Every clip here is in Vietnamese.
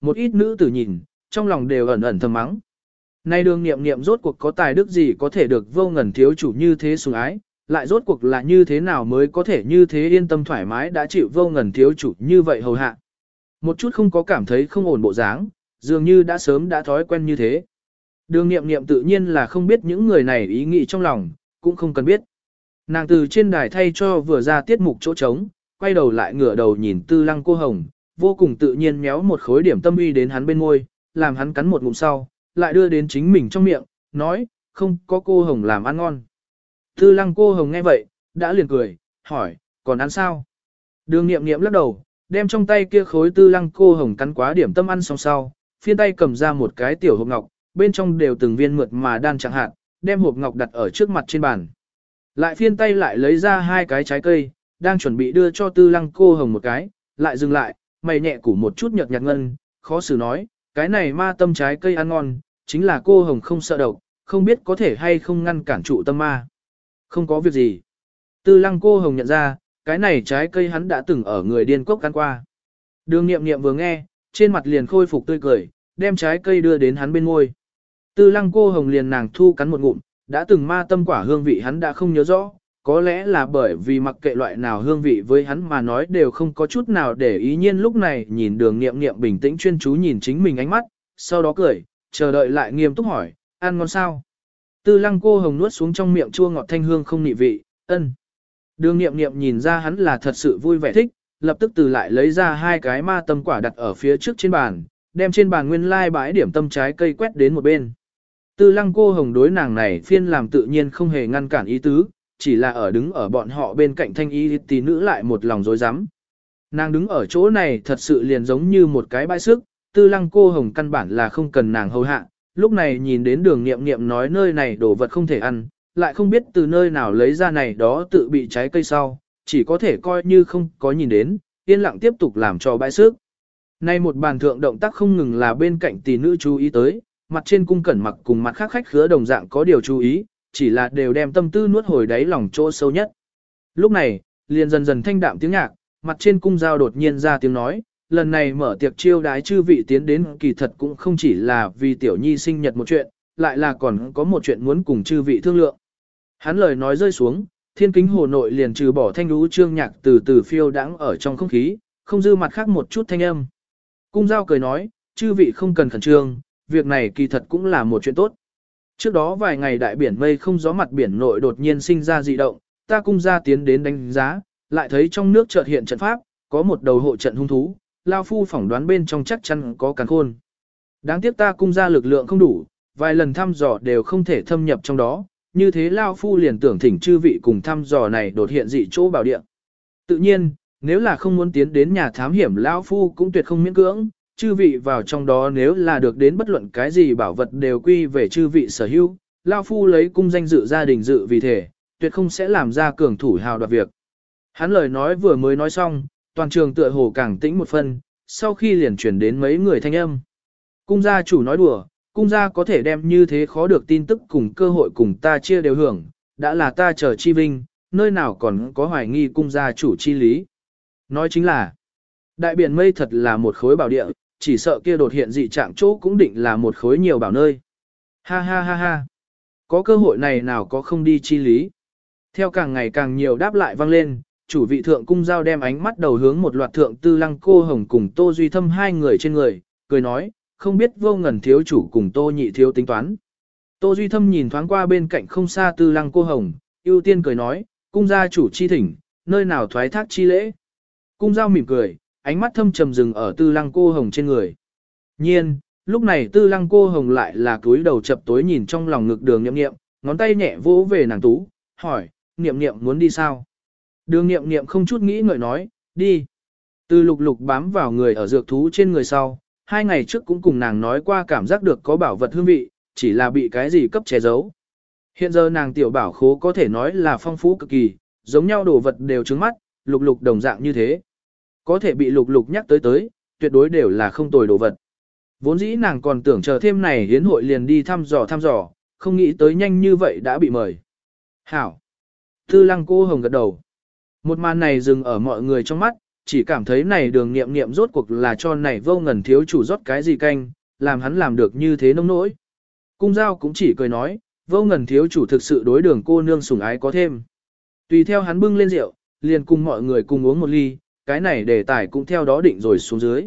một ít nữ tử nhìn, trong lòng đều ẩn ẩn thầm mắng. Nay đường nghiệm nghiệm rốt cuộc có tài đức gì có thể được vô ngần thiếu chủ như thế sủng ái, lại rốt cuộc là như thế nào mới có thể như thế yên tâm thoải mái đã chịu vô ngần thiếu chủ như vậy hầu hạ. Một chút không có cảm thấy không ổn bộ dáng, dường như đã sớm đã thói quen như thế. Đường nghiệm nghiệm tự nhiên là không biết những người này ý nghĩ trong lòng, cũng không cần biết. Nàng từ trên đài thay cho vừa ra tiết mục chỗ trống, quay đầu lại ngửa đầu nhìn tư lăng cô hồng, vô cùng tự nhiên méo một khối điểm tâm uy đến hắn bên môi, làm hắn cắn một ngụm sau, lại đưa đến chính mình trong miệng, nói, không có cô hồng làm ăn ngon. Tư lăng cô hồng nghe vậy, đã liền cười, hỏi, còn ăn sao? Đường nghiệm nghiệm lắc đầu, đem trong tay kia khối tư lăng cô hồng cắn quá điểm tâm ăn xong sau, phiên tay cầm ra một cái tiểu hộp ngọc, bên trong đều từng viên mượt mà đan chẳng hạn, đem hộp ngọc đặt ở trước mặt trên bàn. Lại phiên tay lại lấy ra hai cái trái cây, đang chuẩn bị đưa cho tư lăng cô hồng một cái, lại dừng lại, mày nhẹ củ một chút nhợt nhạt ngân, khó xử nói, cái này ma tâm trái cây ăn ngon, chính là cô hồng không sợ độc, không biết có thể hay không ngăn cản trụ tâm ma. Không có việc gì. Tư lăng cô hồng nhận ra, cái này trái cây hắn đã từng ở người điên cốc ăn qua. Đường nghiệm nghiệm vừa nghe, trên mặt liền khôi phục tươi cười, đem trái cây đưa đến hắn bên môi. Tư lăng cô hồng liền nàng thu cắn một ngụm, đã từng ma tâm quả hương vị hắn đã không nhớ rõ, có lẽ là bởi vì mặc kệ loại nào hương vị với hắn mà nói đều không có chút nào để ý nhiên lúc này nhìn đường nghiệm nghiệm bình tĩnh chuyên chú nhìn chính mình ánh mắt, sau đó cười, chờ đợi lại nghiêm túc hỏi, ăn ngon sao? Tư lăng cô hồng nuốt xuống trong miệng chua ngọt thanh hương không nị vị, ân. Đường nghiệm nghiệm nhìn ra hắn là thật sự vui vẻ thích, lập tức từ lại lấy ra hai cái ma tâm quả đặt ở phía trước trên bàn, đem trên bàn nguyên lai bãi điểm tâm trái cây quét đến một bên. Tư lăng cô hồng đối nàng này phiên làm tự nhiên không hề ngăn cản ý tứ, chỉ là ở đứng ở bọn họ bên cạnh thanh y tỷ nữ lại một lòng dối rắm Nàng đứng ở chỗ này thật sự liền giống như một cái bãi sức, tư lăng cô hồng căn bản là không cần nàng hầu hạ, lúc này nhìn đến đường nghiệm nghiệm nói nơi này đồ vật không thể ăn, lại không biết từ nơi nào lấy ra này đó tự bị trái cây sau, chỉ có thể coi như không có nhìn đến, yên lặng tiếp tục làm cho bãi sức. Nay một bàn thượng động tác không ngừng là bên cạnh tỷ nữ chú ý tới, mặt trên cung cẩn mặc cùng mặt khác khách khứa đồng dạng có điều chú ý, chỉ là đều đem tâm tư nuốt hồi đáy lòng chỗ sâu nhất. Lúc này, liền dần dần thanh đạm tiếng nhạc, mặt trên cung giao đột nhiên ra tiếng nói, lần này mở tiệc chiêu đái chư vị tiến đến kỳ thật cũng không chỉ là vì tiểu nhi sinh nhật một chuyện, lại là còn có một chuyện muốn cùng chư vị thương lượng. Hắn lời nói rơi xuống, thiên kính hồ nội liền trừ bỏ thanh lũ trương nhạc từ từ phiêu đãng ở trong không khí, không dư mặt khác một chút thanh âm. Cung giao cười nói, chư vị không cần khẩn trương, việc này kỳ thật cũng là một chuyện tốt. Trước đó vài ngày đại biển mây không gió mặt biển nội đột nhiên sinh ra dị động, ta cung ra tiến đến đánh giá, lại thấy trong nước chợt hiện trận pháp, có một đầu hộ trận hung thú, lao phu phỏng đoán bên trong chắc chắn có càn khôn. Đáng tiếc ta cung ra lực lượng không đủ, vài lần thăm dò đều không thể thâm nhập trong đó, như thế lao phu liền tưởng thỉnh chư vị cùng thăm dò này đột hiện dị chỗ bảo địa. Tự nhiên, nếu là không muốn tiến đến nhà thám hiểm lao phu cũng tuyệt không miễn cưỡng, chư vị vào trong đó nếu là được đến bất luận cái gì bảo vật đều quy về chư vị sở hữu, lao phu lấy cung danh dự gia đình dự vì thể, tuyệt không sẽ làm ra cường thủ hào đoạt việc. Hắn lời nói vừa mới nói xong, toàn trường tựa hồ càng tĩnh một phần sau khi liền chuyển đến mấy người thanh âm. Cung gia chủ nói đùa, cung gia có thể đem như thế khó được tin tức cùng cơ hội cùng ta chia đều hưởng, đã là ta chờ chi vinh, nơi nào còn có hoài nghi cung gia chủ chi lý. Nói chính là, đại biển mây thật là một khối bảo địa, chỉ sợ kia đột hiện dị trạng chỗ cũng định là một khối nhiều bảo nơi. Ha ha ha ha, có cơ hội này nào có không đi chi lý. Theo càng ngày càng nhiều đáp lại vang lên, chủ vị thượng cung giao đem ánh mắt đầu hướng một loạt thượng tư lăng cô hồng cùng tô duy thâm hai người trên người, cười nói, không biết vô ngần thiếu chủ cùng tô nhị thiếu tính toán. Tô duy thâm nhìn thoáng qua bên cạnh không xa tư lăng cô hồng, ưu tiên cười nói, cung gia chủ chi thỉnh, nơi nào thoái thác chi lễ. Cung giao mỉm cười, ánh mắt thâm trầm dừng ở tư lăng cô hồng trên người. Nhiên, lúc này tư lăng cô hồng lại là cúi đầu chập tối nhìn trong lòng ngực đường nhậm nghiệm, ngón tay nhẹ vỗ về nàng tú, hỏi, niệm niệm muốn đi sao? Đường niệm niệm không chút nghĩ ngợi nói, đi. Tư lục lục bám vào người ở dược thú trên người sau, hai ngày trước cũng cùng nàng nói qua cảm giác được có bảo vật hương vị, chỉ là bị cái gì cấp che giấu. Hiện giờ nàng tiểu bảo khố có thể nói là phong phú cực kỳ, giống nhau đồ vật đều trứng mắt, lục lục đồng dạng như thế. Có thể bị lục lục nhắc tới tới, tuyệt đối đều là không tồi đồ vật. Vốn dĩ nàng còn tưởng chờ thêm này hiến hội liền đi thăm dò thăm dò, không nghĩ tới nhanh như vậy đã bị mời. Hảo! Tư lăng cô hồng gật đầu. Một màn này dừng ở mọi người trong mắt, chỉ cảm thấy này đường nghiệm nghiệm rốt cuộc là cho này vô ngần thiếu chủ rót cái gì canh, làm hắn làm được như thế nông nỗi. Cung giao cũng chỉ cười nói, vô ngần thiếu chủ thực sự đối đường cô nương sủng ái có thêm. Tùy theo hắn bưng lên rượu, liền cùng mọi người cùng uống một ly, cái này đề tài cũng theo đó định rồi xuống dưới.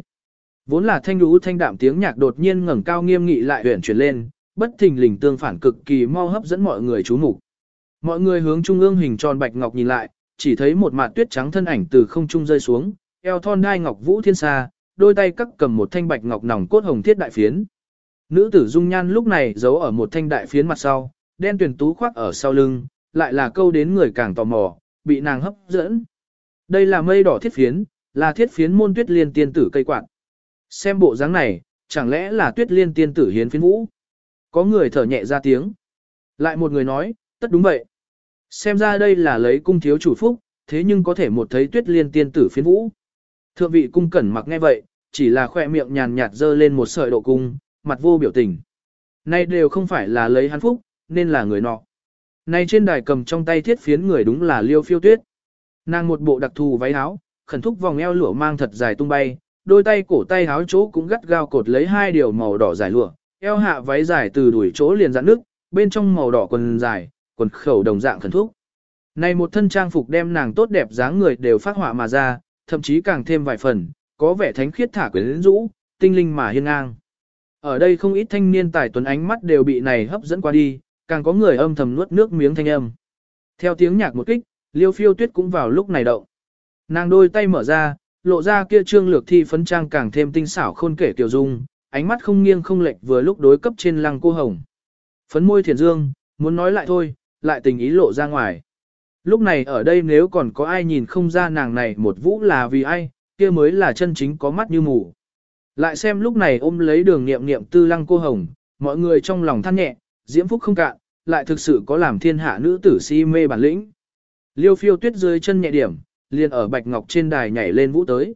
Vốn là thanh đú thanh đạm tiếng nhạc đột nhiên ngẩng cao nghiêm nghị lại huyền chuyển lên, bất thình lình tương phản cực kỳ mau hấp dẫn mọi người chú mục. Mọi người hướng trung ương hình tròn bạch ngọc nhìn lại, chỉ thấy một mạt tuyết trắng thân ảnh từ không trung rơi xuống, eo thon đai ngọc vũ thiên xa, đôi tay cắt cầm một thanh bạch ngọc nòng cốt hồng thiết đại phiến. Nữ tử dung nhan lúc này giấu ở một thanh đại phiến mặt sau, đen tuyển tú khoác ở sau lưng, lại là câu đến người càng tò mò, bị nàng hấp dẫn. Đây là mây đỏ thiết phiến, là thiết phiến môn tuyết liên tiên tử cây quạt. Xem bộ dáng này, chẳng lẽ là tuyết liên tiên tử hiến phiến vũ? Có người thở nhẹ ra tiếng. Lại một người nói, tất đúng vậy. Xem ra đây là lấy cung thiếu chủ phúc, thế nhưng có thể một thấy tuyết liên tiên tử phiến vũ. Thượng vị cung cẩn mặc nghe vậy, chỉ là khoe miệng nhàn nhạt dơ lên một sợi độ cung, mặt vô biểu tình. Nay đều không phải là lấy hắn phúc, nên là người nọ. Nay trên đài cầm trong tay thiết phiến người đúng là liêu phiêu tuyết. Nàng một bộ đặc thù váy áo, khẩn thúc vòng eo lụa mang thật dài tung bay, đôi tay cổ tay áo chỗ cũng gắt gao cột lấy hai điều màu đỏ dài lụa, eo hạ váy dài từ đuổi chỗ liền dặn nước, bên trong màu đỏ quần dài, quần khẩu đồng dạng khẩn thúc. Này một thân trang phục đem nàng tốt đẹp dáng người đều phát họa mà ra, thậm chí càng thêm vài phần, có vẻ thánh khiết thả quyến rũ, tinh linh mà hiên ngang. Ở đây không ít thanh niên tài tuấn ánh mắt đều bị này hấp dẫn qua đi, càng có người âm thầm nuốt nước miếng thanh âm. Theo tiếng nhạc một kích, liêu phiêu tuyết cũng vào lúc này động. Nàng đôi tay mở ra, lộ ra kia trương lược thi phấn trang càng thêm tinh xảo khôn kể tiểu dung, ánh mắt không nghiêng không lệch vừa lúc đối cấp trên lăng cô hồng. Phấn môi thiền dương, muốn nói lại thôi, lại tình ý lộ ra ngoài. Lúc này ở đây nếu còn có ai nhìn không ra nàng này một vũ là vì ai, kia mới là chân chính có mắt như mù. Lại xem lúc này ôm lấy đường nghiệm nghiệm tư lăng cô hồng, mọi người trong lòng than nhẹ, diễm phúc không cạn, lại thực sự có làm thiên hạ nữ tử si mê bản lĩnh. Liêu phiêu tuyết rơi chân nhẹ điểm, liền ở bạch ngọc trên đài nhảy lên vũ tới.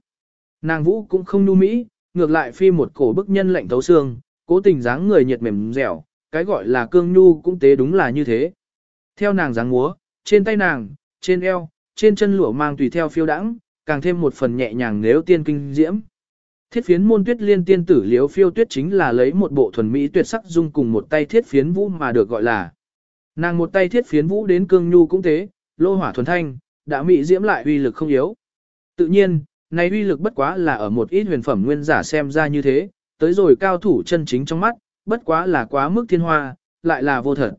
Nàng vũ cũng không nu mỹ, ngược lại phi một cổ bức nhân lạnh thấu xương, cố tình dáng người nhiệt mềm dẻo, cái gọi là cương nhu cũng tế đúng là như thế. Theo nàng dáng múa, trên tay nàng, trên eo, trên chân lụa mang tùy theo phiêu đãng, càng thêm một phần nhẹ nhàng nếu tiên kinh diễm. Thiết phiến môn tuyết liên tiên tử liếu phiêu tuyết chính là lấy một bộ thuần mỹ tuyệt sắc dung cùng một tay thiết phiến vũ mà được gọi là. Nàng một tay thiết phiến vũ đến cương nhu cũng thế, lô hỏa thuần thanh, đã mỹ diễm lại uy lực không yếu. Tự nhiên, này uy lực bất quá là ở một ít huyền phẩm nguyên giả xem ra như thế, tới rồi cao thủ chân chính trong mắt, bất quá là quá mức thiên hoa, lại là vô thật.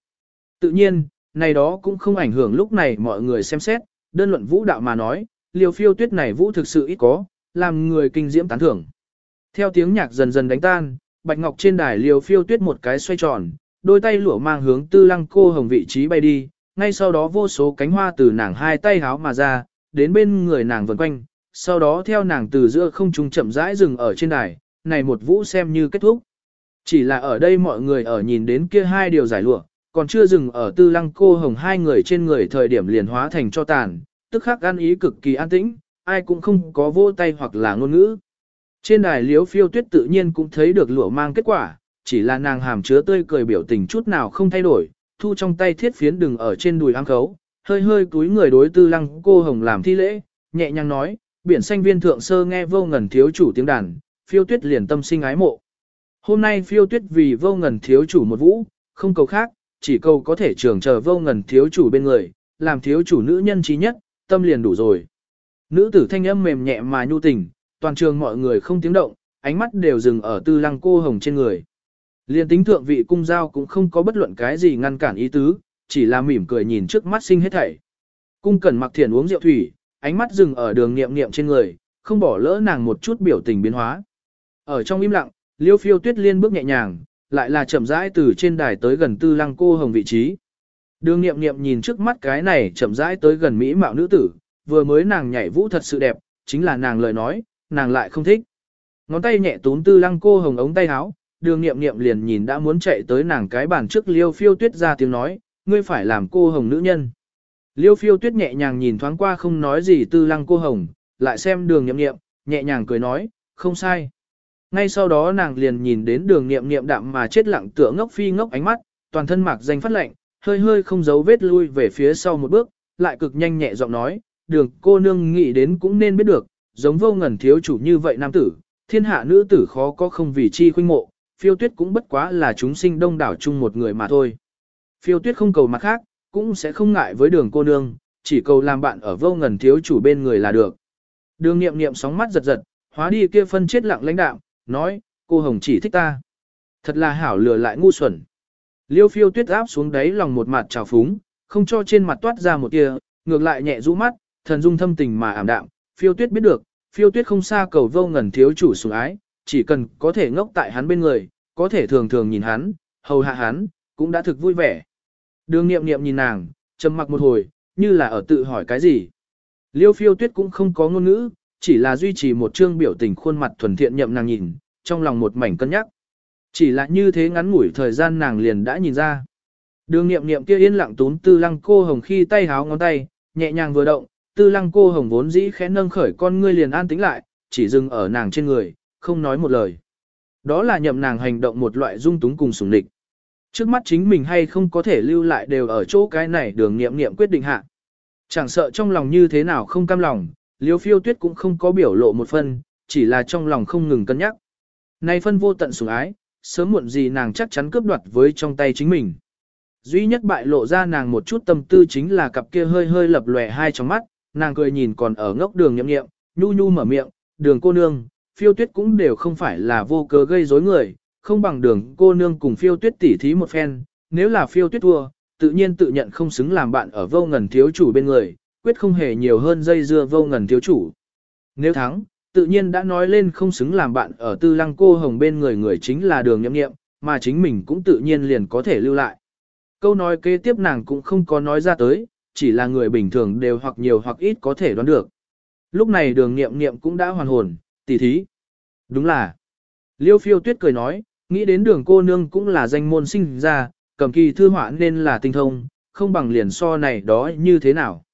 Tự nhiên, này đó cũng không ảnh hưởng lúc này mọi người xem xét, đơn luận vũ đạo mà nói, liều phiêu tuyết này vũ thực sự ít có, làm người kinh diễm tán thưởng. Theo tiếng nhạc dần dần đánh tan, bạch ngọc trên đài liều phiêu tuyết một cái xoay tròn, đôi tay lụa mang hướng tư lăng cô hồng vị trí bay đi, ngay sau đó vô số cánh hoa từ nàng hai tay háo mà ra, đến bên người nàng vần quanh, sau đó theo nàng từ giữa không trung chậm rãi dừng ở trên đài, này một vũ xem như kết thúc. Chỉ là ở đây mọi người ở nhìn đến kia hai điều giải lụa, còn chưa dừng ở tư lăng cô hồng hai người trên người thời điểm liền hóa thành cho tàn, tức khắc ăn ý cực kỳ an tĩnh, ai cũng không có vô tay hoặc là ngôn ngữ. Trên đài liếu phiêu tuyết tự nhiên cũng thấy được lụa mang kết quả, chỉ là nàng hàm chứa tươi cười biểu tình chút nào không thay đổi, thu trong tay thiết phiến đừng ở trên đùi ám khấu, hơi hơi túi người đối tư lăng cô hồng làm thi lễ, nhẹ nhàng nói, biển xanh viên thượng sơ nghe vô ngần thiếu chủ tiếng đàn, phiêu tuyết liền tâm sinh ái mộ. Hôm nay phiêu tuyết vì vô ngần thiếu chủ một vũ, không cầu khác, chỉ cầu có thể trường chờ vô ngần thiếu chủ bên người, làm thiếu chủ nữ nhân trí nhất, tâm liền đủ rồi. Nữ tử thanh âm mềm nhẹ mà nhu tình, toàn trường mọi người không tiếng động, ánh mắt đều dừng ở tư lăng cô hồng trên người. Liên tính thượng vị cung giao cũng không có bất luận cái gì ngăn cản ý tứ, chỉ là mỉm cười nhìn trước mắt sinh hết thảy. Cung cẩn mặc thiền uống rượu thủy, ánh mắt dừng ở đường niệm niệm trên người, không bỏ lỡ nàng một chút biểu tình biến hóa. Ở trong im lặng, liêu phiêu tuyết liên bước nhẹ nhàng, lại là chậm rãi từ trên đài tới gần tư lăng cô hồng vị trí. Đường nghiệm nghiệm nhìn trước mắt cái này chậm rãi tới gần mỹ mạo nữ tử, vừa mới nàng nhảy vũ thật sự đẹp, chính là nàng lời nói, nàng lại không thích. Ngón tay nhẹ tún tư lăng cô hồng ống tay áo, đường nghiệm nghiệm liền nhìn đã muốn chạy tới nàng cái bàn trước liêu phiêu tuyết ra tiếng nói, ngươi phải làm cô hồng nữ nhân. Liêu phiêu tuyết nhẹ nhàng nhìn thoáng qua không nói gì tư lăng cô hồng, lại xem đường nghiệm nghiệm, nhẹ nhàng cười nói, không sai. Ngay sau đó nàng liền nhìn đến đường nghiệm nghiệm đạm mà chết lặng tựa ngốc phi ngốc ánh mắt, toàn thân mạc danh phát lạnh, hơi hơi không giấu vết lui về phía sau một bước, lại cực nhanh nhẹ giọng nói, đường cô nương nghĩ đến cũng nên biết được, giống vô ngần thiếu chủ như vậy nam tử, thiên hạ nữ tử khó có không vì chi khuynh mộ, phiêu tuyết cũng bất quá là chúng sinh đông đảo chung một người mà thôi. Phiêu tuyết không cầu mặt khác, cũng sẽ không ngại với đường cô nương, chỉ cầu làm bạn ở vô ngần thiếu chủ bên người là được. Đường nghiệm nghiệm sóng mắt giật giật, hóa đi kia phân chết lặng lãnh đạo, nói, cô Hồng chỉ thích ta. Thật là hảo lừa lại ngu xuẩn. Liêu phiêu tuyết áp xuống đáy lòng một mặt trào phúng, không cho trên mặt toát ra một tia, ngược lại nhẹ rũ mắt, thần dung thâm tình mà ảm đạm. Phiêu tuyết biết được, phiêu tuyết không xa cầu vô ngần thiếu chủ sủng ái, chỉ cần có thể ngốc tại hắn bên người, có thể thường thường nhìn hắn, hầu hạ hắn, cũng đã thực vui vẻ. Đường nghiệm nghiệm nhìn nàng, trầm mặc một hồi, như là ở tự hỏi cái gì. Liêu phiêu tuyết cũng không có ngôn ngữ, chỉ là duy trì một trương biểu tình khuôn mặt thuần thiện nhậm nàng nhìn, trong lòng một mảnh cân nhắc. Chỉ là như thế ngắn ngủi thời gian nàng liền đã nhìn ra. Đường nghiệm nghiệm kia yên lặng tún tư lăng cô hồng khi tay háo ngón tay, nhẹ nhàng vừa động, tư lăng cô hồng vốn dĩ khẽ nâng khởi con ngươi liền an tĩnh lại, chỉ dừng ở nàng trên người, không nói một lời. Đó là nhậm nàng hành động một loại dung túng cùng sủng địch. Trước mắt chính mình hay không có thể lưu lại đều ở chỗ cái này đường nghiệm nghiệm quyết định hạ. Chẳng sợ trong lòng như thế nào không cam lòng, liêu phiêu tuyết cũng không có biểu lộ một phân, chỉ là trong lòng không ngừng cân nhắc. Nay phân vô tận sủng ái, sớm muộn gì nàng chắc chắn cướp đoạt với trong tay chính mình. Duy nhất bại lộ ra nàng một chút tâm tư chính là cặp kia hơi hơi lập lòe hai trong mắt, nàng cười nhìn còn ở ngốc đường nhậm nghiệm, nhu nhu mở miệng, đường cô nương, phiêu tuyết cũng đều không phải là vô cớ gây rối người, không bằng đường cô nương cùng phiêu tuyết tỉ thí một phen, nếu là phiêu tuyết thua, tự nhiên tự nhận không xứng làm bạn ở vô ngần thiếu chủ bên người, quyết không hề nhiều hơn dây dưa vô ngần thiếu chủ. Nếu thắng, tự nhiên đã nói lên không xứng làm bạn ở tư lăng cô hồng bên người người chính là đường nhậm nghiệm, mà chính mình cũng tự nhiên liền có thể lưu lại. Câu nói kế tiếp nàng cũng không có nói ra tới, chỉ là người bình thường đều hoặc nhiều hoặc ít có thể đoán được. Lúc này đường nghiệm nghiệm cũng đã hoàn hồn, tỷ thí. Đúng là. Liêu phiêu tuyết cười nói, nghĩ đến đường cô nương cũng là danh môn sinh ra, cầm kỳ thư họa nên là tinh thông, không bằng liền so này đó như thế nào.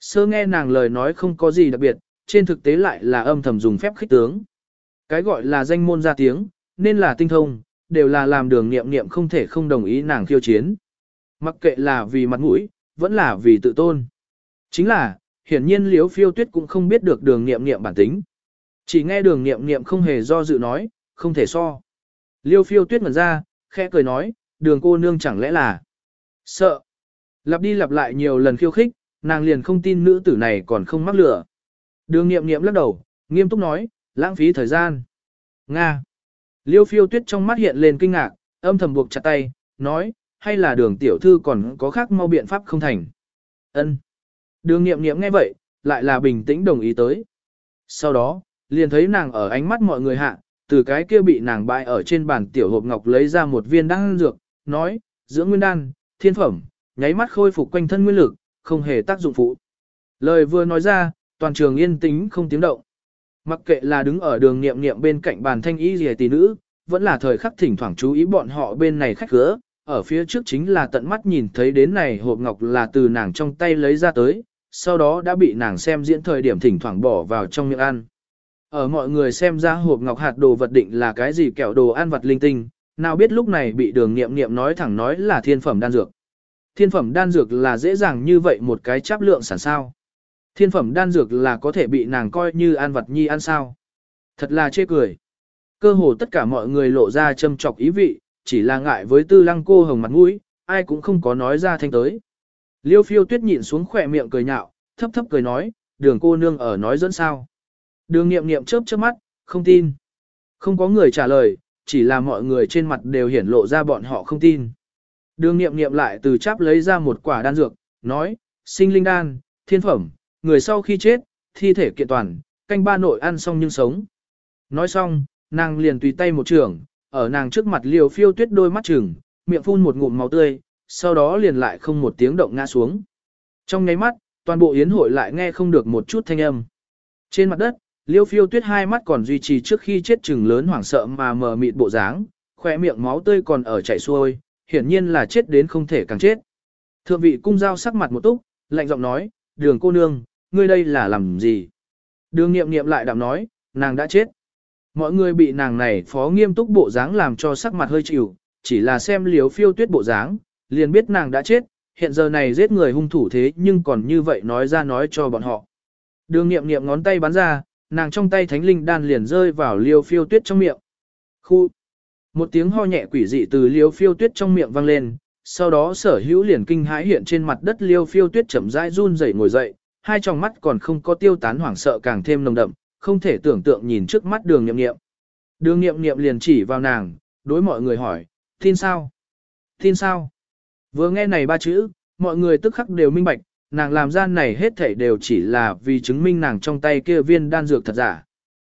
Sơ nghe nàng lời nói không có gì đặc biệt, trên thực tế lại là âm thầm dùng phép khích tướng. Cái gọi là danh môn ra tiếng, nên là tinh thông, đều là làm đường nghiệm nghiệm không thể không đồng ý nàng khiêu chiến. Mặc kệ là vì mặt mũi, vẫn là vì tự tôn. Chính là, hiển nhiên liếu phiêu tuyết cũng không biết được đường nghiệm nghiệm bản tính. Chỉ nghe đường nghiệm nghiệm không hề do dự nói, không thể so. Liêu phiêu tuyết ngẩn ra, khẽ cười nói, đường cô nương chẳng lẽ là sợ. Lặp đi lặp lại nhiều lần khiêu khích, nàng liền không tin nữ tử này còn không mắc lửa. Đường nghiệm nghiệm lắc đầu, nghiêm túc nói, lãng phí thời gian. Nga. Liêu phiêu tuyết trong mắt hiện lên kinh ngạc, âm thầm buộc chặt tay, nói, hay là đường tiểu thư còn có khác mau biện pháp không thành. ân Đường nghiệm nghiệm nghe vậy, lại là bình tĩnh đồng ý tới. Sau đó, liền thấy nàng ở ánh mắt mọi người hạ, từ cái kia bị nàng bại ở trên bàn tiểu hộp ngọc lấy ra một viên đan dược, nói, dưỡng nguyên đan, thiên phẩm, nháy mắt khôi phục quanh thân nguyên lực, không hề tác dụng phụ. Lời vừa nói ra, toàn trường yên tĩnh không tiếng động. Mặc kệ là đứng ở đường niệm niệm bên cạnh bàn thanh y rìa tỷ nữ, vẫn là thời khắc thỉnh thoảng chú ý bọn họ bên này khách khứa, ở phía trước chính là tận mắt nhìn thấy đến này hộp ngọc là từ nàng trong tay lấy ra tới, sau đó đã bị nàng xem diễn thời điểm thỉnh thoảng bỏ vào trong miệng ăn. Ở mọi người xem ra hộp ngọc hạt đồ vật định là cái gì kẹo đồ ăn vật linh tinh, nào biết lúc này bị đường nghiệm nghiệm nói thẳng nói là thiên phẩm đan dược. Thiên phẩm đan dược là dễ dàng như vậy một cái cháp lượng sản sao. Thiên phẩm đan dược là có thể bị nàng coi như ăn vật nhi ăn sao. Thật là chê cười. Cơ hồ tất cả mọi người lộ ra châm chọc ý vị, chỉ là ngại với tư lăng cô hồng mặt mũi, ai cũng không có nói ra thanh tới. Liêu phiêu tuyết nhịn xuống khỏe miệng cười nhạo, thấp thấp cười nói, đường cô nương ở nói dẫn sao. Đường nghiệm nghiệm chớp chớp mắt, không tin. Không có người trả lời, chỉ là mọi người trên mặt đều hiển lộ ra bọn họ không tin. Đường nghiệm nghiệm lại từ cháp lấy ra một quả đan dược, nói, sinh linh đan, thiên phẩm, người sau khi chết, thi thể kiện toàn, canh ba nội ăn xong nhưng sống. Nói xong, nàng liền tùy tay một trường, ở nàng trước mặt liều phiêu tuyết đôi mắt trừng, miệng phun một ngụm máu tươi, sau đó liền lại không một tiếng động ngã xuống. Trong nháy mắt, toàn bộ yến hội lại nghe không được một chút thanh âm. Trên mặt đất, liêu phiêu tuyết hai mắt còn duy trì trước khi chết chừng lớn hoảng sợ mà mờ mịt bộ dáng, khỏe miệng máu tươi còn ở chảy xuôi, hiển nhiên là chết đến không thể càng chết. Thượng vị cung giao sắc mặt một túc, lạnh giọng nói, đường cô nương, ngươi đây là làm gì? Đường nghiệm nghiệm lại đạm nói, nàng đã chết. Mọi người bị nàng này phó nghiêm túc bộ dáng làm cho sắc mặt hơi chịu, chỉ là xem liếu phiêu tuyết bộ dáng, liền biết nàng đã chết, hiện giờ này giết người hung thủ thế nhưng còn như vậy nói ra nói cho bọn họ. Đường nghiệm nghiệm ngón tay bắn ra, nàng trong tay thánh linh đan liền rơi vào liêu phiêu tuyết trong miệng. Khu! Một tiếng ho nhẹ quỷ dị từ liêu phiêu tuyết trong miệng vang lên, sau đó sở hữu liền kinh hãi hiện trên mặt đất liêu phiêu tuyết chậm rãi run rẩy ngồi dậy, hai tròng mắt còn không có tiêu tán hoảng sợ càng thêm nồng đậm, không thể tưởng tượng nhìn trước mắt đường nghiệm nghiệm. Đường nghiệm nghiệm liền chỉ vào nàng, đối mọi người hỏi, tin sao? Tin sao? Vừa nghe này ba chữ, mọi người tức khắc đều minh bạch, nàng làm gian này hết thảy đều chỉ là vì chứng minh nàng trong tay kia viên đan dược thật giả.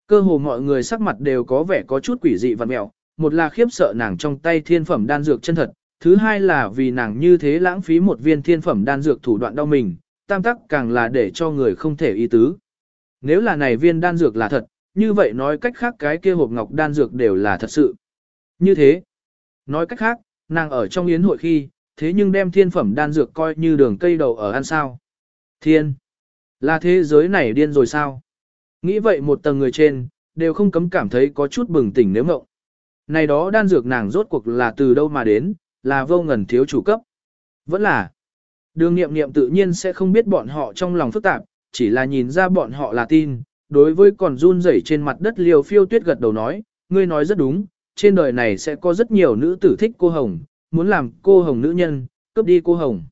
Cơ hồ mọi người sắc mặt đều có vẻ có chút quỷ dị và mẹo, một là khiếp sợ nàng trong tay thiên phẩm đan dược chân thật, thứ hai là vì nàng như thế lãng phí một viên thiên phẩm đan dược thủ đoạn đau mình, tam tắc càng là để cho người không thể ý tứ. Nếu là này viên đan dược là thật, như vậy nói cách khác cái kia hộp ngọc đan dược đều là thật sự. Như thế, nói cách khác, nàng ở trong yến hội khi, thế nhưng đem thiên phẩm đan dược coi như đường cây đầu ở ăn sao. Thiên, là thế giới này điên rồi sao? Nghĩ vậy một tầng người trên, đều không cấm cảm thấy có chút bừng tỉnh nếu ngộng. Này đó đan dược nàng rốt cuộc là từ đâu mà đến, là vô ngần thiếu chủ cấp. Vẫn là, đường nghiệm nghiệm tự nhiên sẽ không biết bọn họ trong lòng phức tạp, chỉ là nhìn ra bọn họ là tin. Đối với còn run rẩy trên mặt đất liều phiêu tuyết gật đầu nói, ngươi nói rất đúng, trên đời này sẽ có rất nhiều nữ tử thích cô Hồng, muốn làm cô Hồng nữ nhân, cướp đi cô Hồng.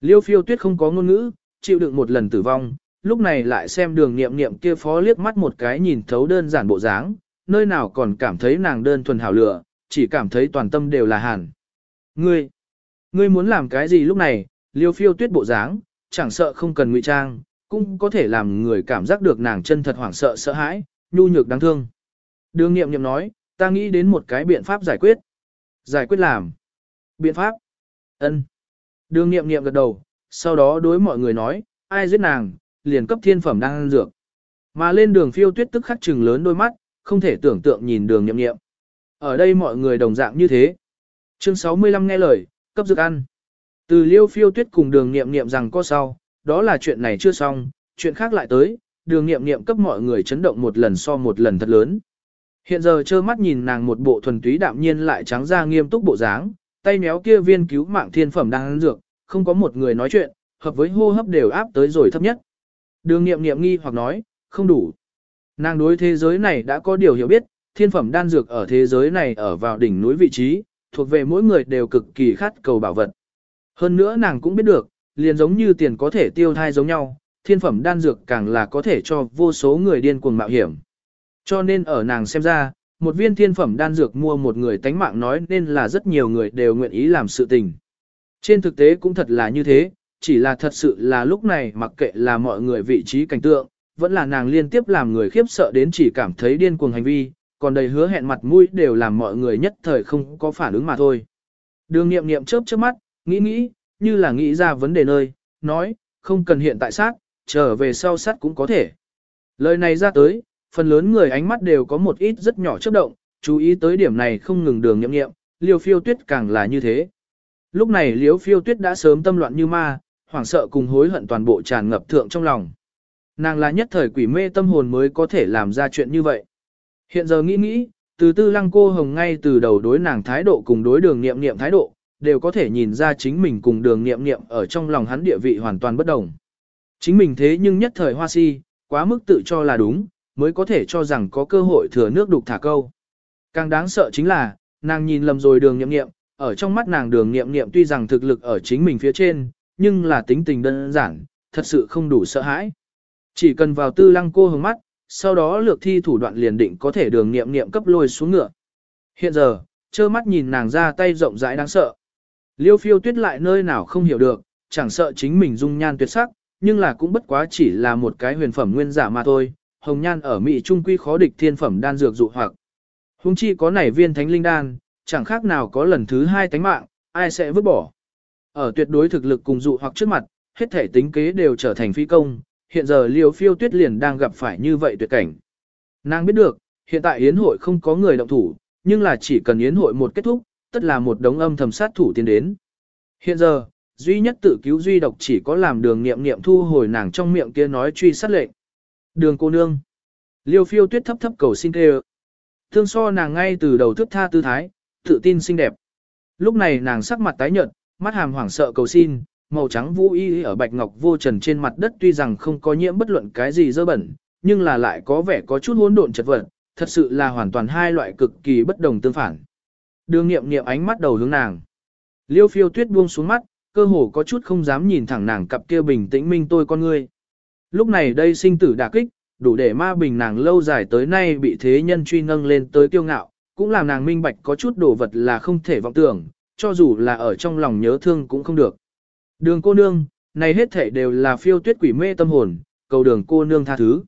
Liêu phiêu tuyết không có ngôn ngữ, chịu đựng một lần tử vong, lúc này lại xem đường nghiệm nghiệm kia phó liếc mắt một cái nhìn thấu đơn giản bộ dáng, nơi nào còn cảm thấy nàng đơn thuần hảo lựa chỉ cảm thấy toàn tâm đều là hàn. Ngươi, ngươi muốn làm cái gì lúc này, liêu phiêu tuyết bộ dáng, chẳng sợ không cần ngụy trang, cũng có thể làm người cảm giác được nàng chân thật hoảng sợ sợ hãi, nhu nhược đáng thương. Đường nghiệm nghiệm nói, ta nghĩ đến một cái biện pháp giải quyết. Giải quyết làm. Biện pháp. ân. Đường nghiệm nghiệm gật đầu, sau đó đối mọi người nói, ai giết nàng, liền cấp thiên phẩm đang ăn dược. Mà lên đường phiêu tuyết tức khắc trừng lớn đôi mắt, không thể tưởng tượng nhìn đường nghiệm nghiệm. Ở đây mọi người đồng dạng như thế. Chương 65 nghe lời, cấp dược ăn. Từ liêu phiêu tuyết cùng đường nghiệm nghiệm rằng có sau, đó là chuyện này chưa xong, chuyện khác lại tới, đường nghiệm nghiệm cấp mọi người chấn động một lần so một lần thật lớn. Hiện giờ trơ mắt nhìn nàng một bộ thuần túy đạm nhiên lại trắng ra nghiêm túc bộ dáng, tay méo kia viên cứu mạng thiên phẩm đang ăn dược, không có một người nói chuyện, hợp với hô hấp đều áp tới rồi thấp nhất. Đường nghiệm nghiệm nghi hoặc nói, không đủ. Nàng đối thế giới này đã có điều hiểu biết, thiên phẩm đan dược ở thế giới này ở vào đỉnh núi vị trí, thuộc về mỗi người đều cực kỳ khát cầu bảo vật. Hơn nữa nàng cũng biết được, liền giống như tiền có thể tiêu thai giống nhau, thiên phẩm đan dược càng là có thể cho vô số người điên cuồng mạo hiểm. Cho nên ở nàng xem ra, một viên thiên phẩm đan dược mua một người tánh mạng nói nên là rất nhiều người đều nguyện ý làm sự tình. Trên thực tế cũng thật là như thế, chỉ là thật sự là lúc này mặc kệ là mọi người vị trí cảnh tượng, vẫn là nàng liên tiếp làm người khiếp sợ đến chỉ cảm thấy điên cuồng hành vi, còn đầy hứa hẹn mặt mũi đều làm mọi người nhất thời không có phản ứng mà thôi. Đường nghiệm nghiệm chớp chớp mắt, nghĩ nghĩ, như là nghĩ ra vấn đề nơi, nói, không cần hiện tại sát, trở về sau sát cũng có thể. Lời này ra tới, phần lớn người ánh mắt đều có một ít rất nhỏ chớp động, chú ý tới điểm này không ngừng đường nhậm nghiệm, liêu phiêu tuyết càng là như thế. Lúc này liêu phiêu tuyết đã sớm tâm loạn như ma, hoảng sợ cùng hối hận toàn bộ tràn ngập thượng trong lòng. Nàng là nhất thời quỷ mê tâm hồn mới có thể làm ra chuyện như vậy. Hiện giờ nghĩ nghĩ, từ tư lăng cô hồng ngay từ đầu đối nàng thái độ cùng đối đường nghiệm nghiệm thái độ, đều có thể nhìn ra chính mình cùng đường nghiệm nghiệm ở trong lòng hắn địa vị hoàn toàn bất đồng. Chính mình thế nhưng nhất thời hoa si, quá mức tự cho là đúng, mới có thể cho rằng có cơ hội thừa nước đục thả câu. Càng đáng sợ chính là, nàng nhìn lầm rồi đường nghiệm nghiệm, ở trong mắt nàng đường nghiệm nghiệm tuy rằng thực lực ở chính mình phía trên, nhưng là tính tình đơn giản, thật sự không đủ sợ hãi. Chỉ cần vào tư lăng cô hướng mắt, sau đó lược thi thủ đoạn liền định có thể đường nghiệm nghiệm cấp lôi xuống ngựa. Hiện giờ, trơ mắt nhìn nàng ra tay rộng rãi đáng sợ. Liêu phiêu tuyết lại nơi nào không hiểu được, chẳng sợ chính mình dung nhan tuyệt sắc, nhưng là cũng bất quá chỉ là một cái huyền phẩm nguyên giả mà thôi. Hồng nhan ở Mỹ trung quy khó địch thiên phẩm đan dược dụ hoặc. Hùng chi có nảy viên thánh linh đan, chẳng khác nào có lần thứ hai tánh mạng, ai sẽ vứt bỏ. Ở tuyệt đối thực lực cùng dụ hoặc trước mặt, hết thể tính kế đều trở thành phi công, hiện giờ liều phiêu tuyết liền đang gặp phải như vậy tuyệt cảnh. Nàng biết được, hiện tại yến hội không có người động thủ, nhưng là chỉ cần yến hội một kết thúc, tất là một đống âm thầm sát thủ tiến đến. Hiện giờ, duy nhất tự cứu duy độc chỉ có làm đường nghiệm nghiệm thu hồi nàng trong miệng kia nói truy sát lệnh. Đường cô nương. Liêu phiêu tuyết thấp thấp cầu xin kêu. Thương so nàng ngay từ đầu thức tha tư thái, tự tin xinh đẹp. Lúc này nàng sắc mặt tái nhợt, mắt hàm hoảng sợ cầu xin, màu trắng vũ y ở bạch ngọc vô trần trên mặt đất tuy rằng không có nhiễm bất luận cái gì dơ bẩn, nhưng là lại có vẻ có chút hỗn độn chật vật, thật sự là hoàn toàn hai loại cực kỳ bất đồng tương phản. Đường nghiệm nghiệm ánh mắt đầu hướng nàng. Liêu phiêu tuyết buông xuống mắt, cơ hồ có chút không dám nhìn thẳng nàng cặp kia bình tĩnh minh tôi con ngươi. Lúc này đây sinh tử đả kích, đủ để ma bình nàng lâu dài tới nay bị thế nhân truy nâng lên tới kiêu ngạo, cũng làm nàng minh bạch có chút đồ vật là không thể vọng tưởng, cho dù là ở trong lòng nhớ thương cũng không được. Đường cô nương, này hết thể đều là phiêu tuyết quỷ mê tâm hồn, cầu đường cô nương tha thứ.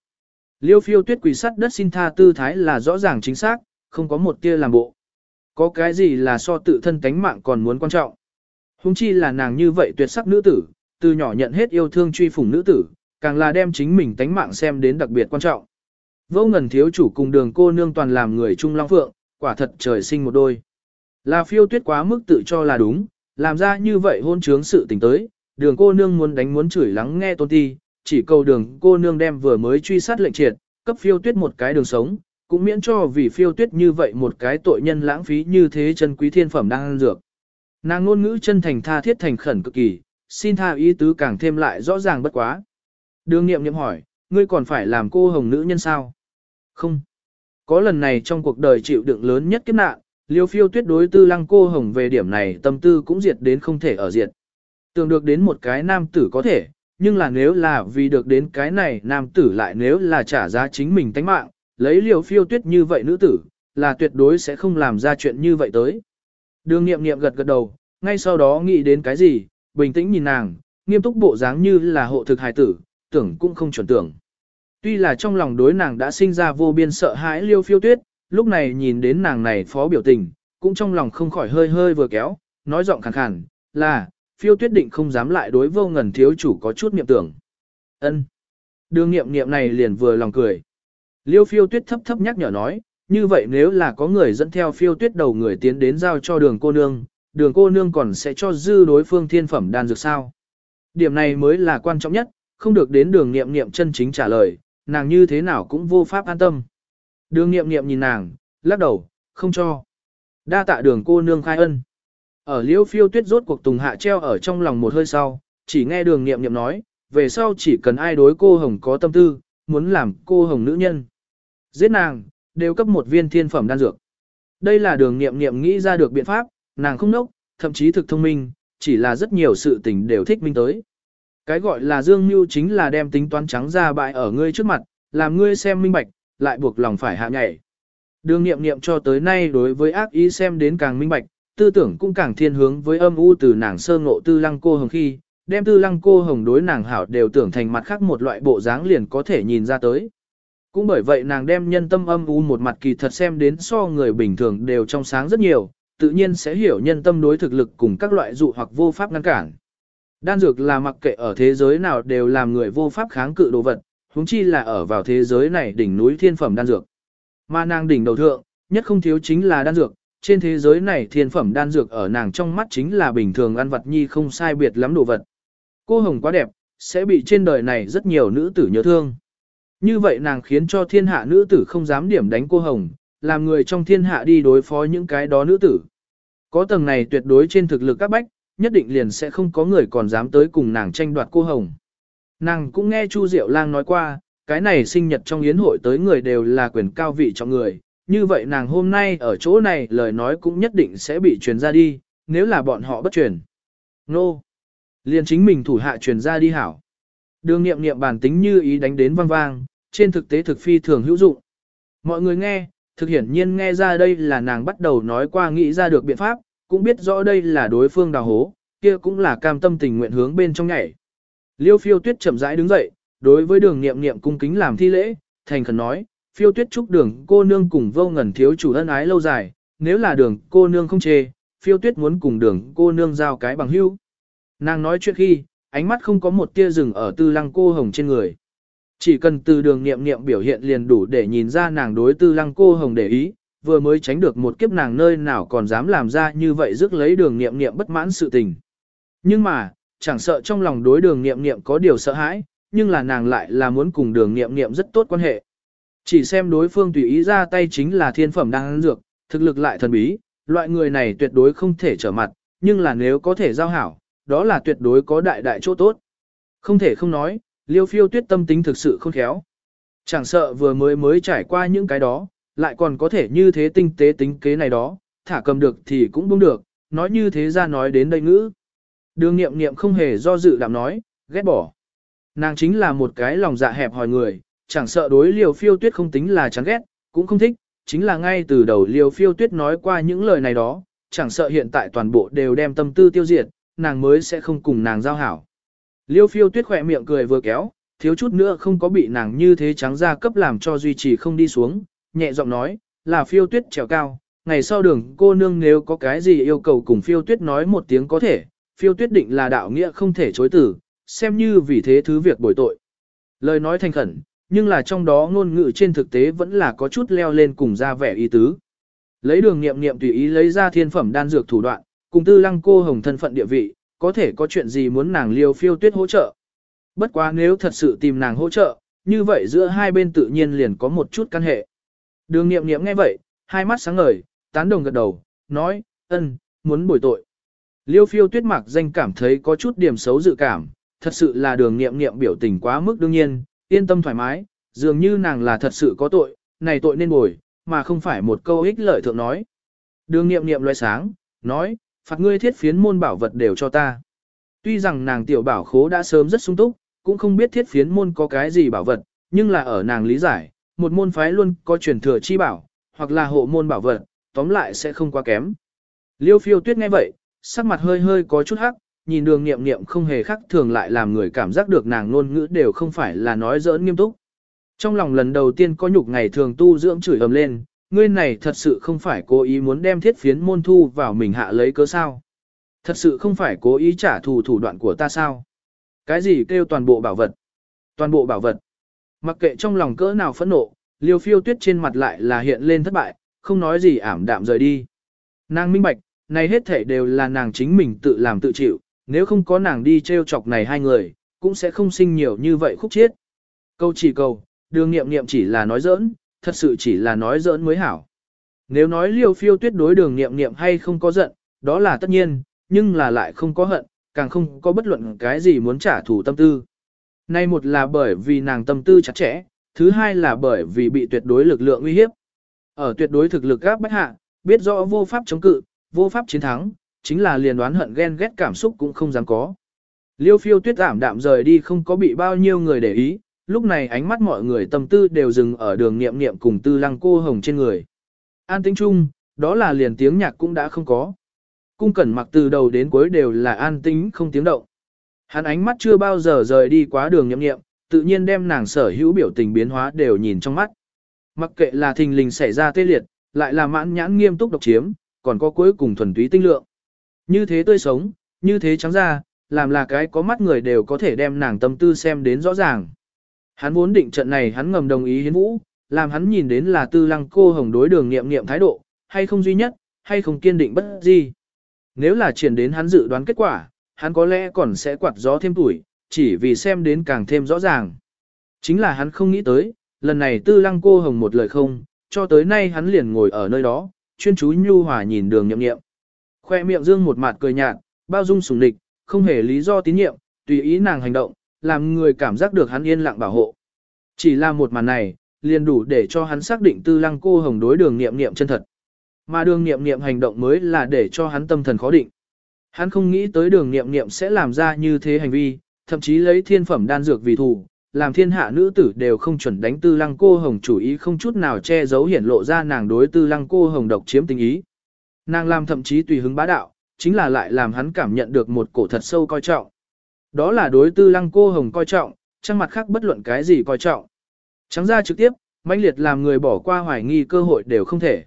Liêu phiêu tuyết quỷ sắt đất xin tha tư thái là rõ ràng chính xác, không có một tia làm bộ. Có cái gì là so tự thân tánh mạng còn muốn quan trọng. Hùng chi là nàng như vậy tuyệt sắc nữ tử, từ nhỏ nhận hết yêu thương truy phủng nữ tử, càng là đem chính mình tánh mạng xem đến đặc biệt quan trọng. Vô ngần thiếu chủ cùng đường cô nương toàn làm người trung long phượng, quả thật trời sinh một đôi. Là phiêu tuyết quá mức tự cho là đúng, làm ra như vậy hôn trướng sự tình tới, đường cô nương muốn đánh muốn chửi lắng nghe tôn ti, chỉ cầu đường cô nương đem vừa mới truy sát lệnh triệt, cấp phiêu tuyết một cái đường sống, cũng miễn cho vì phiêu tuyết như vậy một cái tội nhân lãng phí như thế chân quý thiên phẩm đang ăn dược. Nàng ngôn ngữ chân thành tha thiết thành khẩn cực kỳ, xin tha ý tứ càng thêm lại rõ ràng bất quá. Đường nghiệm nghiệm hỏi, ngươi còn phải làm cô hồng nữ nhân sao? Không. Có lần này trong cuộc đời chịu đựng lớn nhất kiếp nạn, liêu phiêu tuyết đối tư lăng cô hồng về điểm này tâm tư cũng diệt đến không thể ở diệt. Tưởng được đến một cái nam tử có thể, nhưng là nếu là vì được đến cái này nam tử lại nếu là trả giá chính mình tánh mạng, lấy liều phiêu tuyết như vậy nữ tử, là tuyệt đối sẽ không làm ra chuyện như vậy tới. Đường nghiệm nghiệm gật gật đầu, ngay sau đó nghĩ đến cái gì, bình tĩnh nhìn nàng, nghiêm túc bộ dáng như là hộ thực hài tử, tưởng cũng không chuẩn tưởng. Tuy là trong lòng đối nàng đã sinh ra vô biên sợ hãi liêu phiêu tuyết, lúc này nhìn đến nàng này phó biểu tình, cũng trong lòng không khỏi hơi hơi vừa kéo, nói giọng khàn khàn, là, phiêu tuyết định không dám lại đối vô ngần thiếu chủ có chút niệm tưởng. ân Đường nghiệm nghiệm này liền vừa lòng cười. Liêu phiêu tuyết thấp thấp nhắc nhở nói, như vậy nếu là có người dẫn theo phiêu tuyết đầu người tiến đến giao cho đường cô nương, đường cô nương còn sẽ cho dư đối phương thiên phẩm đan dược sao. Điểm này mới là quan trọng nhất, không được đến đường nghiệm nghiệm chân chính trả lời, nàng như thế nào cũng vô pháp an tâm. Đường nghiệm nghiệm nhìn nàng, lắc đầu, không cho. Đa tạ đường cô nương khai ân. Ở liễu phiêu tuyết rốt cuộc tùng hạ treo ở trong lòng một hơi sau, chỉ nghe đường nghiệm nghiệm nói, về sau chỉ cần ai đối cô hồng có tâm tư, muốn làm cô hồng nữ nhân. Giết nàng, đều cấp một viên thiên phẩm đan dược. Đây là đường nghiệm nghiệm nghĩ ra được biện pháp, nàng không nốc, thậm chí thực thông minh, chỉ là rất nhiều sự tình đều thích minh tới. Cái gọi là dương mưu chính là đem tính toán trắng ra bại ở ngươi trước mặt, làm ngươi xem minh bạch, lại buộc lòng phải hạ nhảy. Đường nghiệm nghiệm cho tới nay đối với ác ý xem đến càng minh bạch, tư tưởng cũng càng thiên hướng với âm u từ nàng sơ ngộ tư lăng cô hồng khi, đem tư lăng cô hồng đối nàng hảo đều tưởng thành mặt khác một loại bộ dáng liền có thể nhìn ra tới. Cũng bởi vậy nàng đem nhân tâm âm u một mặt kỳ thật xem đến so người bình thường đều trong sáng rất nhiều, tự nhiên sẽ hiểu nhân tâm đối thực lực cùng các loại dụ hoặc vô pháp ngăn cản. Đan dược là mặc kệ ở thế giới nào đều làm người vô pháp kháng cự đồ vật, huống chi là ở vào thế giới này đỉnh núi thiên phẩm đan dược. Mà nàng đỉnh đầu thượng, nhất không thiếu chính là đan dược, trên thế giới này thiên phẩm đan dược ở nàng trong mắt chính là bình thường ăn vật nhi không sai biệt lắm đồ vật. Cô hồng quá đẹp, sẽ bị trên đời này rất nhiều nữ tử nhớ thương. Như vậy nàng khiến cho thiên hạ nữ tử không dám điểm đánh cô hồng, làm người trong thiên hạ đi đối phó những cái đó nữ tử. Có tầng này tuyệt đối trên thực lực các bách, nhất định liền sẽ không có người còn dám tới cùng nàng tranh đoạt cô hồng. Nàng cũng nghe Chu Diệu Lang nói qua, cái này sinh nhật trong yến hội tới người đều là quyền cao vị trọng người, như vậy nàng hôm nay ở chỗ này lời nói cũng nhất định sẽ bị truyền ra đi, nếu là bọn họ bất truyền. Nô! Liền chính mình thủ hạ truyền ra đi hảo. Đường nghiệm nghiệm bản tính như ý đánh đến vang vang, trên thực tế thực phi thường hữu dụng. Mọi người nghe, thực hiển nhiên nghe ra đây là nàng bắt đầu nói qua nghĩ ra được biện pháp, cũng biết rõ đây là đối phương đào hố, kia cũng là cam tâm tình nguyện hướng bên trong nhảy. Liêu phiêu tuyết chậm rãi đứng dậy, đối với đường nghiệm nghiệm cung kính làm thi lễ, thành khẩn nói, phiêu tuyết chúc đường cô nương cùng vô ngẩn thiếu chủ ân ái lâu dài, nếu là đường cô nương không chê, phiêu tuyết muốn cùng đường cô nương giao cái bằng hữu. Nàng nói chuyện khi, ánh mắt không có một tia rừng ở tư lăng cô hồng trên người. Chỉ cần từ đường nghiệm nghiệm biểu hiện liền đủ để nhìn ra nàng đối tư lăng cô hồng để ý, vừa mới tránh được một kiếp nàng nơi nào còn dám làm ra như vậy rước lấy đường nghiệm nghiệm bất mãn sự tình. Nhưng mà, chẳng sợ trong lòng đối đường nghiệm nghiệm có điều sợ hãi, nhưng là nàng lại là muốn cùng đường nghiệm nghiệm rất tốt quan hệ. Chỉ xem đối phương tùy ý ra tay chính là thiên phẩm đang dược, thực lực lại thần bí, loại người này tuyệt đối không thể trở mặt, nhưng là nếu có thể giao hảo, đó là tuyệt đối có đại đại chỗ tốt. Không thể không nói, liêu phiêu tuyết tâm tính thực sự không khéo. Chẳng sợ vừa mới mới trải qua những cái đó, lại còn có thể như thế tinh tế tính kế này đó, thả cầm được thì cũng buông được, nói như thế ra nói đến đây ngữ. Đường nghiệm nghiệm không hề do dự đạm nói, ghét bỏ. Nàng chính là một cái lòng dạ hẹp hòi người, chẳng sợ đối liều phiêu tuyết không tính là chán ghét, cũng không thích, chính là ngay từ đầu liều phiêu tuyết nói qua những lời này đó, chẳng sợ hiện tại toàn bộ đều đem tâm tư tiêu diệt, nàng mới sẽ không cùng nàng giao hảo. Liêu phiêu tuyết khỏe miệng cười vừa kéo, thiếu chút nữa không có bị nàng như thế trắng ra cấp làm cho duy trì không đi xuống, nhẹ giọng nói, là phiêu tuyết trèo cao, ngày sau đường cô nương nếu có cái gì yêu cầu cùng phiêu tuyết nói một tiếng có thể, phiêu tuyết định là đạo nghĩa không thể chối tử, xem như vì thế thứ việc bồi tội. Lời nói thành khẩn, nhưng là trong đó ngôn ngữ trên thực tế vẫn là có chút leo lên cùng ra vẻ ý tứ. Lấy đường nghiệm nghiệm tùy ý lấy ra thiên phẩm đan dược thủ đoạn, cùng tư lăng cô hồng thân phận địa vị, có thể có chuyện gì muốn nàng liêu phiêu tuyết hỗ trợ. Bất quá nếu thật sự tìm nàng hỗ trợ, như vậy giữa hai bên tự nhiên liền có một chút căn hệ. Đường nghiệm nghiệm nghe vậy, hai mắt sáng ngời, tán đồng gật đầu, nói, ân, muốn bồi tội. Liêu phiêu tuyết mặc danh cảm thấy có chút điểm xấu dự cảm, thật sự là đường nghiệm nghiệm biểu tình quá mức đương nhiên, yên tâm thoải mái, dường như nàng là thật sự có tội, này tội nên bồi, mà không phải một câu ích lợi thượng nói. Đường nghiệm nghiệm loại sáng, nói, phạt ngươi thiết phiến môn bảo vật đều cho ta. Tuy rằng nàng tiểu bảo khố đã sớm rất sung túc, cũng không biết thiết phiến môn có cái gì bảo vật, nhưng là ở nàng lý giải, một môn phái luôn có truyền thừa chi bảo, hoặc là hộ môn bảo vật, tóm lại sẽ không quá kém. Liêu phiêu tuyết nghe vậy, sắc mặt hơi hơi có chút hắc, nhìn đường nghiệm nghiệm không hề khác thường lại làm người cảm giác được nàng ngôn ngữ đều không phải là nói giỡn nghiêm túc. Trong lòng lần đầu tiên có nhục ngày thường tu dưỡng chửi ầm lên, ngươi này thật sự không phải cố ý muốn đem thiết phiến môn thu vào mình hạ lấy cớ sao. Thật sự không phải cố ý trả thù thủ đoạn của ta sao. Cái gì kêu toàn bộ bảo vật? Toàn bộ bảo vật. Mặc kệ trong lòng cỡ nào phẫn nộ, liêu phiêu tuyết trên mặt lại là hiện lên thất bại, không nói gì ảm đạm rời đi. Nàng minh bạch, này hết thể đều là nàng chính mình tự làm tự chịu, nếu không có nàng đi treo chọc này hai người, cũng sẽ không sinh nhiều như vậy khúc chiết. Câu chỉ cầu, đường nghiệm nghiệm chỉ là nói giỡn, thật sự chỉ là nói giỡn mới hảo. Nếu nói liêu phiêu tuyết đối đường nghiệm nghiệm hay không có giận, đó là tất nhiên, nhưng là lại không có hận, càng không có bất luận cái gì muốn trả thù tâm tư. Nay một là bởi vì nàng tâm tư chặt chẽ, thứ hai là bởi vì bị tuyệt đối lực lượng uy hiếp. Ở tuyệt đối thực lực gáp bách hạ, biết rõ vô pháp chống cự, vô pháp chiến thắng, chính là liền đoán hận ghen ghét cảm xúc cũng không dám có. Liêu phiêu tuyết ảm đạm rời đi không có bị bao nhiêu người để ý, lúc này ánh mắt mọi người tâm tư đều dừng ở đường nghiệm nghiệm cùng tư lăng cô hồng trên người. An tĩnh chung, đó là liền tiếng nhạc cũng đã không có. Cung cẩn mặc từ đầu đến cuối đều là an tĩnh không tiếng động. Hắn ánh mắt chưa bao giờ rời đi quá đường nhậm nghiệm, tự nhiên đem nàng sở hữu biểu tình biến hóa đều nhìn trong mắt. Mặc kệ là thình lình xảy ra tê liệt, lại là mãn nhãn nghiêm túc độc chiếm, còn có cuối cùng thuần túy tinh lượng. Như thế tươi sống, như thế trắng ra, làm là cái có mắt người đều có thể đem nàng tâm tư xem đến rõ ràng. Hắn vốn định trận này hắn ngầm đồng ý hiến vũ, làm hắn nhìn đến là tư lăng cô hồng đối đường nghiệm nghiệm thái độ, hay không duy nhất, hay không kiên định bất gì. Nếu là triển đến hắn dự đoán kết quả, hắn có lẽ còn sẽ quạt gió thêm tuổi, chỉ vì xem đến càng thêm rõ ràng. Chính là hắn không nghĩ tới, lần này tư lăng cô hồng một lời không, cho tới nay hắn liền ngồi ở nơi đó, chuyên chú nhu hòa nhìn đường nhậm nghiệm. Khoe miệng dương một mặt cười nhạt, bao dung sùng địch, không hề lý do tín nhiệm, tùy ý nàng hành động, làm người cảm giác được hắn yên lặng bảo hộ. Chỉ là một màn này, liền đủ để cho hắn xác định tư lăng cô hồng đối đường nghiệm nghiệm chân thật. Mà đường nghiệm nghiệm hành động mới là để cho hắn tâm thần khó định. Hắn không nghĩ tới đường nghiệm nghiệm sẽ làm ra như thế hành vi, thậm chí lấy thiên phẩm đan dược vì thù, làm thiên hạ nữ tử đều không chuẩn đánh tư lăng cô hồng chủ ý không chút nào che giấu hiển lộ ra nàng đối tư lăng cô hồng độc chiếm tình ý. Nàng làm thậm chí tùy hứng bá đạo, chính là lại làm hắn cảm nhận được một cổ thật sâu coi trọng. Đó là đối tư lăng cô hồng coi trọng, trang mặt khác bất luận cái gì coi trọng. Trắng ra trực tiếp, mãnh liệt làm người bỏ qua hoài nghi cơ hội đều không thể.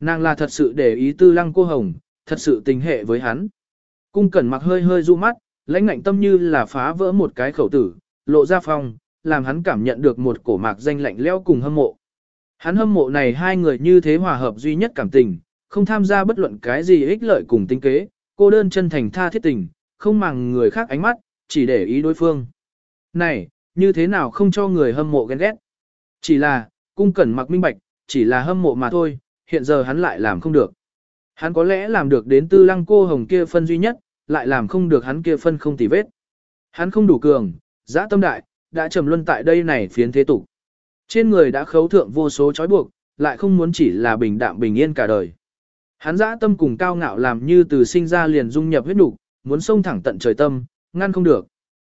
Nàng là thật sự để ý tư lăng cô hồng, thật sự tình hệ với hắn. Cung cẩn mặc hơi hơi du mắt, lãnh ngạnh tâm như là phá vỡ một cái khẩu tử, lộ ra phong, làm hắn cảm nhận được một cổ mạc danh lạnh leo cùng hâm mộ. Hắn hâm mộ này hai người như thế hòa hợp duy nhất cảm tình, không tham gia bất luận cái gì ích lợi cùng tinh kế, cô đơn chân thành tha thiết tình, không màng người khác ánh mắt, chỉ để ý đối phương. Này, như thế nào không cho người hâm mộ ghen ghét? Chỉ là, cung cẩn mặc minh bạch, chỉ là hâm mộ mà thôi, hiện giờ hắn lại làm không được. Hắn có lẽ làm được đến tư lăng cô hồng kia phân duy nhất, lại làm không được hắn kia phân không tì vết. Hắn không đủ cường, giã tâm đại, đã trầm luân tại đây này phiến thế tục. Trên người đã khấu thượng vô số trói buộc, lại không muốn chỉ là bình đạm bình yên cả đời. Hắn giã tâm cùng cao ngạo làm như từ sinh ra liền dung nhập huyết đủ, muốn xông thẳng tận trời tâm, ngăn không được.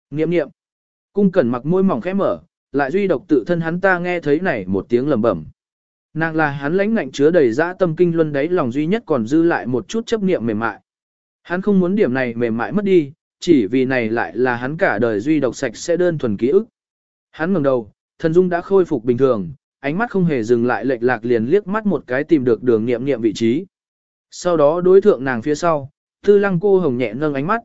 Nghiệm nghiệm. Cung cẩn mặc môi mỏng khẽ mở, lại duy độc tự thân hắn ta nghe thấy này một tiếng lầm bẩm. Nàng là hắn lãnh ngạnh chứa đầy dã tâm kinh luân đấy lòng duy nhất còn dư lại một chút chấp niệm mềm mại. Hắn không muốn điểm này mềm mại mất đi, chỉ vì này lại là hắn cả đời duy độc sạch sẽ đơn thuần ký ức. Hắn ngẩng đầu, thần dung đã khôi phục bình thường, ánh mắt không hề dừng lại lệch lạc liền liếc mắt một cái tìm được đường nghiệm nghiệm vị trí. Sau đó đối thượng nàng phía sau, tư lăng cô hồng nhẹ nâng ánh mắt.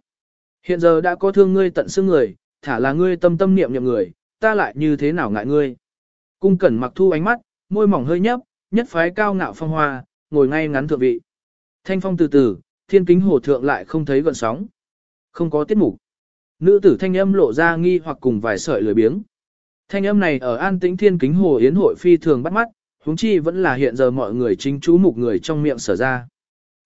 Hiện giờ đã có thương ngươi tận xương người, thả là ngươi tâm tâm niệm niệm người, ta lại như thế nào ngại ngươi. Cung cẩn mặc thu ánh mắt, môi mỏng hơi nhấp, nhất phái cao ngạo phong hoa, ngồi ngay ngắn thượng vị. Thanh phong từ từ, thiên kính hồ thượng lại không thấy gợn sóng. Không có tiết mục. Nữ tử thanh âm lộ ra nghi hoặc cùng vài sợi lười biếng. Thanh âm này ở an tĩnh thiên kính hồ yến hội phi thường bắt mắt, huống chi vẫn là hiện giờ mọi người chính chú mục người trong miệng sở ra.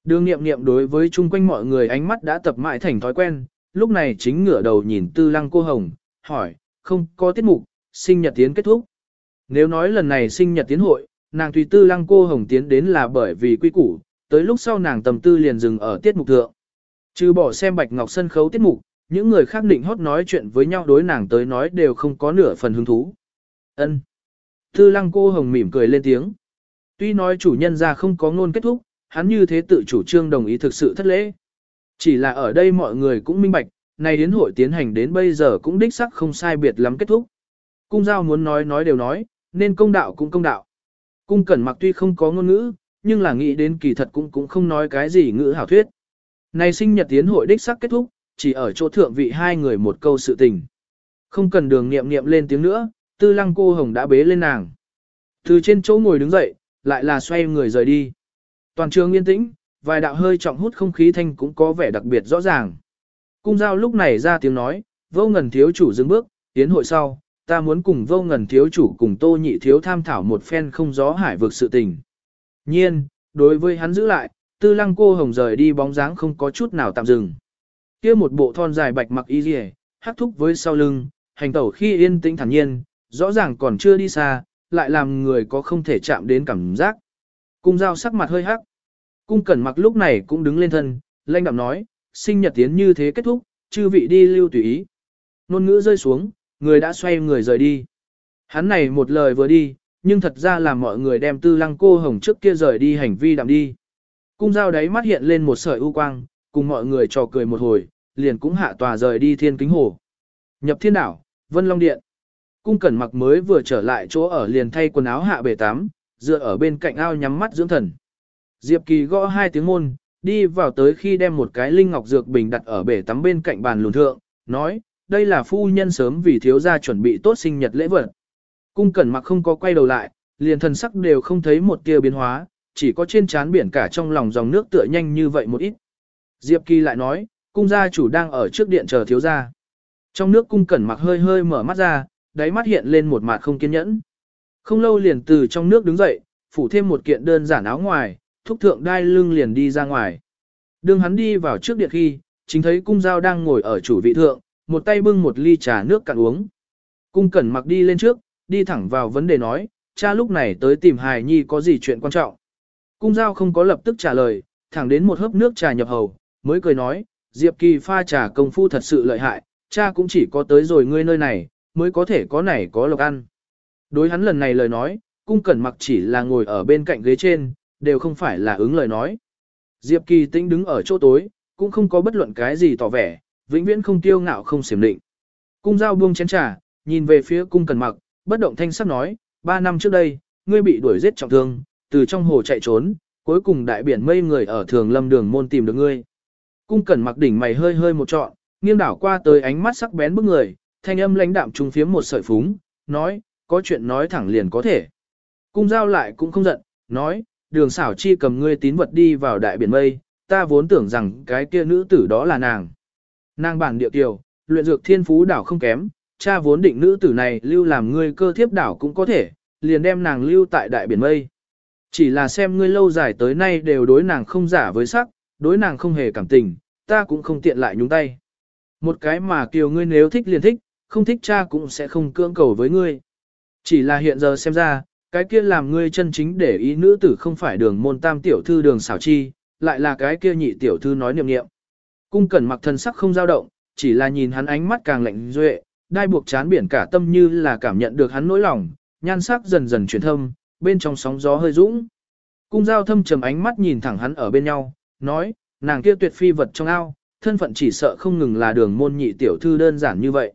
Đường nghiệm nghiệm đối với chung quanh mọi người ánh mắt đã tập mãi thành thói quen, lúc này chính ngửa đầu nhìn tư lăng cô hồng, hỏi, không có tiết mục, sinh nhật tiến kết thúc. Nếu nói lần này sinh nhật tiến hội, nàng tùy tư lăng cô hồng tiến đến là bởi vì quy củ, tới lúc sau nàng tầm tư liền dừng ở tiết mục thượng. Trừ bỏ xem bạch ngọc sân khấu tiết mục, những người khác định hót nói chuyện với nhau đối nàng tới nói đều không có nửa phần hứng thú. Ân. Tư lăng cô hồng mỉm cười lên tiếng. Tuy nói chủ nhân ra không có ngôn kết thúc, hắn như thế tự chủ trương đồng ý thực sự thất lễ. Chỉ là ở đây mọi người cũng minh bạch, này đến hội tiến hành đến bây giờ cũng đích sắc không sai biệt lắm kết thúc. Cung giao muốn nói nói đều nói, nên công đạo cũng công đạo. Cung cẩn mặc tuy không có ngôn ngữ, nhưng là nghĩ đến kỳ thật cũng cũng không nói cái gì ngữ hảo thuyết. Này sinh nhật tiến hội đích sắc kết thúc, chỉ ở chỗ thượng vị hai người một câu sự tình. Không cần đường nghiệm nghiệm lên tiếng nữa, tư lăng cô hồng đã bế lên nàng. Từ trên chỗ ngồi đứng dậy, lại là xoay người rời đi. Toàn trường yên tĩnh, vài đạo hơi trọng hút không khí thanh cũng có vẻ đặc biệt rõ ràng. Cung giao lúc này ra tiếng nói, vô ngần thiếu chủ dừng bước, tiến hội sau, ta muốn cùng vô ngần thiếu chủ cùng tô nhị thiếu tham thảo một phen không gió hải vực sự tình. Nhiên, đối với hắn giữ lại, tư lăng cô hồng rời đi bóng dáng không có chút nào tạm dừng. kia một bộ thon dài bạch mặc y rìa, hắc thúc với sau lưng, hành tẩu khi yên tĩnh thản nhiên, rõ ràng còn chưa đi xa, lại làm người có không thể chạm đến cảm giác. Cung giao sắc mặt hơi hắc. Cung cẩn mặc lúc này cũng đứng lên thân, lanh đạm nói, sinh nhật tiến như thế kết thúc, chư vị đi lưu tùy ý. Nôn ngữ rơi xuống, người đã xoay người rời đi. Hắn này một lời vừa đi, nhưng thật ra là mọi người đem tư lăng cô hồng trước kia rời đi hành vi đạm đi. Cung giao đáy mắt hiện lên một sợi ưu quang, cùng mọi người trò cười một hồi, liền cũng hạ tòa rời đi thiên kính hồ. Nhập thiên đảo, Vân Long Điện. Cung cẩn mặc mới vừa trở lại chỗ ở liền thay quần áo hạ bể tắm, dựa ở bên cạnh ao nhắm mắt dưỡng thần. Diệp Kỳ gõ hai tiếng môn, đi vào tới khi đem một cái linh ngọc dược bình đặt ở bể tắm bên cạnh bàn lùn thượng, nói, đây là phu nhân sớm vì thiếu gia chuẩn bị tốt sinh nhật lễ vật. Cung cẩn mặc không có quay đầu lại, liền thần sắc đều không thấy một tia biến hóa, chỉ có trên trán biển cả trong lòng dòng nước tựa nhanh như vậy một ít. Diệp Kỳ lại nói, cung gia chủ đang ở trước điện chờ thiếu gia. Trong nước cung cẩn mặc hơi hơi mở mắt ra, đáy mắt hiện lên một mặt không kiên nhẫn. Không lâu liền từ trong nước đứng dậy, phủ thêm một kiện đơn giản áo ngoài, thúc thượng đai lưng liền đi ra ngoài. Đường hắn đi vào trước điện khi, chính thấy cung giao đang ngồi ở chủ vị thượng, một tay bưng một ly trà nước cạn uống. Cung cẩn mặc đi lên trước, đi thẳng vào vấn đề nói, cha lúc này tới tìm hài nhi có gì chuyện quan trọng. Cung giao không có lập tức trả lời, thẳng đến một hớp nước trà nhập hầu, mới cười nói, Diệp Kỳ pha trà công phu thật sự lợi hại, cha cũng chỉ có tới rồi ngươi nơi này, mới có thể có này có lộc ăn. Đối hắn lần này lời nói, cung cẩn mặc chỉ là ngồi ở bên cạnh ghế trên, đều không phải là ứng lời nói. Diệp Kỳ tĩnh đứng ở chỗ tối, cũng không có bất luận cái gì tỏ vẻ, vĩnh viễn không tiêu ngạo không xiểm định. Cung giao buông chén trà, nhìn về phía cung cẩn mặc, bất động thanh sắc nói, ba năm trước đây, ngươi bị đuổi giết trọng thương, từ trong hồ chạy trốn, cuối cùng đại biển mây người ở thường lâm đường môn tìm được ngươi. Cung cẩn mặc đỉnh mày hơi hơi một trọn, nghiêng đảo qua tới ánh mắt sắc bén bức người, thanh âm lãnh đạm trung phiếm một sợi phúng, nói, có chuyện nói thẳng liền có thể. Cung giao lại cũng không giận, nói, đường xảo chi cầm ngươi tín vật đi vào đại biển mây, ta vốn tưởng rằng cái kia nữ tử đó là nàng. Nàng bản địa tiểu, luyện dược thiên phú đảo không kém, cha vốn định nữ tử này lưu làm ngươi cơ thiếp đảo cũng có thể, liền đem nàng lưu tại đại biển mây. Chỉ là xem ngươi lâu dài tới nay đều đối nàng không giả với sắc, đối nàng không hề cảm tình, ta cũng không tiện lại nhúng tay. Một cái mà kiều ngươi nếu thích liền thích, không thích cha cũng sẽ không cưỡng cầu với ngươi. Chỉ là hiện giờ xem ra, cái kia làm ngươi chân chính để ý nữ tử không phải đường môn tam tiểu thư đường xảo chi, lại là cái kia nhị tiểu thư nói niệm niệm. Cung cẩn mặc thân sắc không dao động, chỉ là nhìn hắn ánh mắt càng lạnh duệ, đai buộc chán biển cả tâm như là cảm nhận được hắn nỗi lòng, nhan sắc dần dần chuyển thâm, bên trong sóng gió hơi dũng. Cung giao thâm trầm ánh mắt nhìn thẳng hắn ở bên nhau, nói, nàng kia tuyệt phi vật trong ao, thân phận chỉ sợ không ngừng là đường môn nhị tiểu thư đơn giản như vậy.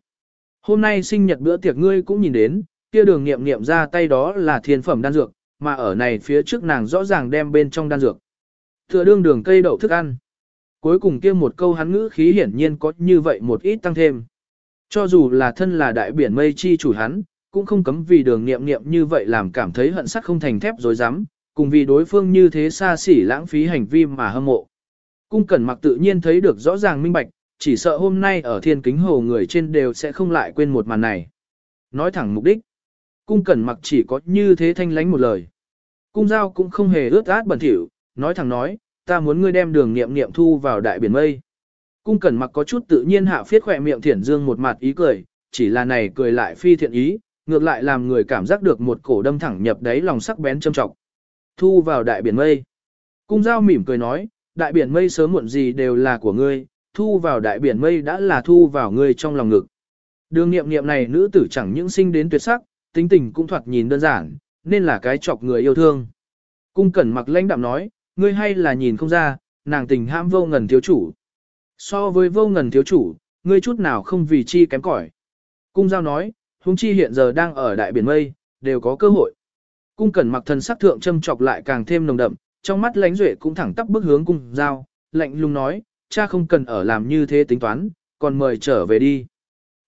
Hôm nay sinh nhật bữa tiệc ngươi cũng nhìn đến, kia đường nghiệm nghiệm ra tay đó là thiên phẩm đan dược, mà ở này phía trước nàng rõ ràng đem bên trong đan dược. Thừa đương đường cây đậu thức ăn. Cuối cùng kia một câu hắn ngữ khí hiển nhiên có như vậy một ít tăng thêm. Cho dù là thân là đại biển mây chi chủ hắn, cũng không cấm vì đường nghiệm nghiệm như vậy làm cảm thấy hận sắc không thành thép dối rắm cùng vì đối phương như thế xa xỉ lãng phí hành vi mà hâm mộ. Cung cẩn mặc tự nhiên thấy được rõ ràng minh bạch, chỉ sợ hôm nay ở thiên kính hồ người trên đều sẽ không lại quên một màn này. Nói thẳng mục đích, cung cẩn mặc chỉ có như thế thanh lánh một lời. Cung giao cũng không hề ướt át bẩn thỉu, nói thẳng nói, ta muốn ngươi đem đường nghiệm nghiệm thu vào đại biển mây. Cung cẩn mặc có chút tự nhiên hạ phiết khỏe miệng thiển dương một mặt ý cười, chỉ là này cười lại phi thiện ý, ngược lại làm người cảm giác được một cổ đâm thẳng nhập đáy lòng sắc bén châm trọng. Thu vào đại biển mây. Cung giao mỉm cười nói, đại biển mây sớm muộn gì đều là của ngươi, thu vào đại biển mây đã là thu vào ngươi trong lòng ngực. Đường nghiệm nghiệm này nữ tử chẳng những sinh đến tuyệt sắc, tính tình cũng thoạt nhìn đơn giản, nên là cái chọc người yêu thương. Cung cẩn mặc lãnh đạm nói, ngươi hay là nhìn không ra, nàng tình ham vô ngần thiếu chủ. So với vô ngần thiếu chủ, ngươi chút nào không vì chi kém cỏi. Cung giao nói, huống chi hiện giờ đang ở đại biển mây, đều có cơ hội. Cung cẩn mặc thần sắc thượng châm chọc lại càng thêm nồng đậm, trong mắt lánh duệ cũng thẳng tắp bước hướng cung giao, lạnh lùng nói, cha không cần ở làm như thế tính toán, còn mời trở về đi.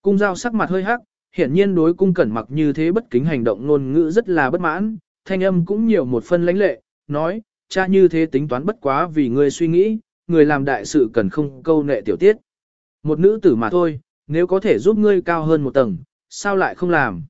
Cung giao sắc mặt hơi hắc, hiển nhiên đối cung cẩn mặc như thế bất kính hành động ngôn ngữ rất là bất mãn, thanh âm cũng nhiều một phân lãnh lệ, nói, cha như thế tính toán bất quá vì ngươi suy nghĩ, người làm đại sự cần không câu nệ tiểu tiết. Một nữ tử mà thôi, nếu có thể giúp ngươi cao hơn một tầng, sao lại không làm?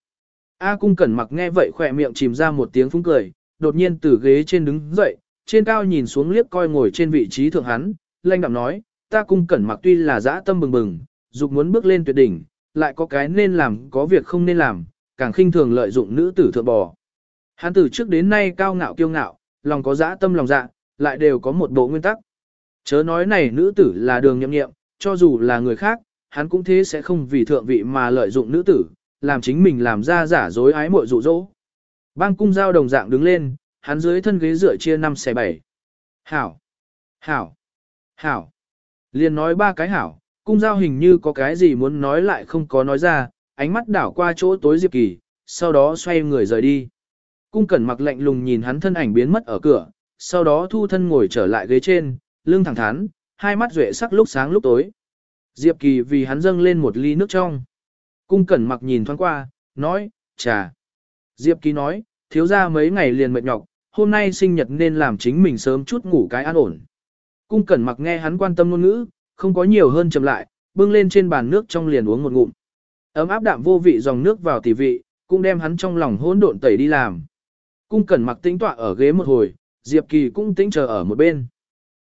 A cung cẩn mặc nghe vậy khỏe miệng chìm ra một tiếng phúng cười, đột nhiên từ ghế trên đứng dậy, trên cao nhìn xuống liếc coi ngồi trên vị trí thượng hắn, lanh đạm nói, ta cung cẩn mặc tuy là dã tâm bừng bừng, dục muốn bước lên tuyệt đỉnh, lại có cái nên làm có việc không nên làm, càng khinh thường lợi dụng nữ tử thượng bò. Hắn từ trước đến nay cao ngạo kiêu ngạo, lòng có dã tâm lòng dạ, lại đều có một bộ nguyên tắc. Chớ nói này nữ tử là đường nhậm nghiệm, cho dù là người khác, hắn cũng thế sẽ không vì thượng vị mà lợi dụng nữ tử, làm chính mình làm ra giả dối ái muội dụ dỗ. Bang cung giao đồng dạng đứng lên, hắn dưới thân ghế dựa chia năm xẻ bảy. Hảo! Hảo! Hảo! Liền nói ba cái hảo, cung giao hình như có cái gì muốn nói lại không có nói ra, ánh mắt đảo qua chỗ tối Diệp Kỳ, sau đó xoay người rời đi. Cung cẩn mặc lạnh lùng nhìn hắn thân ảnh biến mất ở cửa, sau đó thu thân ngồi trở lại ghế trên, lưng thẳng thắn, hai mắt duệ sắc lúc sáng lúc tối. Diệp Kỳ vì hắn dâng lên một ly nước trong. Cung cẩn mặc nhìn thoáng qua, nói, trà. Diệp Kỳ nói, thiếu ra mấy ngày liền mệt nhọc, hôm nay sinh nhật nên làm chính mình sớm chút ngủ cái an ổn. Cung cẩn mặc nghe hắn quan tâm ngôn ngữ, không có nhiều hơn chậm lại, bưng lên trên bàn nước trong liền uống một ngụm. Ấm áp đạm vô vị dòng nước vào tỉ vị, cũng đem hắn trong lòng hỗn độn tẩy đi làm. Cung cẩn mặc tĩnh tọa ở ghế một hồi, Diệp Kỳ cũng tĩnh chờ ở một bên.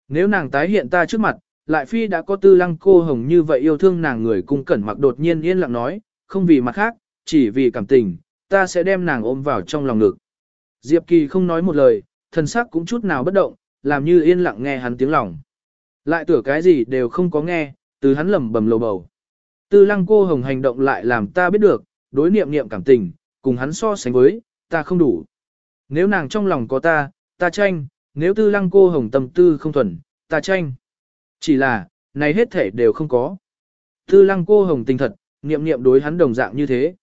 Nếu nàng tái hiện ta trước mặt, lại phi đã có tư lăng cô hồng như vậy yêu thương nàng người cung cẩn mặc đột nhiên yên lặng nói, không vì mặt khác, chỉ vì cảm tình, ta sẽ đem nàng ôm vào trong lòng ngực. Diệp Kỳ không nói một lời, thần sắc cũng chút nào bất động, làm như yên lặng nghe hắn tiếng lòng. Lại tưởng cái gì đều không có nghe, từ hắn lẩm bẩm lầu bầu. Tư lăng cô hồng hành động lại làm ta biết được, đối niệm niệm cảm tình, cùng hắn so sánh với, ta không đủ. Nếu nàng trong lòng có ta, ta tranh, nếu tư lăng cô hồng tâm tư không thuần, ta tranh. Chỉ là, này hết thể đều không có. Tư lăng cô hồng tình thật, niệm niệm đối hắn đồng dạng như thế.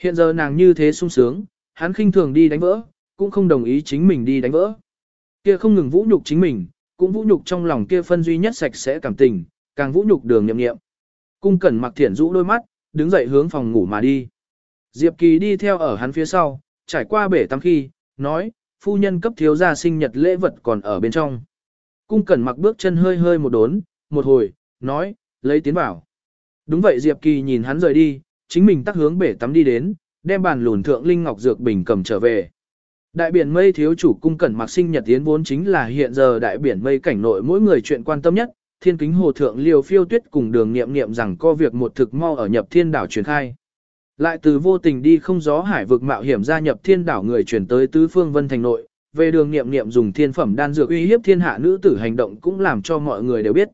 Hiện giờ nàng như thế sung sướng, hắn khinh thường đi đánh vỡ, cũng không đồng ý chính mình đi đánh vỡ. Kia không ngừng vũ nhục chính mình, cũng vũ nhục trong lòng kia phân duy nhất sạch sẽ cảm tình, càng vũ nhục đường niệm niệm. Cung cẩn mặc thiển rũ đôi mắt, đứng dậy hướng phòng ngủ mà đi. Diệp Kỳ đi theo ở hắn phía sau, trải qua bể tắm khi, nói, phu nhân cấp thiếu gia sinh nhật lễ vật còn ở bên trong. Cung cẩn mặc bước chân hơi hơi một đốn, một hồi, nói, lấy tiến vào. Đúng vậy Diệp Kỳ nhìn hắn rời đi, chính mình tắt hướng bể tắm đi đến, đem bàn lùn thượng linh ngọc dược bình cầm trở về. Đại biển mây thiếu chủ cung cẩn mặc sinh nhật tiến vốn chính là hiện giờ đại biển mây cảnh nội mỗi người chuyện quan tâm nhất, thiên kính hồ thượng liều phiêu tuyết cùng đường nghiệm nghiệm rằng có việc một thực mau ở nhập thiên đảo truyền khai. Lại từ vô tình đi không gió hải vực mạo hiểm gia nhập thiên đảo người chuyển tới tứ phương vân thành nội, về đường nghiệm nghiệm dùng thiên phẩm đan dược uy hiếp thiên hạ nữ tử hành động cũng làm cho mọi người đều biết.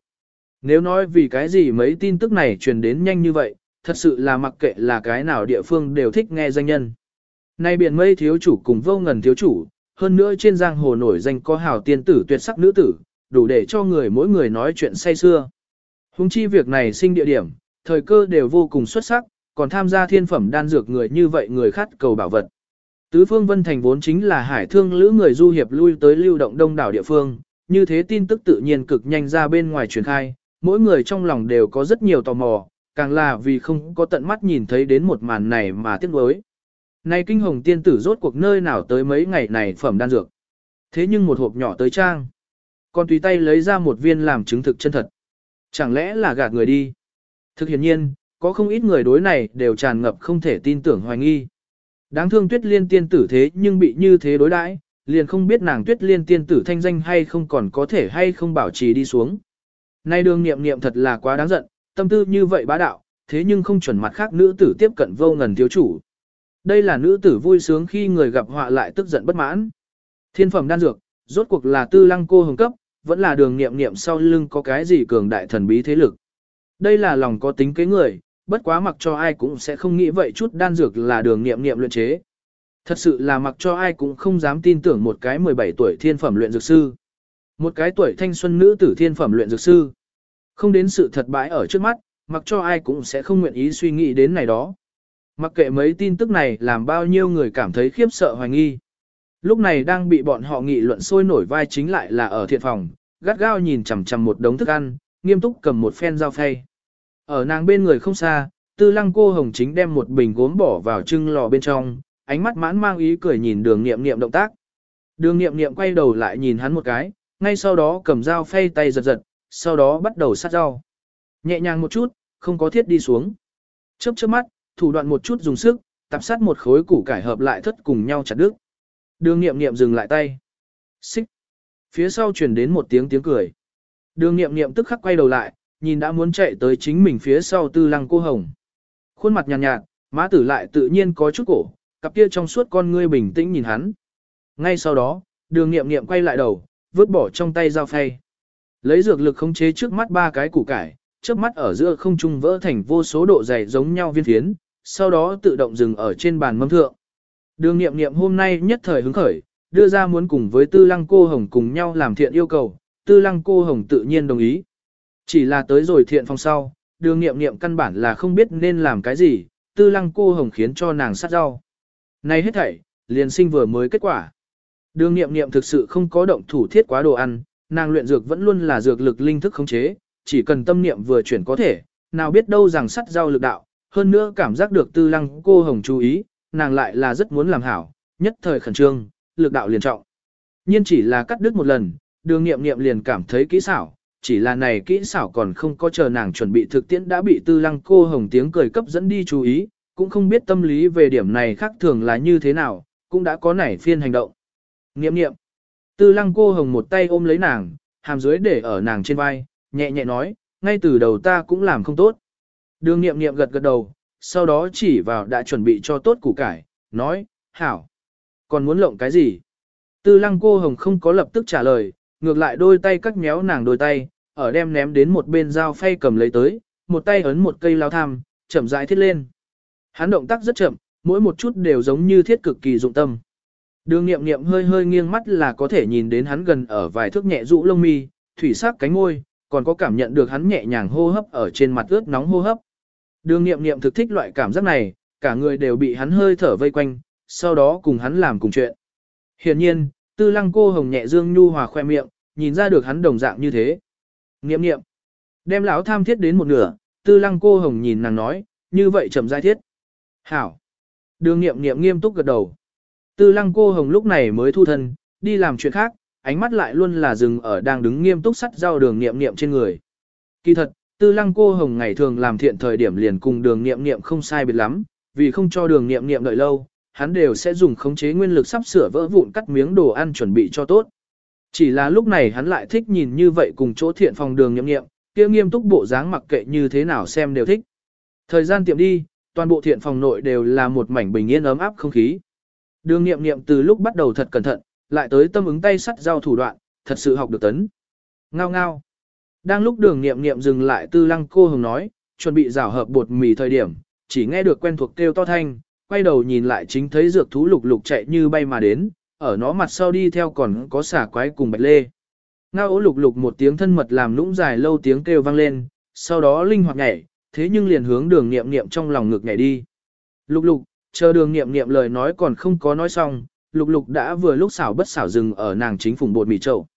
Nếu nói vì cái gì mấy tin tức này truyền đến nhanh như vậy, thật sự là mặc kệ là cái nào địa phương đều thích nghe danh nhân. Nay biển mây thiếu chủ cùng vô ngần thiếu chủ, hơn nữa trên giang hồ nổi danh có hào tiên tử tuyệt sắc nữ tử, đủ để cho người mỗi người nói chuyện say xưa. Hùng chi việc này sinh địa điểm, thời cơ đều vô cùng xuất sắc, còn tham gia thiên phẩm đan dược người như vậy người khát cầu bảo vật. Tứ phương Vân Thành vốn chính là hải thương lữ người du hiệp lui tới lưu động đông đảo địa phương, như thế tin tức tự nhiên cực nhanh ra bên ngoài truyền khai, mỗi người trong lòng đều có rất nhiều tò mò, càng là vì không có tận mắt nhìn thấy đến một màn này mà tiếc nuối. Này kinh hồng tiên tử rốt cuộc nơi nào tới mấy ngày này phẩm đan dược. Thế nhưng một hộp nhỏ tới trang. Còn tùy tay lấy ra một viên làm chứng thực chân thật. Chẳng lẽ là gạt người đi? Thực hiện nhiên, có không ít người đối này đều tràn ngập không thể tin tưởng hoài nghi. Đáng thương tuyết liên tiên tử thế nhưng bị như thế đối đãi, liền không biết nàng tuyết liên tiên tử thanh danh hay không còn có thể hay không bảo trì đi xuống. Nay đường niệm niệm thật là quá đáng giận, tâm tư như vậy bá đạo, thế nhưng không chuẩn mặt khác nữ tử tiếp cận vô ngần thiếu chủ. Đây là nữ tử vui sướng khi người gặp họa lại tức giận bất mãn. Thiên phẩm đan dược, rốt cuộc là tư lăng cô hồng cấp, vẫn là đường niệm niệm sau lưng có cái gì cường đại thần bí thế lực. Đây là lòng có tính kế người, bất quá mặc cho ai cũng sẽ không nghĩ vậy chút đan dược là đường niệm niệm luyện chế. Thật sự là mặc cho ai cũng không dám tin tưởng một cái 17 tuổi thiên phẩm luyện dược sư. Một cái tuổi thanh xuân nữ tử thiên phẩm luyện dược sư. Không đến sự thật bãi ở trước mắt, mặc cho ai cũng sẽ không nguyện ý suy nghĩ đến này đó. Mặc kệ mấy tin tức này làm bao nhiêu người cảm thấy khiếp sợ hoài nghi. Lúc này đang bị bọn họ nghị luận sôi nổi vai chính lại là ở thiện phòng, gắt gao nhìn chằm chằm một đống thức ăn, nghiêm túc cầm một phen dao phay. Ở nàng bên người không xa, tư lăng cô hồng chính đem một bình gốm bỏ vào trưng lò bên trong, ánh mắt mãn mang ý cười nhìn đường nghiệm nghiệm động tác. Đường nghiệm nghiệm quay đầu lại nhìn hắn một cái, ngay sau đó cầm dao phay tay giật giật, sau đó bắt đầu sát rau. Nhẹ nhàng một chút, không có thiết đi xuống. Chớp chớp mắt, thủ đoạn một chút dùng sức, tập sát một khối củ cải hợp lại thất cùng nhau chặt đứt. Đường nghiệm nghiệm dừng lại tay. Xích. Phía sau truyền đến một tiếng tiếng cười. Đường nghiệm nghiệm tức khắc quay đầu lại, nhìn đã muốn chạy tới chính mình phía sau tư lăng cô hồng. Khuôn mặt nhàn nhạt, nhạt, má tử lại tự nhiên có chút cổ, cặp kia trong suốt con ngươi bình tĩnh nhìn hắn. Ngay sau đó, đường nghiệm nghiệm quay lại đầu, vứt bỏ trong tay dao phay. Lấy dược lực khống chế trước mắt ba cái củ cải, trước mắt ở giữa không trung vỡ thành vô số độ dày giống nhau viên phiến, sau đó tự động dừng ở trên bàn mâm thượng. Đường nghiệm nghiệm hôm nay nhất thời hứng khởi, đưa ra muốn cùng với tư lăng cô hồng cùng nhau làm thiện yêu cầu, tư lăng cô hồng tự nhiên đồng ý. Chỉ là tới rồi thiện phòng sau, đường nghiệm nghiệm căn bản là không biết nên làm cái gì, tư lăng cô hồng khiến cho nàng sát rau. Này hết thảy, liền sinh vừa mới kết quả. Đường nghiệm nghiệm thực sự không có động thủ thiết quá đồ ăn, nàng luyện dược vẫn luôn là dược lực linh thức khống chế, chỉ cần tâm niệm vừa chuyển có thể, nào biết đâu rằng sắt rau lực đạo, hơn nữa cảm giác được tư lăng cô hồng chú ý, nàng lại là rất muốn làm hảo, nhất thời khẩn trương, lực đạo liền trọng. nhiên chỉ là cắt đứt một lần, đường nghiệm nghiệm liền cảm thấy kỹ xảo, chỉ là này kỹ xảo còn không có chờ nàng chuẩn bị thực tiễn đã bị tư lăng cô hồng tiếng cười cấp dẫn đi chú ý, cũng không biết tâm lý về điểm này khác thường là như thế nào, cũng đã có nảy phiên hành động. Nghiệm nghiệm, tư lăng cô hồng một tay ôm lấy nàng, hàm dưới để ở nàng trên vai, nhẹ nhẹ nói, ngay từ đầu ta cũng làm không tốt. Đường nghiệm nghiệm gật gật đầu, sau đó chỉ vào đã chuẩn bị cho tốt củ cải, nói, hảo. Còn muốn lộng cái gì? Tư lăng cô hồng không có lập tức trả lời, ngược lại đôi tay cắt méo nàng đôi tay, ở đem ném đến một bên dao phay cầm lấy tới, một tay ấn một cây lao tham, chậm rãi thiết lên. Hắn động tác rất chậm, mỗi một chút đều giống như thiết cực kỳ dụng tâm. Đường nghiệm nghiệm hơi hơi nghiêng mắt là có thể nhìn đến hắn gần ở vài thước nhẹ rũ lông mi, thủy sắc cánh môi, còn có cảm nhận được hắn nhẹ nhàng hô hấp ở trên mặt ướt nóng hô hấp. Đường nghiệm nghiệm thực thích loại cảm giác này, cả người đều bị hắn hơi thở vây quanh, sau đó cùng hắn làm cùng chuyện. Hiển nhiên, tư lăng cô hồng nhẹ dương nhu hòa khoe miệng, nhìn ra được hắn đồng dạng như thế. Nghiệm nghiệm, đem lão tham thiết đến một nửa, tư lăng cô hồng nhìn nàng nói, như vậy chậm giai thiết. Hảo. Đường nghiệm nghiệm nghiêm túc gật đầu. Tư lăng cô hồng lúc này mới thu thân, đi làm chuyện khác, ánh mắt lại luôn là dừng ở đang đứng nghiêm túc sắt rau đường nghiệm nghiệm trên người. Kỳ thật, tư lăng cô hồng ngày thường làm thiện thời điểm liền cùng đường nghiệm nghiệm không sai biệt lắm, vì không cho đường nghiệm nghiệm đợi lâu, hắn đều sẽ dùng khống chế nguyên lực sắp sửa vỡ vụn cắt miếng đồ ăn chuẩn bị cho tốt. Chỉ là lúc này hắn lại thích nhìn như vậy cùng chỗ thiện phòng đường nhậm nghiệm, kia nghiêm túc bộ dáng mặc kệ như thế nào xem đều thích. Thời gian tiệm đi, toàn bộ thiện phòng nội đều là một mảnh bình yên ấm áp không khí. Đường nghiệm nghiệm từ lúc bắt đầu thật cẩn thận, lại tới tâm ứng tay sắt giao thủ đoạn, thật sự học được tấn. Ngao ngao. Đang lúc đường nghiệm nghiệm dừng lại tư lăng cô hồng nói, chuẩn bị rào hợp bột mì thời điểm, chỉ nghe được quen thuộc kêu to thanh, quay đầu nhìn lại chính thấy dược thú lục lục chạy như bay mà đến, ở nó mặt sau đi theo còn có xả quái cùng bạch lê. Ngao ố lục lục một tiếng thân mật làm lũng dài lâu tiếng kêu vang lên, sau đó linh hoạt nhảy, thế nhưng liền hướng đường nghiệm nghiệm trong lòng ngực nhảy đi. Lục lục, chờ đường nghiệm nghiệm lời nói còn không có nói xong, lục lục đã vừa lúc xảo bất xảo dừng ở nàng chính phùng bột mì trậu.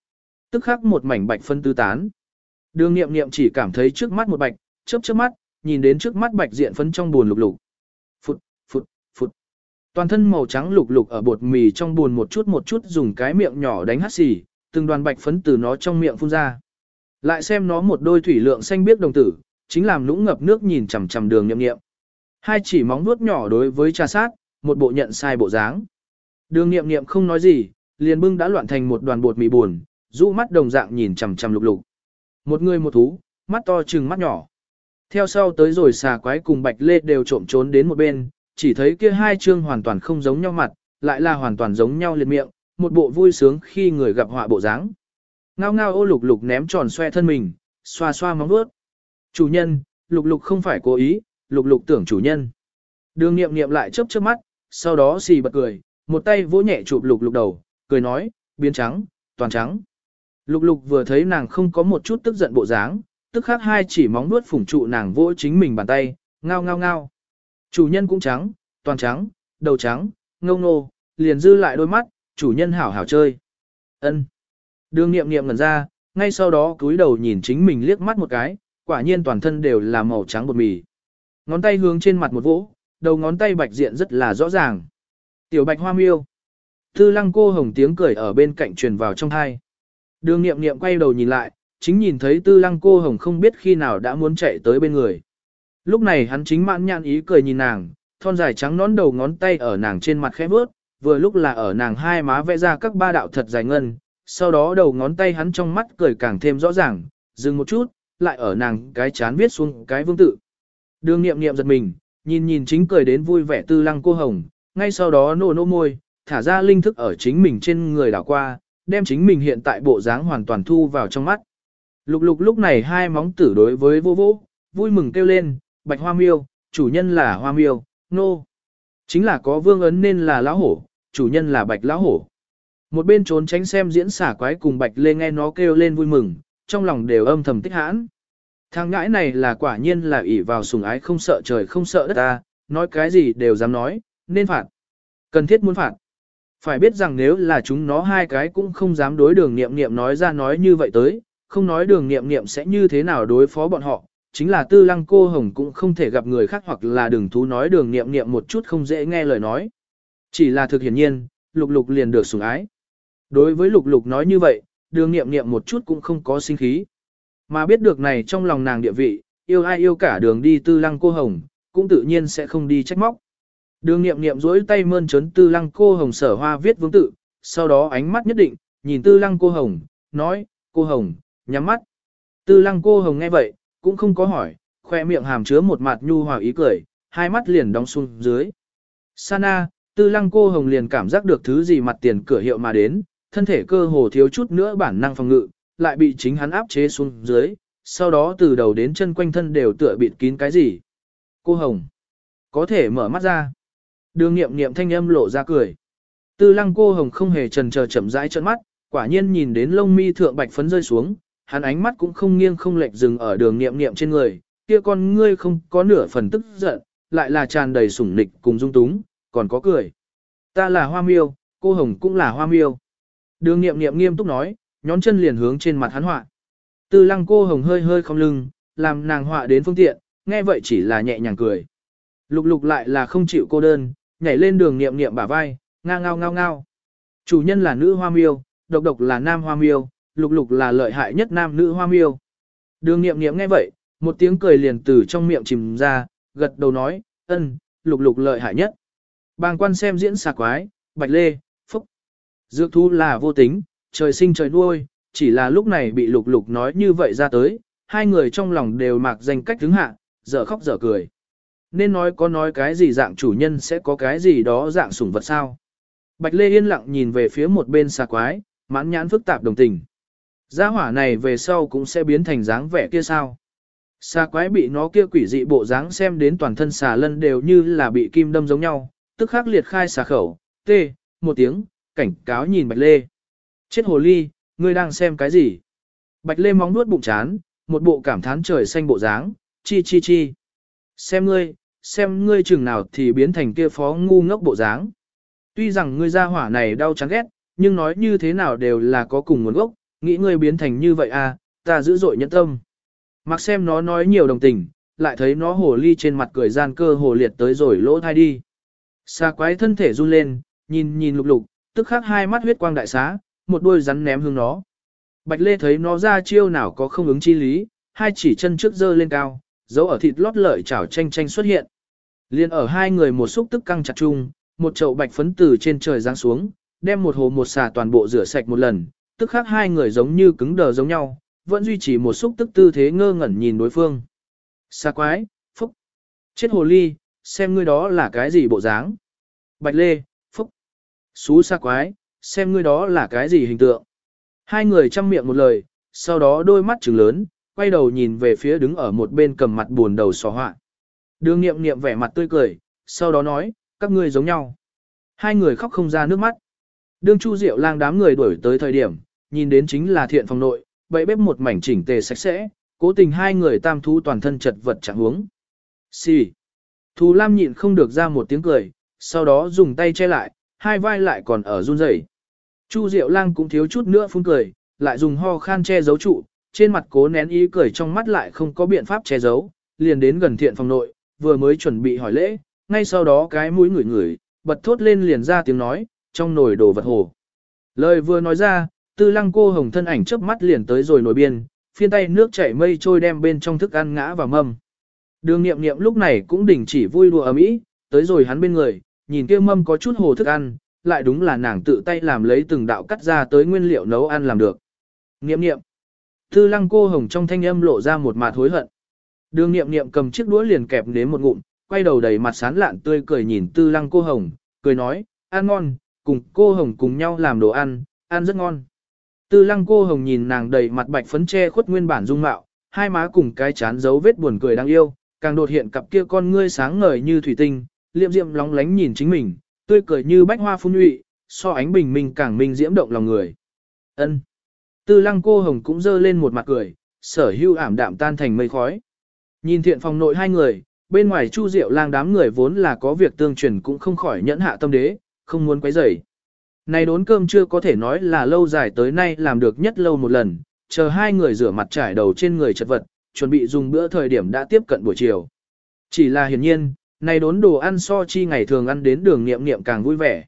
Tức khắc một mảnh bạch phân tư tán. Đường nghiệm nghiệm chỉ cảm thấy trước mắt một bạch, chớp chớp mắt, nhìn đến trước mắt bạch diện phấn trong buồn lục lục. Toàn thân màu trắng lục lục ở bột mì trong buồn một chút một chút dùng cái miệng nhỏ đánh hắt xì, từng đoàn bạch phấn từ nó trong miệng phun ra. Lại xem nó một đôi thủy lượng xanh biếc đồng tử, chính làm lũng ngập nước nhìn chằm chằm đường nhậm nghiệm. Hai chỉ móng vuốt nhỏ đối với trà sát, một bộ nhận sai bộ dáng. Đường nghiệm nghiệm không nói gì, liền bưng đã loạn thành một đoàn bột mì buồn, rũ mắt đồng dạng nhìn chằm chằm lục lục. Một người một thú, mắt to chừng mắt nhỏ. Theo sau tới rồi xà quái cùng bạch lê đều trộm trốn đến một bên, chỉ thấy kia hai chương hoàn toàn không giống nhau mặt, lại là hoàn toàn giống nhau liệt miệng, một bộ vui sướng khi người gặp họa bộ dáng. Ngao ngao ô lục lục ném tròn xoe thân mình, xoa xoa móng vuốt. Chủ nhân, lục lục không phải cố ý, lục lục tưởng chủ nhân. Đường nghiệm nghiệm lại chớp chớp mắt, sau đó xì bật cười, một tay vỗ nhẹ chụp lục lục đầu, cười nói, biến trắng, toàn trắng. Lục lục vừa thấy nàng không có một chút tức giận bộ dáng, tức khắc hai chỉ móng nuốt phủng trụ nàng vỗ chính mình bàn tay, ngao ngao ngao. Chủ nhân cũng trắng, toàn trắng, đầu trắng, ngông nô, liền dư lại đôi mắt, chủ nhân hảo hảo chơi. ân Đường nghiệm nghiệm ngẩn ra, ngay sau đó cúi đầu nhìn chính mình liếc mắt một cái, quả nhiên toàn thân đều là màu trắng bột mì. Ngón tay hướng trên mặt một vỗ, đầu ngón tay bạch diện rất là rõ ràng. Tiểu bạch hoa miêu. Tư lăng cô hồng tiếng cười ở bên cạnh truyền vào trong hai. Đường nghiệm nghiệm quay đầu nhìn lại, chính nhìn thấy tư lăng cô hồng không biết khi nào đã muốn chạy tới bên người. Lúc này hắn chính mãn nhãn ý cười nhìn nàng, thon dài trắng nón đầu ngón tay ở nàng trên mặt khẽ bước, vừa lúc là ở nàng hai má vẽ ra các ba đạo thật dài ngân, sau đó đầu ngón tay hắn trong mắt cười càng thêm rõ ràng, dừng một chút, lại ở nàng cái chán viết xuống cái vương tự. Đường nghiệm nghiệm giật mình, nhìn nhìn chính cười đến vui vẻ tư lăng cô hồng, ngay sau đó nổ nô môi, thả ra linh thức ở chính mình trên người đảo qua, đem chính mình hiện tại bộ dáng hoàn toàn thu vào trong mắt. Lục lục lúc này hai móng tử đối với vô vô, vui mừng kêu lên, bạch hoa miêu, chủ nhân là hoa miêu, nô. Chính là có vương ấn nên là lão hổ, chủ nhân là bạch lão hổ. Một bên trốn tránh xem diễn xả quái cùng bạch lê nghe nó kêu lên vui mừng, trong lòng đều âm thầm tích hãn. Thằng ngãi này là quả nhiên là ỷ vào sùng ái không sợ trời không sợ đất ta, nói cái gì đều dám nói, nên phạt. Cần thiết muốn phạt. Phải biết rằng nếu là chúng nó hai cái cũng không dám đối đường nghiệm nghiệm nói ra nói như vậy tới, không nói đường nghiệm nghiệm sẽ như thế nào đối phó bọn họ, chính là tư lăng cô hồng cũng không thể gặp người khác hoặc là đường thú nói đường nghiệm nghiệm một chút không dễ nghe lời nói. Chỉ là thực hiển nhiên, lục lục liền được sủng ái. Đối với lục lục nói như vậy, đường nghiệm nghiệm một chút cũng không có sinh khí. Mà biết được này trong lòng nàng địa vị, yêu ai yêu cả đường đi tư lăng cô hồng, cũng tự nhiên sẽ không đi trách móc. Đường nghiệm nghiệm dối tay mơn trớn tư lăng cô hồng sở hoa viết vương tự, sau đó ánh mắt nhất định, nhìn tư lăng cô hồng, nói, cô hồng, nhắm mắt. Tư lăng cô hồng nghe vậy, cũng không có hỏi, khoe miệng hàm chứa một mặt nhu hòa ý cười, hai mắt liền đóng xuống dưới. Sana, tư lăng cô hồng liền cảm giác được thứ gì mặt tiền cửa hiệu mà đến, thân thể cơ hồ thiếu chút nữa bản năng phòng ngự, lại bị chính hắn áp chế xuống dưới, sau đó từ đầu đến chân quanh thân đều tựa bịt kín cái gì. Cô hồng, có thể mở mắt ra. Đường nghiệm nghiệm thanh âm lộ ra cười. Tư lăng cô hồng không hề trần chờ chậm rãi trợn mắt, quả nhiên nhìn đến lông mi thượng bạch phấn rơi xuống, hắn ánh mắt cũng không nghiêng không lệch dừng ở đường nghiệm nghiệm trên người, kia con ngươi không có nửa phần tức giận, lại là tràn đầy sủng nịch cùng dung túng, còn có cười. Ta là hoa miêu, cô hồng cũng là hoa miêu. Đường nghiệm nghiệm nghiêm túc nói, nhón chân liền hướng trên mặt hắn họa. Tư lăng cô hồng hơi hơi không lưng, làm nàng họa đến phương tiện, nghe vậy chỉ là nhẹ nhàng cười. Lục lục lại là không chịu cô đơn, nhảy lên đường nghiệm nghiệm bả vai, ngao ngao ngao ngao. Chủ nhân là nữ hoa miêu, độc độc là nam hoa miêu, lục lục là lợi hại nhất nam nữ hoa miêu. Đường nghiệm nghiệm nghe vậy, một tiếng cười liền từ trong miệng chìm ra, gật đầu nói, ân, lục lục lợi hại nhất. Bàng quan xem diễn xà quái, bạch lê, phúc. Dược thu là vô tính, trời sinh trời nuôi, chỉ là lúc này bị lục lục nói như vậy ra tới, hai người trong lòng đều mạc danh cách đứng hạ, dở khóc dở cười. nên nói có nói cái gì dạng chủ nhân sẽ có cái gì đó dạng sủng vật sao. Bạch Lê yên lặng nhìn về phía một bên xà quái, mãn nhãn phức tạp đồng tình. Gia hỏa này về sau cũng sẽ biến thành dáng vẻ kia sao. Xà quái bị nó kia quỷ dị bộ dáng xem đến toàn thân xà lân đều như là bị kim đâm giống nhau, tức khắc liệt khai xà khẩu, tê, một tiếng, cảnh cáo nhìn Bạch Lê. Chết hồ ly, ngươi đang xem cái gì? Bạch Lê móng nuốt bụng chán, một bộ cảm thán trời xanh bộ dáng, chi chi chi. Xem ngươi, xem ngươi chừng nào thì biến thành kia phó ngu ngốc bộ dáng. Tuy rằng ngươi gia hỏa này đau chán ghét, nhưng nói như thế nào đều là có cùng nguồn gốc, nghĩ ngươi biến thành như vậy à, ta dữ dội nhẫn tâm. Mặc xem nó nói nhiều đồng tình, lại thấy nó hồ ly trên mặt cười gian cơ hồ liệt tới rồi lỗ thai đi. Xa quái thân thể run lên, nhìn nhìn lục lục, tức khắc hai mắt huyết quang đại xá, một đuôi rắn ném hướng nó. Bạch Lê thấy nó ra chiêu nào có không ứng chi lý, hai chỉ chân trước dơ lên cao, dấu ở thịt lót lợi chảo tranh tranh xuất hiện. Liên ở hai người một xúc tức căng chặt chung, một chậu bạch phấn từ trên trời giáng xuống, đem một hồ một xà toàn bộ rửa sạch một lần, tức khác hai người giống như cứng đờ giống nhau, vẫn duy trì một xúc tức tư thế ngơ ngẩn nhìn đối phương. Xa quái, phúc, chết hồ ly, xem ngươi đó là cái gì bộ dáng. Bạch lê, phúc, xú xa quái, xem ngươi đó là cái gì hình tượng. Hai người chăm miệng một lời, sau đó đôi mắt trừng lớn, quay đầu nhìn về phía đứng ở một bên cầm mặt buồn đầu xò họa. Đường nghiệm nghiệm vẻ mặt tươi cười, sau đó nói, các ngươi giống nhau. Hai người khóc không ra nước mắt. Đương Chu Diệu lang đám người đuổi tới thời điểm, nhìn đến chính là thiện phòng nội, bậy bếp một mảnh chỉnh tề sạch sẽ, cố tình hai người tam thú toàn thân chật vật chẳng huống. Xì. Thù Lam nhịn không được ra một tiếng cười, sau đó dùng tay che lại, hai vai lại còn ở run rẩy. Chu Diệu lang cũng thiếu chút nữa phun cười, lại dùng ho khan che giấu trụ, trên mặt cố nén ý cười trong mắt lại không có biện pháp che giấu, liền đến gần thiện phòng nội, vừa mới chuẩn bị hỏi lễ, ngay sau đó cái mũi ngửi ngửi, bật thốt lên liền ra tiếng nói, trong nồi đồ vật hồ. Lời vừa nói ra, tư lăng cô hồng thân ảnh chớp mắt liền tới rồi nổi biên, phiên tay nước chảy mây trôi đem bên trong thức ăn ngã vào mâm. Đường nghiệm nghiệm lúc này cũng đình chỉ vui đùa ở mỹ, tới rồi hắn bên người, nhìn kia mâm có chút hồ thức ăn, lại đúng là nàng tự tay làm lấy từng đạo cắt ra tới nguyên liệu nấu ăn làm được. Nghiệm nghiệm. Tư lăng cô hồng trong thanh âm lộ ra một mặt hối hận. Đường nghiệm nghiệm cầm chiếc đũa liền kẹp đến một ngụm, quay đầu đầy mặt sán lạn tươi cười nhìn tư lăng cô hồng, cười nói, ăn ngon, cùng cô hồng cùng nhau làm đồ ăn, ăn rất ngon. Tư lăng cô hồng nhìn nàng đầy mặt bạch phấn che khuất nguyên bản dung mạo, hai má cùng cái chán dấu vết buồn cười đáng yêu, càng đột hiện cặp kia con ngươi sáng ngời như thủy tinh, liệm diệm lóng lánh nhìn chính mình, tươi cười như bách hoa phun nhụy, so ánh bình minh càng minh diễm động lòng người. Ân. Tư lăng cô hồng cũng dơ lên một mặt cười, sở hưu ảm đạm tan thành mây khói. Nhìn thiện phòng nội hai người, bên ngoài chu diệu lang đám người vốn là có việc tương truyền cũng không khỏi nhẫn hạ tâm đế, không muốn quấy rầy. Này đốn cơm chưa có thể nói là lâu dài tới nay làm được nhất lâu một lần, chờ hai người rửa mặt trải đầu trên người chật vật, chuẩn bị dùng bữa thời điểm đã tiếp cận buổi chiều. Chỉ là hiển nhiên, này đốn đồ ăn so chi ngày thường ăn đến đường niệm niệm càng vui vẻ.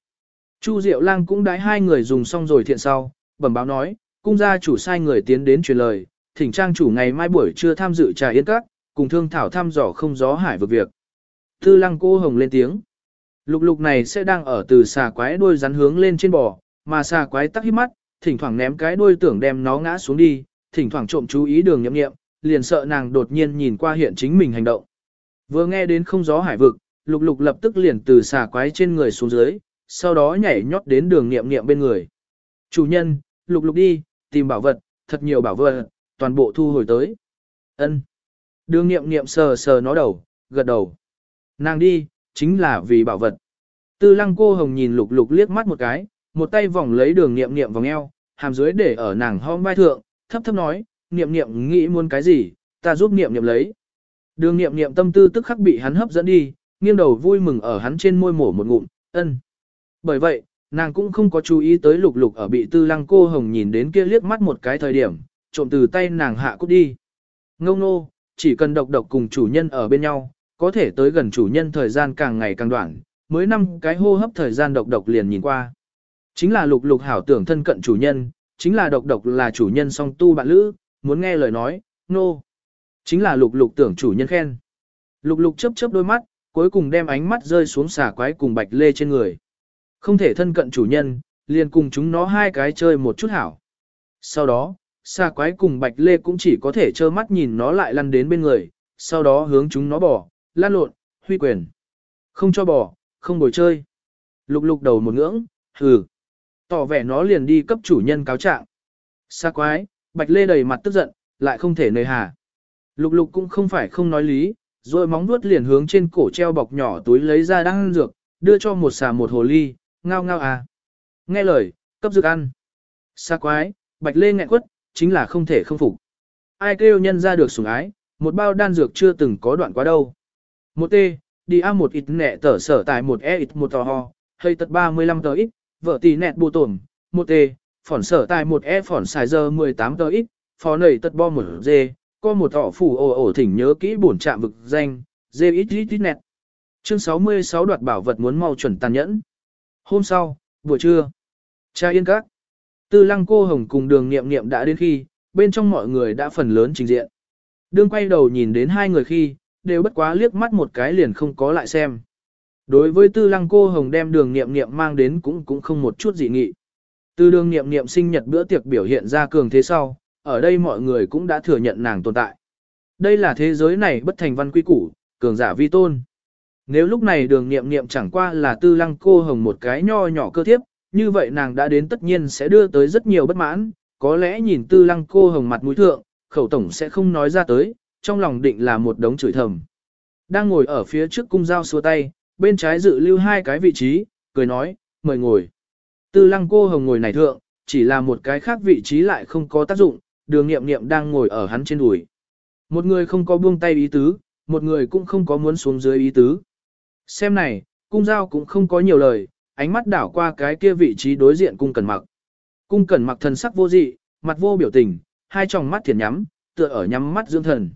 Chu Diệu Lang cũng đái hai người dùng xong rồi thiện sau, bẩm báo nói, cung gia chủ sai người tiến đến truyền lời, thỉnh trang chủ ngày mai buổi trưa tham dự trà yến các, cùng thương thảo thăm dò không gió hải vực việc. Tư lăng cô hồng lên tiếng. Lục lục này sẽ đang ở từ xà quái đuôi rắn hướng lên trên bò, mà xà quái tắc hít mắt, thỉnh thoảng ném cái đuôi tưởng đem nó ngã xuống đi, thỉnh thoảng trộm chú ý đường nhậm nghiệm, liền sợ nàng đột nhiên nhìn qua hiện chính mình hành động. Vừa nghe đến không gió hải vực, lục lục lập tức liền từ xà quái trên người xuống dưới, sau đó nhảy nhót đến đường nghiệm nghiệm bên người. Chủ nhân, lục lục đi, tìm bảo vật, thật nhiều bảo vật, toàn bộ thu hồi tới. Ân. Đường nghiệm nghiệm sờ sờ nó đầu, gật đầu. Nàng đi, chính là vì bảo vật. Tư lăng cô hồng nhìn lục lục liếc mắt một cái, một tay vòng lấy đường nghiệm nghiệm vòng eo, hàm dưới để ở nàng hông vai thượng, thấp thấp nói, nghiệm nghiệm nghĩ muốn cái gì, ta giúp nghiệm nghiệm lấy. Đường nghiệm nghiệm tâm tư tức khắc bị hắn hấp dẫn đi, nghiêng đầu vui mừng ở hắn trên môi mổ một ngụm, ân. Bởi vậy, nàng cũng không có chú ý tới lục lục ở bị tư lăng cô hồng nhìn đến kia liếc mắt một cái thời điểm, trộm từ tay nàng hạ cút đi. Ngông nô, chỉ cần độc độc cùng chủ nhân ở bên nhau, có thể tới gần chủ nhân thời gian càng ngày càng đoạn, mới năm cái hô hấp thời gian độc độc liền nhìn qua. Chính là lục lục hảo tưởng thân cận chủ nhân, chính là độc độc là chủ nhân song tu bạn lữ, muốn nghe lời nói, nô. No. Chính là lục lục tưởng chủ nhân khen. Lục lục chớp chớp đôi mắt, cuối cùng đem ánh mắt rơi xuống xà quái cùng bạch lê trên người. Không thể thân cận chủ nhân, liền cùng chúng nó hai cái chơi một chút hảo. Sau đó, xà quái cùng bạch lê cũng chỉ có thể trơ mắt nhìn nó lại lăn đến bên người, sau đó hướng chúng nó bỏ, lan lộn, huy quyền. Không cho bỏ, không bồi chơi. Lục lục đầu một ngưỡng, hừ. Tỏ vẻ nó liền đi cấp chủ nhân cáo trạng. Xa quái, bạch lê đầy mặt tức giận, lại không thể nơi hà. Lục lục cũng không phải không nói lý, rồi móng vuốt liền hướng trên cổ treo bọc nhỏ túi lấy ra đang dược, đưa cho một xà một hồ ly, ngao ngao à. Nghe lời, cấp dược ăn. Xa quái, bạch lê nghẹn quất, chính là không thể không phục. Ai kêu nhân ra được sủng ái, một bao đan dược chưa từng có đoạn quá đâu. Một T, đi A một ít nẹ tờ sở tại một E ít một tò ho, hay tật 35 tờ ít, vợ tỷ nẹt bù tổn, một T, phỏn sở tại một E phỏn xài giờ 18 tờ ít, phó nầy tật bo một D, có một tỏ phủ ổ ổ thỉnh nhớ kỹ bổn trạm vực danh, D ít ít ít nẹt. Chương 66 đoạt bảo vật muốn mau chuẩn tàn nhẫn. Hôm sau, buổi trưa, cha yên các. Tư lăng cô hồng cùng đường nghiệm nghiệm đã đến khi, bên trong mọi người đã phần lớn trình diện. Đương quay đầu nhìn đến hai người khi, đều bất quá liếc mắt một cái liền không có lại xem. Đối với tư lăng cô hồng đem đường nghiệm nghiệm mang đến cũng cũng không một chút gì nghị. Từ đường nghiệm nghiệm sinh nhật bữa tiệc biểu hiện ra cường thế sau, ở đây mọi người cũng đã thừa nhận nàng tồn tại. Đây là thế giới này bất thành văn quy củ, cường giả vi tôn. Nếu lúc này đường nghiệm nghiệm chẳng qua là tư lăng cô hồng một cái nho nhỏ cơ thiếp, như vậy nàng đã đến tất nhiên sẽ đưa tới rất nhiều bất mãn, có lẽ nhìn tư lăng cô hồng mặt mũi thượng, khẩu tổng sẽ không nói ra tới, trong lòng định là một đống chửi thầm. Đang ngồi ở phía trước cung dao xua tay, bên trái dự lưu hai cái vị trí, cười nói, mời ngồi. Tư lăng cô hồng ngồi này thượng, chỉ là một cái khác vị trí lại không có tác dụng, đường nghiệm nghiệm đang ngồi ở hắn trên đùi. Một người không có buông tay ý tứ, một người cũng không có muốn xuống dưới ý tứ. Xem này, cung giao cũng không có nhiều lời, ánh mắt đảo qua cái kia vị trí đối diện cung cẩn mặc. Cung cẩn mặc thần sắc vô dị, mặt vô biểu tình, hai tròng mắt thiền nhắm, tựa ở nhắm mắt dưỡng thần.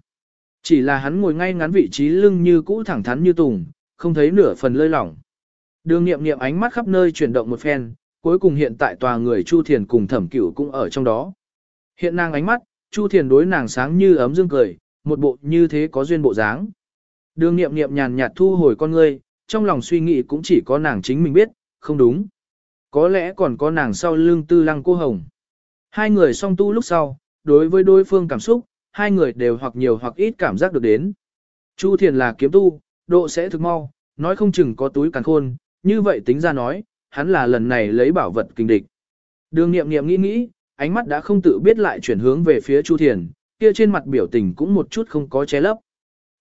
Chỉ là hắn ngồi ngay ngắn vị trí lưng như cũ thẳng thắn như tùng, không thấy nửa phần lơi lỏng. Đường nghiệm nghiệm ánh mắt khắp nơi chuyển động một phen, cuối cùng hiện tại tòa người Chu Thiền cùng thẩm cửu cũng ở trong đó. Hiện nàng ánh mắt, Chu Thiền đối nàng sáng như ấm dương cười, một bộ như thế có duyên bộ dáng. Đường nghiệm nghiệm nhàn nhạt thu hồi con ngươi, trong lòng suy nghĩ cũng chỉ có nàng chính mình biết, không đúng. Có lẽ còn có nàng sau lưng tư lăng cô hồng. Hai người song tu lúc sau, đối với đối phương cảm xúc, hai người đều hoặc nhiều hoặc ít cảm giác được đến. Chu Thiền là kiếm tu, độ sẽ thực mau, nói không chừng có túi càn khôn, như vậy tính ra nói, hắn là lần này lấy bảo vật kinh địch. Đường nghiệm nghiệm nghĩ nghĩ, ánh mắt đã không tự biết lại chuyển hướng về phía Chu Thiền, kia trên mặt biểu tình cũng một chút không có che lấp.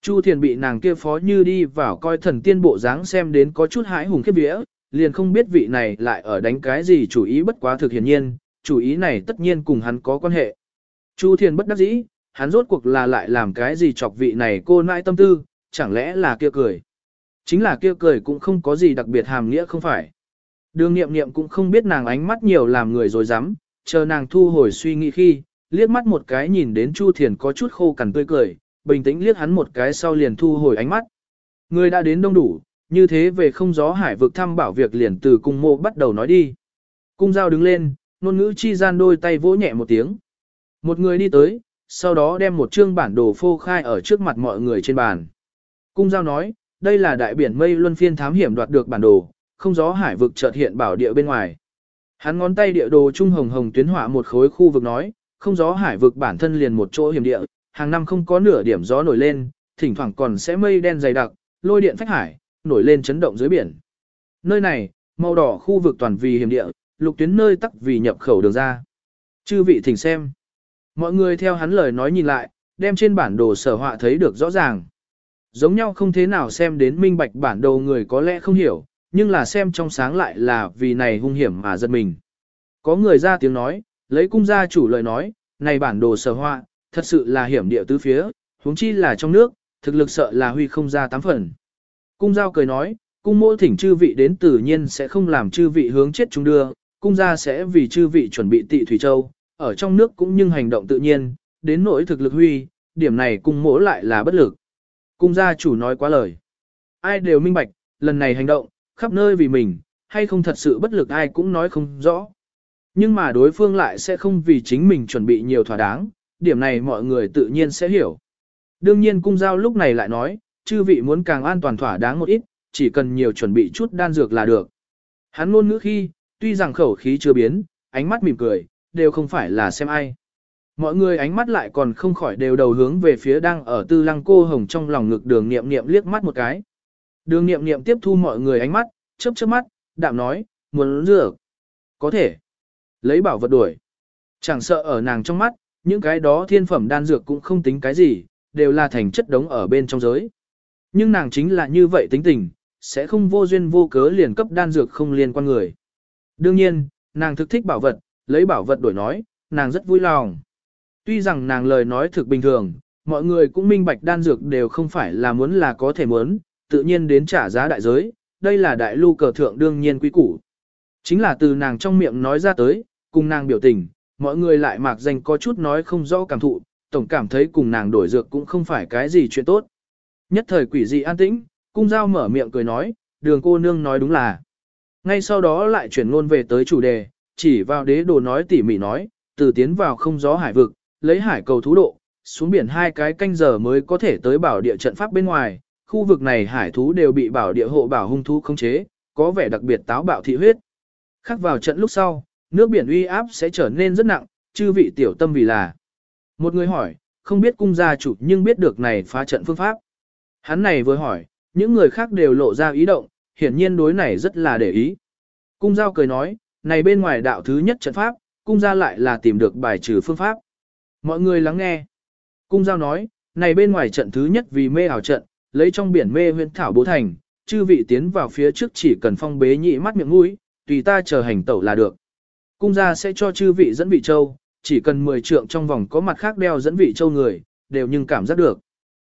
Chu Thiền bị nàng kia phó như đi vào coi thần tiên bộ dáng xem đến có chút hãi hùng khiếp vía, liền không biết vị này lại ở đánh cái gì chủ ý bất quá thực hiển nhiên, chủ ý này tất nhiên cùng hắn có quan hệ. Chu Thiền bất đắc dĩ, hắn rốt cuộc là lại làm cái gì chọc vị này cô nãi tâm tư, chẳng lẽ là kia cười. Chính là kia cười cũng không có gì đặc biệt hàm nghĩa không phải. Đường nghiệm nghiệm cũng không biết nàng ánh mắt nhiều làm người rồi dám, chờ nàng thu hồi suy nghĩ khi, liếc mắt một cái nhìn đến Chu Thiền có chút khô cằn tươi cười, bình tĩnh liếc hắn một cái sau liền thu hồi ánh mắt. Người đã đến đông đủ, như thế về không gió hải vực thăm bảo việc liền từ cung mộ bắt đầu nói đi. Cung giao đứng lên, ngôn ngữ chi gian đôi tay vỗ nhẹ một tiếng. Một người đi tới, sau đó đem một chương bản đồ phô khai ở trước mặt mọi người trên bàn. Cung giao nói, đây là đại biển mây luân phiên thám hiểm đoạt được bản đồ, không gió hải vực chợt hiện bảo địa bên ngoài. Hắn ngón tay địa đồ trung hồng hồng tuyến họa một khối khu vực nói, không gió hải vực bản thân liền một chỗ hiểm địa, hàng năm không có nửa điểm gió nổi lên, thỉnh thoảng còn sẽ mây đen dày đặc, lôi điện phách hải, nổi lên chấn động dưới biển. Nơi này, màu đỏ khu vực toàn vì hiểm địa, lục tuyến nơi tắc vì nhập khẩu đường ra. Chư vị thỉnh xem. Mọi người theo hắn lời nói nhìn lại, đem trên bản đồ sở họa thấy được rõ ràng. Giống nhau không thế nào xem đến minh bạch bản đồ người có lẽ không hiểu, nhưng là xem trong sáng lại là vì này hung hiểm mà giật mình. Có người ra tiếng nói, lấy cung gia chủ lời nói, này bản đồ sở họa, thật sự là hiểm địa tứ phía, huống chi là trong nước, thực lực sợ là huy không ra tám phần. Cung giao cười nói, cung mô thỉnh chư vị đến tự nhiên sẽ không làm chư vị hướng chết chúng đưa, cung gia sẽ vì chư vị chuẩn bị tị thủy châu, ở trong nước cũng nhưng hành động tự nhiên, đến nỗi thực lực huy, điểm này cung mỗ lại là bất lực. Cung gia chủ nói quá lời. Ai đều minh bạch, lần này hành động, khắp nơi vì mình, hay không thật sự bất lực ai cũng nói không rõ. Nhưng mà đối phương lại sẽ không vì chính mình chuẩn bị nhiều thỏa đáng, điểm này mọi người tự nhiên sẽ hiểu. Đương nhiên cung giao lúc này lại nói, chư vị muốn càng an toàn thỏa đáng một ít, chỉ cần nhiều chuẩn bị chút đan dược là được. Hắn ngôn ngữ khi, tuy rằng khẩu khí chưa biến, ánh mắt mỉm cười, đều không phải là xem ai. Mọi người ánh mắt lại còn không khỏi đều đầu hướng về phía đang ở tư lăng cô hồng trong lòng ngực đường niệm niệm liếc mắt một cái. Đường nghiệm nghiệm tiếp thu mọi người ánh mắt, chớp chớp mắt, đạm nói, muốn rửa. Có thể. Lấy bảo vật đuổi. Chẳng sợ ở nàng trong mắt, những cái đó thiên phẩm đan dược cũng không tính cái gì, đều là thành chất đống ở bên trong giới. Nhưng nàng chính là như vậy tính tình, sẽ không vô duyên vô cớ liền cấp đan dược không liên quan người. Đương nhiên, nàng thực thích bảo vật, lấy bảo vật đổi nói, nàng rất vui lòng. Tuy rằng nàng lời nói thực bình thường, mọi người cũng minh bạch đan dược đều không phải là muốn là có thể muốn, tự nhiên đến trả giá đại giới, đây là đại lưu cờ thượng đương nhiên quý củ. Chính là từ nàng trong miệng nói ra tới, cùng nàng biểu tình, mọi người lại mạc danh có chút nói không rõ cảm thụ, tổng cảm thấy cùng nàng đổi dược cũng không phải cái gì chuyện tốt. Nhất thời quỷ dị an tĩnh, cung giao mở miệng cười nói, đường cô nương nói đúng là. Ngay sau đó lại chuyển ngôn về tới chủ đề, chỉ vào đế đồ nói tỉ mỉ nói, từ tiến vào không gió hải vực, lấy hải cầu thú độ, xuống biển hai cái canh giờ mới có thể tới bảo địa trận pháp bên ngoài, khu vực này hải thú đều bị bảo địa hộ bảo hung thú khống chế, có vẻ đặc biệt táo bạo thị huyết. Khắc vào trận lúc sau, nước biển uy áp sẽ trở nên rất nặng, chư vị tiểu tâm vì là. Một người hỏi, không biết cung gia chủ nhưng biết được này phá trận phương pháp. Hắn này vừa hỏi, những người khác đều lộ ra ý động, hiển nhiên đối này rất là để ý. Cung giao cười nói, này bên ngoài đạo thứ nhất trận pháp, cung gia lại là tìm được bài trừ phương pháp. Mọi người lắng nghe. Cung giao nói, này bên ngoài trận thứ nhất vì mê ảo trận, lấy trong biển mê huyễn thảo bố thành, chư vị tiến vào phía trước chỉ cần phong bế nhị mắt miệng mũi, tùy ta chờ hành tẩu là được. Cung gia sẽ cho chư vị dẫn vị châu, chỉ cần 10 trượng trong vòng có mặt khác đeo dẫn vị châu người, đều nhưng cảm giác được.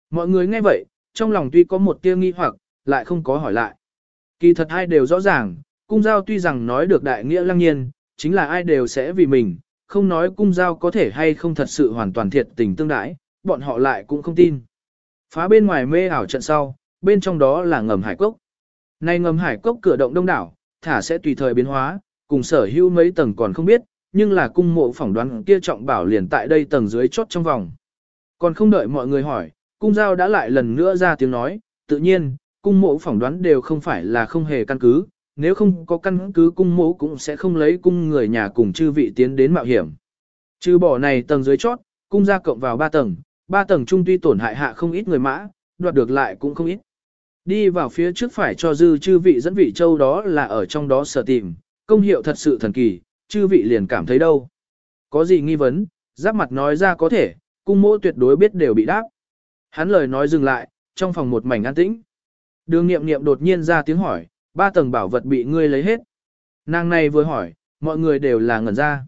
Mọi người nghe vậy, trong lòng tuy có một tia nghi hoặc, lại không có hỏi lại. Kỳ thật hai đều rõ ràng, cung giao tuy rằng nói được đại nghĩa lăng nhiên, chính là ai đều sẽ vì mình, không nói cung giao có thể hay không thật sự hoàn toàn thiệt tình tương đãi, bọn họ lại cũng không tin. Phá bên ngoài mê ảo trận sau, bên trong đó là ngầm hải cốc. Nay ngầm hải cốc cửa động đông đảo, thả sẽ tùy thời biến hóa, cùng sở hữu mấy tầng còn không biết, nhưng là cung mộ phỏng đoán kia trọng bảo liền tại đây tầng dưới chốt trong vòng. Còn không đợi mọi người hỏi, cung giao đã lại lần nữa ra tiếng nói, tự nhiên, cung mộ phỏng đoán đều không phải là không hề căn cứ, nếu không có căn cứ cung mẫu cũng sẽ không lấy cung người nhà cùng chư vị tiến đến mạo hiểm. Trừ bỏ này tầng dưới chót, cung gia cộng vào 3 tầng, 3 tầng trung tuy tổn hại hạ không ít người mã, đoạt được lại cũng không ít. Đi vào phía trước phải cho dư chư vị dẫn vị châu đó là ở trong đó sở tìm, công hiệu thật sự thần kỳ, chư vị liền cảm thấy đâu. Có gì nghi vấn, giáp mặt nói ra có thể, cung mẫu tuyệt đối biết đều bị đáp. Hắn lời nói dừng lại, trong phòng một mảnh an tĩnh. Đường nghiệm nghiệm đột nhiên ra tiếng hỏi, ba tầng bảo vật bị ngươi lấy hết. Nàng này vừa hỏi, mọi người đều là ngẩn ra.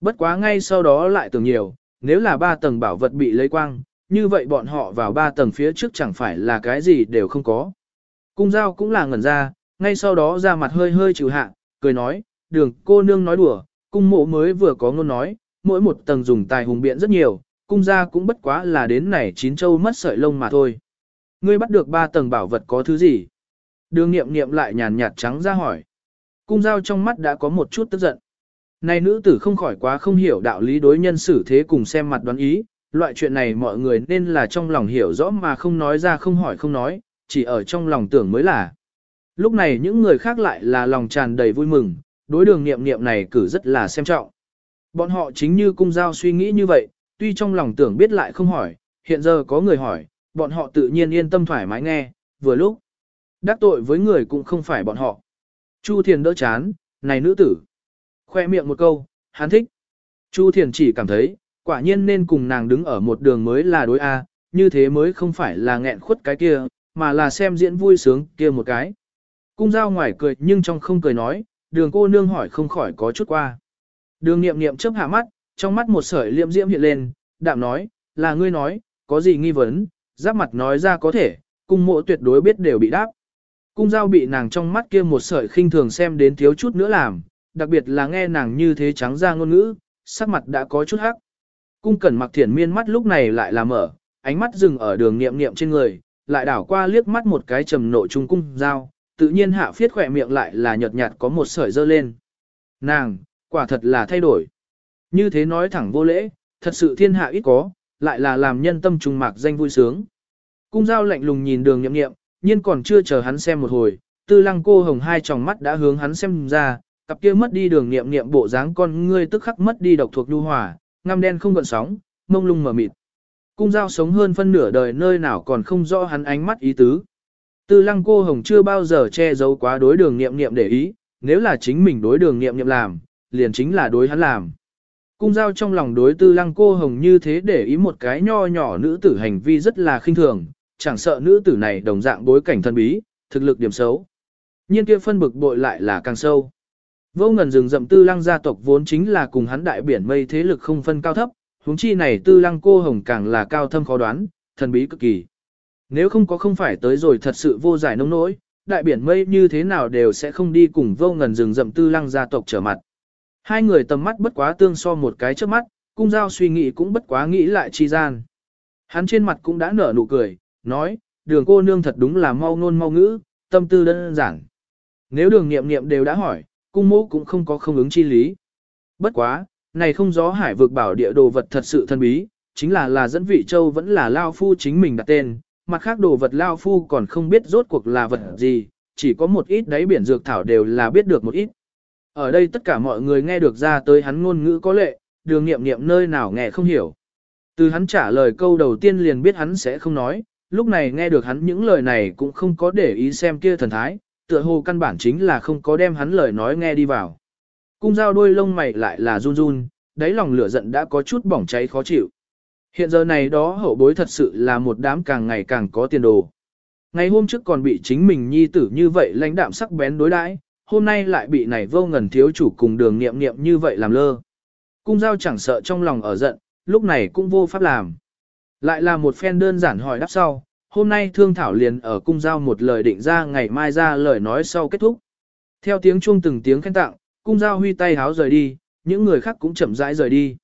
Bất quá ngay sau đó lại tưởng nhiều, nếu là ba tầng bảo vật bị lấy quang, như vậy bọn họ vào ba tầng phía trước chẳng phải là cái gì đều không có. Cung giao cũng là ngẩn ra, ngay sau đó ra mặt hơi hơi trừ hạ, cười nói, đường cô nương nói đùa, cung mộ mới vừa có ngôn nói, mỗi một tầng dùng tài hùng biện rất nhiều, cung gia cũng bất quá là đến này chín châu mất sợi lông mà thôi. Ngươi bắt được ba tầng bảo vật có thứ gì? Đường nghiệm nghiệm lại nhàn nhạt trắng ra hỏi. Cung giao trong mắt đã có một chút tức giận. Này nữ tử không khỏi quá không hiểu đạo lý đối nhân xử thế cùng xem mặt đoán ý, loại chuyện này mọi người nên là trong lòng hiểu rõ mà không nói ra không hỏi không nói, chỉ ở trong lòng tưởng mới là. Lúc này những người khác lại là lòng tràn đầy vui mừng, đối đường nghiệm nghiệm này cử rất là xem trọng. Bọn họ chính như cung giao suy nghĩ như vậy, tuy trong lòng tưởng biết lại không hỏi, hiện giờ có người hỏi, bọn họ tự nhiên yên tâm thoải mái nghe, vừa lúc. Đắc tội với người cũng không phải bọn họ. Chu Thiền đỡ chán, này nữ tử. Khoe miệng một câu, hắn thích. Chu Thiền chỉ cảm thấy, quả nhiên nên cùng nàng đứng ở một đường mới là đối A, như thế mới không phải là nghẹn khuất cái kia, mà là xem diễn vui sướng kia một cái. Cung giao ngoài cười nhưng trong không cười nói, đường cô nương hỏi không khỏi có chút qua. Đường nghiệm nghiệm chớp hạ mắt, trong mắt một sợi liệm diễm hiện lên, đạm nói, là ngươi nói, có gì nghi vấn, giáp mặt nói ra có thể, cung mộ tuyệt đối biết đều bị đáp. Cung giao bị nàng trong mắt kia một sợi khinh thường xem đến thiếu chút nữa làm, đặc biệt là nghe nàng như thế trắng ra ngôn ngữ, sắc mặt đã có chút hắc. Cung cẩn mặc thiển miên mắt lúc này lại là mở, ánh mắt dừng ở đường nghiệm nghiệm trên người, lại đảo qua liếc mắt một cái trầm nộ trung cung giao, tự nhiên hạ phiết khỏe miệng lại là nhợt nhạt có một sợi dơ lên. Nàng, quả thật là thay đổi. Như thế nói thẳng vô lễ, thật sự thiên hạ ít có, lại là làm nhân tâm trùng mạc danh vui sướng. Cung giao lạnh lùng nhìn đường nhậm nghiệm, nhiên còn chưa chờ hắn xem một hồi, tư lăng cô hồng hai tròng mắt đã hướng hắn xem ra, cặp kia mất đi đường nghiệm nghiệm bộ dáng con ngươi tức khắc mất đi độc thuộc nhu hòa, ngăm đen không gợn sóng, mông lung mờ mịt. Cung giao sống hơn phân nửa đời nơi nào còn không rõ hắn ánh mắt ý tứ. Tư lăng cô hồng chưa bao giờ che giấu quá đối đường nghiệm nghiệm để ý, nếu là chính mình đối đường nghiệm nghiệm làm, liền chính là đối hắn làm. Cung giao trong lòng đối tư lăng cô hồng như thế để ý một cái nho nhỏ nữ tử hành vi rất là khinh thường, chẳng sợ nữ tử này đồng dạng bối cảnh thân bí, thực lực điểm xấu. Nhiên kia phân bực bội lại là càng sâu. Vô ngần rừng rậm tư lăng gia tộc vốn chính là cùng hắn đại biển mây thế lực không phân cao thấp, huống chi này tư lăng cô hồng càng là cao thâm khó đoán, thần bí cực kỳ. Nếu không có không phải tới rồi thật sự vô giải nông nỗi, đại biển mây như thế nào đều sẽ không đi cùng vô ngần rừng rậm tư lăng gia tộc trở mặt. Hai người tầm mắt bất quá tương so một cái trước mắt, cung giao suy nghĩ cũng bất quá nghĩ lại chi gian. Hắn trên mặt cũng đã nở nụ cười, nói, đường cô nương thật đúng là mau ngôn mau ngữ, tâm tư đơn giản. Nếu đường nghiệm nghiệm đều đã hỏi, cung mẫu cũng không có không ứng chi lý. Bất quá, này không gió hải vực bảo địa đồ vật thật sự thân bí, chính là là dẫn vị châu vẫn là Lao Phu chính mình đặt tên, mặt khác đồ vật Lao Phu còn không biết rốt cuộc là vật gì, chỉ có một ít đáy biển dược thảo đều là biết được một ít. Ở đây tất cả mọi người nghe được ra tới hắn ngôn ngữ có lệ, đường nghiệm nghiệm nơi nào nghe không hiểu. Từ hắn trả lời câu đầu tiên liền biết hắn sẽ không nói, lúc này nghe được hắn những lời này cũng không có để ý xem kia thần thái, tựa hồ căn bản chính là không có đem hắn lời nói nghe đi vào. Cung dao đôi lông mày lại là run run, đáy lòng lửa giận đã có chút bỏng cháy khó chịu. Hiện giờ này đó hậu bối thật sự là một đám càng ngày càng có tiền đồ. Ngày hôm trước còn bị chính mình nhi tử như vậy lãnh đạm sắc bén đối đãi, hôm nay lại bị này vô ngần thiếu chủ cùng đường nghiệm nghiệm như vậy làm lơ. Cung giao chẳng sợ trong lòng ở giận, lúc này cũng vô pháp làm. Lại là một phen đơn giản hỏi đáp sau, hôm nay thương thảo liền ở cung giao một lời định ra ngày mai ra lời nói sau kết thúc. Theo tiếng chuông từng tiếng khen tặng, cung giao huy tay háo rời đi, những người khác cũng chậm rãi rời đi.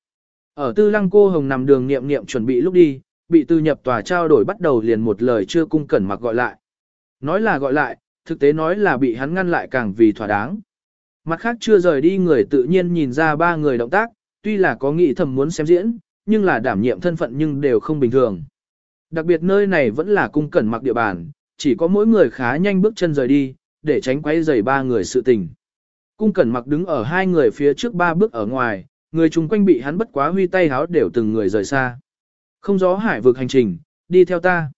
Ở tư lăng cô hồng nằm đường niệm niệm chuẩn bị lúc đi, bị tư nhập tòa trao đổi bắt đầu liền một lời chưa cung cẩn mặc gọi lại. Nói là gọi lại, thực tế nói là bị hắn ngăn lại càng vì thỏa đáng. Mặt khác chưa rời đi người tự nhiên nhìn ra ba người động tác, tuy là có nghĩ thầm muốn xem diễn, nhưng là đảm nhiệm thân phận nhưng đều không bình thường. Đặc biệt nơi này vẫn là cung cẩn mặc địa bàn, chỉ có mỗi người khá nhanh bước chân rời đi, để tránh quay rầy ba người sự tình. Cung cẩn mặc đứng ở hai người phía trước ba bước ở ngoài, người chung quanh bị hắn bất quá huy tay háo đều từng người rời xa. Không gió hải vực hành trình, đi theo ta.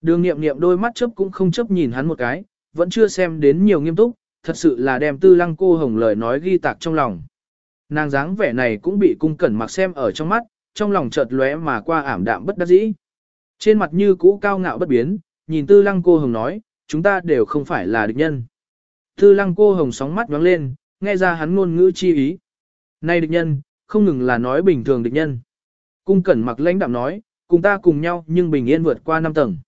Đường nghiệm nghiệm đôi mắt chớp cũng không chớp nhìn hắn một cái, vẫn chưa xem đến nhiều nghiêm túc, thật sự là đem tư lăng cô hồng lời nói ghi tạc trong lòng. Nàng dáng vẻ này cũng bị cung cẩn mặc xem ở trong mắt, trong lòng chợt lóe mà qua ảm đạm bất đắc dĩ. Trên mặt như cũ cao ngạo bất biến, nhìn tư lăng cô hồng nói, chúng ta đều không phải là địch nhân. Tư lăng cô hồng sóng mắt nhoáng lên, nghe ra hắn ngôn ngữ chi ý. Này địch nhân, không ngừng là nói bình thường địch nhân. Cung cẩn mặc lãnh đạm nói, cùng ta cùng nhau nhưng bình yên vượt qua năm tầng.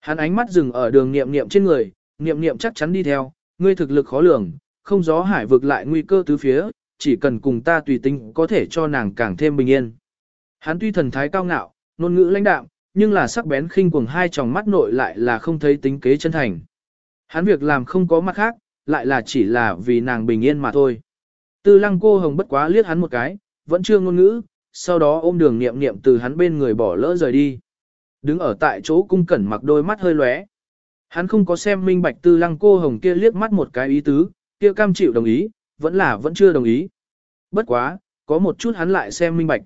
Hắn ánh mắt dừng ở đường niệm niệm trên người, niệm niệm chắc chắn đi theo, ngươi thực lực khó lường, không gió hải vực lại nguy cơ tứ phía, chỉ cần cùng ta tùy tính có thể cho nàng càng thêm bình yên. Hắn tuy thần thái cao ngạo, ngôn ngữ lãnh đạm, nhưng là sắc bén khinh cuồng hai tròng mắt nội lại là không thấy tính kế chân thành. Hắn việc làm không có mặt khác, lại là chỉ là vì nàng bình yên mà thôi. Tư lăng cô hồng bất quá liếc hắn một cái, vẫn chưa ngôn ngữ, sau đó ôm đường niệm niệm từ hắn bên người bỏ lỡ rời đi. Đứng ở tại chỗ cung cẩn mặc đôi mắt hơi lóe. Hắn không có xem minh bạch tư lăng cô hồng kia liếc mắt một cái ý tứ, kia cam chịu đồng ý, vẫn là vẫn chưa đồng ý. Bất quá, có một chút hắn lại xem minh bạch.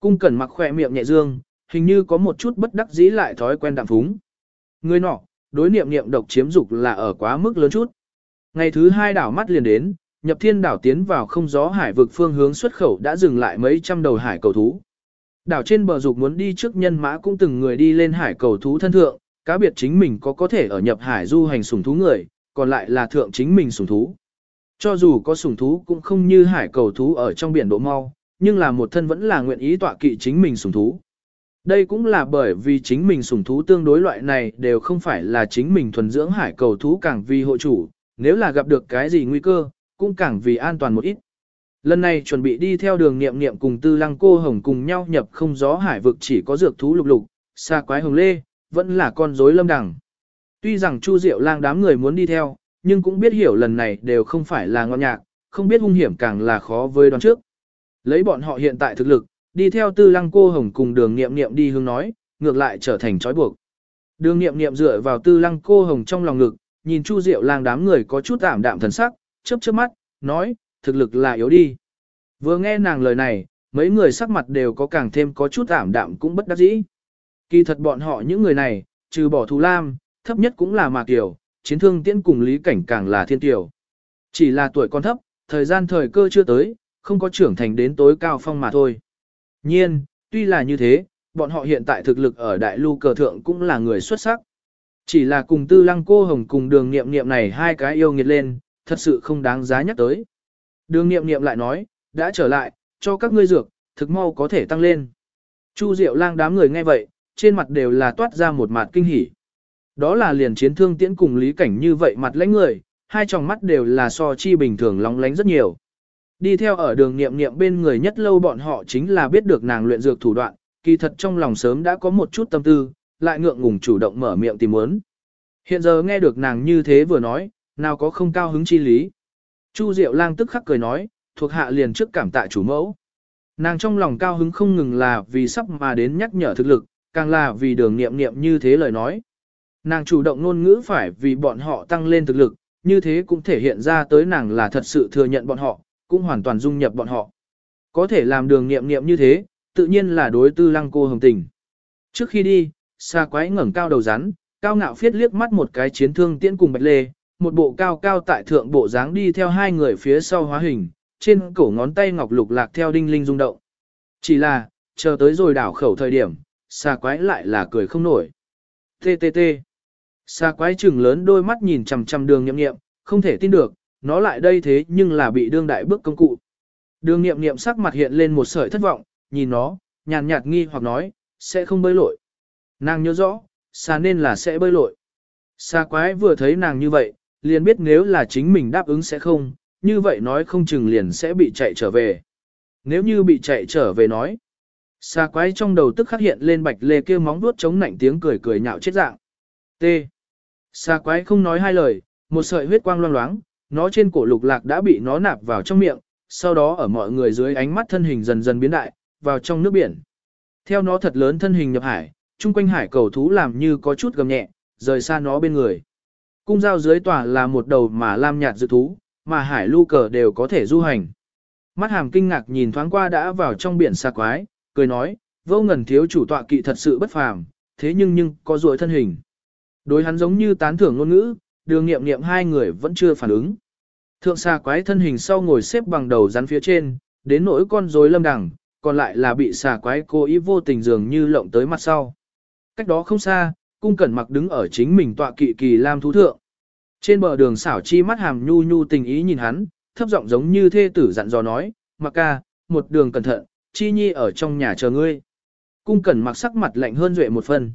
Cung cẩn mặc khỏe miệng nhẹ dương, hình như có một chút bất đắc dĩ lại thói quen đạm phúng. Người nọ, đối niệm niệm độc chiếm dục là ở quá mức lớn chút. Ngày thứ hai đảo mắt liền đến, nhập thiên đảo tiến vào không gió hải vực phương hướng xuất khẩu đã dừng lại mấy trăm đầu hải cầu thú. Đảo trên bờ dục muốn đi trước nhân mã cũng từng người đi lên hải cầu thú thân thượng, cá biệt chính mình có có thể ở nhập hải du hành sủng thú người, còn lại là thượng chính mình sủng thú. Cho dù có sủng thú cũng không như hải cầu thú ở trong biển độ mau, nhưng là một thân vẫn là nguyện ý tọa kỵ chính mình sủng thú. Đây cũng là bởi vì chính mình sủng thú tương đối loại này đều không phải là chính mình thuần dưỡng hải cầu thú càng vì hộ chủ, nếu là gặp được cái gì nguy cơ, cũng càng vì an toàn một ít. Lần này chuẩn bị đi theo đường nghiệm nghiệm cùng tư lăng cô hồng cùng nhau nhập không gió hải vực chỉ có dược thú lục lục, xa quái hồng lê, vẫn là con rối lâm đẳng. Tuy rằng Chu Diệu lang đám người muốn đi theo, nhưng cũng biết hiểu lần này đều không phải là ngon nhạc, không biết hung hiểm càng là khó với đoán trước. Lấy bọn họ hiện tại thực lực, đi theo tư lăng cô hồng cùng đường nghiệm nghiệm đi hướng nói, ngược lại trở thành trói buộc. Đường nghiệm nghiệm dựa vào tư lăng cô hồng trong lòng ngực, nhìn Chu Diệu lang đám người có chút ảm đạm thần sắc, chớp chớp mắt, nói, thực lực là yếu đi. Vừa nghe nàng lời này, mấy người sắc mặt đều có càng thêm có chút ảm đạm cũng bất đắc dĩ. Kỳ thật bọn họ những người này, trừ bỏ thù lam, thấp nhất cũng là Mạc Kiều, chiến thương tiễn cùng Lý Cảnh càng là thiên tiểu. Chỉ là tuổi còn thấp, thời gian thời cơ chưa tới, không có trưởng thành đến tối cao phong mà thôi. Nhiên, tuy là như thế, bọn họ hiện tại thực lực ở đại lưu cờ thượng cũng là người xuất sắc. Chỉ là cùng tư lăng cô hồng cùng đường nghiệm nghiệm này hai cái yêu nghiệt lên, thật sự không đáng giá nhắc tới. Đường nghiệm nghiệm lại nói, đã trở lại, cho các ngươi dược, thực mau có thể tăng lên. Chu Diệu lang đám người nghe vậy, trên mặt đều là toát ra một mặt kinh hỉ. Đó là liền chiến thương tiễn cùng lý cảnh như vậy mặt lãnh người, hai tròng mắt đều là so chi bình thường lóng lánh rất nhiều. Đi theo ở đường nghiệm nghiệm bên người nhất lâu bọn họ chính là biết được nàng luyện dược thủ đoạn, kỳ thật trong lòng sớm đã có một chút tâm tư, lại ngượng ngùng chủ động mở miệng tìm muốn. Hiện giờ nghe được nàng như thế vừa nói, nào có không cao hứng chi lý. Chu Diệu lang tức khắc cười nói, thuộc hạ liền trước cảm tạ chủ mẫu. Nàng trong lòng cao hứng không ngừng là vì sắp mà đến nhắc nhở thực lực, càng là vì đường nghiệm nghiệm như thế lời nói. Nàng chủ động ngôn ngữ phải vì bọn họ tăng lên thực lực, như thế cũng thể hiện ra tới nàng là thật sự thừa nhận bọn họ, cũng hoàn toàn dung nhập bọn họ. Có thể làm đường nghiệm nghiệm như thế, tự nhiên là đối tư lăng cô hồng tình. Trước khi đi, xa quái ngẩng cao đầu rắn, cao ngạo phiết liếc mắt một cái chiến thương tiễn cùng bạch lê, một bộ cao cao tại thượng bộ dáng đi theo hai người phía sau hóa hình, trên cổ ngón tay ngọc lục lạc theo đinh linh rung động. Chỉ là, chờ tới rồi đảo khẩu thời điểm, xa quái lại là cười không nổi. T T T. Xa quái trừng lớn đôi mắt nhìn chằm chằm đường nhậm nghiệm, không thể tin được, nó lại đây thế nhưng là bị đương đại bước công cụ. Đường nghiệm nghiệm sắc mặt hiện lên một sợi thất vọng, nhìn nó, nhàn nhạt nghi hoặc nói, sẽ không bơi lội. Nàng nhớ rõ, xa nên là sẽ bơi lội. Xa quái vừa thấy nàng như vậy, liền biết nếu là chính mình đáp ứng sẽ không, như vậy nói không chừng liền sẽ bị chạy trở về. Nếu như bị chạy trở về nói, xa quái trong đầu tức khắc hiện lên bạch lê kia móng vuốt chống nạnh tiếng cười cười nhạo chết dạng. T. Xa quái không nói hai lời, một sợi huyết quang loang loáng, nó trên cổ lục lạc đã bị nó nạp vào trong miệng, sau đó ở mọi người dưới ánh mắt thân hình dần dần biến đại, vào trong nước biển. Theo nó thật lớn thân hình nhập hải, chung quanh hải cầu thú làm như có chút gầm nhẹ, rời xa nó bên người. Cung giao dưới tòa là một đầu mà lam nhạt dự thú, mà hải lưu cờ đều có thể du hành. Mắt hàm kinh ngạc nhìn thoáng qua đã vào trong biển xa quái, cười nói, vô ngần thiếu chủ tọa kỵ thật sự bất phàm, thế nhưng nhưng có ruồi thân hình. Đối hắn giống như tán thưởng ngôn ngữ, đường nghiệm nghiệm hai người vẫn chưa phản ứng. Thượng xa quái thân hình sau ngồi xếp bằng đầu rắn phía trên, đến nỗi con rối lâm đẳng, còn lại là bị xà quái cố ý vô tình dường như lộng tới mặt sau. Cách đó không xa, cung cẩn mặc đứng ở chính mình tọa kỵ kỳ lam thú thượng. Trên bờ đường xảo chi mắt hàm nhu nhu tình ý nhìn hắn, thấp giọng giống như thê tử dặn dò nói, mặc ca, một đường cẩn thận, chi nhi ở trong nhà chờ ngươi. Cung cẩn mặc sắc mặt lạnh hơn duệ một phần.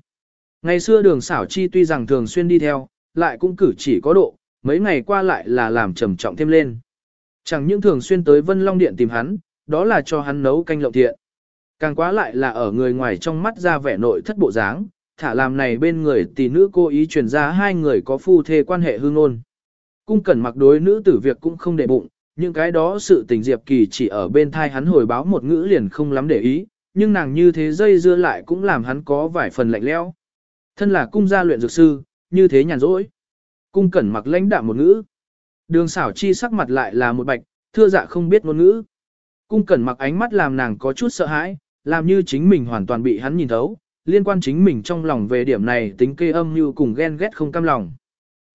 Ngày xưa đường xảo chi tuy rằng thường xuyên đi theo, lại cũng cử chỉ có độ, mấy ngày qua lại là làm trầm trọng thêm lên. Chẳng những thường xuyên tới Vân Long Điện tìm hắn, đó là cho hắn nấu canh lộng thiện. Càng quá lại là ở người ngoài trong mắt ra vẻ nội thất bộ dáng, thả làm này bên người tỷ nữ cố ý truyền ra hai người có phu thê quan hệ hương ôn. Cung cẩn mặc đối nữ tử việc cũng không để bụng, những cái đó sự tình Diệp Kỳ chỉ ở bên thai hắn hồi báo một ngữ liền không lắm để ý, nhưng nàng như thế dây dưa lại cũng làm hắn có vài phần lạnh lẽo. Thân là cung gia luyện dược sư, như thế nhàn rỗi. Cung cẩn mặc lãnh đạm một ngữ. Đường xảo chi sắc mặt lại là một bạch, thưa dạ không biết ngôn ngữ. Cung cẩn mặc ánh mắt làm nàng có chút sợ hãi, làm như chính mình hoàn toàn bị hắn nhìn thấu, liên quan chính mình trong lòng về điểm này tính kê âm như cùng ghen ghét không cam lòng.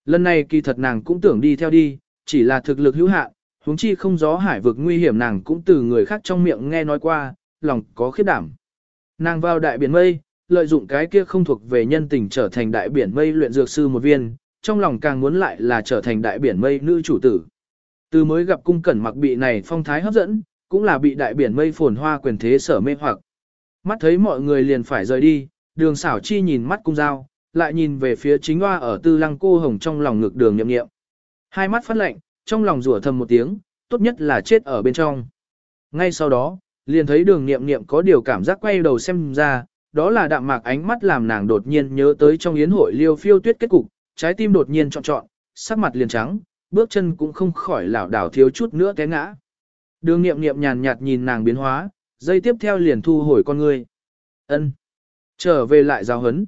Lần này kỳ thật nàng cũng tưởng đi theo đi, chỉ là thực lực hữu hạn, huống chi không gió hải vực nguy hiểm nàng cũng từ người khác trong miệng nghe nói qua, lòng có khiếp đảm. Nàng vào đại biển mây, lợi dụng cái kia không thuộc về nhân tình trở thành đại biển mây luyện dược sư một viên, trong lòng càng muốn lại là trở thành đại biển mây nữ chủ tử. Từ mới gặp cung cẩn mặc bị này phong thái hấp dẫn, cũng là bị đại biển mây phồn hoa quyền thế sở mê hoặc. Mắt thấy mọi người liền phải rời đi, đường xảo chi nhìn mắt cung dao, lại nhìn về phía chính hoa ở tư lăng cô hồng trong lòng ngực đường nhậm nghiệm. Hai mắt phát lạnh, trong lòng rủa thầm một tiếng, tốt nhất là chết ở bên trong. Ngay sau đó, liền thấy đường nghiệm nghiệm có điều cảm giác quay đầu xem ra, đó là đạm mạc ánh mắt làm nàng đột nhiên nhớ tới trong yến hội liêu phiêu tuyết kết cục, trái tim đột nhiên trọn trọn, sắc mặt liền trắng, bước chân cũng không khỏi lảo đảo thiếu chút nữa té ngã. Đường nghiệm nghiệm nhàn nhạt nhìn nàng biến hóa, dây tiếp theo liền thu hồi con người ân Trở về lại giao hấn.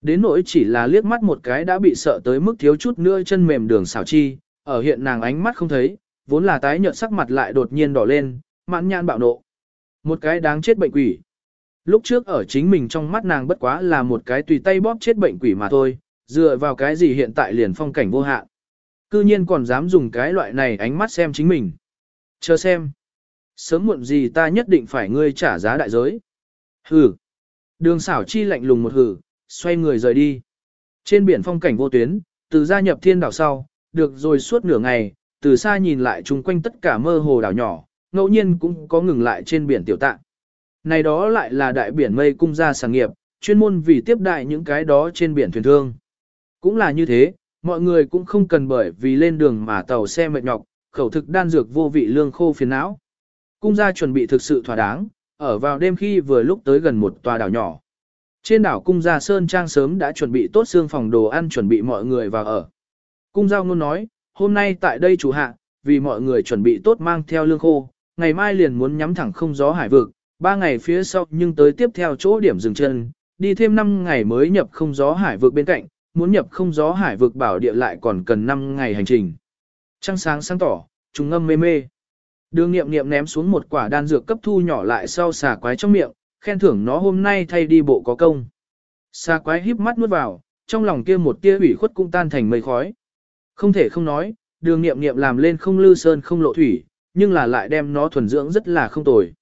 Đến nỗi chỉ là liếc mắt một cái đã bị sợ tới mức thiếu chút nữa chân mềm đường xảo chi, ở hiện nàng ánh mắt không thấy, vốn là tái nhợt sắc mặt lại đột nhiên đỏ lên, mãn nhan bạo nộ. Một cái đáng chết bệnh quỷ. Lúc trước ở chính mình trong mắt nàng bất quá là một cái tùy tay bóp chết bệnh quỷ mà thôi, Dựa vào cái gì hiện tại liền phong cảnh vô hạn. Cư nhiên còn dám dùng cái loại này ánh mắt xem chính mình. Chờ xem. Sớm muộn gì ta nhất định phải ngươi trả giá đại giới. Hừ. Đường xảo chi lạnh lùng một hừ, xoay người rời đi. Trên biển phong cảnh vô tuyến, từ gia nhập thiên đảo sau, được rồi suốt nửa ngày, từ xa nhìn lại chung quanh tất cả mơ hồ đảo nhỏ, ngẫu nhiên cũng có ngừng lại trên biển tiểu tạng. Này đó lại là đại biển mây cung gia sản nghiệp, chuyên môn vì tiếp đại những cái đó trên biển thuyền thương. Cũng là như thế, mọi người cũng không cần bởi vì lên đường mà tàu xe mệt nhọc, khẩu thực đan dược vô vị lương khô phiền não. Cung gia chuẩn bị thực sự thỏa đáng, ở vào đêm khi vừa lúc tới gần một tòa đảo nhỏ. Trên đảo cung gia Sơn Trang sớm đã chuẩn bị tốt xương phòng đồ ăn chuẩn bị mọi người vào ở. Cung giao ngôn nói, hôm nay tại đây chủ hạ, vì mọi người chuẩn bị tốt mang theo lương khô, ngày mai liền muốn nhắm thẳng không gió hải vực, ba ngày phía sau nhưng tới tiếp theo chỗ điểm dừng chân, đi thêm 5 ngày mới nhập không gió hải vực bên cạnh, muốn nhập không gió hải vực bảo địa lại còn cần 5 ngày hành trình. Trăng sáng sáng tỏ, trùng ngâm mê mê. Đường nghiệm nghiệm ném xuống một quả đan dược cấp thu nhỏ lại sau xà quái trong miệng, khen thưởng nó hôm nay thay đi bộ có công. Xà quái híp mắt nuốt vào, trong lòng kia một tia ủy khuất cũng tan thành mây khói. Không thể không nói, đường nghiệm nghiệm làm lên không lư sơn không lộ thủy, nhưng là lại đem nó thuần dưỡng rất là không tồi.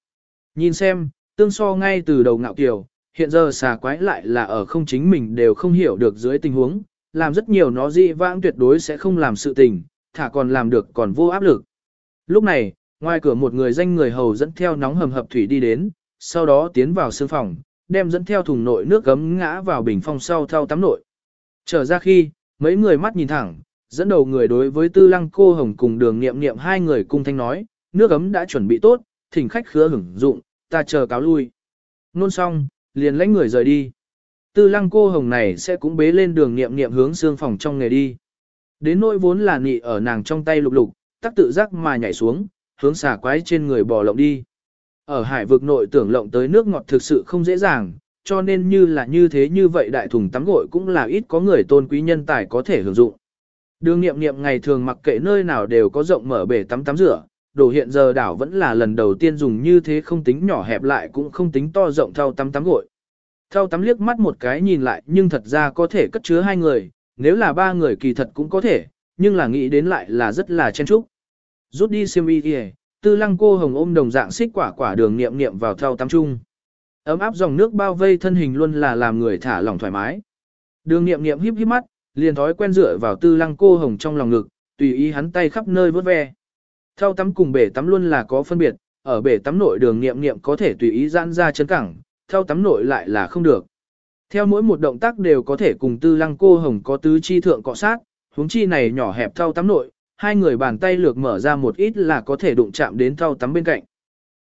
Nhìn xem, tương so ngay từ đầu ngạo kiều, hiện giờ xà quái lại là ở không chính mình đều không hiểu được dưới tình huống, làm rất nhiều nó dị vãng tuyệt đối sẽ không làm sự tình, thả còn làm được còn vô áp lực. Lúc này, ngoài cửa một người danh người hầu dẫn theo nóng hầm hập thủy đi đến, sau đó tiến vào sương phòng, đem dẫn theo thùng nội nước gấm ngã vào bình phong sau thao tắm nội. Trở ra khi, mấy người mắt nhìn thẳng, dẫn đầu người đối với tư lăng cô hồng cùng đường nghiệm nghiệm hai người cung thanh nói, nước gấm đã chuẩn bị tốt, thỉnh khách khứa hưởng dụng, ta chờ cáo lui. Nôn xong, liền lãnh người rời đi. Tư lăng cô hồng này sẽ cũng bế lên đường nghiệm nghiệm hướng xương phòng trong nghề đi. Đến nỗi vốn là nị ở nàng trong tay lục lục, tắc tự giác mà nhảy xuống, hướng xả quái trên người bò lộng đi. Ở hải vực nội tưởng lộng tới nước ngọt thực sự không dễ dàng, cho nên như là như thế như vậy đại thùng tắm gội cũng là ít có người tôn quý nhân tài có thể hưởng dụng. Đường nghiệm nghiệm ngày thường mặc kệ nơi nào đều có rộng mở bể tắm tắm rửa, đồ hiện giờ đảo vẫn là lần đầu tiên dùng như thế không tính nhỏ hẹp lại cũng không tính to rộng thao tắm tắm gội. Thao tắm liếc mắt một cái nhìn lại nhưng thật ra có thể cất chứa hai người, nếu là ba người kỳ thật cũng có thể, nhưng là nghĩ đến lại là rất là chen chúc. Rút đi xiêm y kìa, tư lăng cô hồng ôm đồng dạng xích quả quả đường niệm niệm vào thao tắm chung. Ấm áp dòng nước bao vây thân hình luôn là làm người thả lỏng thoải mái. Đường niệm niệm híp híp mắt, liền thói quen dựa vào tư lăng cô hồng trong lòng ngực, tùy ý hắn tay khắp nơi vớt ve. Thao tắm cùng bể tắm luôn là có phân biệt, ở bể tắm nội đường nghiệm nghiệm có thể tùy ý giãn ra chân cẳng, theo tắm nội lại là không được. Theo mỗi một động tác đều có thể cùng tư lăng cô hồng có tứ chi thượng cọ sát, huống chi này nhỏ hẹp thao tắm nội, hai người bàn tay lược mở ra một ít là có thể đụng chạm đến thao tắm bên cạnh.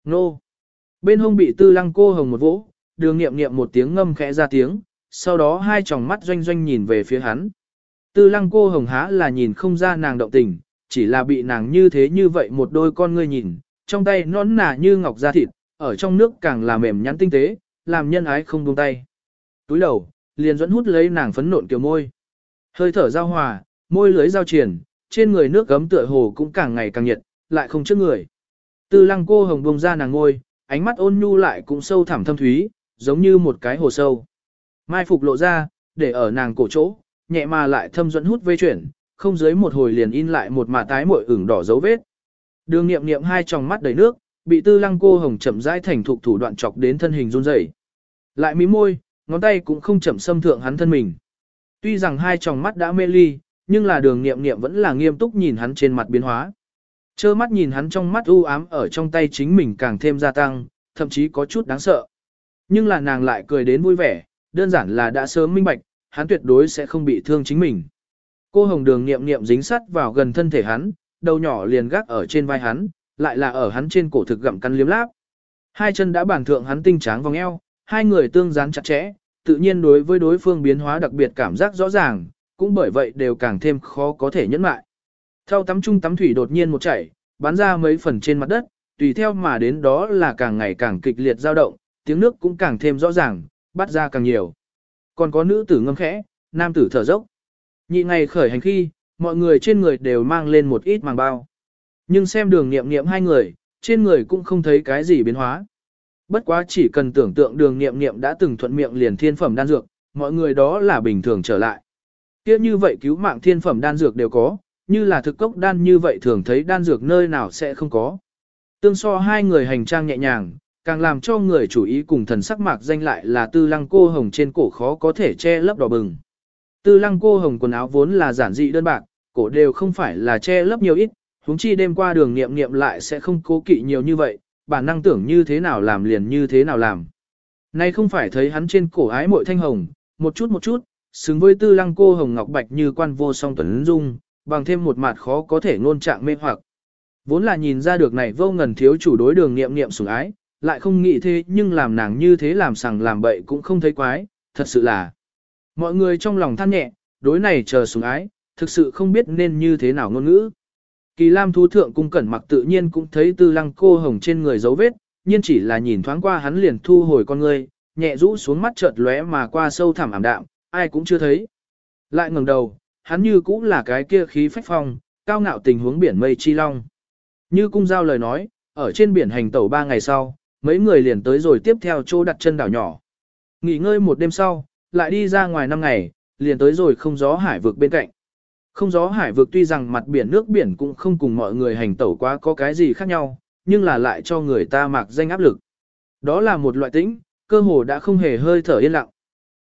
Nô! Bên hông bị tư lăng cô hồng một vỗ, đường nghiệm nghiệm một tiếng ngâm khẽ ra tiếng, sau đó hai tròng mắt doanh doanh nhìn về phía hắn. Tư lăng cô hồng há là nhìn không ra nàng động tình, chỉ là bị nàng như thế như vậy một đôi con ngươi nhìn, trong tay nón nà như ngọc da thịt, ở trong nước càng là mềm nhắn tinh tế, làm nhân ái không buông tay. Túi đầu, liền dẫn hút lấy nàng phấn nộn kiểu môi. Hơi thở giao hòa, môi lưới giao triển, trên người nước gấm tựa hồ cũng càng ngày càng nhiệt, lại không trước người. Tư lăng cô hồng bông ra nàng ngôi, ánh mắt ôn nhu lại cũng sâu thẳm thâm thúy, giống như một cái hồ sâu. Mai phục lộ ra, để ở nàng cổ chỗ, nhẹ mà lại thâm dẫn hút vây chuyển, không dưới một hồi liền in lại một mà tái mội ửng đỏ dấu vết. Đường nghiệm nghiệm hai tròng mắt đầy nước, bị tư lăng cô hồng chậm rãi thành thục thủ đoạn chọc đến thân hình run rẩy. Lại mí môi, ngón tay cũng không chậm xâm thượng hắn thân mình. Tuy rằng hai tròng mắt đã mê ly, nhưng là đường nghiệm nghiệm vẫn là nghiêm túc nhìn hắn trên mặt biến hóa. Chơ mắt nhìn hắn trong mắt u ám ở trong tay chính mình càng thêm gia tăng, thậm chí có chút đáng sợ. Nhưng là nàng lại cười đến vui vẻ, đơn giản là đã sớm minh bạch, hắn tuyệt đối sẽ không bị thương chính mình. Cô hồng đường niệm niệm dính sắt vào gần thân thể hắn, đầu nhỏ liền gác ở trên vai hắn, lại là ở hắn trên cổ thực gặm cắn liếm láp. Hai chân đã bản thượng hắn tinh tráng vòng eo, hai người tương dán chặt chẽ, tự nhiên đối với đối phương biến hóa đặc biệt cảm giác rõ ràng, cũng bởi vậy đều càng thêm khó có thể nhẫn mại. Theo tắm trung tắm thủy đột nhiên một chảy, bắn ra mấy phần trên mặt đất, tùy theo mà đến đó là càng ngày càng kịch liệt dao động, tiếng nước cũng càng thêm rõ ràng, bắt ra càng nhiều. Còn có nữ tử ngâm khẽ, nam tử thở dốc. Nhị ngày khởi hành khi, mọi người trên người đều mang lên một ít màng bao. Nhưng xem đường nghiệm nghiệm hai người, trên người cũng không thấy cái gì biến hóa. Bất quá chỉ cần tưởng tượng đường nghiệm nghiệm đã từng thuận miệng liền thiên phẩm đan dược, mọi người đó là bình thường trở lại. Kia như vậy cứu mạng thiên phẩm đan dược đều có, như là thực cốc đan như vậy thường thấy đan dược nơi nào sẽ không có. Tương so hai người hành trang nhẹ nhàng, càng làm cho người chủ ý cùng thần sắc mạc danh lại là tư lăng cô hồng trên cổ khó có thể che lấp đỏ bừng. Tư lăng cô hồng quần áo vốn là giản dị đơn bạc, cổ đều không phải là che lấp nhiều ít, huống chi đêm qua đường nghiệm nghiệm lại sẽ không cố kỵ nhiều như vậy, bản năng tưởng như thế nào làm liền như thế nào làm. Nay không phải thấy hắn trên cổ ái mội thanh hồng, một chút một chút, xứng với tư lăng cô hồng ngọc bạch như quan vô song tuấn dung, bằng thêm một mặt khó có thể ngôn trạng mê hoặc. Vốn là nhìn ra được này vô ngần thiếu chủ đối đường nghiệm nghiệm sủng ái, lại không nghĩ thế nhưng làm nàng như thế làm sằng làm bậy cũng không thấy quái, thật sự là. Mọi người trong lòng than nhẹ, đối này chờ sủng ái, thực sự không biết nên như thế nào ngôn ngữ. Kỳ Lam thú thượng cung cẩn mặc tự nhiên cũng thấy tư lăng cô hồng trên người dấu vết, nhiên chỉ là nhìn thoáng qua hắn liền thu hồi con người, nhẹ rũ xuống mắt chợt lóe mà qua sâu thẳm ảm đạm, ai cũng chưa thấy. Lại ngẩng đầu, hắn như cũng là cái kia khí phách phong, cao ngạo tình huống biển mây chi long. Như cung giao lời nói, ở trên biển hành tẩu ba ngày sau, mấy người liền tới rồi tiếp theo chỗ đặt chân đảo nhỏ. Nghỉ ngơi một đêm sau, lại đi ra ngoài năm ngày, liền tới rồi không gió hải vực bên cạnh. Không gió hải vực tuy rằng mặt biển nước biển cũng không cùng mọi người hành tẩu quá có cái gì khác nhau, nhưng là lại cho người ta mạc danh áp lực. Đó là một loại tĩnh, cơ hồ đã không hề hơi thở yên lặng.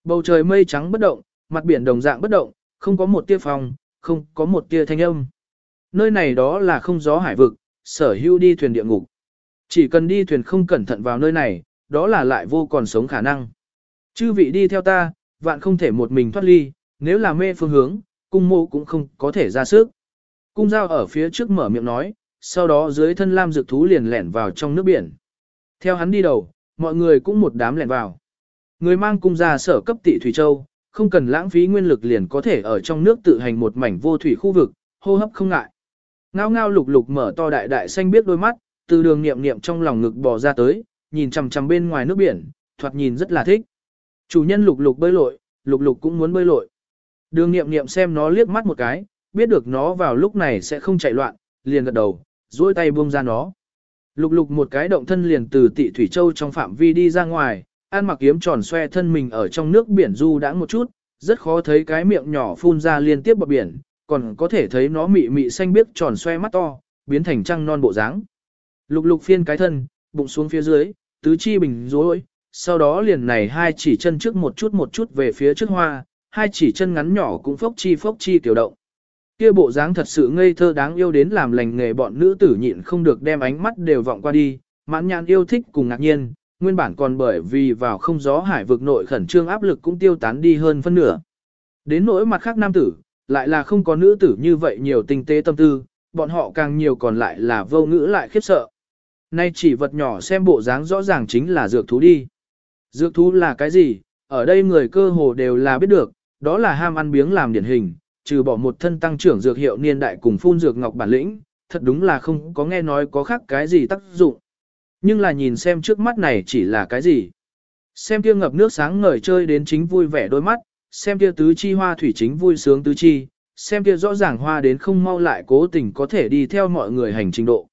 Bầu trời mây trắng bất động, mặt biển đồng dạng bất động, không có một tia phòng, không có một tia thanh âm. Nơi này đó là không gió hải vực, sở hữu đi thuyền địa ngục. Chỉ cần đi thuyền không cẩn thận vào nơi này, đó là lại vô còn sống khả năng. Chư vị đi theo ta, vạn không thể một mình thoát ly, nếu là mê phương hướng, cung mô cũng không có thể ra sức. Cung giao ở phía trước mở miệng nói, sau đó dưới thân lam dược thú liền lẻn vào trong nước biển. Theo hắn đi đầu, mọi người cũng một đám lẻn vào. Người mang cung ra sở cấp tị Thủy Châu, không cần lãng phí nguyên lực liền có thể ở trong nước tự hành một mảnh vô thủy khu vực, hô hấp không ngại. Ngao ngao lục lục mở to đại đại xanh biết đôi mắt, từ đường niệm niệm trong lòng ngực bò ra tới, nhìn chằm chằm bên ngoài nước biển, thoạt nhìn rất là thích. Chủ nhân lục lục bơi lội, lục lục cũng muốn bơi lội. Đường niệm niệm xem nó liếc mắt một cái, biết được nó vào lúc này sẽ không chạy loạn, liền gật đầu, duỗi tay buông ra nó. Lục lục một cái động thân liền từ tị Thủy Châu trong phạm vi đi ra ngoài, ăn mặc kiếm tròn xoe thân mình ở trong nước biển du đã một chút, rất khó thấy cái miệng nhỏ phun ra liên tiếp bọt biển, còn có thể thấy nó mị mị xanh biếc tròn xoe mắt to, biến thành trăng non bộ dáng. Lục lục phiên cái thân, bụng xuống phía dưới, tứ chi bình rối, sau đó liền này hai chỉ chân trước một chút một chút về phía trước hoa, hai chỉ chân ngắn nhỏ cũng phốc chi phốc chi tiểu động. Kia bộ dáng thật sự ngây thơ đáng yêu đến làm lành nghề bọn nữ tử nhịn không được đem ánh mắt đều vọng qua đi, mãn nhãn yêu thích cùng ngạc nhiên, nguyên bản còn bởi vì vào không gió hải vực nội khẩn trương áp lực cũng tiêu tán đi hơn phân nửa. Đến nỗi mặt khác nam tử, lại là không có nữ tử như vậy nhiều tinh tế tâm tư, bọn họ càng nhiều còn lại là vô ngữ lại khiếp sợ. Nay chỉ vật nhỏ xem bộ dáng rõ ràng chính là dược thú đi. Dược thú là cái gì? Ở đây người cơ hồ đều là biết được, đó là ham ăn biếng làm điển hình, trừ bỏ một thân tăng trưởng dược hiệu niên đại cùng phun dược ngọc bản lĩnh, thật đúng là không có nghe nói có khác cái gì tác dụng. Nhưng là nhìn xem trước mắt này chỉ là cái gì. Xem kia ngập nước sáng ngời chơi đến chính vui vẻ đôi mắt, xem kia tứ chi hoa thủy chính vui sướng tứ chi, xem kia rõ ràng hoa đến không mau lại cố tình có thể đi theo mọi người hành trình độ.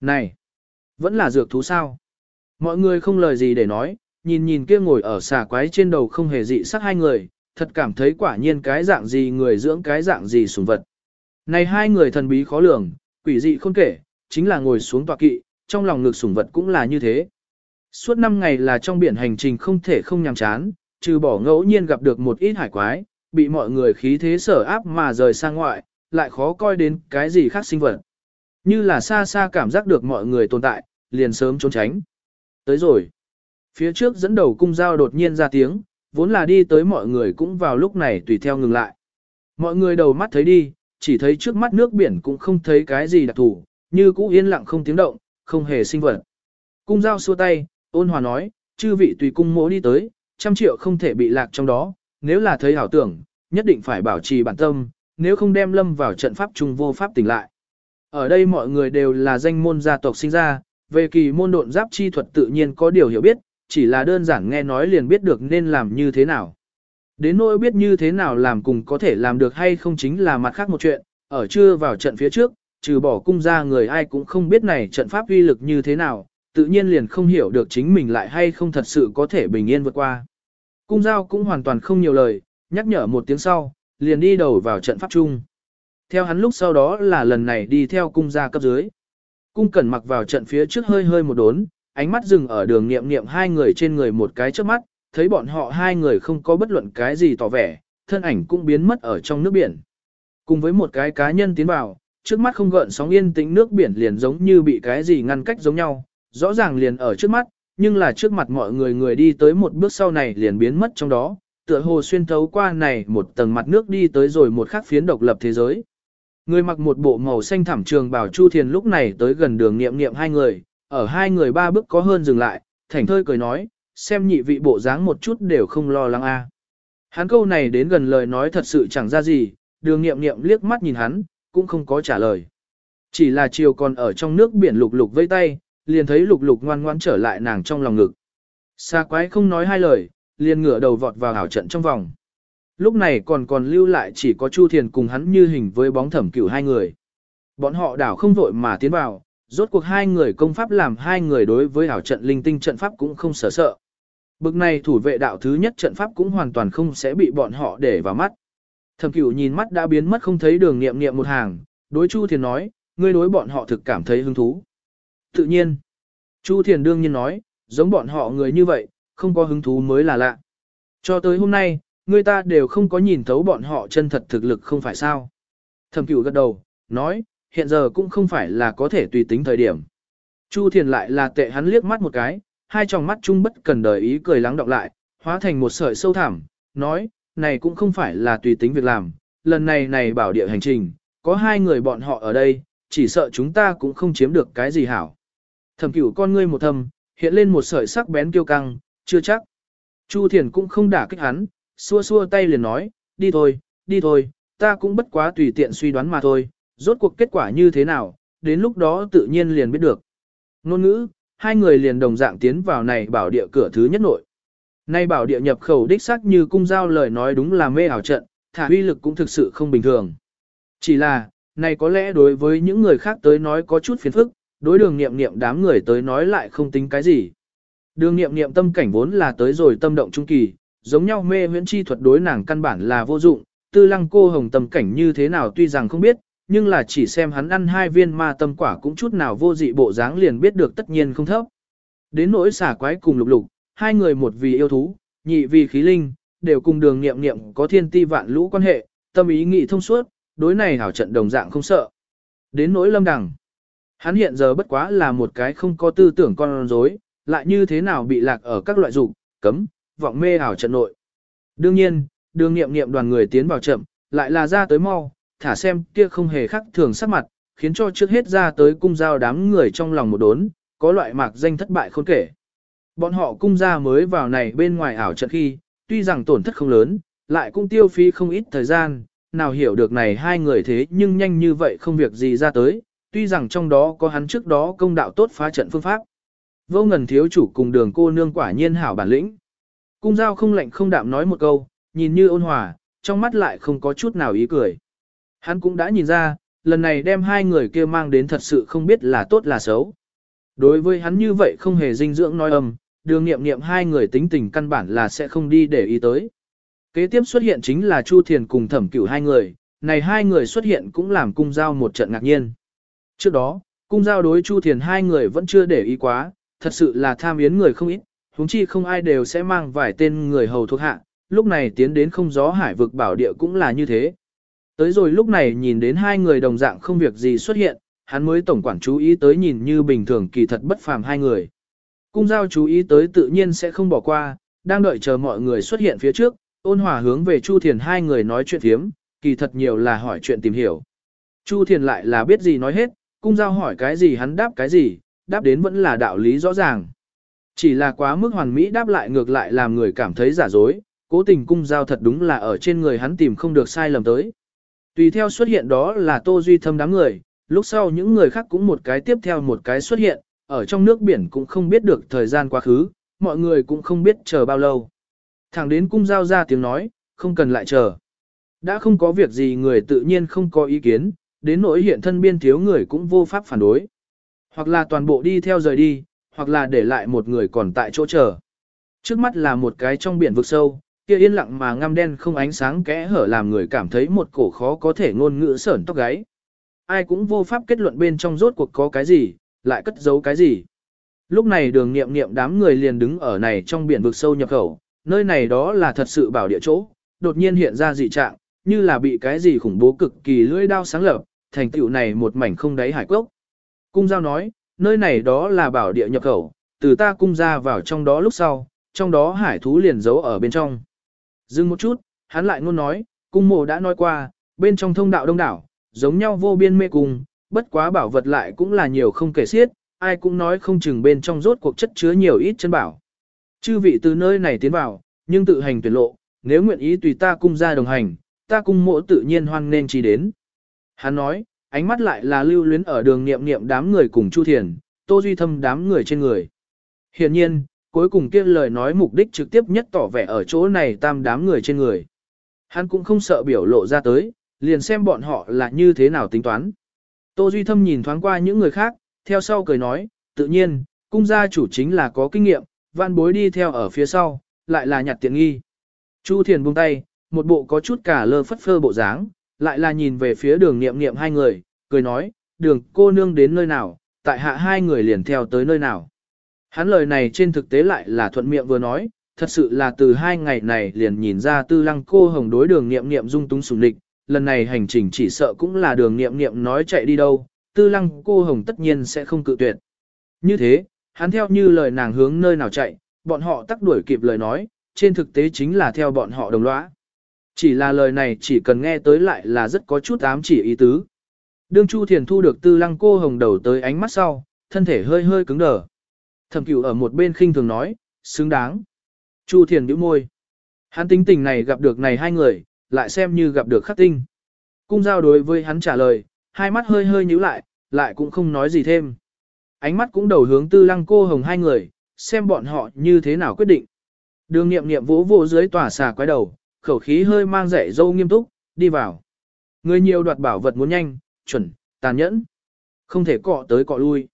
Này, vẫn là dược thú sao? Mọi người không lời gì để nói, nhìn nhìn kia ngồi ở xà quái trên đầu không hề dị sắc hai người, thật cảm thấy quả nhiên cái dạng gì người dưỡng cái dạng gì sùng vật. Này hai người thần bí khó lường, quỷ dị không kể, chính là ngồi xuống tọa kỵ, trong lòng ngực sủng vật cũng là như thế. Suốt năm ngày là trong biển hành trình không thể không nhàm chán, trừ bỏ ngẫu nhiên gặp được một ít hải quái, bị mọi người khí thế sở áp mà rời sang ngoại, lại khó coi đến cái gì khác sinh vật. Như là xa xa cảm giác được mọi người tồn tại, liền sớm trốn tránh. Tới rồi. Phía trước dẫn đầu cung giao đột nhiên ra tiếng, vốn là đi tới mọi người cũng vào lúc này tùy theo ngừng lại. Mọi người đầu mắt thấy đi, chỉ thấy trước mắt nước biển cũng không thấy cái gì đặc thủ, như cũ yên lặng không tiếng động, không hề sinh vật. Cung giao xua tay, ôn hòa nói, chư vị tùy cung mỗ đi tới, trăm triệu không thể bị lạc trong đó, nếu là thấy hảo tưởng, nhất định phải bảo trì bản tâm, nếu không đem lâm vào trận pháp trung vô pháp tỉnh lại. Ở đây mọi người đều là danh môn gia tộc sinh ra, về kỳ môn độn giáp chi thuật tự nhiên có điều hiểu biết, chỉ là đơn giản nghe nói liền biết được nên làm như thế nào. Đến nỗi biết như thế nào làm cùng có thể làm được hay không chính là mặt khác một chuyện, ở chưa vào trận phía trước, trừ bỏ cung ra người ai cũng không biết này trận pháp uy lực như thế nào, tự nhiên liền không hiểu được chính mình lại hay không thật sự có thể bình yên vượt qua. Cung giao cũng hoàn toàn không nhiều lời, nhắc nhở một tiếng sau, liền đi đầu vào trận pháp chung. Theo hắn lúc sau đó là lần này đi theo cung gia cấp dưới. Cung cẩn mặc vào trận phía trước hơi hơi một đốn, ánh mắt dừng ở đường nghiệm nghiệm hai người trên người một cái trước mắt, thấy bọn họ hai người không có bất luận cái gì tỏ vẻ, thân ảnh cũng biến mất ở trong nước biển. Cùng với một cái cá nhân tiến vào, trước mắt không gợn sóng yên tĩnh nước biển liền giống như bị cái gì ngăn cách giống nhau, rõ ràng liền ở trước mắt, nhưng là trước mặt mọi người người đi tới một bước sau này liền biến mất trong đó, tựa hồ xuyên thấu qua này một tầng mặt nước đi tới rồi một khắc phiến độc lập thế giới. Người mặc một bộ màu xanh thảm trường bảo Chu Thiền lúc này tới gần đường nghiệm nghiệm hai người, ở hai người ba bước có hơn dừng lại, thảnh thơi cười nói, xem nhị vị bộ dáng một chút đều không lo lắng a. À. Hắn câu này đến gần lời nói thật sự chẳng ra gì, đường nghiệm nghiệm liếc mắt nhìn hắn, cũng không có trả lời. Chỉ là chiều còn ở trong nước biển lục lục vây tay, liền thấy lục lục ngoan ngoan trở lại nàng trong lòng ngực. Xa quái không nói hai lời, liền ngửa đầu vọt vào hảo trận trong vòng. Lúc này còn còn lưu lại chỉ có Chu Thiền cùng hắn như hình với bóng thẩm cửu hai người. Bọn họ đảo không vội mà tiến vào, rốt cuộc hai người công pháp làm hai người đối với hảo trận linh tinh trận pháp cũng không sợ sợ. Bực này thủ vệ đạo thứ nhất trận pháp cũng hoàn toàn không sẽ bị bọn họ để vào mắt. Thẩm cửu nhìn mắt đã biến mất không thấy đường nghiệm nghiệm một hàng, đối Chu Thiền nói, ngươi đối bọn họ thực cảm thấy hứng thú. Tự nhiên, Chu Thiền đương nhiên nói, giống bọn họ người như vậy, không có hứng thú mới là lạ. Cho tới hôm nay, người ta đều không có nhìn thấu bọn họ chân thật thực lực không phải sao. Thẩm cửu gật đầu, nói, hiện giờ cũng không phải là có thể tùy tính thời điểm. Chu Thiền lại là tệ hắn liếc mắt một cái, hai tròng mắt chung bất cần đời ý cười lắng đọng lại, hóa thành một sợi sâu thẳm, nói, này cũng không phải là tùy tính việc làm, lần này này bảo địa hành trình, có hai người bọn họ ở đây, chỉ sợ chúng ta cũng không chiếm được cái gì hảo. Thẩm cửu con ngươi một thầm, hiện lên một sợi sắc bén kiêu căng, chưa chắc. Chu Thiền cũng không đả kích hắn, xua xua tay liền nói, đi thôi, đi thôi, ta cũng bất quá tùy tiện suy đoán mà thôi, rốt cuộc kết quả như thế nào, đến lúc đó tự nhiên liền biết được. Nôn ngữ, hai người liền đồng dạng tiến vào này bảo địa cửa thứ nhất nội. Nay bảo địa nhập khẩu đích xác như cung giao lời nói đúng là mê ảo trận, thả uy lực cũng thực sự không bình thường. Chỉ là, này có lẽ đối với những người khác tới nói có chút phiền phức, đối đường nghiệm nghiệm đám người tới nói lại không tính cái gì. Đường nghiệm nghiệm tâm cảnh vốn là tới rồi tâm động trung kỳ, giống nhau mê huyễn chi thuật đối nàng căn bản là vô dụng, tư lăng cô hồng tâm cảnh như thế nào tuy rằng không biết, nhưng là chỉ xem hắn ăn hai viên ma tâm quả cũng chút nào vô dị bộ dáng liền biết được tất nhiên không thấp. Đến nỗi xả quái cùng lục lục, hai người một vì yêu thú, nhị vì khí linh, đều cùng đường nghiệm nghiệm có thiên ti vạn lũ quan hệ, tâm ý nghị thông suốt, đối này hảo trận đồng dạng không sợ. Đến nỗi lâm đằng, hắn hiện giờ bất quá là một cái không có tư tưởng con rối, lại như thế nào bị lạc ở các loại dục, cấm, vọng mê hảo trận nội. Đương nhiên, đường nghiệm nghiệm đoàn người tiến vào chậm, lại là ra tới mau, thả xem kia không hề khác thường sắc mặt, khiến cho trước hết ra tới cung giao đám người trong lòng một đốn, có loại mạc danh thất bại khôn kể. Bọn họ cung ra mới vào này bên ngoài ảo trận khi, tuy rằng tổn thất không lớn, lại cũng tiêu phí không ít thời gian, nào hiểu được này hai người thế nhưng nhanh như vậy không việc gì ra tới, tuy rằng trong đó có hắn trước đó công đạo tốt phá trận phương pháp. Vô ngần thiếu chủ cùng đường cô nương quả nhiên hảo bản lĩnh. Cung giao không lạnh không đạm nói một câu, nhìn như ôn hòa, trong mắt lại không có chút nào ý cười. Hắn cũng đã nhìn ra, lần này đem hai người kia mang đến thật sự không biết là tốt là xấu. Đối với hắn như vậy không hề dinh dưỡng nói âm, đường nghiệm nghiệm hai người tính tình căn bản là sẽ không đi để ý tới. Kế tiếp xuất hiện chính là Chu Thiền cùng thẩm cửu hai người, này hai người xuất hiện cũng làm cung giao một trận ngạc nhiên. Trước đó, cung giao đối Chu Thiền hai người vẫn chưa để ý quá, thật sự là tham yến người không ít, huống chi không ai đều sẽ mang vài tên người hầu thuộc hạ, lúc này tiến đến không gió hải vực bảo địa cũng là như thế. Tới rồi lúc này nhìn đến hai người đồng dạng không việc gì xuất hiện, hắn mới tổng quản chú ý tới nhìn như bình thường kỳ thật bất phàm hai người. Cung giao chú ý tới tự nhiên sẽ không bỏ qua, đang đợi chờ mọi người xuất hiện phía trước, ôn hòa hướng về Chu Thiền hai người nói chuyện thiếm, kỳ thật nhiều là hỏi chuyện tìm hiểu. Chu Thiền lại là biết gì nói hết, cung giao hỏi cái gì hắn đáp cái gì, đáp đến vẫn là đạo lý rõ ràng. Chỉ là quá mức hoàn mỹ đáp lại ngược lại làm người cảm thấy giả dối, cố tình cung giao thật đúng là ở trên người hắn tìm không được sai lầm tới. Tùy theo xuất hiện đó là Tô Duy Thâm đám người, lúc sau những người khác cũng một cái tiếp theo một cái xuất hiện, ở trong nước biển cũng không biết được thời gian quá khứ, mọi người cũng không biết chờ bao lâu. Thẳng đến cung giao ra tiếng nói, không cần lại chờ. Đã không có việc gì người tự nhiên không có ý kiến, đến nỗi hiện thân biên thiếu người cũng vô pháp phản đối. Hoặc là toàn bộ đi theo rời đi, hoặc là để lại một người còn tại chỗ chờ. Trước mắt là một cái trong biển vực sâu, kia yên lặng mà ngăm đen không ánh sáng kẽ hở làm người cảm thấy một cổ khó có thể ngôn ngữ sởn tóc gáy. Ai cũng vô pháp kết luận bên trong rốt cuộc có cái gì, lại cất giấu cái gì. Lúc này đường nghiệm nghiệm đám người liền đứng ở này trong biển vực sâu nhập khẩu, nơi này đó là thật sự bảo địa chỗ, đột nhiên hiện ra dị trạng, như là bị cái gì khủng bố cực kỳ lưỡi đao sáng lập, thành tựu này một mảnh không đáy hải cốc. Cung giao nói, nơi này đó là bảo địa nhập khẩu, từ ta cung ra vào trong đó lúc sau, trong đó hải thú liền giấu ở bên trong. Dừng một chút, hắn lại ngôn nói, cung mộ đã nói qua, bên trong thông đạo đông đảo, giống nhau vô biên mê cung, bất quá bảo vật lại cũng là nhiều không kể xiết, ai cũng nói không chừng bên trong rốt cuộc chất chứa nhiều ít chân bảo. Chư vị từ nơi này tiến vào, nhưng tự hành tuyển lộ, nếu nguyện ý tùy ta cung ra đồng hành, ta cung mộ tự nhiên hoan nên chỉ đến. Hắn nói, ánh mắt lại là lưu luyến ở đường niệm niệm đám người cùng Chu Thiền, Tô Duy Thâm đám người trên người. Hiện nhiên, cuối cùng kia lời nói mục đích trực tiếp nhất tỏ vẻ ở chỗ này tam đám người trên người. Hắn cũng không sợ biểu lộ ra tới, liền xem bọn họ là như thế nào tính toán. Tô Duy Thâm nhìn thoáng qua những người khác, theo sau cười nói, tự nhiên, cung gia chủ chính là có kinh nghiệm, văn bối đi theo ở phía sau, lại là nhặt tiện nghi. Chu Thiền buông tay, một bộ có chút cả lơ phất phơ bộ dáng, lại là nhìn về phía đường nghiệm nghiệm hai người, cười nói, đường cô nương đến nơi nào, tại hạ hai người liền theo tới nơi nào. Hắn lời này trên thực tế lại là thuận miệng vừa nói, thật sự là từ hai ngày này liền nhìn ra tư lăng cô hồng đối đường nghiệm nghiệm dung túng sùng địch, lần này hành trình chỉ sợ cũng là đường nghiệm nghiệm nói chạy đi đâu, tư lăng cô hồng tất nhiên sẽ không cự tuyệt. Như thế, hắn theo như lời nàng hướng nơi nào chạy, bọn họ tắc đuổi kịp lời nói, trên thực tế chính là theo bọn họ đồng lõa. Chỉ là lời này chỉ cần nghe tới lại là rất có chút ám chỉ ý tứ. Đương Chu Thiền thu được tư lăng cô hồng đầu tới ánh mắt sau, thân thể hơi hơi cứng đờ. Thẩm cửu ở một bên khinh thường nói, xứng đáng. Chu Thiền nhíu môi. Hắn tính tình này gặp được này hai người, lại xem như gặp được khắc tinh. Cung giao đối với hắn trả lời, hai mắt hơi hơi nhíu lại, lại cũng không nói gì thêm. Ánh mắt cũng đầu hướng tư lăng cô hồng hai người, xem bọn họ như thế nào quyết định. Đường nghiệm nghiệm vỗ vỗ dưới tỏa xà quái đầu, khẩu khí hơi mang rẻ dâu nghiêm túc, đi vào. Người nhiều đoạt bảo vật muốn nhanh, chuẩn, tàn nhẫn. Không thể cọ tới cọ lui.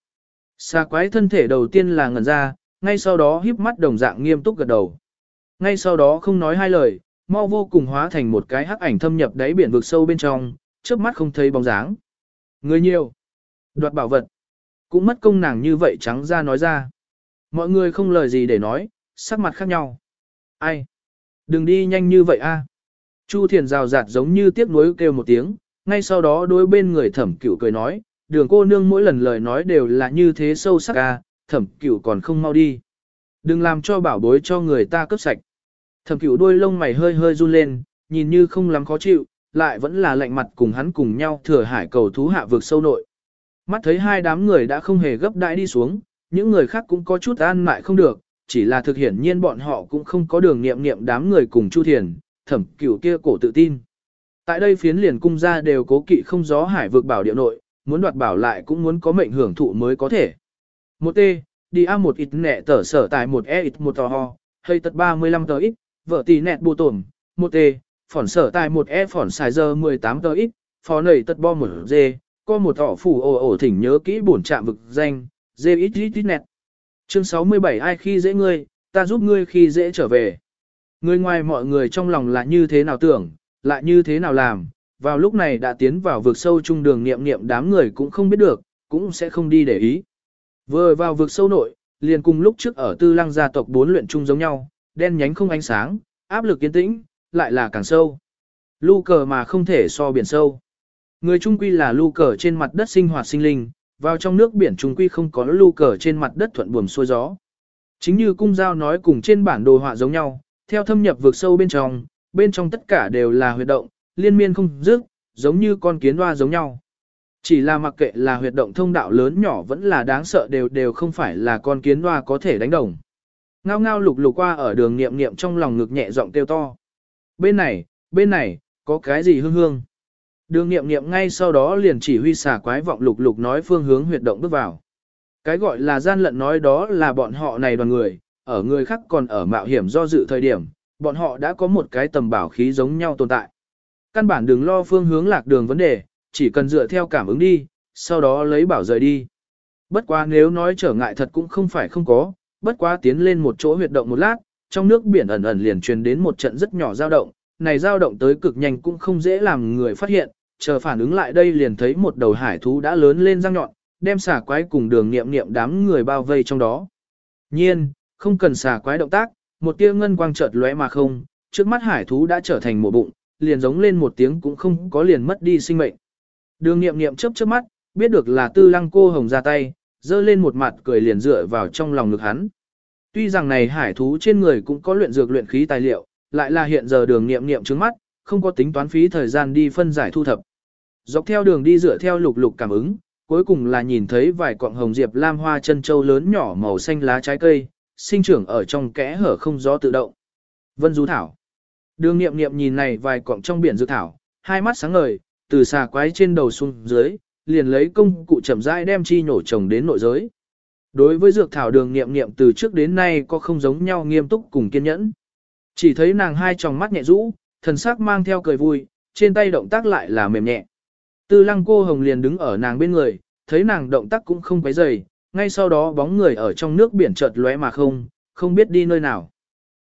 Xà quái thân thể đầu tiên là ngẩn ra, ngay sau đó híp mắt đồng dạng nghiêm túc gật đầu. Ngay sau đó không nói hai lời, mau vô cùng hóa thành một cái hắc ảnh thâm nhập đáy biển vực sâu bên trong, trước mắt không thấy bóng dáng. Người nhiều, đoạt bảo vật, cũng mất công nàng như vậy trắng ra nói ra. Mọi người không lời gì để nói, sắc mặt khác nhau. Ai? Đừng đi nhanh như vậy a. À. Chu Thiền rào rạt giống như tiếc nuối kêu một tiếng, ngay sau đó đối bên người thẩm cửu cười nói, đường cô nương mỗi lần lời nói đều là như thế sâu sắc a, thẩm cửu còn không mau đi. Đừng làm cho bảo bối cho người ta cướp sạch. Thẩm cửu đôi lông mày hơi hơi run lên, nhìn như không lắm khó chịu, lại vẫn là lạnh mặt cùng hắn cùng nhau thừa hải cầu thú hạ vực sâu nội. Mắt thấy hai đám người đã không hề gấp đại đi xuống, những người khác cũng có chút an mại không được, chỉ là thực hiển nhiên bọn họ cũng không có đường nghiệm nghiệm đám người cùng Chu Thiền, thẩm cửu kia cổ tự tin. Tại đây phiến liền cung ra đều cố kỵ không gió hải vực bảo địa nội, muốn đoạt bảo lại cũng muốn có mệnh hưởng thụ mới có thể. Một T, đi A một ít nẹ tở sở tại một E ít một tò ho, hay tật 35 tờ ít, vợ tỷ nẹt bù tổm, một T, phỏn sở tại một E phỏn xài giờ 18 tờ ít, phó nầy tật bo một D, có một tỏ phủ ồ ồ thỉnh nhớ kỹ bổn trạm vực danh, D ít ít ít nẹt. Chương 67 ai khi dễ ngươi, ta giúp ngươi khi dễ trở về. Người ngoài mọi người trong lòng là như thế nào tưởng, lại như thế nào làm, vào lúc này đã tiến vào vực sâu trung đường niệm niệm đám người cũng không biết được, cũng sẽ không đi để ý. Vừa vào vực sâu nội, liền cùng lúc trước ở tư lăng gia tộc bốn luyện chung giống nhau, đen nhánh không ánh sáng, áp lực yên tĩnh, lại là càng sâu. Lu cờ mà không thể so biển sâu. Người trung quy là lu cờ trên mặt đất sinh hoạt sinh linh, vào trong nước biển trung quy không có lu cờ trên mặt đất thuận buồm xuôi gió. Chính như cung giao nói cùng trên bản đồ họa giống nhau, theo thâm nhập vực sâu bên trong, bên trong tất cả đều là huyệt động, liên miên không dứt, giống như con kiến hoa giống nhau. Chỉ là mặc kệ là huyệt động thông đạo lớn nhỏ vẫn là đáng sợ đều đều không phải là con kiến hoa có thể đánh đồng. Ngao ngao lục lục qua ở đường niệm niệm trong lòng ngực nhẹ giọng kêu to. Bên này, bên này, có cái gì hương hương? Đường niệm niệm ngay sau đó liền chỉ huy xà quái vọng lục lục nói phương hướng huyệt động bước vào. Cái gọi là gian lận nói đó là bọn họ này đoàn người, ở người khác còn ở mạo hiểm do dự thời điểm, bọn họ đã có một cái tầm bảo khí giống nhau tồn tại. Căn bản đừng lo phương hướng lạc đường vấn đề, chỉ cần dựa theo cảm ứng đi, sau đó lấy bảo rời đi. Bất quá nếu nói trở ngại thật cũng không phải không có, bất quá tiến lên một chỗ huyệt động một lát, trong nước biển ẩn ẩn liền truyền đến một trận rất nhỏ dao động, này dao động tới cực nhanh cũng không dễ làm người phát hiện, chờ phản ứng lại đây liền thấy một đầu hải thú đã lớn lên răng nhọn, đem xà quái cùng đường nghiệm nghiệm đám người bao vây trong đó. Nhiên, không cần xà quái động tác, một tia ngân quang chợt lóe mà không, trước mắt hải thú đã trở thành một bụng, liền giống lên một tiếng cũng không có liền mất đi sinh mệnh. Đường nghiệm nghiệm chớp chớp mắt, biết được là tư lăng cô hồng ra tay, dơ lên một mặt cười liền dựa vào trong lòng ngực hắn. Tuy rằng này hải thú trên người cũng có luyện dược luyện khí tài liệu, lại là hiện giờ đường nghiệm nghiệm trước mắt, không có tính toán phí thời gian đi phân giải thu thập. Dọc theo đường đi dựa theo lục lục cảm ứng, cuối cùng là nhìn thấy vài cọng hồng diệp lam hoa chân châu lớn nhỏ màu xanh lá trái cây, sinh trưởng ở trong kẽ hở không gió tự động. Vân Du Thảo Đường nghiệm nghiệm nhìn này vài cọng trong biển dược thảo, hai mắt sáng ngời, từ xà quái trên đầu xuống dưới, liền lấy công cụ chậm rãi đem chi nhổ trồng đến nội giới. Đối với dược thảo đường nghiệm nghiệm từ trước đến nay có không giống nhau nghiêm túc cùng kiên nhẫn. Chỉ thấy nàng hai tròng mắt nhẹ rũ, thần sắc mang theo cười vui, trên tay động tác lại là mềm nhẹ. Tư lăng cô hồng liền đứng ở nàng bên người, thấy nàng động tác cũng không quấy dày, ngay sau đó bóng người ở trong nước biển chợt lóe mà không, không biết đi nơi nào.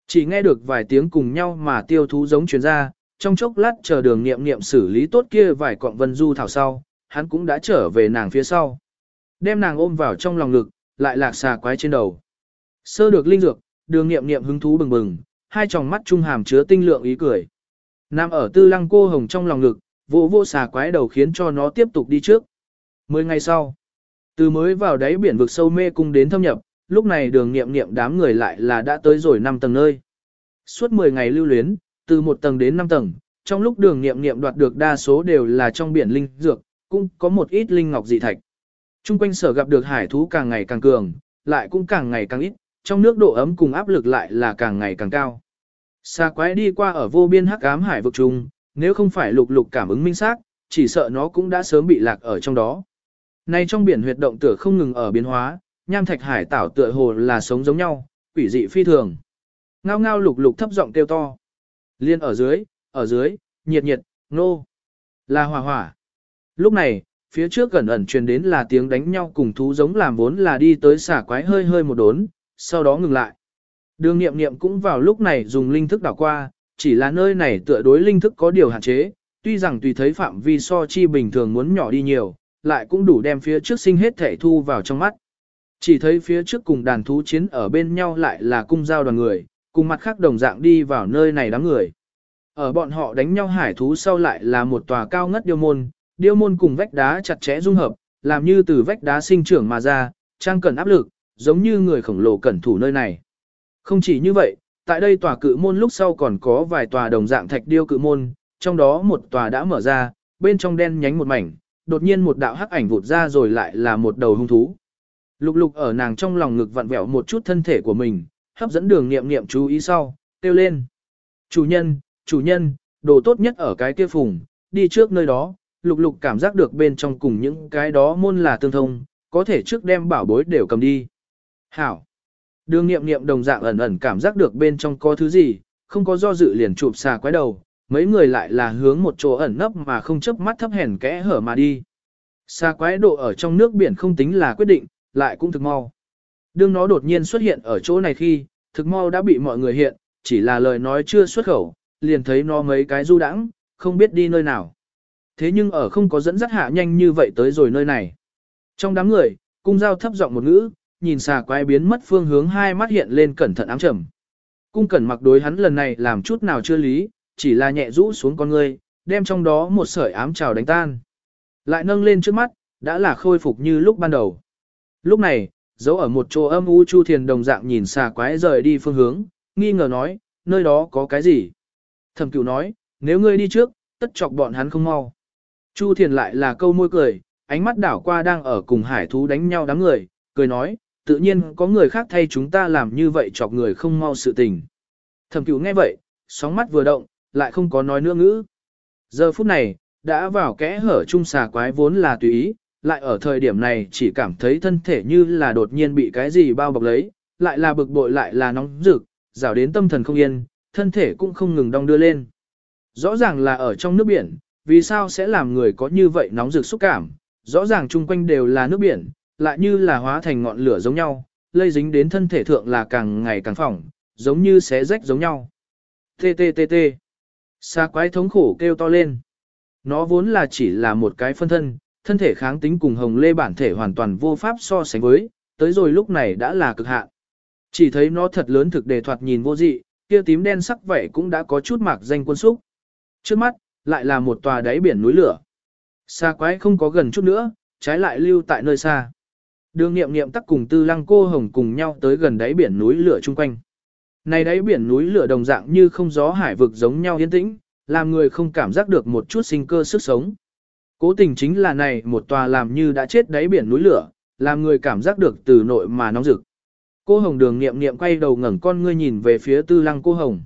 Chỉ nghe được vài tiếng cùng nhau mà tiêu thú giống truyền ra, trong chốc lát chờ đường nghiệm nghiệm xử lý tốt kia vài cọng vân du thảo sau, hắn cũng đã trở về nàng phía sau. Đem nàng ôm vào trong lòng ngực, lại lạc xà quái trên đầu. Sơ được linh dược, đường nghiệm nghiệm hứng thú bừng bừng, hai tròng mắt trung hàm chứa tinh lượng ý cười. Nam ở tư lăng cô hồng trong lòng ngực, vô vô xà quái đầu khiến cho nó tiếp tục đi trước. Mười ngày sau, từ mới vào đáy biển vực sâu mê cung đến thâm nhập, lúc này đường nghiệm nghiệm đám người lại là đã tới rồi 5 tầng nơi. Suốt 10 ngày lưu luyến, từ 1 tầng đến 5 tầng, trong lúc đường nghiệm nghiệm đoạt được đa số đều là trong biển linh dược, cũng có một ít linh ngọc dị thạch. Trung quanh sở gặp được hải thú càng ngày càng cường, lại cũng càng ngày càng ít, trong nước độ ấm cùng áp lực lại là càng ngày càng cao. Xa quái đi qua ở vô biên hắc ám hải vực trung, nếu không phải lục lục cảm ứng minh xác, chỉ sợ nó cũng đã sớm bị lạc ở trong đó. Nay trong biển huyệt động tựa không ngừng ở biến hóa, nham thạch hải tảo tựa hồ là sống giống nhau, quỷ dị phi thường. Ngao ngao lục lục thấp giọng kêu to. Liên ở dưới, ở dưới, nhiệt nhiệt, nô. Là hỏa hỏa. Lúc này, phía trước gần ẩn truyền đến là tiếng đánh nhau cùng thú giống làm vốn là đi tới xả quái hơi hơi một đốn, sau đó ngừng lại. Đường nghiệm nghiệm cũng vào lúc này dùng linh thức đảo qua, chỉ là nơi này tựa đối linh thức có điều hạn chế, tuy rằng tùy thấy phạm vi so chi bình thường muốn nhỏ đi nhiều, lại cũng đủ đem phía trước sinh hết thể thu vào trong mắt. Chỉ thấy phía trước cùng đàn thú chiến ở bên nhau lại là cung giao đoàn người, cùng mặt khác đồng dạng đi vào nơi này đám người. Ở bọn họ đánh nhau hải thú sau lại là một tòa cao ngất điêu môn, điêu môn cùng vách đá chặt chẽ dung hợp, làm như từ vách đá sinh trưởng mà ra, trang cần áp lực, giống như người khổng lồ cẩn thủ nơi này. Không chỉ như vậy, tại đây tòa cự môn lúc sau còn có vài tòa đồng dạng thạch điêu cự môn, trong đó một tòa đã mở ra, bên trong đen nhánh một mảnh, đột nhiên một đạo hắc ảnh vụt ra rồi lại là một đầu hung thú. Lục lục ở nàng trong lòng ngực vặn vẹo một chút thân thể của mình, hấp dẫn đường nghiệm nghiệm chú ý sau, kêu lên. Chủ nhân, chủ nhân, đồ tốt nhất ở cái kia phùng, đi trước nơi đó, lục lục cảm giác được bên trong cùng những cái đó môn là tương thông, có thể trước đem bảo bối đều cầm đi. Hảo. Đường nghiệm nghiệm đồng dạng ẩn ẩn cảm giác được bên trong có thứ gì, không có do dự liền chụp xà quái đầu, mấy người lại là hướng một chỗ ẩn nấp mà không chớp mắt thấp hèn kẽ hở mà đi. Xà quái độ ở trong nước biển không tính là quyết định, lại cũng thực mau. Đương nó đột nhiên xuất hiện ở chỗ này khi, thực mau đã bị mọi người hiện, chỉ là lời nói chưa xuất khẩu, liền thấy nó mấy cái du đãng, không biết đi nơi nào. Thế nhưng ở không có dẫn dắt hạ nhanh như vậy tới rồi nơi này. Trong đám người, cung giao thấp giọng một ngữ, nhìn xà quái biến mất phương hướng hai mắt hiện lên cẩn thận ám trầm. Cung cẩn mặc đối hắn lần này làm chút nào chưa lý, chỉ là nhẹ rũ xuống con người, đem trong đó một sợi ám trào đánh tan. Lại nâng lên trước mắt, đã là khôi phục như lúc ban đầu. Lúc này, giấu ở một chỗ âm u Chu Thiền đồng dạng nhìn xà quái rời đi phương hướng, nghi ngờ nói, nơi đó có cái gì? Thẩm cửu nói, nếu ngươi đi trước, tất chọc bọn hắn không mau. Chu Thiền lại là câu môi cười, ánh mắt đảo qua đang ở cùng hải thú đánh nhau đám người, cười nói, tự nhiên có người khác thay chúng ta làm như vậy chọc người không mau sự tình. Thẩm cửu nghe vậy, sóng mắt vừa động, lại không có nói nữa ngữ. Giờ phút này, đã vào kẽ hở chung xà quái vốn là tùy ý, lại ở thời điểm này chỉ cảm thấy thân thể như là đột nhiên bị cái gì bao bọc lấy, lại là bực bội lại là nóng rực, rào đến tâm thần không yên, thân thể cũng không ngừng đong đưa lên. Rõ ràng là ở trong nước biển, vì sao sẽ làm người có như vậy nóng rực xúc cảm, rõ ràng chung quanh đều là nước biển, lại như là hóa thành ngọn lửa giống nhau, lây dính đến thân thể thượng là càng ngày càng phỏng, giống như xé rách giống nhau. Tê tê tê tê. Xa quái thống khổ kêu to lên. Nó vốn là chỉ là một cái phân thân, thân thể kháng tính cùng hồng lê bản thể hoàn toàn vô pháp so sánh với, tới rồi lúc này đã là cực hạn. Chỉ thấy nó thật lớn thực đề thoạt nhìn vô dị, kia tím đen sắc vậy cũng đã có chút mạc danh quân xúc. Trước mắt, lại là một tòa đáy biển núi lửa. Xa quái không có gần chút nữa, trái lại lưu tại nơi xa. Đường nghiệm nghiệm tắc cùng tư lăng cô hồng cùng nhau tới gần đáy biển núi lửa chung quanh. Này đáy biển núi lửa đồng dạng như không gió hải vực giống nhau yên tĩnh, làm người không cảm giác được một chút sinh cơ sức sống. Cố tình chính là này một tòa làm như đã chết đáy biển núi lửa, làm người cảm giác được từ nội mà nóng rực. Cô Hồng đường nghiệm nghiệm quay đầu ngẩng con ngươi nhìn về phía tư lăng cô Hồng.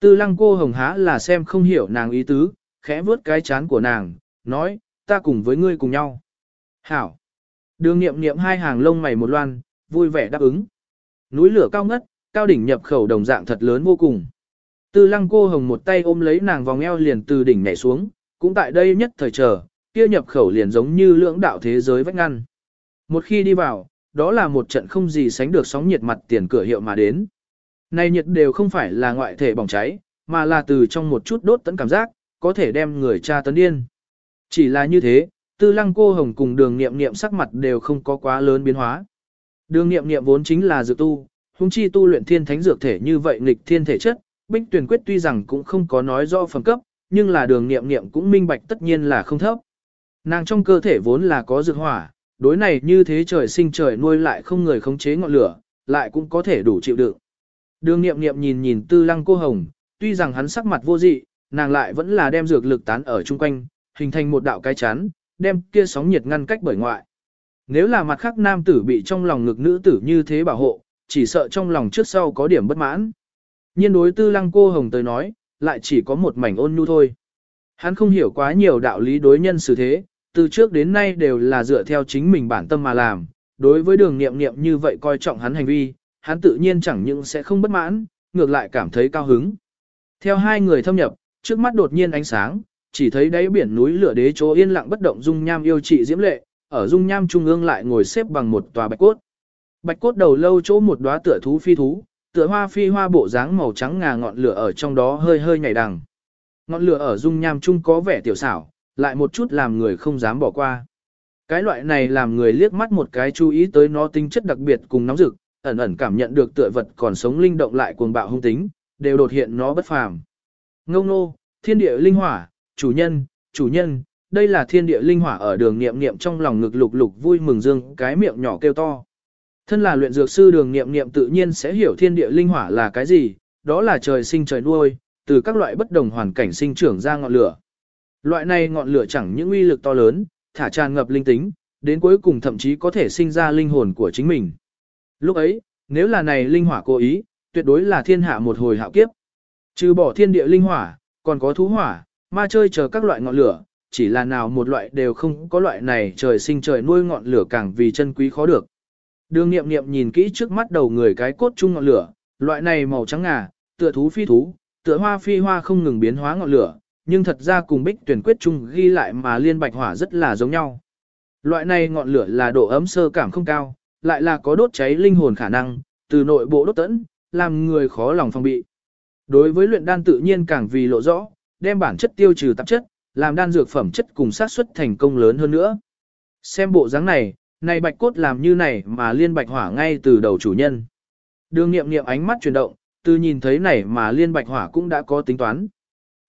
Tư lăng cô Hồng há là xem không hiểu nàng ý tứ, khẽ vuốt cái chán của nàng, nói, ta cùng với ngươi cùng nhau. Hảo. Đường nghiệm nghiệm hai hàng lông mày một loan, vui vẻ đáp ứng. Núi lửa cao ngất, cao đỉnh nhập khẩu đồng dạng thật lớn vô cùng. Tư lăng cô hồng một tay ôm lấy nàng vòng eo liền từ đỉnh nhảy xuống, cũng tại đây nhất thời chờ, kia nhập khẩu liền giống như lưỡng đạo thế giới vách ngăn. Một khi đi vào, đó là một trận không gì sánh được sóng nhiệt mặt tiền cửa hiệu mà đến. Này nhiệt đều không phải là ngoại thể bỏng cháy, mà là từ trong một chút đốt tấn cảm giác, có thể đem người cha tấn điên. Chỉ là như thế, tư lăng cô hồng cùng đường nghiệm nghiệm sắc mặt đều không có quá lớn biến hóa. Đường nghiệm nghiệm vốn chính là dự tu, hung chi tu luyện thiên thánh dược thể như vậy nghịch thiên thể chất, bích tuyển quyết tuy rằng cũng không có nói rõ phẩm cấp, nhưng là đường nghiệm nghiệm cũng minh bạch tất nhiên là không thấp. Nàng trong cơ thể vốn là có dược hỏa, đối này như thế trời sinh trời nuôi lại không người khống chế ngọn lửa, lại cũng có thể đủ chịu đựng. Đường nghiệm nghiệm nhìn nhìn tư lăng cô hồng, tuy rằng hắn sắc mặt vô dị, nàng lại vẫn là đem dược lực tán ở chung quanh, hình thành một đạo cái chắn, đem kia sóng nhiệt ngăn cách bởi ngoại. Nếu là mặt khác nam tử bị trong lòng ngực nữ tử như thế bảo hộ, chỉ sợ trong lòng trước sau có điểm bất mãn. Nhiên đối tư lăng cô hồng tới nói, lại chỉ có một mảnh ôn nhu thôi. Hắn không hiểu quá nhiều đạo lý đối nhân xử thế, từ trước đến nay đều là dựa theo chính mình bản tâm mà làm. Đối với đường nghiệm nghiệm như vậy coi trọng hắn hành vi, hắn tự nhiên chẳng những sẽ không bất mãn, ngược lại cảm thấy cao hứng. Theo hai người thâm nhập, trước mắt đột nhiên ánh sáng, chỉ thấy đáy biển núi lửa đế chỗ yên lặng bất động dung nham yêu trị diễm lệ, ở dung nham trung ương lại ngồi xếp bằng một tòa bạch cốt. Bạch cốt đầu lâu chỗ một đóa tựa thú phi thú, tựa hoa phi hoa bộ dáng màu trắng ngà ngọn lửa ở trong đó hơi hơi nhảy đằng. Ngọn lửa ở dung nham trung có vẻ tiểu xảo, lại một chút làm người không dám bỏ qua. Cái loại này làm người liếc mắt một cái chú ý tới nó tính chất đặc biệt cùng nóng rực, ẩn ẩn cảm nhận được tựa vật còn sống linh động lại cuồng bạo hung tính, đều đột hiện nó bất phàm. Ngông nô, thiên địa linh hỏa, chủ nhân, chủ nhân, đây là thiên địa linh hỏa ở đường niệm niệm trong lòng ngực lục lục vui mừng dương cái miệng nhỏ kêu to. Thân là luyện dược sư đường niệm niệm tự nhiên sẽ hiểu thiên địa linh hỏa là cái gì, đó là trời sinh trời nuôi, từ các loại bất đồng hoàn cảnh sinh trưởng ra ngọn lửa. Loại này ngọn lửa chẳng những uy lực to lớn, thả tràn ngập linh tính, đến cuối cùng thậm chí có thể sinh ra linh hồn của chính mình. Lúc ấy, nếu là này linh hỏa cố ý, tuyệt đối là thiên hạ một hồi hạo kiếp. Trừ bỏ thiên địa linh hỏa, còn có thú hỏa, ma chơi chờ các loại ngọn lửa, chỉ là nào một loại đều không có loại này trời sinh trời nuôi ngọn lửa càng vì chân quý khó được. Đường nghiệm nghiệm nhìn kỹ trước mắt đầu người cái cốt chung ngọn lửa, loại này màu trắng ngà, tựa thú phi thú, tựa hoa phi hoa không ngừng biến hóa ngọn lửa, nhưng thật ra cùng bích tuyển quyết chung ghi lại mà liên bạch hỏa rất là giống nhau. Loại này ngọn lửa là độ ấm sơ cảm không cao, lại là có đốt cháy linh hồn khả năng, từ nội bộ đốt tẫn, làm người khó lòng phòng bị. Đối với luyện đan tự nhiên càng vì lộ rõ, đem bản chất tiêu trừ tạp chất, làm đan dược phẩm chất cùng sát xuất thành công lớn hơn nữa. Xem bộ dáng này, này bạch cốt làm như này mà liên bạch hỏa ngay từ đầu chủ nhân. Đường nghiệm nghiệm ánh mắt chuyển động, từ nhìn thấy này mà liên bạch hỏa cũng đã có tính toán.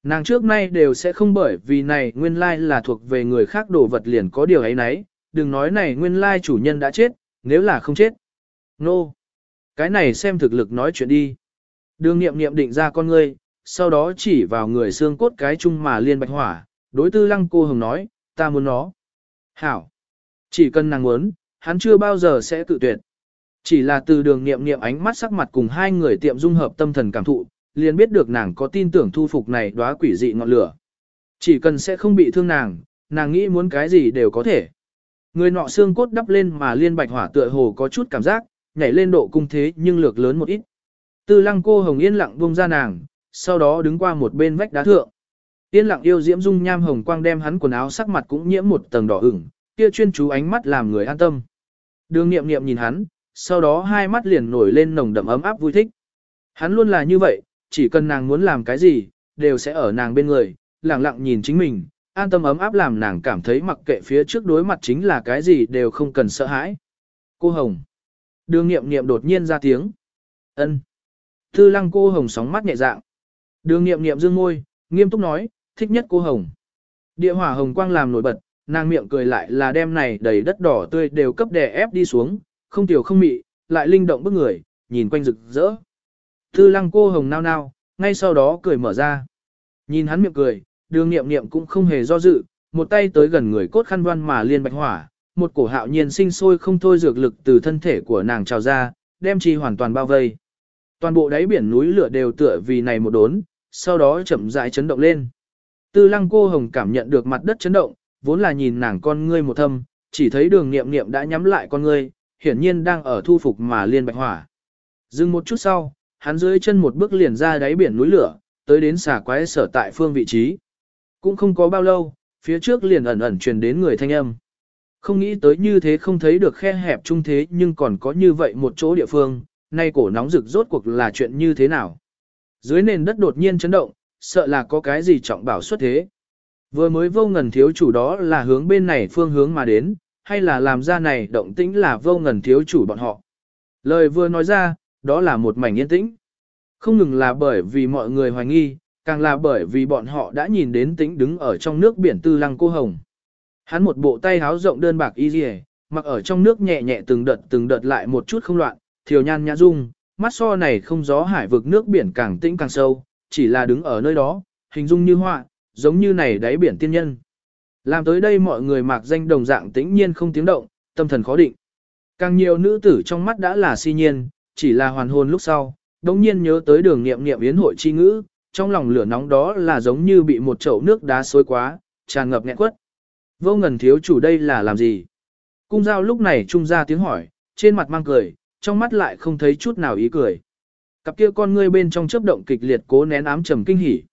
Nàng trước nay đều sẽ không bởi vì này nguyên lai là thuộc về người khác đồ vật liền có điều ấy nấy, đừng nói này nguyên lai chủ nhân đã chết, nếu là không chết. Nô! No. Cái này xem thực lực nói chuyện đi. Đường nghiệm nghiệm định ra con ngươi, sau đó chỉ vào người xương cốt cái chung mà liên bạch hỏa, đối tư lăng cô hồng nói, ta muốn nó. Hảo! Chỉ cần nàng muốn, hắn chưa bao giờ sẽ tự tuyệt. Chỉ là từ đường nghiệm nghiệm ánh mắt sắc mặt cùng hai người tiệm dung hợp tâm thần cảm thụ, liền biết được nàng có tin tưởng thu phục này đóa quỷ dị ngọn lửa. Chỉ cần sẽ không bị thương nàng, nàng nghĩ muốn cái gì đều có thể. Người nọ xương cốt đắp lên mà liên bạch hỏa tựa hồ có chút cảm giác, nhảy lên độ cung thế nhưng lược lớn một ít. Tư lăng cô hồng yên lặng buông ra nàng, sau đó đứng qua một bên vách đá thượng. Yên lặng yêu diễm dung nham hồng quang đem hắn quần áo sắc mặt cũng nhiễm một tầng đỏ ửng, kia chuyên chú ánh mắt làm người an tâm. Đường nghiệm nghiệm nhìn hắn, sau đó hai mắt liền nổi lên nồng đậm ấm áp vui thích. Hắn luôn là như vậy, chỉ cần nàng muốn làm cái gì, đều sẽ ở nàng bên người, lặng lặng nhìn chính mình, an tâm ấm áp làm nàng cảm thấy mặc kệ phía trước đối mặt chính là cái gì đều không cần sợ hãi. Cô Hồng. Đường nghiệm nghiệm đột nhiên ra tiếng. ân Tư lăng cô Hồng sóng mắt nhẹ dạng. Đường nghiệm nghiệm dương môi, nghiêm túc nói, thích nhất cô Hồng. Địa hỏa hồng quang làm nổi bật, nàng miệng cười lại là đem này đầy đất đỏ tươi đều cấp đè ép đi xuống, không tiểu không mị, lại linh động bức người, nhìn quanh rực rỡ. Tư lăng cô hồng nao nao, ngay sau đó cười mở ra. Nhìn hắn miệng cười, đường nghiệm nghiệm cũng không hề do dự, một tay tới gần người cốt khăn đoan mà liên bạch hỏa, một cổ hạo nhiên sinh sôi không thôi dược lực từ thân thể của nàng trào ra, đem chi hoàn toàn bao vây. Toàn bộ đáy biển núi lửa đều tựa vì này một đốn, sau đó chậm rãi chấn động lên. Tư lăng cô hồng cảm nhận được mặt đất chấn động, vốn là nhìn nàng con ngươi một thâm, chỉ thấy đường nghiệm nghiệm đã nhắm lại con ngươi, hiển nhiên đang ở thu phục mà liên bạch hỏa. Dừng một chút sau, hắn dưới chân một bước liền ra đáy biển núi lửa, tới đến xà quái sở tại phương vị trí. Cũng không có bao lâu, phía trước liền ẩn ẩn truyền đến người thanh âm. Không nghĩ tới như thế không thấy được khe hẹp trung thế nhưng còn có như vậy một chỗ địa phương, nay cổ nóng rực rốt cuộc là chuyện như thế nào. Dưới nền đất đột nhiên chấn động, sợ là có cái gì trọng bảo xuất thế. Vừa mới vô ngần thiếu chủ đó là hướng bên này phương hướng mà đến, hay là làm ra này động tĩnh là vô ngần thiếu chủ bọn họ. Lời vừa nói ra, đó là một mảnh yên tĩnh. Không ngừng là bởi vì mọi người hoài nghi, càng là bởi vì bọn họ đã nhìn đến tĩnh đứng ở trong nước biển tư lăng cô hồng. Hắn một bộ tay háo rộng đơn bạc y dì mặc ở trong nước nhẹ nhẹ từng đợt từng đợt lại một chút không loạn, thiều nhan nhã dung, mắt so này không gió hải vực nước biển càng tĩnh càng sâu, chỉ là đứng ở nơi đó, hình dung như họa, giống như này đáy biển tiên nhân. Làm tới đây mọi người mạc danh đồng dạng tĩnh nhiên không tiếng động, tâm thần khó định. Càng nhiều nữ tử trong mắt đã là si nhiên, chỉ là hoàn hồn lúc sau, đống nhiên nhớ tới đường nghiệm nghiệm yến hội chi ngữ, trong lòng lửa nóng đó là giống như bị một chậu nước đá xối quá, tràn ngập nghẹn quất. Vô ngần thiếu chủ đây là làm gì? Cung giao lúc này trung ra tiếng hỏi, trên mặt mang cười, trong mắt lại không thấy chút nào ý cười. Cặp kia con ngươi bên trong chớp động kịch liệt cố nén ám trầm kinh hỉ.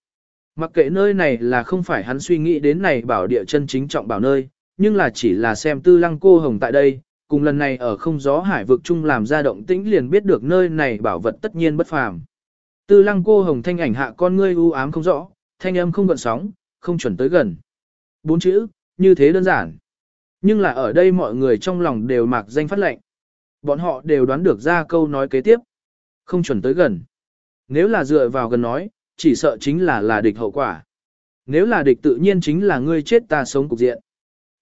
Mặc kệ nơi này là không phải hắn suy nghĩ đến này bảo địa chân chính trọng bảo nơi, nhưng là chỉ là xem tư lăng cô hồng tại đây, cùng lần này ở không gió hải vực chung làm ra động tĩnh liền biết được nơi này bảo vật tất nhiên bất phàm. Tư lăng cô hồng thanh ảnh hạ con ngươi u ám không rõ, thanh âm không gợn sóng, không chuẩn tới gần. Bốn chữ, như thế đơn giản. Nhưng là ở đây mọi người trong lòng đều mạc danh phát lệnh. Bọn họ đều đoán được ra câu nói kế tiếp. Không chuẩn tới gần. Nếu là dựa vào gần nói, chỉ sợ chính là là địch hậu quả. Nếu là địch tự nhiên chính là ngươi chết ta sống cục diện.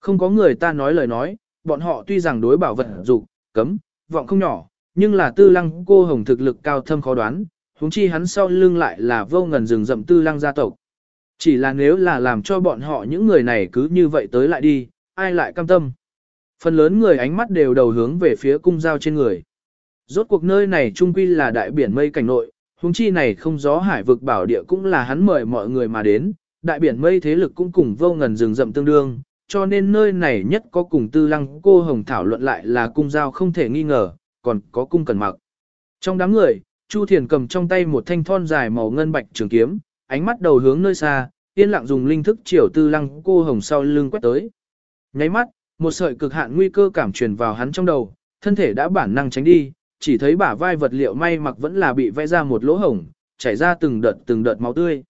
Không có người ta nói lời nói, bọn họ tuy rằng đối bảo vật dục cấm, vọng không nhỏ, nhưng là tư lăng cô hồng thực lực cao thâm khó đoán, huống chi hắn sau lưng lại là vô ngần rừng rậm tư lăng gia tộc. Chỉ là nếu là làm cho bọn họ những người này cứ như vậy tới lại đi, ai lại cam tâm. Phần lớn người ánh mắt đều đầu hướng về phía cung giao trên người. Rốt cuộc nơi này trung quy là đại biển mây cảnh nội, huống chi này không gió hải vực bảo địa cũng là hắn mời mọi người mà đến, đại biển mây thế lực cũng cùng vô ngần rừng rậm tương đương, cho nên nơi này nhất có cùng tư lăng cô hồng thảo luận lại là cung giao không thể nghi ngờ, còn có cung cần mặc. Trong đám người, Chu Thiền cầm trong tay một thanh thon dài màu ngân bạch trường kiếm, ánh mắt đầu hướng nơi xa, yên lặng dùng linh thức chiều tư lăng cô hồng sau lưng quét tới. Nháy mắt, một sợi cực hạn nguy cơ cảm truyền vào hắn trong đầu, thân thể đã bản năng tránh đi, chỉ thấy bả vai vật liệu may mặc vẫn là bị vẽ ra một lỗ hổng, chảy ra từng đợt từng đợt máu tươi.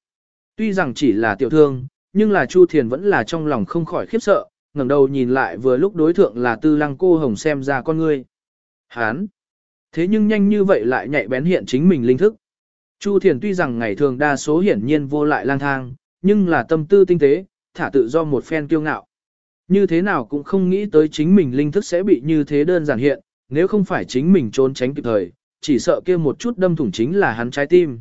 Tuy rằng chỉ là tiểu thương, nhưng là Chu Thiền vẫn là trong lòng không khỏi khiếp sợ, ngẩng đầu nhìn lại vừa lúc đối thượng là tư lăng cô hồng xem ra con ngươi. Hán! Thế nhưng nhanh như vậy lại nhạy bén hiện chính mình linh thức. Chu Thiền tuy rằng ngày thường đa số hiển nhiên vô lại lang thang, nhưng là tâm tư tinh tế, thả tự do một phen kiêu ngạo. Như thế nào cũng không nghĩ tới chính mình linh thức sẽ bị như thế đơn giản hiện, nếu không phải chính mình trốn tránh kịp thời, chỉ sợ kia một chút đâm thủng chính là hắn trái tim.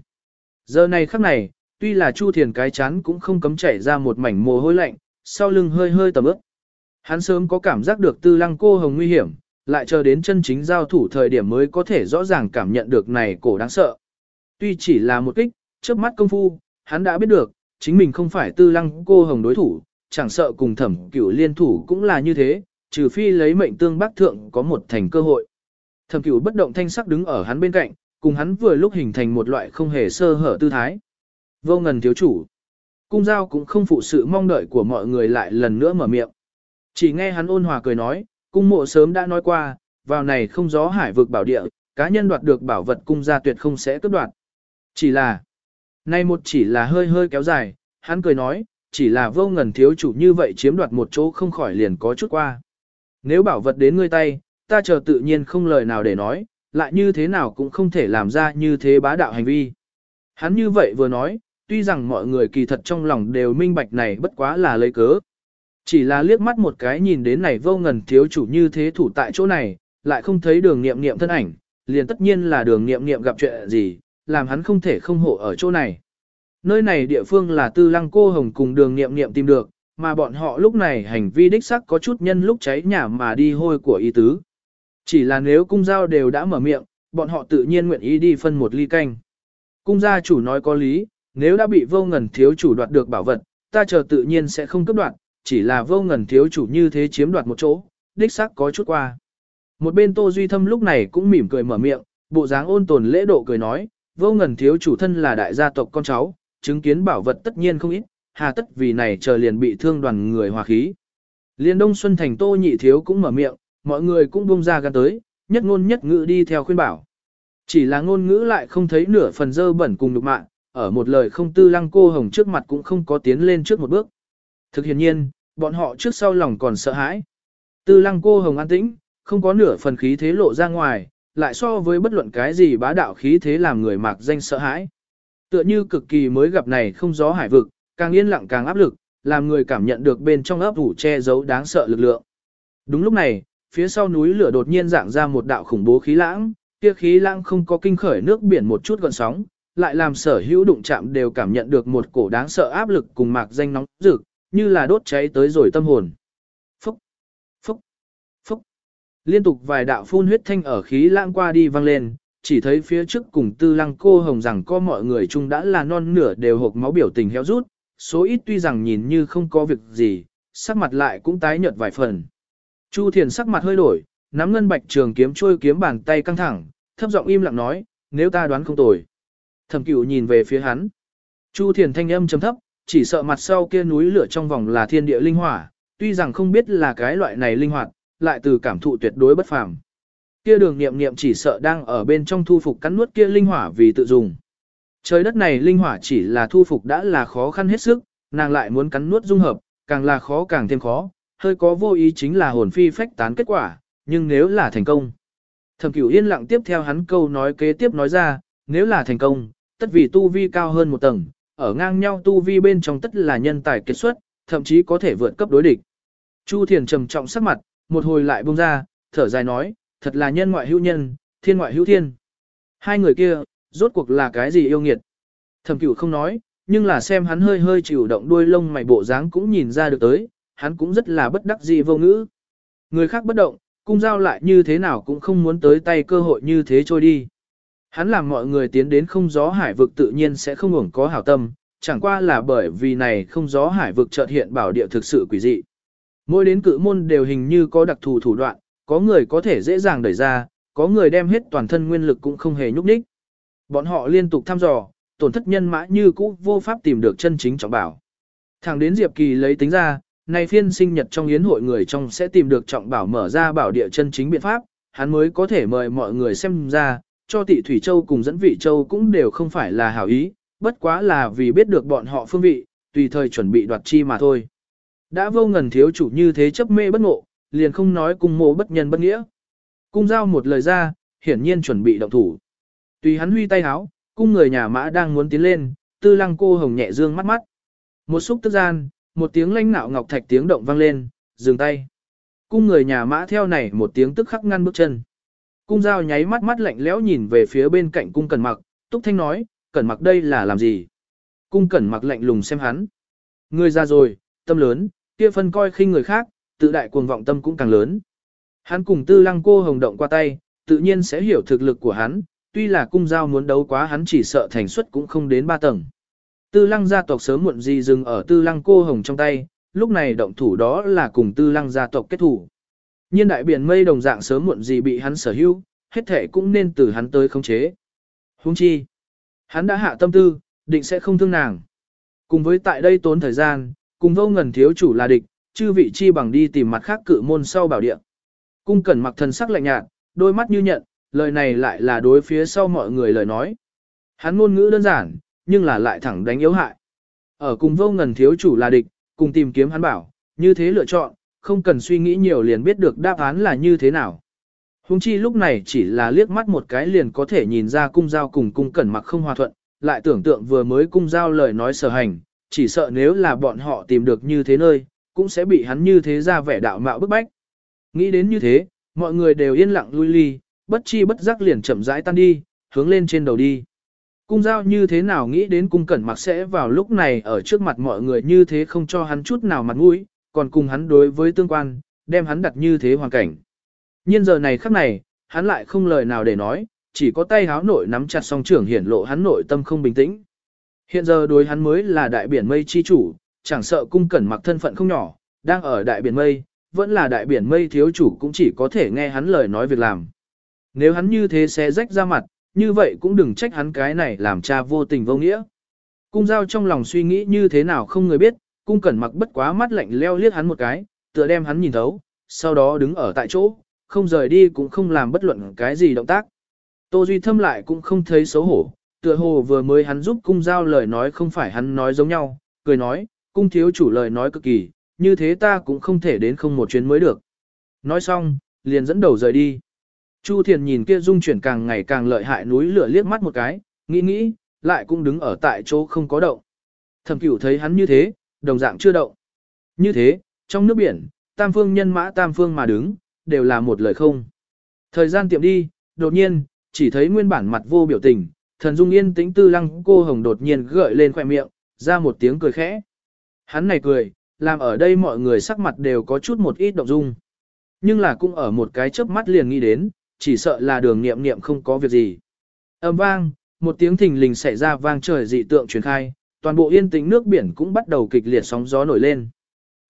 Giờ này khắc này, tuy là Chu Thiền cái chán cũng không cấm chảy ra một mảnh mồ hôi lạnh, sau lưng hơi hơi tầm ướp. Hắn sớm có cảm giác được tư lăng cô hồng nguy hiểm, lại chờ đến chân chính giao thủ thời điểm mới có thể rõ ràng cảm nhận được này cổ đáng sợ. Tuy chỉ là một kích, trước mắt công phu, hắn đã biết được, chính mình không phải tư lăng cô hồng đối thủ, chẳng sợ cùng thẩm cửu liên thủ cũng là như thế, trừ phi lấy mệnh tương bác thượng có một thành cơ hội. Thẩm cửu bất động thanh sắc đứng ở hắn bên cạnh, cùng hắn vừa lúc hình thành một loại không hề sơ hở tư thái. Vô ngần thiếu chủ. Cung giao cũng không phụ sự mong đợi của mọi người lại lần nữa mở miệng. Chỉ nghe hắn ôn hòa cười nói, cung mộ sớm đã nói qua, vào này không gió hải vực bảo địa, cá nhân đoạt được bảo vật cung gia tuyệt không sẽ cướp đoạt. Chỉ là, nay một chỉ là hơi hơi kéo dài, hắn cười nói, chỉ là vô ngần thiếu chủ như vậy chiếm đoạt một chỗ không khỏi liền có chút qua. Nếu bảo vật đến ngươi tay, ta chờ tự nhiên không lời nào để nói, lại như thế nào cũng không thể làm ra như thế bá đạo hành vi. Hắn như vậy vừa nói, tuy rằng mọi người kỳ thật trong lòng đều minh bạch này bất quá là lấy cớ. Chỉ là liếc mắt một cái nhìn đến này vô ngần thiếu chủ như thế thủ tại chỗ này, lại không thấy đường nghiệm nghiệm thân ảnh, liền tất nhiên là đường nghiệm nghiệm gặp chuyện gì, làm hắn không thể không hộ ở chỗ này. Nơi này địa phương là tư lăng cô hồng cùng đường nghiệm nghiệm tìm được, mà bọn họ lúc này hành vi đích sắc có chút nhân lúc cháy nhà mà đi hôi của ý tứ. Chỉ là nếu cung giao đều đã mở miệng, bọn họ tự nhiên nguyện ý đi phân một ly canh. Cung gia chủ nói có lý, nếu đã bị vô ngần thiếu chủ đoạt được bảo vật, ta chờ tự nhiên sẽ không cấp đoạt, chỉ là vô ngần thiếu chủ như thế chiếm đoạt một chỗ, đích xác có chút qua. Một bên Tô Duy Thâm lúc này cũng mỉm cười mở miệng, bộ dáng ôn tồn lễ độ cười nói, vô ngần thiếu chủ thân là đại gia tộc con cháu, chứng kiến bảo vật tất nhiên không ít, hà tất vì này chờ liền bị thương đoàn người hòa khí. Liên Đông Xuân Thành Tô Nhị Thiếu cũng mở miệng, mọi người cũng buông ra gan tới, nhất ngôn nhất ngữ đi theo khuyên bảo. Chỉ là ngôn ngữ lại không thấy nửa phần dơ bẩn cùng nhục mạng, ở một lời không tư lăng cô hồng trước mặt cũng không có tiến lên trước một bước. Thực hiện nhiên, bọn họ trước sau lòng còn sợ hãi. Tư lăng cô hồng an tĩnh, không có nửa phần khí thế lộ ra ngoài, lại so với bất luận cái gì bá đạo khí thế làm người mạc danh sợ hãi. Tựa như cực kỳ mới gặp này không gió hải vực, càng yên lặng càng áp lực, làm người cảm nhận được bên trong ấp ủ che giấu đáng sợ lực lượng. Đúng lúc này, phía sau núi lửa đột nhiên dạng ra một đạo khủng bố khí lãng, kia khí lãng không có kinh khởi nước biển một chút gợn sóng, lại làm sở hữu đụng chạm đều cảm nhận được một cổ đáng sợ áp lực cùng mạc danh nóng rực, như là đốt cháy tới rồi tâm hồn. Phúc, phúc, phúc. Liên tục vài đạo phun huyết thanh ở khí lãng qua đi vang lên, chỉ thấy phía trước cùng tư lăng cô hồng rằng có mọi người chung đã là non nửa đều hộp máu biểu tình héo rút, số ít tuy rằng nhìn như không có việc gì, sắc mặt lại cũng tái nhợt vài phần. Chu Thiền sắc mặt hơi đổi, nắm ngân bạch trường kiếm trôi kiếm bàn tay căng thẳng, thấp giọng im lặng nói, nếu ta đoán không tồi. Thẩm cửu nhìn về phía hắn. Chu Thiền thanh âm trầm thấp, chỉ sợ mặt sau kia núi lửa trong vòng là thiên địa linh hỏa, tuy rằng không biết là cái loại này linh hoạt, lại từ cảm thụ tuyệt đối bất phàm. Kia đường niệm niệm chỉ sợ đang ở bên trong thu phục cắn nuốt kia linh hỏa vì tự dùng. Trời đất này linh hỏa chỉ là thu phục đã là khó khăn hết sức, nàng lại muốn cắn nuốt dung hợp, càng là khó càng thêm khó, hơi có vô ý chính là hồn phi phách tán kết quả, nhưng nếu là thành công. Thẩm cửu yên lặng tiếp theo hắn câu nói kế tiếp nói ra, nếu là thành công, tất vì tu vi cao hơn một tầng, ở ngang nhau tu vi bên trong tất là nhân tài kết xuất, thậm chí có thể vượt cấp đối địch. Chu Thiền trầm trọng sắc mặt, một hồi lại buông ra, thở dài nói, thật là nhân ngoại hữu nhân, thiên ngoại hữu thiên. Hai người kia, rốt cuộc là cái gì yêu nghiệt? Thẩm cửu không nói, nhưng là xem hắn hơi hơi chịu động đuôi lông mày bộ dáng cũng nhìn ra được tới, hắn cũng rất là bất đắc dĩ vô ngữ. Người khác bất động, cung giao lại như thế nào cũng không muốn tới tay cơ hội như thế trôi đi. Hắn làm mọi người tiến đến không gió hải vực tự nhiên sẽ không ngủng có hảo tâm, chẳng qua là bởi vì này không gió hải vực chợt hiện bảo địa thực sự quỷ dị. Mỗi đến cự môn đều hình như có đặc thù thủ đoạn, có người có thể dễ dàng đẩy ra, có người đem hết toàn thân nguyên lực cũng không hề nhúc nhích. Bọn họ liên tục thăm dò, tổn thất nhân mã như cũ vô pháp tìm được chân chính trọng bảo. Thẳng đến Diệp Kỳ lấy tính ra, nay phiên sinh nhật trong yến hội người trong sẽ tìm được trọng bảo mở ra bảo địa chân chính biện pháp, hắn mới có thể mời mọi người xem ra, cho tỷ Thủy Châu cùng dẫn vị Châu cũng đều không phải là hảo ý, bất quá là vì biết được bọn họ phương vị, tùy thời chuẩn bị đoạt chi mà thôi. Đã vô ngần thiếu chủ như thế chấp mê bất ngộ, liền không nói cung mộ bất nhân bất nghĩa. Cung giao một lời ra, hiển nhiên chuẩn bị động thủ. Tùy hắn huy tay háo, cung người nhà mã đang muốn tiến lên, tư lăng cô hồng nhẹ dương mắt mắt. Một xúc tức gian, một tiếng lanh nạo ngọc thạch tiếng động vang lên, dừng tay. Cung người nhà mã theo này một tiếng tức khắc ngăn bước chân. Cung dao nháy mắt mắt lạnh lẽo nhìn về phía bên cạnh cung cẩn mặc, túc thanh nói, cẩn mặc đây là làm gì? Cung cẩn mặc lạnh lùng xem hắn. Người ra rồi, tâm lớn, kia phân coi khinh người khác, tự đại cuồng vọng tâm cũng càng lớn. Hắn cùng tư lăng cô hồng động qua tay, tự nhiên sẽ hiểu thực lực của hắn, tuy là cung giao muốn đấu quá hắn chỉ sợ thành suất cũng không đến ba tầng. Tư lăng gia tộc sớm muộn gì dừng ở tư lăng cô hồng trong tay, lúc này động thủ đó là cùng tư lăng gia tộc kết thủ. Nhiên đại biển mây đồng dạng sớm muộn gì bị hắn sở hữu, hết thể cũng nên từ hắn tới khống chế. Huống chi, hắn đã hạ tâm tư, định sẽ không thương nàng. Cùng với tại đây tốn thời gian, cùng vô ngần thiếu chủ là địch, chư vị chi bằng đi tìm mặt khác cự môn sau bảo địa. Cung cẩn mặc thần sắc lạnh nhạt, đôi mắt như nhận, lời này lại là đối phía sau mọi người lời nói. Hắn ngôn ngữ đơn giản, nhưng là lại thẳng đánh yếu hại. Ở cùng vô ngần thiếu chủ là địch, cùng tìm kiếm hắn bảo, như thế lựa chọn, không cần suy nghĩ nhiều liền biết được đáp án là như thế nào. Hùng chi lúc này chỉ là liếc mắt một cái liền có thể nhìn ra cung giao cùng cung cẩn mặc không hòa thuận, lại tưởng tượng vừa mới cung giao lời nói sở hành, chỉ sợ nếu là bọn họ tìm được như thế nơi, cũng sẽ bị hắn như thế ra vẻ đạo mạo bức bách. Nghĩ đến như thế, mọi người đều yên lặng lui ly, bất chi bất giác liền chậm rãi tan đi, hướng lên trên đầu đi. Cung giao như thế nào nghĩ đến cung cẩn mặc sẽ vào lúc này ở trước mặt mọi người như thế không cho hắn chút nào mặt mũi, còn cùng hắn đối với tương quan, đem hắn đặt như thế hoàn cảnh. Nhiên giờ này khắc này, hắn lại không lời nào để nói, chỉ có tay háo nội nắm chặt song trưởng hiển lộ hắn nội tâm không bình tĩnh. Hiện giờ đối hắn mới là đại biển mây chi chủ, chẳng sợ cung cẩn mặc thân phận không nhỏ, đang ở đại biển mây, vẫn là đại biển mây thiếu chủ cũng chỉ có thể nghe hắn lời nói việc làm. Nếu hắn như thế sẽ rách ra mặt, như vậy cũng đừng trách hắn cái này làm cha vô tình vô nghĩa. Cung giao trong lòng suy nghĩ như thế nào không người biết, cung cẩn mặc bất quá mắt lạnh leo liếc hắn một cái, tựa đem hắn nhìn thấu, sau đó đứng ở tại chỗ, không rời đi cũng không làm bất luận cái gì động tác. Tô Duy thâm lại cũng không thấy xấu hổ, tựa hồ vừa mới hắn giúp cung giao lời nói không phải hắn nói giống nhau, cười nói, cung thiếu chủ lời nói cực kỳ, như thế ta cũng không thể đến không một chuyến mới được. Nói xong, liền dẫn đầu rời đi. Chu Thiền nhìn kia dung chuyển càng ngày càng lợi hại núi lửa liếc mắt một cái, nghĩ nghĩ, lại cũng đứng ở tại chỗ không có động. Thẩm cửu thấy hắn như thế, đồng dạng chưa động. Như thế, trong nước biển, tam phương nhân mã tam phương mà đứng, đều là một lời không. Thời gian tiệm đi, đột nhiên, chỉ thấy nguyên bản mặt vô biểu tình, thần dung yên tĩnh tư lăng cô hồng đột nhiên gợi lên khoẻ miệng, ra một tiếng cười khẽ. Hắn này cười, làm ở đây mọi người sắc mặt đều có chút một ít động dung. Nhưng là cũng ở một cái chớp mắt liền nghĩ đến, chỉ sợ là đường nghiệm nghiệm không có việc gì. Âm vang, một tiếng thình lình xảy ra vang trời dị tượng truyền khai, toàn bộ yên tĩnh nước biển cũng bắt đầu kịch liệt sóng gió nổi lên.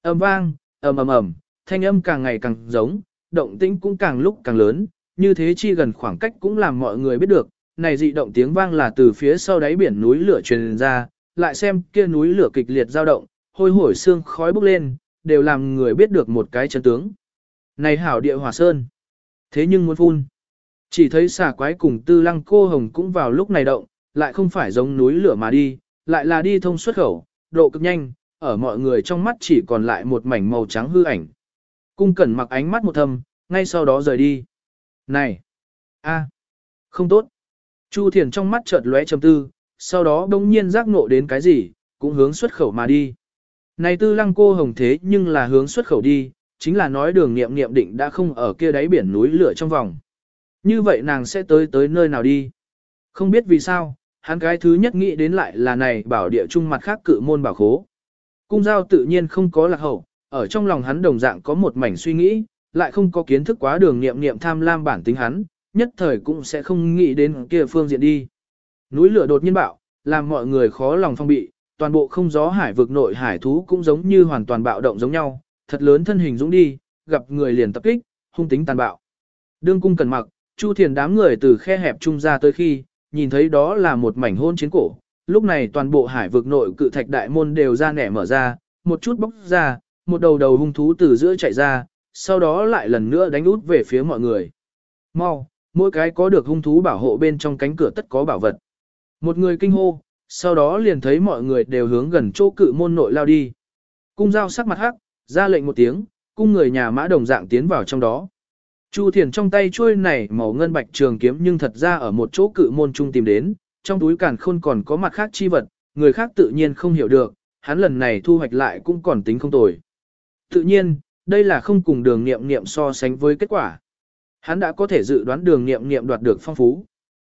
Âm vang, ầm ầm ầm, thanh âm càng ngày càng giống, động tĩnh cũng càng lúc càng lớn, như thế chi gần khoảng cách cũng làm mọi người biết được, này dị động tiếng vang là từ phía sau đáy biển núi lửa truyền ra, lại xem kia núi lửa kịch liệt dao động, hôi hổi xương khói bốc lên, đều làm người biết được một cái chân tướng. Này hảo địa hỏa sơn. Thế nhưng muốn phun. Chỉ thấy xà quái cùng tư lăng cô hồng cũng vào lúc này động, lại không phải giống núi lửa mà đi, lại là đi thông xuất khẩu, độ cực nhanh, ở mọi người trong mắt chỉ còn lại một mảnh màu trắng hư ảnh. Cung cẩn mặc ánh mắt một thâm ngay sau đó rời đi. Này! a, Không tốt! Chu Thiền trong mắt chợt lóe trầm tư, sau đó đông nhiên giác nộ đến cái gì, cũng hướng xuất khẩu mà đi. Này tư lăng cô hồng thế nhưng là hướng xuất khẩu đi, chính là nói đường nghiệm nghiệm định đã không ở kia đáy biển núi lửa trong vòng. Như vậy nàng sẽ tới tới nơi nào đi? Không biết vì sao, hắn cái thứ nhất nghĩ đến lại là này bảo địa trung mặt khác cự môn bảo khố. Cung giao tự nhiên không có lạc hậu, ở trong lòng hắn đồng dạng có một mảnh suy nghĩ, lại không có kiến thức quá đường nghiệm nghiệm tham lam bản tính hắn, nhất thời cũng sẽ không nghĩ đến kia phương diện đi. Núi lửa đột nhiên bạo, làm mọi người khó lòng phong bị, toàn bộ không gió hải vực nội hải thú cũng giống như hoàn toàn bạo động giống nhau, thật lớn thân hình dũng đi, gặp người liền tập kích, hung tính tàn bạo. Đương cung cần mặc, Chu Thiền đám người từ khe hẹp trung ra tới khi, nhìn thấy đó là một mảnh hôn chiến cổ. Lúc này toàn bộ hải vực nội cự thạch đại môn đều ra nẻ mở ra, một chút bóc ra, một đầu đầu hung thú từ giữa chạy ra, sau đó lại lần nữa đánh út về phía mọi người. Mau, mỗi cái có được hung thú bảo hộ bên trong cánh cửa tất có bảo vật. Một người kinh hô, sau đó liền thấy mọi người đều hướng gần chỗ cự môn nội lao đi. Cung giao sắc mặt hắc, ra lệnh một tiếng, cung người nhà mã đồng dạng tiến vào trong đó. Chu Thiền trong tay chuôi này màu ngân bạch trường kiếm nhưng thật ra ở một chỗ cự môn trung tìm đến, trong túi càn khôn còn có mặt khác chi vật, người khác tự nhiên không hiểu được, hắn lần này thu hoạch lại cũng còn tính không tồi. Tự nhiên, đây là không cùng đường nghiệm nghiệm so sánh với kết quả. Hắn đã có thể dự đoán đường nghiệm nghiệm đoạt được phong phú.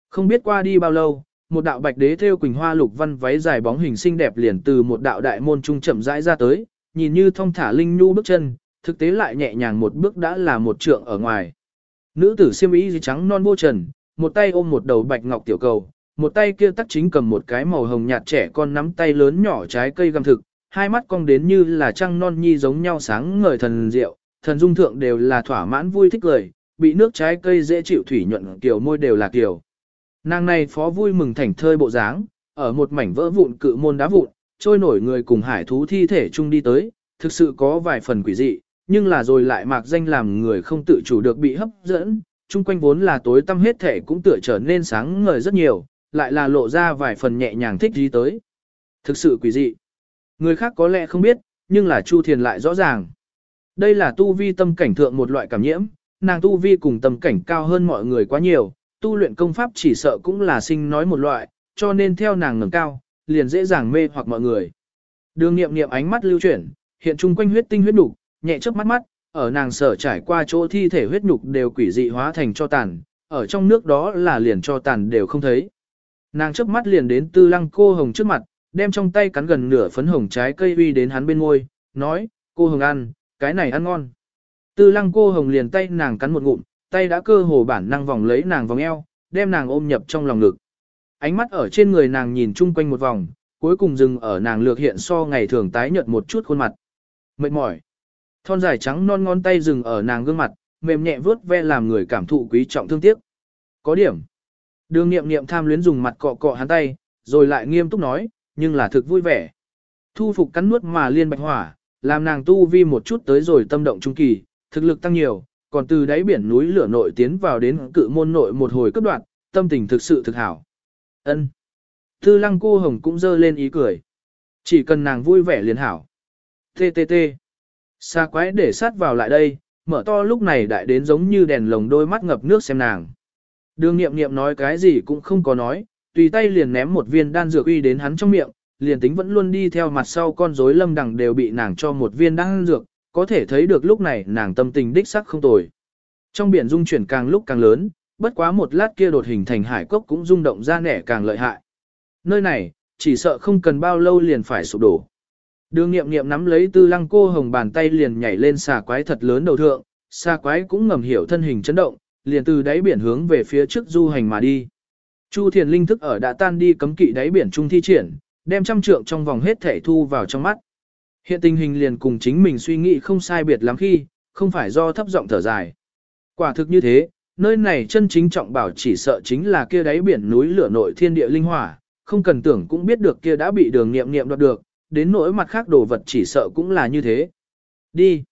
Không biết qua đi bao lâu, một đạo bạch đế theo quỳnh hoa lục văn váy dài bóng hình xinh đẹp liền từ một đạo đại môn trung chậm rãi ra tới, nhìn như thong thả linh nhu bước chân, thực tế lại nhẹ nhàng một bước đã là một trượng ở ngoài. Nữ tử xiêm y trắng non vô trần, một tay ôm một đầu bạch ngọc tiểu cầu, một tay kia tắc chính cầm một cái màu hồng nhạt trẻ con nắm tay lớn nhỏ trái cây găm thực, hai mắt cong đến như là trăng non nhi giống nhau sáng ngời thần diệu, thần dung thượng đều là thỏa mãn vui thích cười, bị nước trái cây dễ chịu thủy nhuận kiểu môi đều là kiểu. Nàng này phó vui mừng thảnh thơi bộ dáng, ở một mảnh vỡ vụn cự môn đá vụn, trôi nổi người cùng hải thú thi thể chung đi tới, thực sự có vài phần quỷ dị, nhưng là rồi lại mạc danh làm người không tự chủ được bị hấp dẫn, chung quanh vốn là tối tăm hết thể cũng tựa trở nên sáng ngời rất nhiều, lại là lộ ra vài phần nhẹ nhàng thích gì tới. Thực sự quỷ dị. Người khác có lẽ không biết, nhưng là Chu Thiền lại rõ ràng. Đây là tu vi tâm cảnh thượng một loại cảm nhiễm, nàng tu vi cùng tâm cảnh cao hơn mọi người quá nhiều, tu luyện công pháp chỉ sợ cũng là sinh nói một loại, cho nên theo nàng ngẩng cao, liền dễ dàng mê hoặc mọi người. Đường nghiệm nghiệm ánh mắt lưu chuyển, hiện chung quanh huyết tinh huyết đủ nhẹ chớp mắt mắt, ở nàng sở trải qua chỗ thi thể huyết nhục đều quỷ dị hóa thành cho tàn, ở trong nước đó là liền cho tàn đều không thấy. Nàng chớp mắt liền đến tư lăng cô hồng trước mặt, đem trong tay cắn gần nửa phấn hồng trái cây uy đến hắn bên môi, nói, cô hồng ăn, cái này ăn ngon. Tư lăng cô hồng liền tay nàng cắn một ngụm, tay đã cơ hồ bản năng vòng lấy nàng vòng eo, đem nàng ôm nhập trong lòng ngực. Ánh mắt ở trên người nàng nhìn chung quanh một vòng, cuối cùng dừng ở nàng lược hiện so ngày thường tái nhợt một chút khuôn mặt. Mệt mỏi. Thon dài trắng non ngón tay dừng ở nàng gương mặt, mềm nhẹ vướt ve làm người cảm thụ quý trọng thương tiếc. Có điểm. Đường nghiệm nghiệm tham luyến dùng mặt cọ cọ hắn tay, rồi lại nghiêm túc nói, nhưng là thực vui vẻ. Thu phục cắn nuốt mà liên bạch hỏa, làm nàng tu vi một chút tới rồi tâm động trung kỳ, thực lực tăng nhiều, còn từ đáy biển núi lửa nội tiến vào đến cự môn nội một hồi cấp đoạn, tâm tình thực sự thực hảo. Ân. Tư lăng cô hồng cũng dơ lên ý cười. Chỉ cần nàng vui vẻ liền hảo. Tê. Xa quái để sát vào lại đây, mở to lúc này đại đến giống như đèn lồng đôi mắt ngập nước xem nàng. Đường nghiệm nghiệm nói cái gì cũng không có nói, tùy tay liền ném một viên đan dược uy đến hắn trong miệng, liền tính vẫn luôn đi theo mặt sau con rối lâm đằng đều bị nàng cho một viên đan dược, có thể thấy được lúc này nàng tâm tình đích sắc không tồi. Trong biển dung chuyển càng lúc càng lớn, bất quá một lát kia đột hình thành hải cốc cũng rung động ra nẻ càng lợi hại. Nơi này, chỉ sợ không cần bao lâu liền phải sụp đổ. Đường nghiệm nghiệm nắm lấy tư lăng cô hồng bàn tay liền nhảy lên xà quái thật lớn đầu thượng, xà quái cũng ngầm hiểu thân hình chấn động, liền từ đáy biển hướng về phía trước du hành mà đi. Chu thiền linh thức ở đã tan đi cấm kỵ đáy biển trung thi triển, đem trăm trượng trong vòng hết thể thu vào trong mắt. Hiện tình hình liền cùng chính mình suy nghĩ không sai biệt lắm khi, không phải do thấp giọng thở dài. Quả thực như thế, nơi này chân chính trọng bảo chỉ sợ chính là kia đáy biển núi lửa nội thiên địa linh hỏa, không cần tưởng cũng biết được kia đã bị đường nghiệm nghiệm đoạt được, đến nỗi mặt khác đồ vật chỉ sợ cũng là như thế. Đi.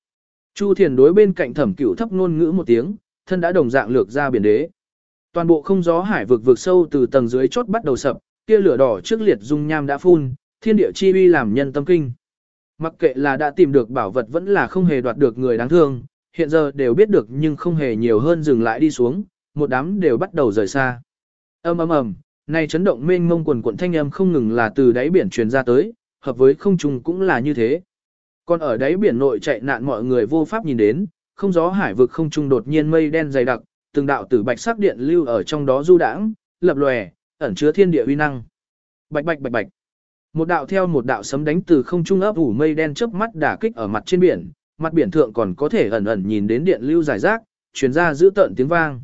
Chu thiền đối bên cạnh thẩm cửu thấp ngôn ngữ một tiếng, thân đã đồng dạng lược ra biển đế. Toàn bộ không gió hải vực vực sâu từ tầng dưới chốt bắt đầu sập, kia lửa đỏ trước liệt dung nham đã phun, thiên địa chi uy làm nhân tâm kinh. Mặc kệ là đã tìm được bảo vật vẫn là không hề đoạt được người đáng thương, hiện giờ đều biết được nhưng không hề nhiều hơn dừng lại đi xuống, một đám đều bắt đầu rời xa. Ầm ầm ầm, này chấn động mênh mông quần quần thanh âm không ngừng là từ đáy biển truyền ra tới, hợp với không trùng cũng là như thế. Còn ở đáy biển nội chạy nạn mọi người vô pháp nhìn đến, không gió hải vực không trung đột nhiên mây đen dày đặc, từng đạo tử bạch sắc điện lưu ở trong đó du đãng, lập lòe, ẩn chứa thiên địa uy năng. Bạch bạch bạch bạch. Một đạo theo một đạo sấm đánh từ không trung ấp ủ mây đen chớp mắt đả kích ở mặt trên biển, mặt biển thượng còn có thể ẩn ẩn nhìn đến điện lưu giải rác, truyền ra giữ tợn tiếng vang.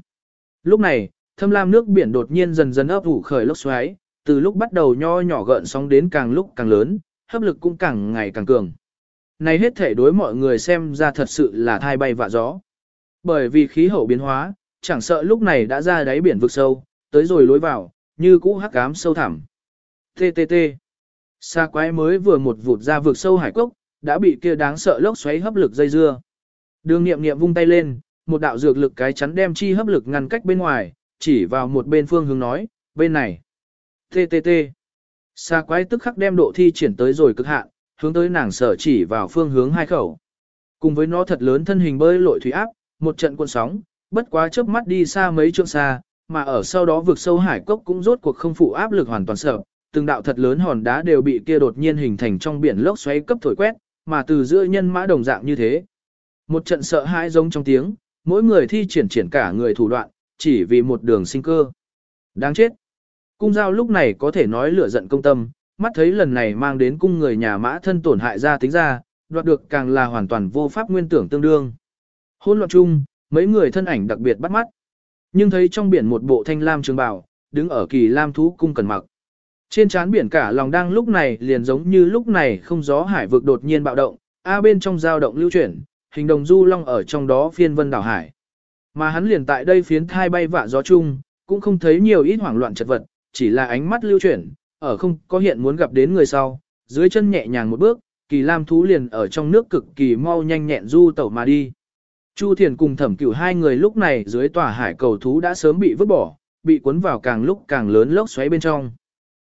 Lúc này, thâm lam nước biển đột nhiên dần dần ấp ủ khởi lốc xoáy, từ lúc bắt đầu nho nhỏ gợn sóng đến càng lúc càng lớn, hấp lực cũng càng ngày càng cường. Này hết thể đối mọi người xem ra thật sự là thai bay vạ gió. Bởi vì khí hậu biến hóa, chẳng sợ lúc này đã ra đáy biển vực sâu, tới rồi lối vào, như cũ hắc ám sâu thẳm. TTT. Xa quái mới vừa một vụt ra vực sâu hải cốc, đã bị kia đáng sợ lốc xoáy hấp lực dây dưa. Đường nghiệm nghiệm vung tay lên, một đạo dược lực cái chắn đem chi hấp lực ngăn cách bên ngoài, chỉ vào một bên phương hướng nói, bên này. TTT. Xa quái tức khắc đem độ thi triển tới rồi cực hạn, hướng tới nàng sở chỉ vào phương hướng hai khẩu. Cùng với nó thật lớn thân hình bơi lội thủy áp, một trận cuộn sóng, bất quá chớp mắt đi xa mấy trượng xa, mà ở sau đó vực sâu hải cốc cũng rốt cuộc không phụ áp lực hoàn toàn sợ, từng đạo thật lớn hòn đá đều bị kia đột nhiên hình thành trong biển lốc xoáy cấp thổi quét, mà từ giữa nhân mã đồng dạng như thế. Một trận sợ hãi giống trong tiếng, mỗi người thi triển triển cả người thủ đoạn, chỉ vì một đường sinh cơ. Đáng chết. Cung giao lúc này có thể nói lửa giận công tâm, mắt thấy lần này mang đến cung người nhà mã thân tổn hại ra tính ra, đoạt được càng là hoàn toàn vô pháp nguyên tưởng tương đương. Hôn loạn chung, mấy người thân ảnh đặc biệt bắt mắt. Nhưng thấy trong biển một bộ thanh lam trường bào, đứng ở kỳ lam thú cung cần mặc. Trên trán biển cả lòng đang lúc này liền giống như lúc này không gió hải vực đột nhiên bạo động, a bên trong dao động lưu chuyển, hình đồng du long ở trong đó phiên vân đảo hải. Mà hắn liền tại đây phiến thai bay vạ gió chung, cũng không thấy nhiều ít hoảng loạn chật vật, chỉ là ánh mắt lưu chuyển, ở không có hiện muốn gặp đến người sau, dưới chân nhẹ nhàng một bước, kỳ lam thú liền ở trong nước cực kỳ mau nhanh nhẹn du tẩu mà đi. Chu Thiền cùng thẩm cửu hai người lúc này dưới tòa hải cầu thú đã sớm bị vứt bỏ, bị cuốn vào càng lúc càng lớn lốc xoáy bên trong.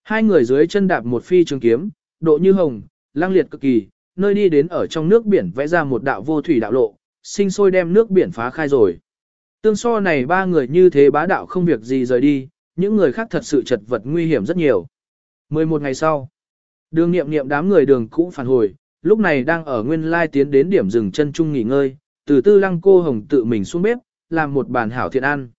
Hai người dưới chân đạp một phi trường kiếm, độ như hồng, lang liệt cực kỳ, nơi đi đến ở trong nước biển vẽ ra một đạo vô thủy đạo lộ, sinh sôi đem nước biển phá khai rồi. Tương so này ba người như thế bá đạo không việc gì rời đi, những người khác thật sự chật vật nguy hiểm rất nhiều. 11 ngày sau, đường nghiệm nghiệm đám người đường cũ phản hồi, lúc này đang ở nguyên lai tiến đến điểm dừng chân chung nghỉ ngơi, từ tư lăng cô hồng tự mình xuống bếp, làm một bàn hảo thiện ăn.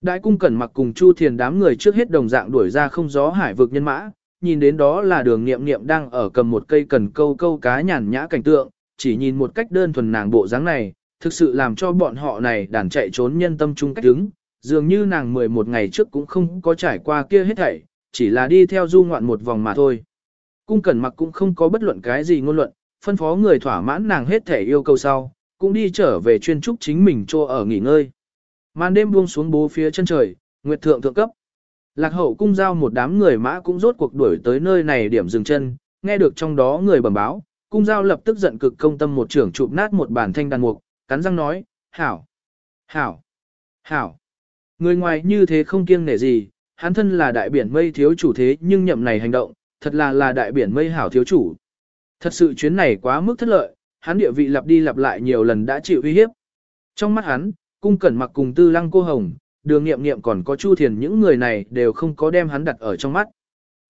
Đại cung cẩn mặc cùng Chu Thiền đám người trước hết đồng dạng đuổi ra không gió hải vực nhân mã, nhìn đến đó là đường nghiệm nghiệm đang ở cầm một cây cần câu câu cá nhàn nhã cảnh tượng, chỉ nhìn một cách đơn thuần nàng bộ dáng này, thực sự làm cho bọn họ này đàn chạy trốn nhân tâm chung cách đứng, dường như nàng 11 ngày trước cũng không có trải qua kia hết thảy, chỉ là đi theo du ngoạn một vòng mà thôi. Cung cẩn mặc cũng không có bất luận cái gì ngôn luận, phân phó người thỏa mãn nàng hết thể yêu cầu sau, cũng đi trở về chuyên trúc chính mình cho ở nghỉ ngơi. Màn đêm buông xuống bố phía chân trời, nguyệt thượng thượng cấp. Lạc hậu cung giao một đám người mã cũng rốt cuộc đuổi tới nơi này điểm dừng chân, nghe được trong đó người bẩm báo, cung giao lập tức giận cực công tâm một trưởng chụp nát một bản thanh đàn mục, cắn răng nói, hảo, hảo, hảo. Người ngoài như thế không kiêng nể gì, hắn thân là đại biển mây thiếu chủ thế nhưng nhậm này hành động, thật là là đại biển mây hảo thiếu chủ. Thật sự chuyến này quá mức thất lợi, hắn địa vị lặp đi lặp lại nhiều lần đã chịu uy hiếp. Trong mắt hắn, cung cẩn mặc cùng tư lăng cô hồng, đường nghiệm nghiệm còn có chu thiền những người này đều không có đem hắn đặt ở trong mắt.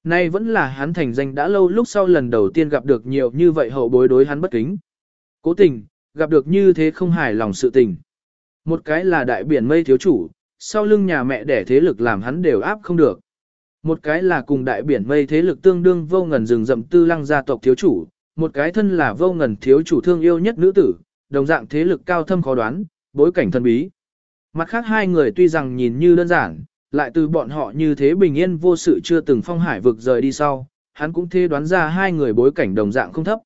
Nay vẫn là hắn thành danh đã lâu lúc sau lần đầu tiên gặp được nhiều như vậy hậu bối đối hắn bất kính. Cố tình, gặp được như thế không hài lòng sự tình. Một cái là đại biển mây thiếu chủ, sau lưng nhà mẹ đẻ thế lực làm hắn đều áp không được. Một cái là cùng đại biển mây thế lực tương đương vô ngần rừng rậm tư lăng gia tộc thiếu chủ, một cái thân là vô ngần thiếu chủ thương yêu nhất nữ tử, đồng dạng thế lực cao thâm khó đoán, bối cảnh thân bí. Mặt khác hai người tuy rằng nhìn như đơn giản, lại từ bọn họ như thế bình yên vô sự chưa từng phong hải vực rời đi sau, hắn cũng thế đoán ra hai người bối cảnh đồng dạng không thấp.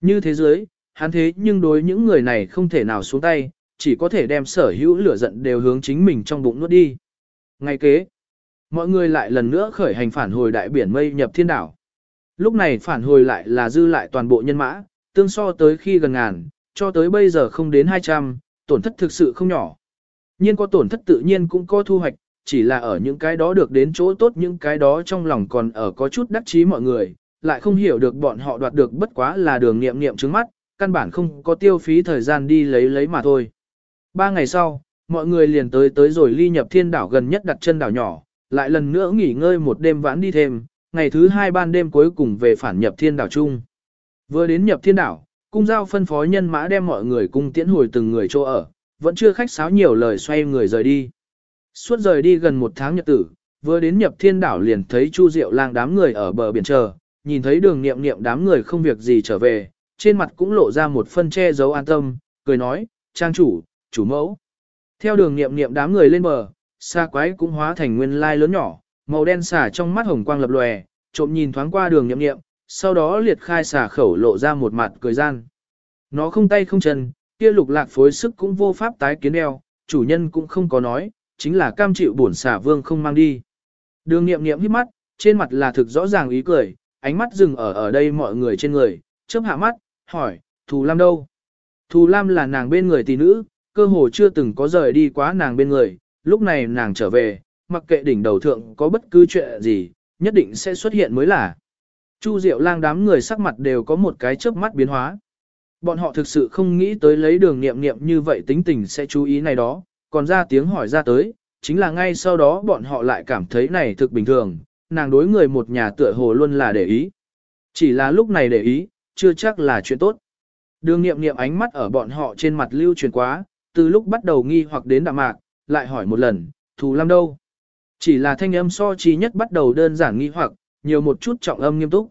Như thế giới, hắn thế nhưng đối những người này không thể nào xuống tay, chỉ có thể đem sở hữu lửa giận đều hướng chính mình trong bụng nuốt đi. Ngay kế, mọi người lại lần nữa khởi hành phản hồi đại biển mây nhập thiên đảo. Lúc này phản hồi lại là dư lại toàn bộ nhân mã, tương so tới khi gần ngàn, cho tới bây giờ không đến 200, tổn thất thực sự không nhỏ. Nhiên có tổn thất tự nhiên cũng có thu hoạch, chỉ là ở những cái đó được đến chỗ tốt những cái đó trong lòng còn ở có chút đắc chí mọi người, lại không hiểu được bọn họ đoạt được bất quá là đường nghiệm nghiệm trước mắt, căn bản không có tiêu phí thời gian đi lấy lấy mà thôi. Ba ngày sau, mọi người liền tới tới rồi ly nhập thiên đảo gần nhất đặt chân đảo nhỏ, lại lần nữa nghỉ ngơi một đêm vãn đi thêm, ngày thứ hai ban đêm cuối cùng về phản nhập thiên đảo chung. Vừa đến nhập thiên đảo, cung giao phân phó nhân mã đem mọi người cung tiễn hồi từng người chỗ ở, vẫn chưa khách sáo nhiều lời xoay người rời đi. Suốt rời đi gần một tháng nhật tử, vừa đến nhập thiên đảo liền thấy Chu Diệu lang đám người ở bờ biển chờ, nhìn thấy đường nghiệm nghiệm đám người không việc gì trở về, trên mặt cũng lộ ra một phân che giấu an tâm, cười nói, trang chủ, chủ mẫu. Theo đường nghiệm nghiệm đám người lên bờ, xa quái cũng hóa thành nguyên lai lớn nhỏ, màu đen xả trong mắt hồng quang lập lòe, trộm nhìn thoáng qua đường nghiệm nghiệm, sau đó liệt khai xả khẩu lộ ra một mặt cười gian. Nó không tay không chân, kia lục lạc phối sức cũng vô pháp tái kiến đeo, chủ nhân cũng không có nói, chính là cam chịu bổn xả vương không mang đi. Đường nghiệm nghiệm hít mắt, trên mặt là thực rõ ràng ý cười, ánh mắt dừng ở ở đây mọi người trên người, chớp hạ mắt, hỏi, Thù Lam đâu? Thù Lam là nàng bên người tỷ nữ, cơ hồ chưa từng có rời đi quá nàng bên người, lúc này nàng trở về, mặc kệ đỉnh đầu thượng có bất cứ chuyện gì, nhất định sẽ xuất hiện mới là. Chu Diệu lang đám người sắc mặt đều có một cái chớp mắt biến hóa. Bọn họ thực sự không nghĩ tới lấy đường nghiệm nghiệm như vậy tính tình sẽ chú ý này đó, còn ra tiếng hỏi ra tới, chính là ngay sau đó bọn họ lại cảm thấy này thực bình thường, nàng đối người một nhà tựa hồ luôn là để ý. Chỉ là lúc này để ý, chưa chắc là chuyện tốt. Đường nghiệm nghiệm ánh mắt ở bọn họ trên mặt lưu truyền quá, từ lúc bắt đầu nghi hoặc đến đạm mạc, lại hỏi một lần, thù lam đâu? Chỉ là thanh âm so chi nhất bắt đầu đơn giản nghi hoặc, nhiều một chút trọng âm nghiêm túc.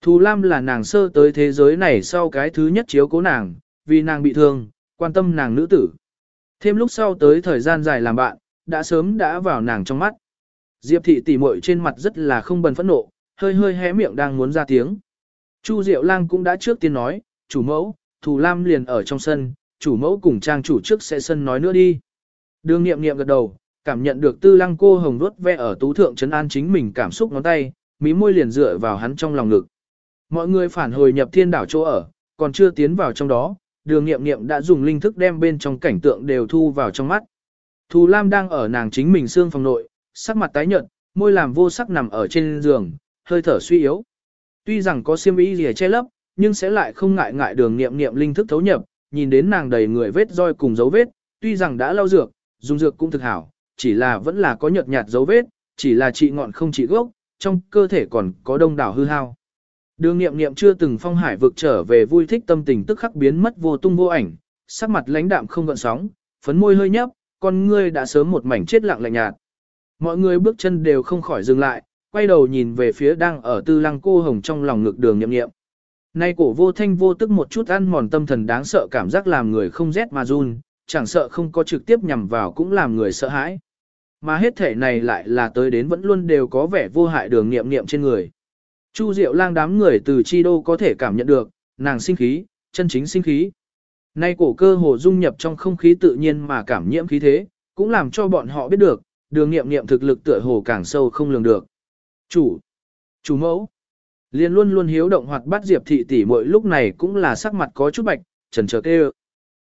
Thù lam là nàng sơ tới thế giới này sau cái thứ nhất chiếu cố nàng, vì nàng bị thương, quan tâm nàng nữ tử. Thêm lúc sau tới thời gian dài làm bạn, đã sớm đã vào nàng trong mắt. Diệp thị tỉ muội trên mặt rất là không bần phẫn nộ, hơi hơi hé miệng đang muốn ra tiếng. Chu Diệu Lang cũng đã trước tiên nói, chủ mẫu, Thù Lam liền ở trong sân, chủ mẫu cùng trang chủ trước sẽ sân nói nữa đi. Đường nghiệm nghiệm gật đầu, cảm nhận được tư lăng cô hồng đốt ve ở tú thượng trấn an chính mình cảm xúc ngón tay, mí môi liền dựa vào hắn trong lòng ngực. Mọi người phản hồi nhập thiên đảo chỗ ở, còn chưa tiến vào trong đó, đường nghiệm nghiệm đã dùng linh thức đem bên trong cảnh tượng đều thu vào trong mắt. Thù Lam đang ở nàng chính mình xương phòng nội, Sắc mặt tái nhợt, môi làm vô sắc nằm ở trên giường, hơi thở suy yếu. Tuy rằng có xiêm y gì che lấp, nhưng sẽ lại không ngại ngại đường nghiệm nghiệm linh thức thấu nhập, nhìn đến nàng đầy người vết roi cùng dấu vết, tuy rằng đã lau dược, dùng dược cũng thực hảo, chỉ là vẫn là có nhợt nhạt dấu vết, chỉ là trị ngọn không trị gốc, trong cơ thể còn có đông đảo hư hao. Đường nghiệm nghiệm chưa từng phong hải vực trở về vui thích tâm tình tức khắc biến mất vô tung vô ảnh, sắc mặt lãnh đạm không gợn sóng, phấn môi hơi nhấp, con ngươi đã sớm một mảnh chết lặng lạnh nhạt. Mọi người bước chân đều không khỏi dừng lại, quay đầu nhìn về phía đang ở tư lăng cô hồng trong lòng ngực đường nghiệm nghiệm. Nay cổ vô thanh vô tức một chút ăn mòn tâm thần đáng sợ cảm giác làm người không rét mà run, chẳng sợ không có trực tiếp nhằm vào cũng làm người sợ hãi. Mà hết thể này lại là tới đến vẫn luôn đều có vẻ vô hại đường nghiệm nghiệm trên người. Chu Diệu lang đám người từ chi đô có thể cảm nhận được, nàng sinh khí, chân chính sinh khí. Nay cổ cơ hồ dung nhập trong không khí tự nhiên mà cảm nhiễm khí thế, cũng làm cho bọn họ biết được, đường nghiệm nghiệm thực lực tựa hồ càng sâu không lường được. Chủ, chủ mẫu, liền luôn luôn hiếu động hoặc bắt diệp thị tỷ mỗi lúc này cũng là sắc mặt có chút bạch, trần trở kêu.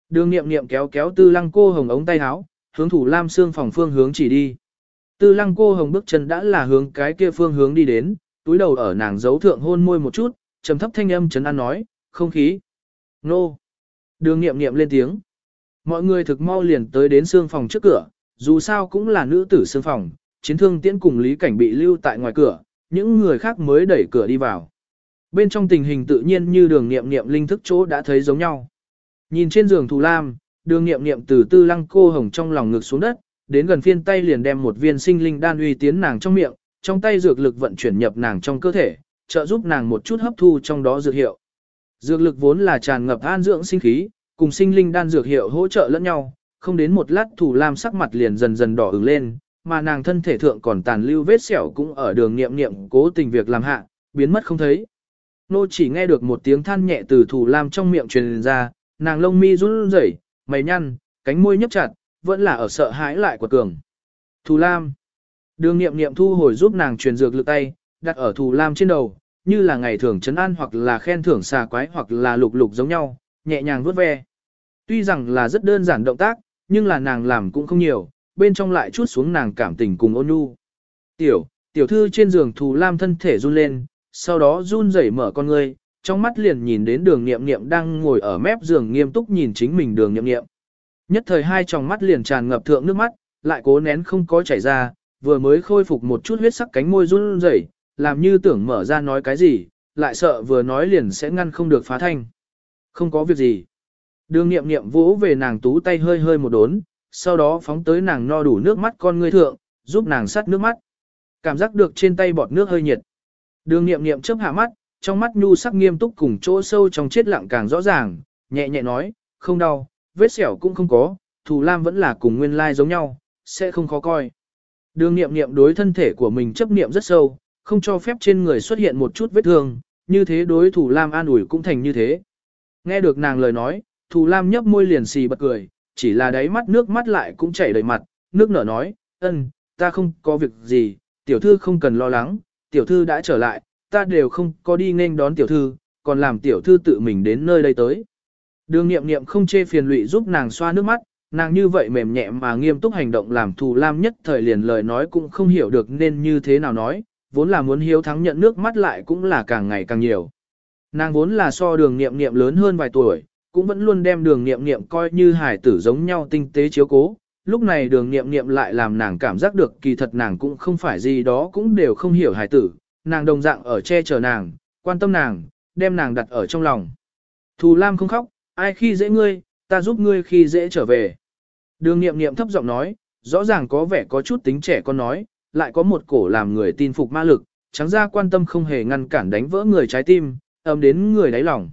Đường nghiệm nghiệm kéo kéo tư lăng cô hồng ống tay áo, hướng thủ lam xương phòng phương hướng chỉ đi. Tư lăng cô hồng bước chân đã là hướng cái kia phương hướng đi đến, túi đầu ở nàng giấu thượng hôn môi một chút, trầm thấp thanh âm trấn an nói, không khí. Nô. Đường nghiệm nghiệm lên tiếng. Mọi người thực mau liền tới đến xương phòng trước cửa, dù sao cũng là nữ tử xương phòng, chiến thương tiễn cùng lý cảnh bị lưu tại ngoài cửa, những người khác mới đẩy cửa đi vào. Bên trong tình hình tự nhiên như đường nghiệm nghiệm linh thức chỗ đã thấy giống nhau. Nhìn trên giường thù lam, đường nghiệm nghiệm từ tư lăng cô hồng trong lòng ngực xuống đất, đến gần phiên tay liền đem một viên sinh linh đan uy tiến nàng trong miệng, trong tay dược lực vận chuyển nhập nàng trong cơ thể, trợ giúp nàng một chút hấp thu trong đó dược hiệu. Dược lực vốn là tràn ngập an dưỡng sinh khí, cùng sinh linh đan dược hiệu hỗ trợ lẫn nhau, không đến một lát thủ lam sắc mặt liền dần dần đỏ ửng lên, mà nàng thân thể thượng còn tàn lưu vết sẹo cũng ở đường niệm niệm cố tình việc làm hạ, biến mất không thấy. Nô chỉ nghe được một tiếng than nhẹ từ thủ lam trong miệng truyền ra, nàng lông mi run rẩy, mày nhăn, cánh môi nhấp chặt, vẫn là ở sợ hãi lại của cường. Thù lam. Đường niệm niệm thu hồi giúp nàng truyền dược lực tay, đặt ở thù lam trên đầu, như là ngày thường chấn an hoặc là khen thưởng xà quái hoặc là lục lục giống nhau, nhẹ nhàng vuốt ve. Tuy rằng là rất đơn giản động tác, nhưng là nàng làm cũng không nhiều, bên trong lại chút xuống nàng cảm tình cùng ôn nhu. Tiểu, tiểu thư trên giường thù lam thân thể run lên, sau đó run rẩy mở con ngươi, trong mắt liền nhìn đến đường nghiệm nghiệm đang ngồi ở mép giường nghiêm túc nhìn chính mình đường nghiệm nghiệm. Nhất thời hai tròng mắt liền tràn ngập thượng nước mắt, lại cố nén không có chảy ra, vừa mới khôi phục một chút huyết sắc cánh môi run rẩy, làm như tưởng mở ra nói cái gì, lại sợ vừa nói liền sẽ ngăn không được phá thanh. Không có việc gì. Đường nghiệm nghiệm vỗ về nàng tú tay hơi hơi một đốn, sau đó phóng tới nàng no đủ nước mắt con ngươi thượng, giúp nàng sắt nước mắt. Cảm giác được trên tay bọt nước hơi nhiệt. Đường nghiệm nghiệm chớp hạ mắt, trong mắt nhu sắc nghiêm túc cùng chỗ sâu trong chết lặng càng rõ ràng, nhẹ nhẹ nói, không đau, vết sẹo cũng không có, thù lam vẫn là cùng nguyên lai giống nhau, sẽ không khó coi. Đường nghiệm nghiệm đối thân thể của mình chấp niệm rất sâu, không cho phép trên người xuất hiện một chút vết thương, như thế đối thủ lam an ủi cũng thành như thế. Nghe được nàng lời nói, thù lam nhấp môi liền xì bật cười, chỉ là đáy mắt nước mắt lại cũng chảy đầy mặt, nước nở nói, ân, ta không có việc gì, tiểu thư không cần lo lắng, tiểu thư đã trở lại, ta đều không có đi nên đón tiểu thư, còn làm tiểu thư tự mình đến nơi đây tới. Đường nghiệm nghiệm không chê phiền lụy giúp nàng xoa nước mắt, nàng như vậy mềm nhẹ mà nghiêm túc hành động làm thù lam nhất thời liền lời nói cũng không hiểu được nên như thế nào nói, vốn là muốn hiếu thắng nhận nước mắt lại cũng là càng ngày càng nhiều. Nàng vốn là so đường nghiệm nghiệm lớn hơn vài tuổi, cũng vẫn luôn đem đường nghiệm nghiệm coi như hải tử giống nhau tinh tế chiếu cố. Lúc này đường nghiệm nghiệm lại làm nàng cảm giác được kỳ thật nàng cũng không phải gì đó cũng đều không hiểu hải tử, nàng đồng dạng ở che chở nàng, quan tâm nàng, đem nàng đặt ở trong lòng. Thù Lam không khóc, ai khi dễ ngươi, ta giúp ngươi khi dễ trở về. Đường nghiệm nghiệm thấp giọng nói, rõ ràng có vẻ có chút tính trẻ con nói, lại có một cổ làm người tin phục ma lực, trắng ra quan tâm không hề ngăn cản đánh vỡ người trái tim, ấm đến người đáy lòng.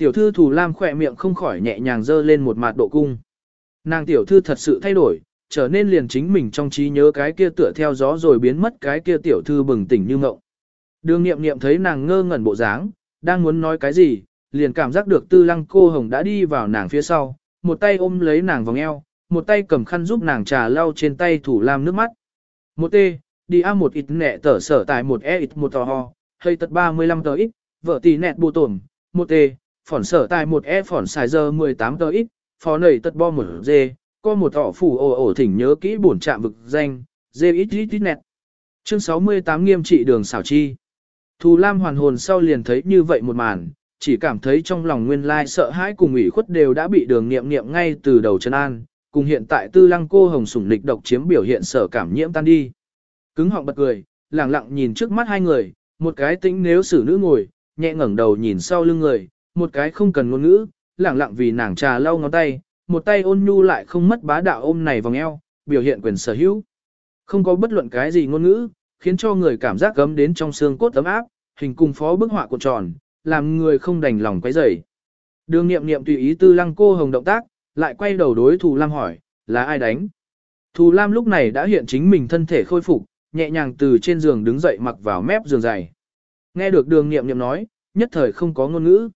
Tiểu thư Thù Lam khỏe miệng không khỏi nhẹ nhàng dơ lên một mặt độ cung. Nàng tiểu thư thật sự thay đổi, trở nên liền chính mình trong trí nhớ cái kia tựa theo gió rồi biến mất cái kia tiểu thư bừng tỉnh như ngộng. Đường nghiệm nghiệm thấy nàng ngơ ngẩn bộ dáng, đang muốn nói cái gì, liền cảm giác được tư lăng cô hồng đã đi vào nàng phía sau, một tay ôm lấy nàng vòng eo, một tay cầm khăn giúp nàng trà lau trên tay thủ lam nước mắt. Một tê đi A một ít nẹ tở sở tại một E ít một tò ho, hơi tật 35 tờ ít, vợ tỷ nẹt bù tổn, một tê phỏn sở tại một E phỏn xài giờ 18 tờ ít, phó nầy tật bo một dê có một họ phủ ồ ổ thỉnh nhớ kỹ bổn trạm vực danh, dê ít tí tí nẹt Chương 68 nghiêm trị đường xảo chi. Thù Lam hoàn hồn sau liền thấy như vậy một màn, chỉ cảm thấy trong lòng nguyên lai sợ hãi cùng ủy khuất đều đã bị đường nghiệm nghiệm ngay từ đầu chân an, cùng hiện tại tư lăng cô hồng sủng lịch độc chiếm biểu hiện sở cảm nhiễm tan đi. Cứng họng bật cười, lẳng lặng nhìn trước mắt hai người, một cái tĩnh nếu xử nữ ngồi, nhẹ ngẩng đầu nhìn sau lưng người, một cái không cần ngôn ngữ, lẳng lặng vì nàng trà lau ngón tay, một tay ôn nhu lại không mất bá đạo ôm này vòng eo, biểu hiện quyền sở hữu. Không có bất luận cái gì ngôn ngữ, khiến cho người cảm giác gấm đến trong xương cốt tấm áp, hình cùng phó bức họa cuộn tròn, làm người không đành lòng quấy rầy. Đường nghiệm nghiệm tùy ý tư lăng cô hồng động tác, lại quay đầu đối Thù Lam hỏi, là ai đánh? Thù Lam lúc này đã hiện chính mình thân thể khôi phục, nhẹ nhàng từ trên giường đứng dậy mặc vào mép giường dày. Nghe được đường nghiệm nghiệm nói, nhất thời không có ngôn ngữ.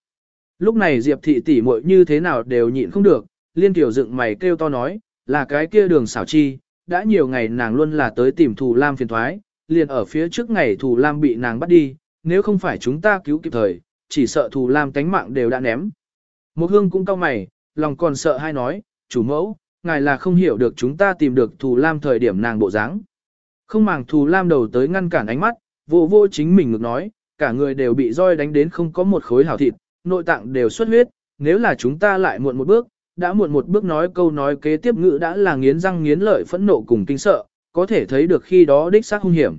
Lúc này Diệp thị tỷ muội như thế nào đều nhịn không được, liên tiểu dựng mày kêu to nói, là cái kia đường xảo chi, đã nhiều ngày nàng luôn là tới tìm Thù Lam phiền thoái, liền ở phía trước ngày Thù Lam bị nàng bắt đi, nếu không phải chúng ta cứu kịp thời, chỉ sợ Thù Lam tánh mạng đều đã ném. Một hương cũng cau mày, lòng còn sợ hay nói, chủ mẫu, ngài là không hiểu được chúng ta tìm được Thù Lam thời điểm nàng bộ dáng. Không màng Thù Lam đầu tới ngăn cản ánh mắt, vô vô chính mình ngược nói, cả người đều bị roi đánh đến không có một khối hảo thịt, nội tạng đều xuất huyết, nếu là chúng ta lại muộn một bước, đã muộn một bước nói câu nói kế tiếp ngữ đã là nghiến răng nghiến lợi phẫn nộ cùng kinh sợ, có thể thấy được khi đó đích xác hung hiểm.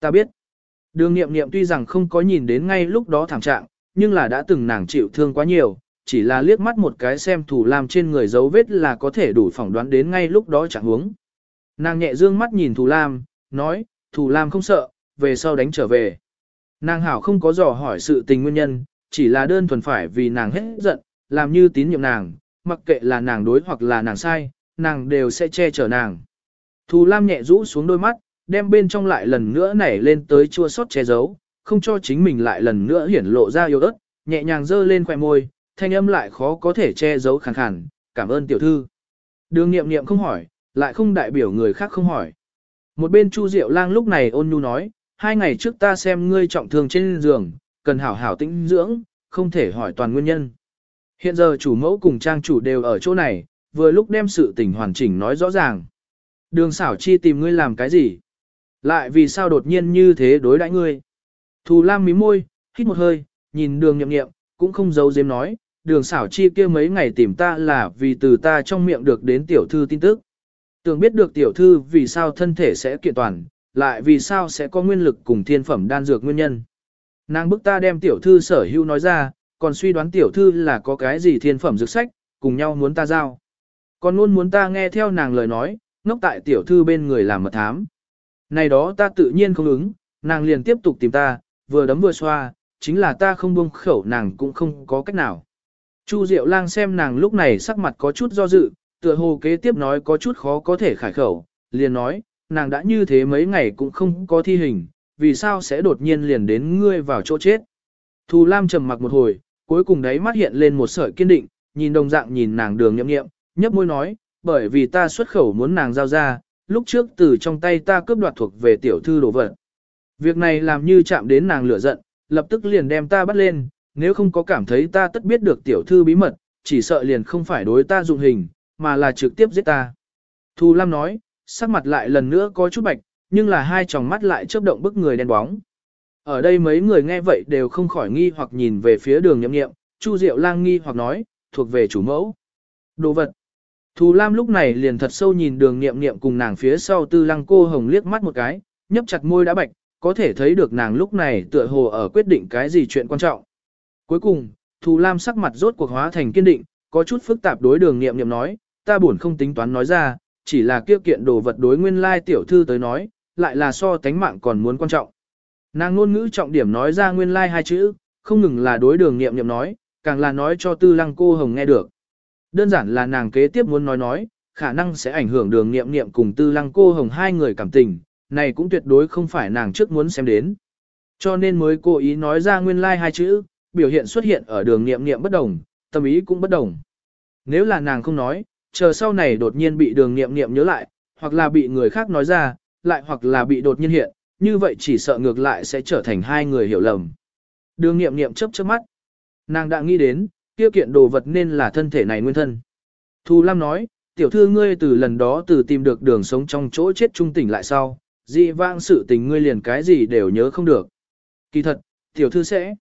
Ta biết, đường nghiệm nghiệm tuy rằng không có nhìn đến ngay lúc đó thảm trạng, nhưng là đã từng nàng chịu thương quá nhiều, chỉ là liếc mắt một cái xem thủ lam trên người dấu vết là có thể đủ phỏng đoán đến ngay lúc đó chẳng huống. Nàng nhẹ dương mắt nhìn thủ lam, nói, thủ lam không sợ, về sau đánh trở về. Nàng hảo không có dò hỏi sự tình nguyên nhân, chỉ là đơn thuần phải vì nàng hết giận, làm như tín nhiệm nàng, mặc kệ là nàng đối hoặc là nàng sai, nàng đều sẽ che chở nàng. Thù Lam nhẹ rũ xuống đôi mắt, đem bên trong lại lần nữa nảy lên tới chua sót che giấu, không cho chính mình lại lần nữa hiển lộ ra yếu ớt, nhẹ nhàng dơ lên khóe môi, thanh âm lại khó có thể che giấu khàn khàn, cảm ơn tiểu thư. Đường nghiệm nghiệm không hỏi, lại không đại biểu người khác không hỏi. Một bên Chu Diệu Lang lúc này ôn nhu nói, hai ngày trước ta xem ngươi trọng thương trên giường, cần hảo hảo tĩnh dưỡng, không thể hỏi toàn nguyên nhân. Hiện giờ chủ mẫu cùng trang chủ đều ở chỗ này, vừa lúc đem sự tình hoàn chỉnh nói rõ ràng. Đường xảo chi tìm ngươi làm cái gì? Lại vì sao đột nhiên như thế đối đãi ngươi? Thù Lam mím môi, hít một hơi, nhìn đường nhậm nghiệm, cũng không giấu giếm nói, đường xảo chi kia mấy ngày tìm ta là vì từ ta trong miệng được đến tiểu thư tin tức. Tưởng biết được tiểu thư vì sao thân thể sẽ kiện toàn, lại vì sao sẽ có nguyên lực cùng thiên phẩm đan dược nguyên nhân. Nàng bức ta đem tiểu thư sở hữu nói ra, còn suy đoán tiểu thư là có cái gì thiên phẩm dược sách, cùng nhau muốn ta giao. Còn luôn muốn ta nghe theo nàng lời nói, ngốc tại tiểu thư bên người làm mật thám. Này đó ta tự nhiên không ứng, nàng liền tiếp tục tìm ta, vừa đấm vừa xoa, chính là ta không buông khẩu nàng cũng không có cách nào. Chu Diệu Lang xem nàng lúc này sắc mặt có chút do dự, tựa hồ kế tiếp nói có chút khó có thể khải khẩu, liền nói, nàng đã như thế mấy ngày cũng không có thi hình, vì sao sẽ đột nhiên liền đến ngươi vào chỗ chết. Thù Lam trầm mặc một hồi, cuối cùng đấy mắt hiện lên một sợi kiên định, nhìn đồng dạng nhìn nàng đường nhậm nghiệm, nhấp môi nói, bởi vì ta xuất khẩu muốn nàng giao ra, lúc trước từ trong tay ta cướp đoạt thuộc về tiểu thư đồ vật. Việc này làm như chạm đến nàng lửa giận, lập tức liền đem ta bắt lên, nếu không có cảm thấy ta tất biết được tiểu thư bí mật, chỉ sợ liền không phải đối ta dụng hình, mà là trực tiếp giết ta. Thu Lam nói, sắc mặt lại lần nữa có chút bạch, nhưng là hai tròng mắt lại chớp động bức người đen bóng. Ở đây mấy người nghe vậy đều không khỏi nghi hoặc nhìn về phía đường nhậm nghiệm, Chu Diệu lang nghi hoặc nói, thuộc về chủ mẫu. Đồ vật. Thù Lam lúc này liền thật sâu nhìn đường nghiệm nghiệm cùng nàng phía sau tư lăng cô hồng liếc mắt một cái, nhấp chặt môi đã bạch, có thể thấy được nàng lúc này tựa hồ ở quyết định cái gì chuyện quan trọng. Cuối cùng, Thù Lam sắc mặt rốt cuộc hóa thành kiên định, có chút phức tạp đối đường nghiệm nghiệm nói, ta buồn không tính toán nói ra, chỉ là kia kiện đồ vật đối nguyên lai tiểu thư tới nói, lại là so tánh mạng còn muốn quan trọng. Nàng ngôn ngữ trọng điểm nói ra nguyên lai hai chữ, không ngừng là đối đường nghiệm nghiệm nói, càng là nói cho tư lăng cô hồng nghe được. Đơn giản là nàng kế tiếp muốn nói nói, khả năng sẽ ảnh hưởng đường nghiệm nghiệm cùng tư lăng cô hồng hai người cảm tình, này cũng tuyệt đối không phải nàng trước muốn xem đến. Cho nên mới cố ý nói ra nguyên lai hai chữ, biểu hiện xuất hiện ở đường nghiệm nghiệm bất đồng, tâm ý cũng bất đồng. Nếu là nàng không nói, chờ sau này đột nhiên bị đường nghiệm nghiệm nhớ lại, hoặc là bị người khác nói ra, lại hoặc là bị đột nhiên hiện, như vậy chỉ sợ ngược lại sẽ trở thành hai người hiểu lầm. Đường nghiệm nghiệm chớp chớp mắt. Nàng đã nghĩ đến, kia kiện đồ vật nên là thân thể này nguyên thân. Thu Lam nói, tiểu thư ngươi từ lần đó từ tìm được đường sống trong chỗ chết trung tỉnh lại sau, dị vãng sự tình ngươi liền cái gì đều nhớ không được. Kỳ thật, tiểu thư sẽ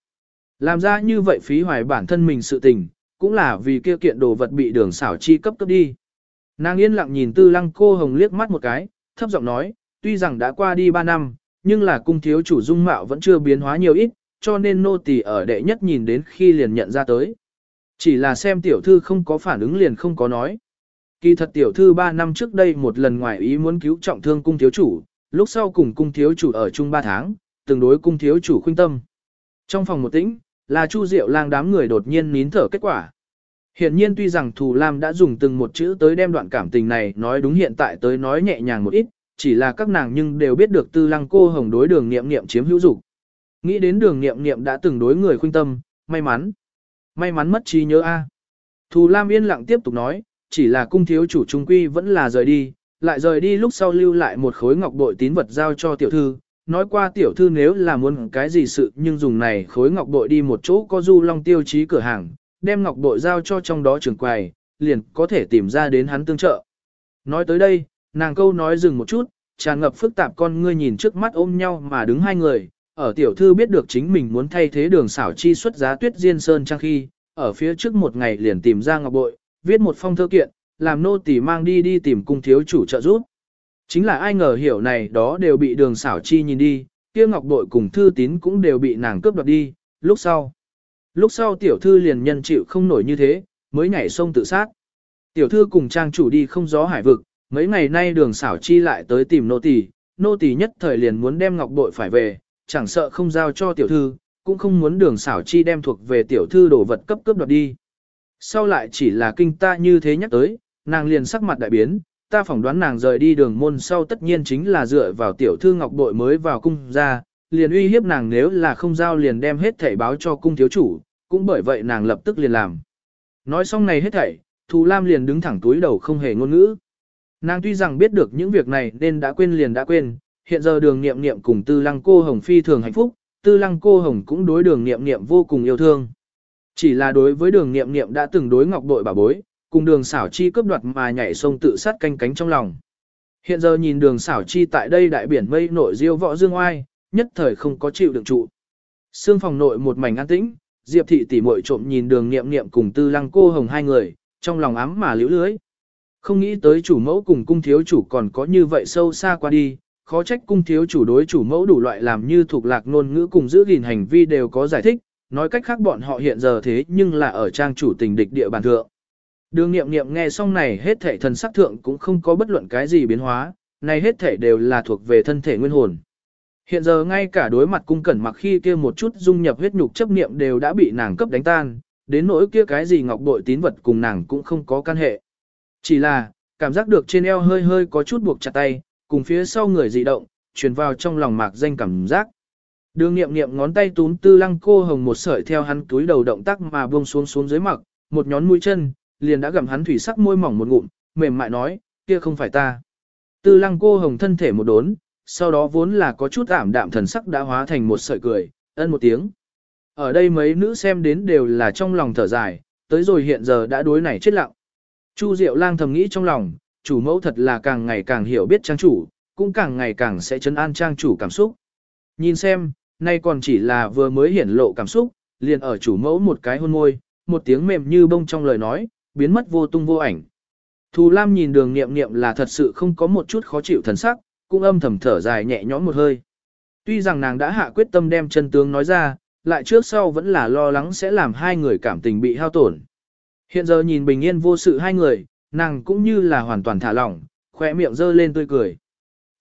làm ra như vậy phí hoài bản thân mình sự tình, cũng là vì kia kiện đồ vật bị đường xảo chi cấp cấp đi. Nàng yên lặng nhìn tư lăng cô hồng liếc mắt một cái, thấp giọng nói, tuy rằng đã qua đi 3 năm, nhưng là cung thiếu chủ dung mạo vẫn chưa biến hóa nhiều ít, cho nên nô tỳ ở đệ nhất nhìn đến khi liền nhận ra tới. Chỉ là xem tiểu thư không có phản ứng liền không có nói. Kỳ thật tiểu thư 3 năm trước đây một lần ngoài ý muốn cứu trọng thương cung thiếu chủ, lúc sau cùng cung thiếu chủ ở chung 3 tháng, tương đối cung thiếu chủ khuyên tâm. Trong phòng một tĩnh, là Chu Diệu lang đám người đột nhiên nín thở kết quả. Hiện nhiên tuy rằng Thù Lam đã dùng từng một chữ tới đem đoạn cảm tình này nói đúng hiện tại tới nói nhẹ nhàng một ít, chỉ là các nàng nhưng đều biết được tư lăng cô hồng đối đường nghiệm nghiệm chiếm hữu dục Nghĩ đến đường nghiệm nghiệm đã từng đối người khuynh tâm, may mắn. May mắn mất trí nhớ a. Thù Lam yên lặng tiếp tục nói, chỉ là cung thiếu chủ trung quy vẫn là rời đi, lại rời đi lúc sau lưu lại một khối ngọc bội tín vật giao cho tiểu thư. Nói qua tiểu thư nếu là muốn cái gì sự nhưng dùng này khối ngọc bội đi một chỗ có du long tiêu chí cửa hàng, đem ngọc bội giao cho trong đó trường quầy, liền có thể tìm ra đến hắn tương trợ. Nói tới đây, nàng câu nói dừng một chút, tràn ngập phức tạp con ngươi nhìn trước mắt ôm nhau mà đứng hai người, ở tiểu thư biết được chính mình muốn thay thế đường xảo chi xuất giá tuyết diên sơn trang khi, ở phía trước một ngày liền tìm ra ngọc bội, viết một phong thơ kiện, làm nô tỳ mang đi đi tìm cung thiếu chủ trợ giúp. Chính là ai ngờ hiểu này đó đều bị đường xảo chi nhìn đi, kia ngọc bội cùng thư tín cũng đều bị nàng cướp đoạt đi, lúc sau. Lúc sau tiểu thư liền nhân chịu không nổi như thế, mới nhảy sông tự sát. Tiểu thư cùng trang chủ đi không gió hải vực, mấy ngày nay đường xảo chi lại tới tìm nô tỳ, nô tỳ nhất thời liền muốn đem ngọc bội phải về, chẳng sợ không giao cho tiểu thư, cũng không muốn đường xảo chi đem thuộc về tiểu thư đồ vật cấp cướp đoạt đi. Sau lại chỉ là kinh ta như thế nhắc tới, nàng liền sắc mặt đại biến, ta phỏng đoán nàng rời đi đường môn sau tất nhiên chính là dựa vào tiểu thư ngọc bội mới vào cung ra, liền uy hiếp nàng nếu là không giao liền đem hết thảy báo cho cung thiếu chủ, cũng bởi vậy nàng lập tức liền làm. Nói xong này hết thảy, Thù Lam liền đứng thẳng túi đầu không hề ngôn ngữ. Nàng tuy rằng biết được những việc này nên đã quên liền đã quên, hiện giờ đường nghiệm nghiệm cùng tư lăng cô hồng phi thường hạnh phúc, tư lăng cô hồng cũng đối đường nghiệm nghiệm vô cùng yêu thương. Chỉ là đối với đường nghiệm nghiệm đã từng đối ngọc bội bà bối, cùng đường xảo chi cướp đoạt mà nhảy sông tự sát canh cánh trong lòng. Hiện giờ nhìn đường xảo chi tại đây đại biển mây nội diêu võ dương oai, nhất thời không có chịu đựng trụ. Sương phòng nội một mảnh an tĩnh, Diệp thị tỉ muội trộm nhìn đường nghiệm nghiệm cùng tư lăng cô hồng hai người, trong lòng ám mà liễu lưới. Không nghĩ tới chủ mẫu cùng cung thiếu chủ còn có như vậy sâu xa qua đi, khó trách cung thiếu chủ đối chủ mẫu đủ loại làm như thuộc lạc ngôn ngữ cùng giữ gìn hành vi đều có giải thích, nói cách khác bọn họ hiện giờ thế nhưng là ở trang chủ tình địch địa bàn thượng. Đường nghiệm nghiệm nghe xong này hết thể thần sắc thượng cũng không có bất luận cái gì biến hóa, này hết thể đều là thuộc về thân thể nguyên hồn. Hiện giờ ngay cả đối mặt cung cẩn mặc khi kia một chút dung nhập huyết nhục chấp niệm đều đã bị nàng cấp đánh tan, đến nỗi kia cái gì ngọc bội tín vật cùng nàng cũng không có căn hệ. Chỉ là, cảm giác được trên eo hơi hơi có chút buộc chặt tay, cùng phía sau người dị động, truyền vào trong lòng mạc danh cảm giác. Đường nghiệm nghiệm ngón tay túm tư lăng cô hồng một sợi theo hắn túi đầu động tác mà buông xuống xuống dưới mặt, một nhón mũi chân, liền đã gặm hắn thủy sắc môi mỏng một ngụm, mềm mại nói, kia không phải ta. Tư lăng cô hồng thân thể một đốn, sau đó vốn là có chút ảm đạm thần sắc đã hóa thành một sợi cười, ân một tiếng. Ở đây mấy nữ xem đến đều là trong lòng thở dài, tới rồi hiện giờ đã đối này chết lặng. Chu Diệu lang thầm nghĩ trong lòng, chủ mẫu thật là càng ngày càng hiểu biết trang chủ, cũng càng ngày càng sẽ chấn an trang chủ cảm xúc. Nhìn xem, nay còn chỉ là vừa mới hiển lộ cảm xúc, liền ở chủ mẫu một cái hôn môi, một tiếng mềm như bông trong lời nói, biến mất vô tung vô ảnh. Thù Lam nhìn đường nghiệm nghiệm là thật sự không có một chút khó chịu thần sắc, cũng âm thầm thở dài nhẹ nhõm một hơi. Tuy rằng nàng đã hạ quyết tâm đem chân tướng nói ra, lại trước sau vẫn là lo lắng sẽ làm hai người cảm tình bị hao tổn. Hiện giờ nhìn bình yên vô sự hai người, nàng cũng như là hoàn toàn thả lỏng, khỏe miệng dơ lên tươi cười.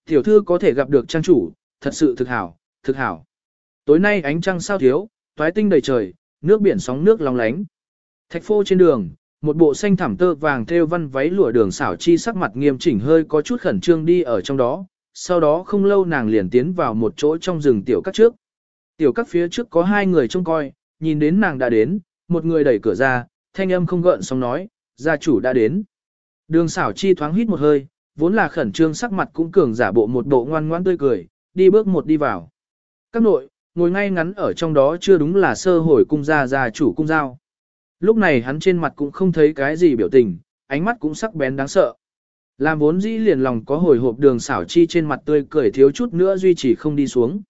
Tiểu thư có thể gặp được trang chủ, thật sự thực hảo, thực hảo. Tối nay ánh trăng sao thiếu, toái tinh đầy trời, nước biển sóng nước long lánh. Thạch phô trên đường, một bộ xanh thảm tơ vàng thêu văn váy lụa đường xảo chi sắc mặt nghiêm chỉnh hơi có chút khẩn trương đi ở trong đó, sau đó không lâu nàng liền tiến vào một chỗ trong rừng tiểu các trước. Tiểu các phía trước có hai người trông coi, nhìn đến nàng đã đến, một người đẩy cửa ra, thanh âm không gợn xong nói, gia chủ đã đến. Đường xảo chi thoáng hít một hơi, vốn là khẩn trương sắc mặt cũng cường giả bộ một bộ ngoan ngoãn tươi cười, đi bước một đi vào. Các nội, ngồi ngay ngắn ở trong đó chưa đúng là sơ hồi cung gia gia chủ cung giao. Lúc này hắn trên mặt cũng không thấy cái gì biểu tình, ánh mắt cũng sắc bén đáng sợ. Làm vốn dĩ liền lòng có hồi hộp đường xảo chi trên mặt tươi cười thiếu chút nữa duy trì không đi xuống.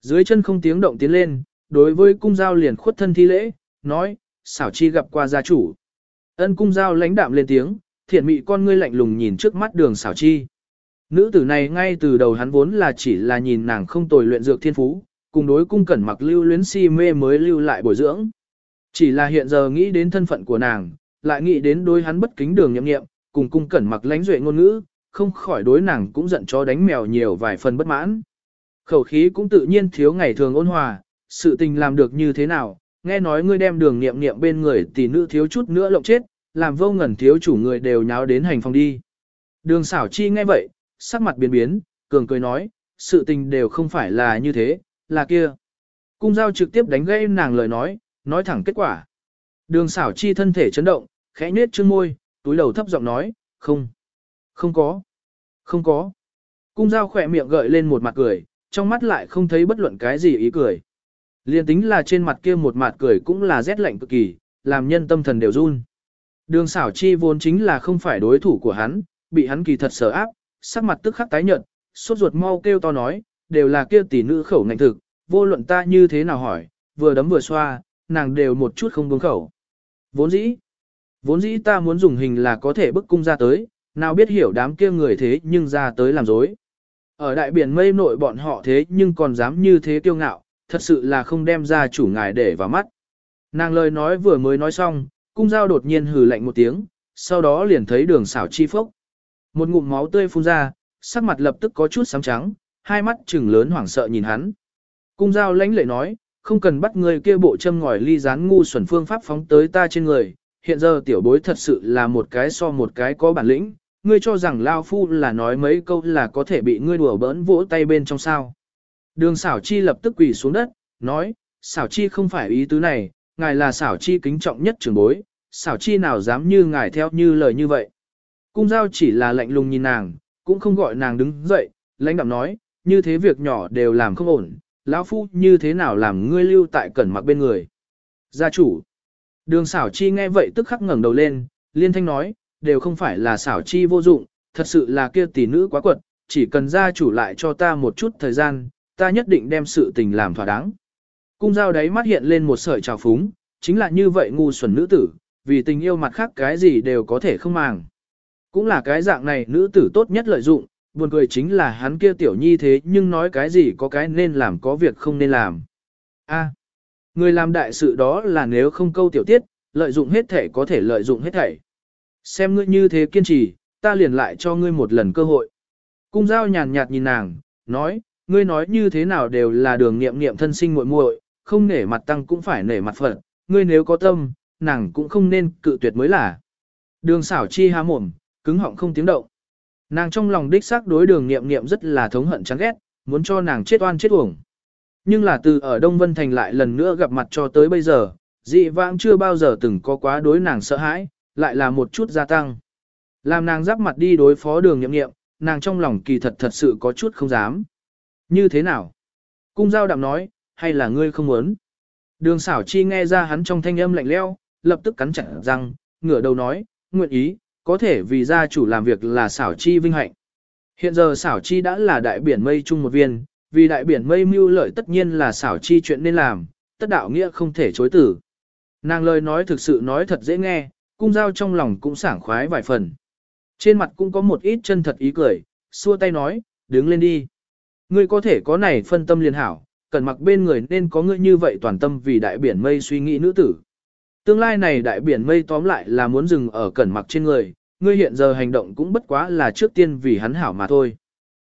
Dưới chân không tiếng động tiến lên, đối với cung giao liền khuất thân thi lễ, nói, xảo chi gặp qua gia chủ. Ân cung giao lãnh đạm lên tiếng, thiện mị con ngươi lạnh lùng nhìn trước mắt đường xảo chi. Nữ tử này ngay từ đầu hắn vốn là chỉ là nhìn nàng không tồi luyện dược thiên phú, cùng đối cung cẩn mặc lưu luyến si mê mới lưu lại bồi dưỡng. Chỉ là hiện giờ nghĩ đến thân phận của nàng, lại nghĩ đến đối hắn bất kính đường nhậm nghiệm, cùng cung cẩn mặc lãnh duệ ngôn ngữ, không khỏi đối nàng cũng giận cho đánh mèo nhiều vài phần bất mãn. Khẩu khí cũng tự nhiên thiếu ngày thường ôn hòa, sự tình làm được như thế nào, nghe nói ngươi đem đường nghiệm nghiệm bên người tỷ nữ thiếu chút nữa lộng chết, làm vô ngẩn thiếu chủ người đều nháo đến hành phòng đi. Đường xảo chi nghe vậy, sắc mặt biến biến, cường cười nói, sự tình đều không phải là như thế, là kia. Cung giao trực tiếp đánh gây nàng lời nói, nói thẳng kết quả. Đường xảo chi thân thể chấn động, khẽ nết chương môi, túi đầu thấp giọng nói, không, không có, không có. Cung giao khỏe miệng gợi lên một mặt cười, trong mắt lại không thấy bất luận cái gì ý cười. Liên tính là trên mặt kia một mặt cười cũng là rét lạnh cực kỳ, làm nhân tâm thần đều run. Đường xảo chi vốn chính là không phải đối thủ của hắn, bị hắn kỳ thật sở áp, sắc mặt tức khắc tái nhợt, sốt ruột mau kêu to nói, đều là kia tỷ nữ khẩu ngạnh thực, vô luận ta như thế nào hỏi, vừa đấm vừa xoa, nàng đều một chút không buông khẩu. Vốn dĩ, vốn dĩ ta muốn dùng hình là có thể bức cung ra tới, nào biết hiểu đám kia người thế nhưng ra tới làm dối. Ở đại biển mây nội bọn họ thế nhưng còn dám như thế kiêu ngạo, thật sự là không đem ra chủ ngài để vào mắt. Nàng lời nói vừa mới nói xong, cung dao đột nhiên hừ lạnh một tiếng, sau đó liền thấy đường xảo chi phốc. Một ngụm máu tươi phun ra, sắc mặt lập tức có chút sám trắng, hai mắt trừng lớn hoảng sợ nhìn hắn. Cung dao lãnh lệ nói, không cần bắt người kia bộ châm ngòi ly rán ngu xuẩn phương pháp phóng tới ta trên người, hiện giờ tiểu bối thật sự là một cái so một cái có bản lĩnh, ngươi cho rằng Lao Phu là nói mấy câu là có thể bị ngươi đùa bỡn vỗ tay bên trong sao. Đường xảo chi lập tức quỳ xuống đất, nói, xảo chi không phải ý tứ này, ngài là xảo chi kính trọng nhất trưởng bối, xảo chi nào dám như ngài theo như lời như vậy. Cung giao chỉ là lạnh lùng nhìn nàng, cũng không gọi nàng đứng dậy, lãnh đạm nói, như thế việc nhỏ đều làm không ổn, lão phu như thế nào làm ngươi lưu tại cẩn mặc bên người. Gia chủ. Đường xảo chi nghe vậy tức khắc ngẩng đầu lên, liên thanh nói, đều không phải là xảo chi vô dụng, thật sự là kia tỷ nữ quá quật, chỉ cần gia chủ lại cho ta một chút thời gian, ta nhất định đem sự tình làm thỏa đáng. Cung dao đáy mắt hiện lên một sợi trào phúng, chính là như vậy ngu xuẩn nữ tử, vì tình yêu mặt khác cái gì đều có thể không màng. Cũng là cái dạng này nữ tử tốt nhất lợi dụng, buồn cười chính là hắn kia tiểu nhi thế nhưng nói cái gì có cái nên làm có việc không nên làm. A, người làm đại sự đó là nếu không câu tiểu tiết, lợi dụng hết thể có thể lợi dụng hết thảy. Xem ngươi như thế kiên trì, ta liền lại cho ngươi một lần cơ hội. Cung giao nhàn nhạt nhìn nàng, nói, ngươi nói như thế nào đều là đường nghiệm nghiệm thân sinh muội muội, không nể mặt tăng cũng phải nể mặt phật, ngươi nếu có tâm, nàng cũng không nên cự tuyệt mới là. Đường xảo chi há mồm, cứng họng không tiếng động. Nàng trong lòng đích xác đối đường nghiệm nghiệm rất là thống hận chán ghét, muốn cho nàng chết oan chết uổng. Nhưng là từ ở Đông Vân Thành lại lần nữa gặp mặt cho tới bây giờ, dị vãng chưa bao giờ từng có quá đối nàng sợ hãi, lại là một chút gia tăng. Làm nàng giáp mặt đi đối phó đường nghiệm nghiệm, nàng trong lòng kỳ thật thật sự có chút không dám. Như thế nào? Cung giao đạm nói, hay là ngươi không muốn? Đường xảo chi nghe ra hắn trong thanh âm lạnh leo, lập tức cắn chặt răng, ngửa đầu nói, nguyện ý, có thể vì gia chủ làm việc là xảo chi vinh hạnh. Hiện giờ xảo chi đã là đại biển mây chung một viên, vì đại biển mây mưu lợi tất nhiên là xảo chi chuyện nên làm, tất đạo nghĩa không thể chối tử. Nàng lời nói thực sự nói thật dễ nghe, cung giao trong lòng cũng sảng khoái vài phần. Trên mặt cũng có một ít chân thật ý cười, xua tay nói, đứng lên đi. Ngươi có thể có này phân tâm liền hảo, cần mặc bên người nên có ngươi như vậy toàn tâm vì đại biển mây suy nghĩ nữ tử. Tương lai này đại biển mây tóm lại là muốn dừng ở cẩn mặc trên người, ngươi hiện giờ hành động cũng bất quá là trước tiên vì hắn hảo mà thôi.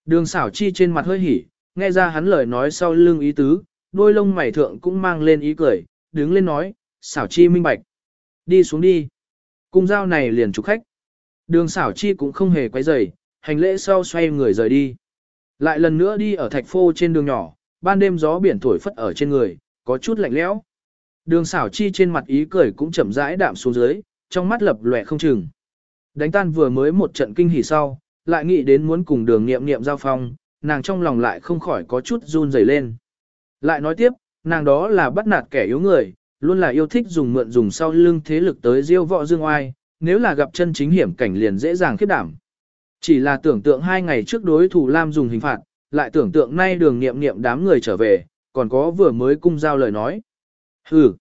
Đường xảo chi trên mặt hơi hỉ, nghe ra hắn lời nói sau lưng ý tứ, đôi lông mày thượng cũng mang lên ý cười, đứng lên nói, xảo chi minh bạch. Đi xuống đi. Cung giao này liền chúc khách. Đường xảo chi cũng không hề quay rời, hành lễ sau xoay người rời đi. Lại lần nữa đi ở thạch phô trên đường nhỏ, ban đêm gió biển thổi phất ở trên người, có chút lạnh lẽo. Đường xảo chi trên mặt ý cười cũng chậm rãi đạm xuống dưới, trong mắt lập lòe không chừng. Đánh tan vừa mới một trận kinh hỉ sau, lại nghĩ đến muốn cùng đường nghiệm nghiệm giao phong, nàng trong lòng lại không khỏi có chút run rẩy lên. Lại nói tiếp, nàng đó là bắt nạt kẻ yếu người, luôn là yêu thích dùng mượn dùng sau lưng thế lực tới diêu võ dương oai, nếu là gặp chân chính hiểm cảnh liền dễ dàng khiếp đảm. Chỉ là tưởng tượng hai ngày trước đối thủ Lam dùng hình phạt, lại tưởng tượng nay đường nghiệm nghiệm đám người trở về, còn có vừa mới cung giao lời nói. Hừ,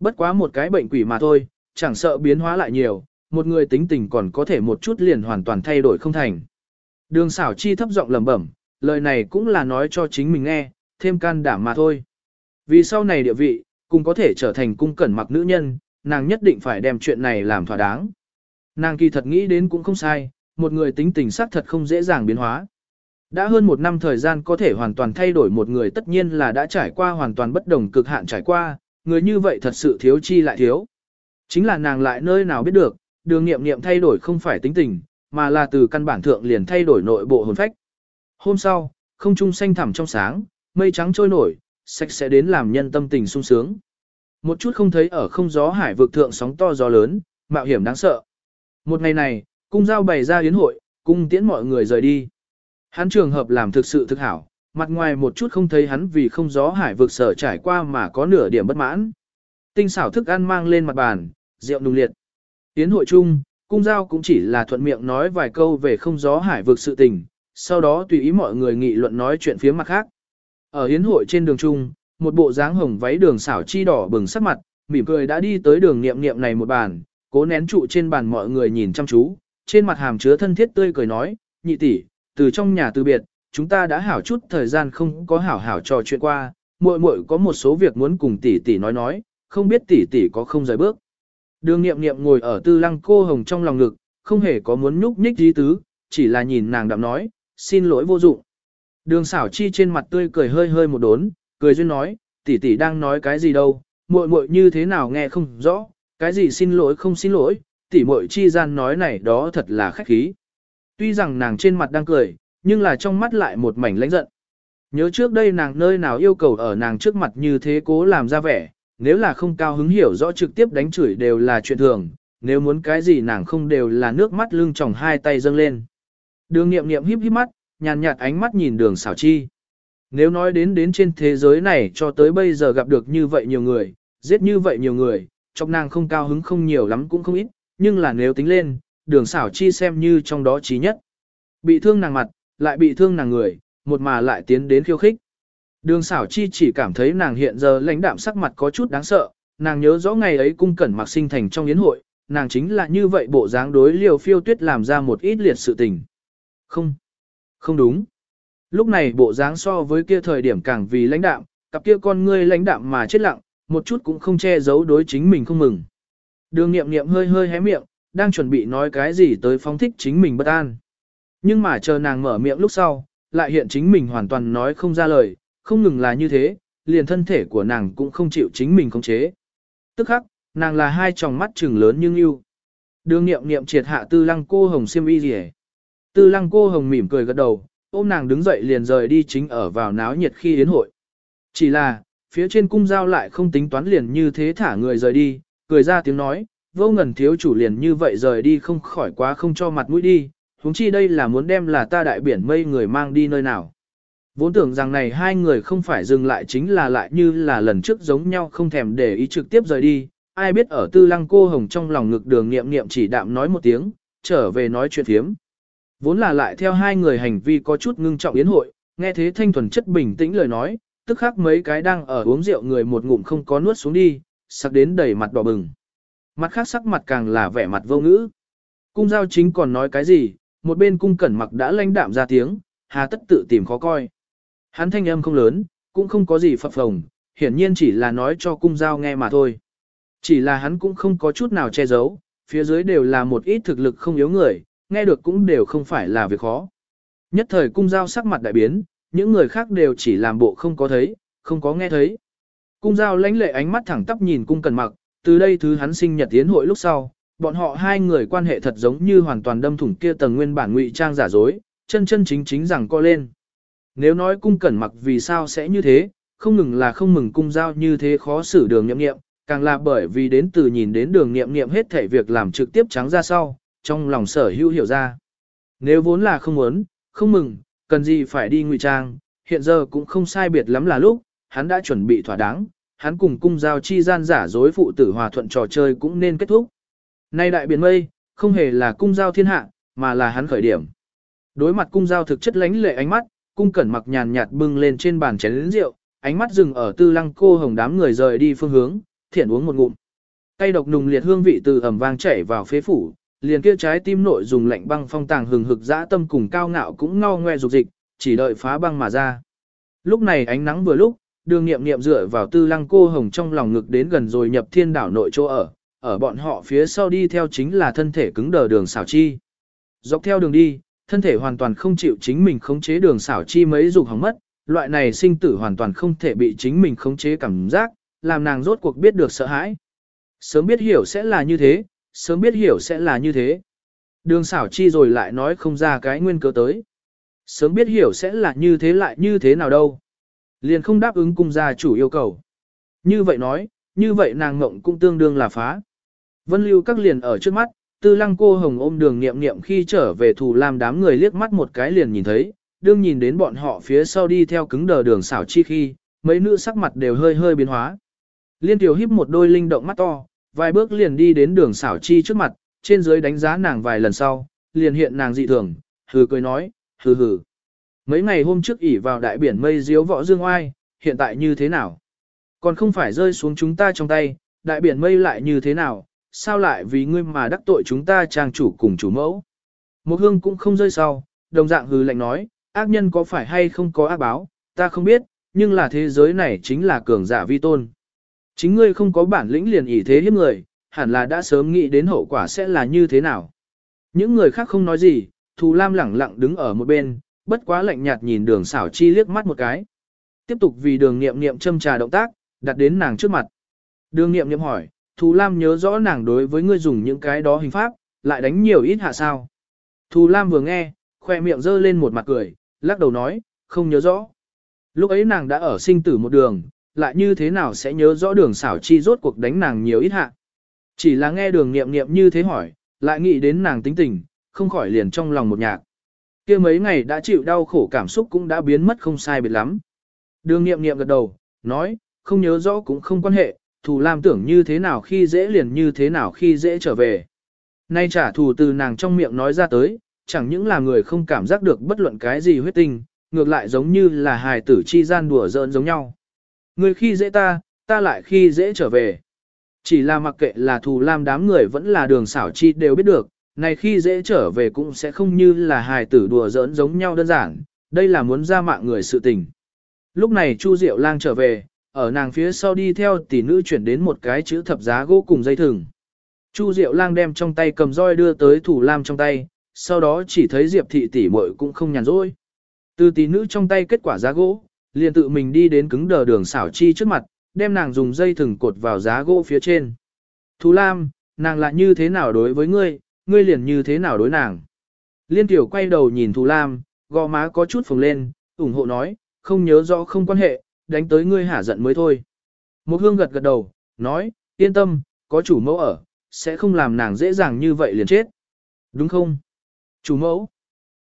bất quá một cái bệnh quỷ mà thôi, chẳng sợ biến hóa lại nhiều, một người tính tình còn có thể một chút liền hoàn toàn thay đổi không thành. Đường xảo chi thấp giọng lẩm bẩm, lời này cũng là nói cho chính mình nghe, thêm can đảm mà thôi. Vì sau này địa vị, cũng có thể trở thành cung cẩn mặc nữ nhân, nàng nhất định phải đem chuyện này làm thỏa đáng. Nàng kỳ thật nghĩ đến cũng không sai, một người tính tình sắc thật không dễ dàng biến hóa. Đã hơn một năm thời gian có thể hoàn toàn thay đổi một người tất nhiên là đã trải qua hoàn toàn bất đồng cực hạn trải qua, người như vậy thật sự thiếu chi lại thiếu. Chính là nàng lại nơi nào biết được, đường nghiệm nghiệm thay đổi không phải tính tình, mà là từ căn bản thượng liền thay đổi nội bộ hồn phách. Hôm sau, không trung xanh thẳm trong sáng, mây trắng trôi nổi, sạch sẽ đến làm nhân tâm tình sung sướng. Một chút không thấy ở không gió hải vực thượng sóng to gió lớn, mạo hiểm đáng sợ. Một ngày này, cung giao bày ra yến hội, cung tiễn mọi người rời đi. Hắn trường hợp làm thực sự thực hảo, mặt ngoài một chút không thấy hắn vì không gió hải vực sở trải qua mà có nửa điểm bất mãn. Tinh xảo thức ăn mang lên mặt bàn, rượu nung liệt. Yến hội chung, cung giao cũng chỉ là thuận miệng nói vài câu về không gió hải vực sự tình, sau đó tùy ý mọi người nghị luận nói chuyện phía mặt khác. Ở yến hội trên đường chung, một bộ dáng hồng váy đường xảo chi đỏ bừng sắc mặt, mỉm cười đã đi tới đường niệm niệm này một bàn, cố nén trụ trên bàn mọi người nhìn chăm chú, trên mặt hàm chứa thân thiết tươi cười nói, nhị tỷ, từ trong nhà từ biệt, chúng ta đã hảo chút thời gian không có hảo hảo trò chuyện qua, muội muội có một số việc muốn cùng tỷ tỷ nói nói, không biết tỷ tỷ có không rời bước. Đường nghiệm nghiệm ngồi ở tư lăng cô hồng trong lòng ngực, không hề có muốn nhúc nhích gì tứ, chỉ là nhìn nàng đạm nói, xin lỗi vô dụng. Đường xảo chi trên mặt tươi cười hơi hơi một đốn, cười duyên nói, tỷ tỷ đang nói cái gì đâu, muội muội như thế nào nghe không rõ, cái gì xin lỗi không xin lỗi, tỷ muội chi gian nói này đó thật là khách khí. Tuy rằng nàng trên mặt đang cười, nhưng là trong mắt lại một mảnh lãnh giận. Nhớ trước đây nàng nơi nào yêu cầu ở nàng trước mặt như thế cố làm ra vẻ, nếu là không cao hứng hiểu rõ trực tiếp đánh chửi đều là chuyện thường, nếu muốn cái gì nàng không đều là nước mắt lưng tròng hai tay dâng lên. Đường nghiệm nghiệm híp híp mắt, nhàn nhạt ánh mắt nhìn đường xảo chi. Nếu nói đến đến trên thế giới này cho tới bây giờ gặp được như vậy nhiều người, giết như vậy nhiều người, trong nàng không cao hứng không nhiều lắm cũng không ít, nhưng là nếu tính lên, đường xảo chi xem như trong đó trí nhất. Bị thương nàng mặt, lại bị thương nàng người, một mà lại tiến đến khiêu khích. Đường xảo chi chỉ cảm thấy nàng hiện giờ lãnh đạm sắc mặt có chút đáng sợ, nàng nhớ rõ ngày ấy cung cẩn mặc sinh thành trong yến hội, nàng chính là như vậy bộ dáng đối liều phiêu tuyết làm ra một ít liệt sự tình. Không, không đúng. Lúc này bộ dáng so với kia thời điểm càng vì lãnh đạm, cặp kia con ngươi lãnh đạm mà chết lặng, một chút cũng không che giấu đối chính mình không mừng. Đường nghiệm nghiệm hơi hơi hé miệng, đang chuẩn bị nói cái gì tới phóng thích chính mình bất an. Nhưng mà chờ nàng mở miệng lúc sau, lại hiện chính mình hoàn toàn nói không ra lời, không ngừng là như thế, liền thân thể của nàng cũng không chịu chính mình khống chế. Tức khắc, nàng là hai tròng mắt trừng lớn nhưng yêu. Đường nghiệm nghiệm triệt hạ tư lăng cô hồng xiêm y gì Tư lăng cô hồng mỉm cười gật đầu, ôm nàng đứng dậy liền rời đi chính ở vào náo nhiệt khi yến hội. Chỉ là, phía trên cung giao lại không tính toán liền như thế thả người rời đi, cười ra tiếng nói, vô ngần thiếu chủ liền như vậy rời đi không khỏi quá không cho mặt mũi đi, huống chi đây là muốn đem là ta đại biển mây người mang đi nơi nào. Vốn tưởng rằng này hai người không phải dừng lại chính là lại như là lần trước giống nhau không thèm để ý trực tiếp rời đi, ai biết ở tư lăng cô hồng trong lòng ngực đường nghiệm nghiệm chỉ đạm nói một tiếng, trở về nói chuyện thiếm. Vốn là lại theo hai người hành vi có chút ngưng trọng yến hội, nghe thế thanh thuần chất bình tĩnh lời nói, tức khắc mấy cái đang ở uống rượu người một ngụm không có nuốt xuống đi, sắc đến đầy mặt đỏ bừng. Mặt khác sắc mặt càng là vẻ mặt vô ngữ. Cung giao chính còn nói cái gì, một bên cung cẩn mặc đã lanh đạm ra tiếng, hà tất tự tìm khó coi. Hắn thanh âm không lớn, cũng không có gì phập phồng, hiển nhiên chỉ là nói cho cung giao nghe mà thôi. Chỉ là hắn cũng không có chút nào che giấu, phía dưới đều là một ít thực lực không yếu người, nghe được cũng đều không phải là việc khó. Nhất thời cung giao sắc mặt đại biến, những người khác đều chỉ làm bộ không có thấy, không có nghe thấy. Cung giao lãnh lệ ánh mắt thẳng tắp nhìn cung cần mặc, từ đây thứ hắn sinh nhật tiến hội lúc sau, bọn họ hai người quan hệ thật giống như hoàn toàn đâm thủng kia tầng nguyên bản ngụy trang giả dối, chân chân chính chính rằng co lên. Nếu nói cung cẩn mặc vì sao sẽ như thế, không ngừng là không mừng cung giao như thế khó xử đường nhậm nghiệm, càng là bởi vì đến từ nhìn đến đường nghiệm nghiệm hết thể việc làm trực tiếp trắng ra sau, trong lòng sở hữu hiểu ra. Nếu vốn là không muốn, không mừng, cần gì phải đi ngụy trang, hiện giờ cũng không sai biệt lắm là lúc, hắn đã chuẩn bị thỏa đáng, hắn cùng cung giao chi gian giả dối phụ tử hòa thuận trò chơi cũng nên kết thúc. Nay đại biển mây, không hề là cung giao thiên hạ, mà là hắn khởi điểm. Đối mặt cung giao thực chất lánh lệ ánh mắt, cung cẩn mặc nhàn nhạt bưng lên trên bàn chén lĩnh rượu, ánh mắt dừng ở tư lăng cô hồng đám người rời đi phương hướng, thiện uống một ngụm. Cây độc nùng liệt hương vị từ ẩm vang chảy vào phế phủ, liền kia trái tim nội dùng lạnh băng phong tàng hừng hực dã tâm cùng cao ngạo cũng ngao ngoe dục dịch, chỉ đợi phá băng mà ra. Lúc này ánh nắng vừa lúc, đường nghiệm nghiệm dựa vào tư lăng cô hồng trong lòng ngực đến gần rồi nhập thiên đảo nội chỗ ở, ở bọn họ phía sau đi theo chính là thân thể cứng đờ đường xảo chi. Dọc theo đường đi, thân thể hoàn toàn không chịu chính mình khống chế đường xảo chi mấy dục hỏng mất, loại này sinh tử hoàn toàn không thể bị chính mình khống chế cảm giác, làm nàng rốt cuộc biết được sợ hãi. Sớm biết hiểu sẽ là như thế, sớm biết hiểu sẽ là như thế. Đường xảo chi rồi lại nói không ra cái nguyên cớ tới. Sớm biết hiểu sẽ là như thế lại như thế nào đâu. Liền không đáp ứng cung gia chủ yêu cầu. Như vậy nói, như vậy nàng ngộng cũng tương đương là phá. Vân lưu các liền ở trước mắt, tư lăng cô hồng ôm đường nghiệm nghiệm khi trở về thù làm đám người liếc mắt một cái liền nhìn thấy, đương nhìn đến bọn họ phía sau đi theo cứng đờ đường xảo chi khi, mấy nữ sắc mặt đều hơi hơi biến hóa. Liên tiểu híp một đôi linh động mắt to, vài bước liền đi đến đường xảo chi trước mặt, trên dưới đánh giá nàng vài lần sau, liền hiện nàng dị thường, hừ cười nói, hừ hừ. Mấy ngày hôm trước ỉ vào đại biển mây diếu võ dương oai, hiện tại như thế nào? Còn không phải rơi xuống chúng ta trong tay, đại biển mây lại như thế nào? Sao lại vì ngươi mà đắc tội chúng ta trang chủ cùng chủ mẫu? Một hương cũng không rơi sau, đồng dạng hừ lạnh nói, ác nhân có phải hay không có ác báo, ta không biết, nhưng là thế giới này chính là cường giả vi tôn. Chính ngươi không có bản lĩnh liền ỷ thế hiếp người, hẳn là đã sớm nghĩ đến hậu quả sẽ là như thế nào. Những người khác không nói gì, Thù Lam lẳng lặng đứng ở một bên, bất quá lạnh nhạt nhìn đường xảo chi liếc mắt một cái. Tiếp tục vì đường nghiệm nghiệm châm trà động tác, đặt đến nàng trước mặt. Đường nghiệm nghiệm hỏi, Thù Lam nhớ rõ nàng đối với ngươi dùng những cái đó hình pháp, lại đánh nhiều ít hạ sao. Thù Lam vừa nghe, khoe miệng giơ lên một mặt cười, lắc đầu nói, không nhớ rõ. Lúc ấy nàng đã ở sinh tử một đường, lại như thế nào sẽ nhớ rõ đường xảo chi rốt cuộc đánh nàng nhiều ít hạ. Chỉ là nghe đường nghiệm nghiệm như thế hỏi, lại nghĩ đến nàng tính tình, không khỏi liền trong lòng một nhạc kia mấy ngày đã chịu đau khổ cảm xúc cũng đã biến mất không sai biệt lắm. Đường nghiệm nghiệm gật đầu, nói, không nhớ rõ cũng không quan hệ, thù làm tưởng như thế nào khi dễ liền như thế nào khi dễ trở về. Nay trả thù từ nàng trong miệng nói ra tới, chẳng những là người không cảm giác được bất luận cái gì huyết tinh, ngược lại giống như là hài tử chi gian đùa giỡn giống nhau. Người khi dễ ta, ta lại khi dễ trở về. Chỉ là mặc kệ là thù lam đám người vẫn là đường xảo chi đều biết được, này khi dễ trở về cũng sẽ không như là hài tử đùa giỡn giống nhau đơn giản, đây là muốn ra mạng người sự tình. Lúc này Chu Diệu Lang trở về, ở nàng phía sau đi theo tỷ nữ chuyển đến một cái chữ thập giá gỗ cùng dây thừng. Chu Diệu Lang đem trong tay cầm roi đưa tới thủ lam trong tay, sau đó chỉ thấy Diệp thị tỷ muội cũng không nhàn rỗi. Từ tỷ nữ trong tay kết quả giá gỗ, liền tự mình đi đến cứng đờ đường xảo chi trước mặt, đem nàng dùng dây thừng cột vào giá gỗ phía trên. Thú Lam, nàng lại như thế nào đối với ngươi, ngươi liền như thế nào đối nàng. Liên tiểu quay đầu nhìn Thù Lam, gò má có chút phồng lên, ủng hộ nói, không nhớ rõ không quan hệ, đánh tới ngươi hả giận mới thôi. Một hương gật gật đầu, nói, yên tâm, có chủ mẫu ở, sẽ không làm nàng dễ dàng như vậy liền chết. Đúng không? Chủ mẫu.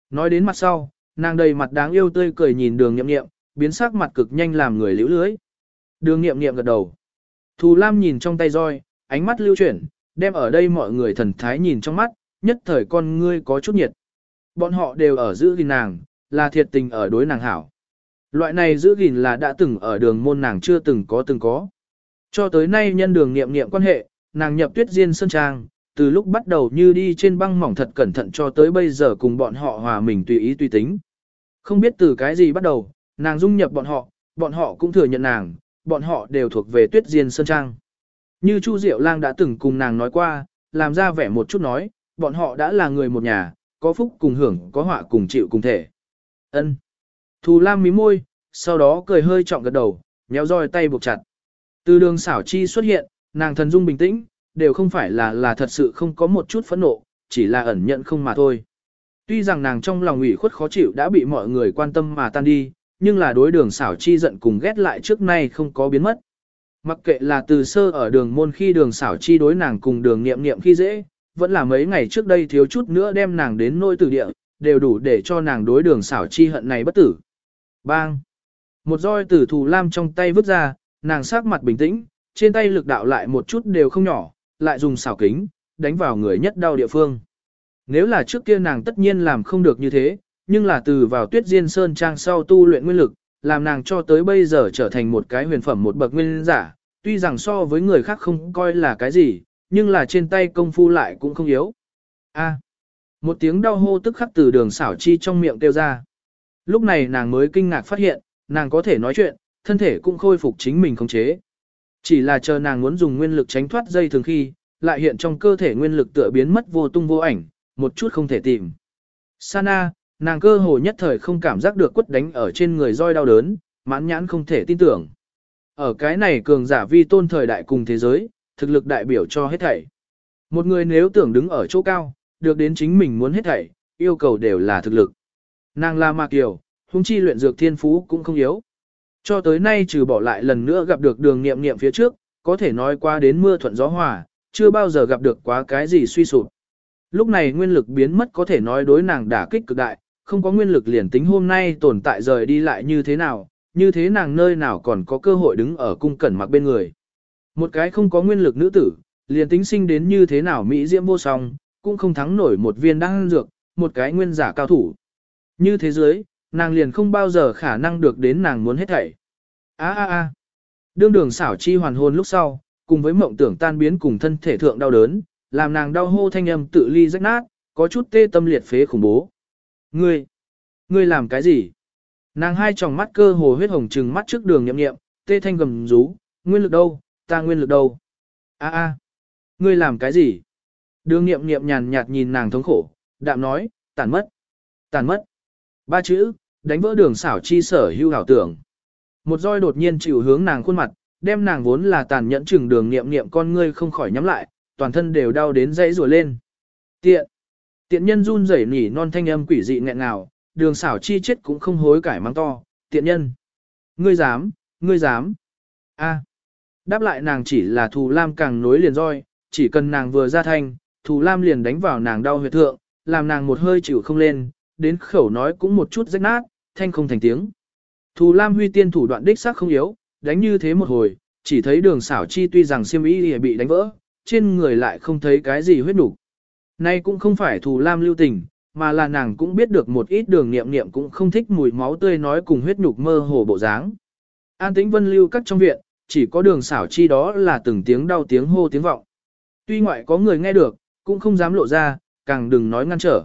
Nói đến mặt sau, nàng đầy mặt đáng yêu tươi cười nhìn đường nhậm nghiệm, biến sắc mặt cực nhanh làm người liễu lưới. Đường nghiệm nghiệm gật đầu. Thù Lam nhìn trong tay roi, ánh mắt lưu chuyển, đem ở đây mọi người thần thái nhìn trong mắt, nhất thời con ngươi có chút nhiệt. Bọn họ đều ở giữ gìn nàng, là thiệt tình ở đối nàng hảo. Loại này giữ gìn là đã từng ở đường môn nàng chưa từng có từng có. Cho tới nay nhân đường nghiệm nghiệm quan hệ, nàng nhập tuyết diên sơn trang, từ lúc bắt đầu như đi trên băng mỏng thật cẩn thận cho tới bây giờ cùng bọn họ hòa mình tùy ý tùy tính. Không biết từ cái gì bắt đầu, nàng dung nhập bọn họ, bọn họ cũng thừa nhận nàng, bọn họ đều thuộc về tuyết diên sơn trang. Như Chu Diệu Lang đã từng cùng nàng nói qua, làm ra vẻ một chút nói, bọn họ đã là người một nhà, có phúc cùng hưởng, có họa cùng chịu cùng thể. Ân. Thù Lam mí môi, sau đó cười hơi trọng gật đầu, nhéo roi tay buộc chặt. Từ đường xảo chi xuất hiện, nàng thần dung bình tĩnh, đều không phải là là thật sự không có một chút phẫn nộ, chỉ là ẩn nhận không mà thôi. Tuy rằng nàng trong lòng ủy khuất khó chịu đã bị mọi người quan tâm mà tan đi, nhưng là đối đường xảo chi giận cùng ghét lại trước nay không có biến mất. Mặc kệ là từ sơ ở đường môn khi đường xảo chi đối nàng cùng đường niệm niệm khi dễ, vẫn là mấy ngày trước đây thiếu chút nữa đem nàng đến nôi tử địa, đều đủ để cho nàng đối đường xảo chi hận này bất tử. Bang! Một roi tử thù lam trong tay vứt ra, nàng sắc mặt bình tĩnh, trên tay lực đạo lại một chút đều không nhỏ, lại dùng xảo kính, đánh vào người nhất đau địa phương. Nếu là trước kia nàng tất nhiên làm không được như thế, nhưng là từ vào tuyết diên sơn trang sau tu luyện nguyên lực, làm nàng cho tới bây giờ trở thành một cái huyền phẩm một bậc nguyên giả, tuy rằng so với người khác không coi là cái gì, nhưng là trên tay công phu lại cũng không yếu. A. một tiếng đau hô tức khắc từ đường xảo chi trong miệng kêu ra. Lúc này nàng mới kinh ngạc phát hiện, nàng có thể nói chuyện, thân thể cũng khôi phục chính mình khống chế. Chỉ là chờ nàng muốn dùng nguyên lực tránh thoát dây thường khi, lại hiện trong cơ thể nguyên lực tựa biến mất vô tung vô ảnh, một chút không thể tìm. Sana, nàng cơ hồ nhất thời không cảm giác được quất đánh ở trên người roi đau đớn, mãn nhãn không thể tin tưởng. Ở cái này cường giả vi tôn thời đại cùng thế giới, thực lực đại biểu cho hết thảy. Một người nếu tưởng đứng ở chỗ cao, được đến chính mình muốn hết thảy, yêu cầu đều là thực lực. Nàng là Mạc Kiều, hung chi luyện dược thiên phú cũng không yếu. Cho tới nay trừ bỏ lại lần nữa gặp được đường nghiệm nghiệm phía trước, có thể nói qua đến mưa thuận gió hòa, chưa bao giờ gặp được quá cái gì suy sụp. Lúc này nguyên lực biến mất có thể nói đối nàng đả kích cực đại, không có nguyên lực liền tính hôm nay tồn tại rời đi lại như thế nào, như thế nàng nơi nào còn có cơ hội đứng ở cung cẩn mặc bên người. Một cái không có nguyên lực nữ tử, liền tính sinh đến như thế nào Mỹ diễm vô song, cũng không thắng nổi một viên đan dược, một cái nguyên giả cao thủ. Như thế giới, nàng liền không bao giờ khả năng được đến nàng muốn hết thảy. A a a. Đương đường xảo chi hoàn hồn lúc sau, cùng với mộng tưởng tan biến cùng thân thể thượng đau đớn, làm nàng đau hô thanh âm tự ly rách nát, có chút tê tâm liệt phế khủng bố. Ngươi, ngươi làm cái gì? Nàng hai tròng mắt cơ hồ huyết hồng trừng mắt trước đường nhậm nghiệm, tê thanh gầm rú, nguyên lực đâu, ta nguyên lực đâu? A a, ngươi làm cái gì? Đường nghiệm nghiệm nhàn nhạt nhìn nàng thống khổ, đạm nói, tàn mất, tàn mất. Ba chữ, đánh vỡ đường xảo chi sở hưu hảo tưởng. Một roi đột nhiên chịu hướng nàng khuôn mặt, đem nàng vốn là tàn nhẫn chừng đường nghiệm nghiệm con ngươi không khỏi nhắm lại, toàn thân đều đau đến dãy rùa lên. Tiện! Tiện nhân run rẩy nỉ non thanh âm quỷ dị nghẹn ngào, đường xảo chi chết cũng không hối cải mang to, tiện nhân. Ngươi dám, ngươi dám. a Đáp lại nàng chỉ là thù lam càng nối liền roi, chỉ cần nàng vừa ra thanh, thù lam liền đánh vào nàng đau huyệt thượng, làm nàng một hơi chịu không lên, đến khẩu nói cũng một chút rách nát, thanh không thành tiếng. Thù lam huy tiên thủ đoạn đích xác không yếu, đánh như thế một hồi, chỉ thấy đường xảo chi tuy rằng siêm ý bị đánh vỡ, trên người lại không thấy cái gì huyết đủ. Nay cũng không phải thù lam lưu tình, mà là nàng cũng biết được một ít đường nghiệm nghiệm cũng không thích mùi máu tươi nói cùng huyết nhục mơ hồ bộ dáng. An tĩnh vân lưu các trong viện, chỉ có đường xảo chi đó là từng tiếng đau tiếng hô tiếng vọng. Tuy ngoại có người nghe được, cũng không dám lộ ra, càng đừng nói ngăn trở.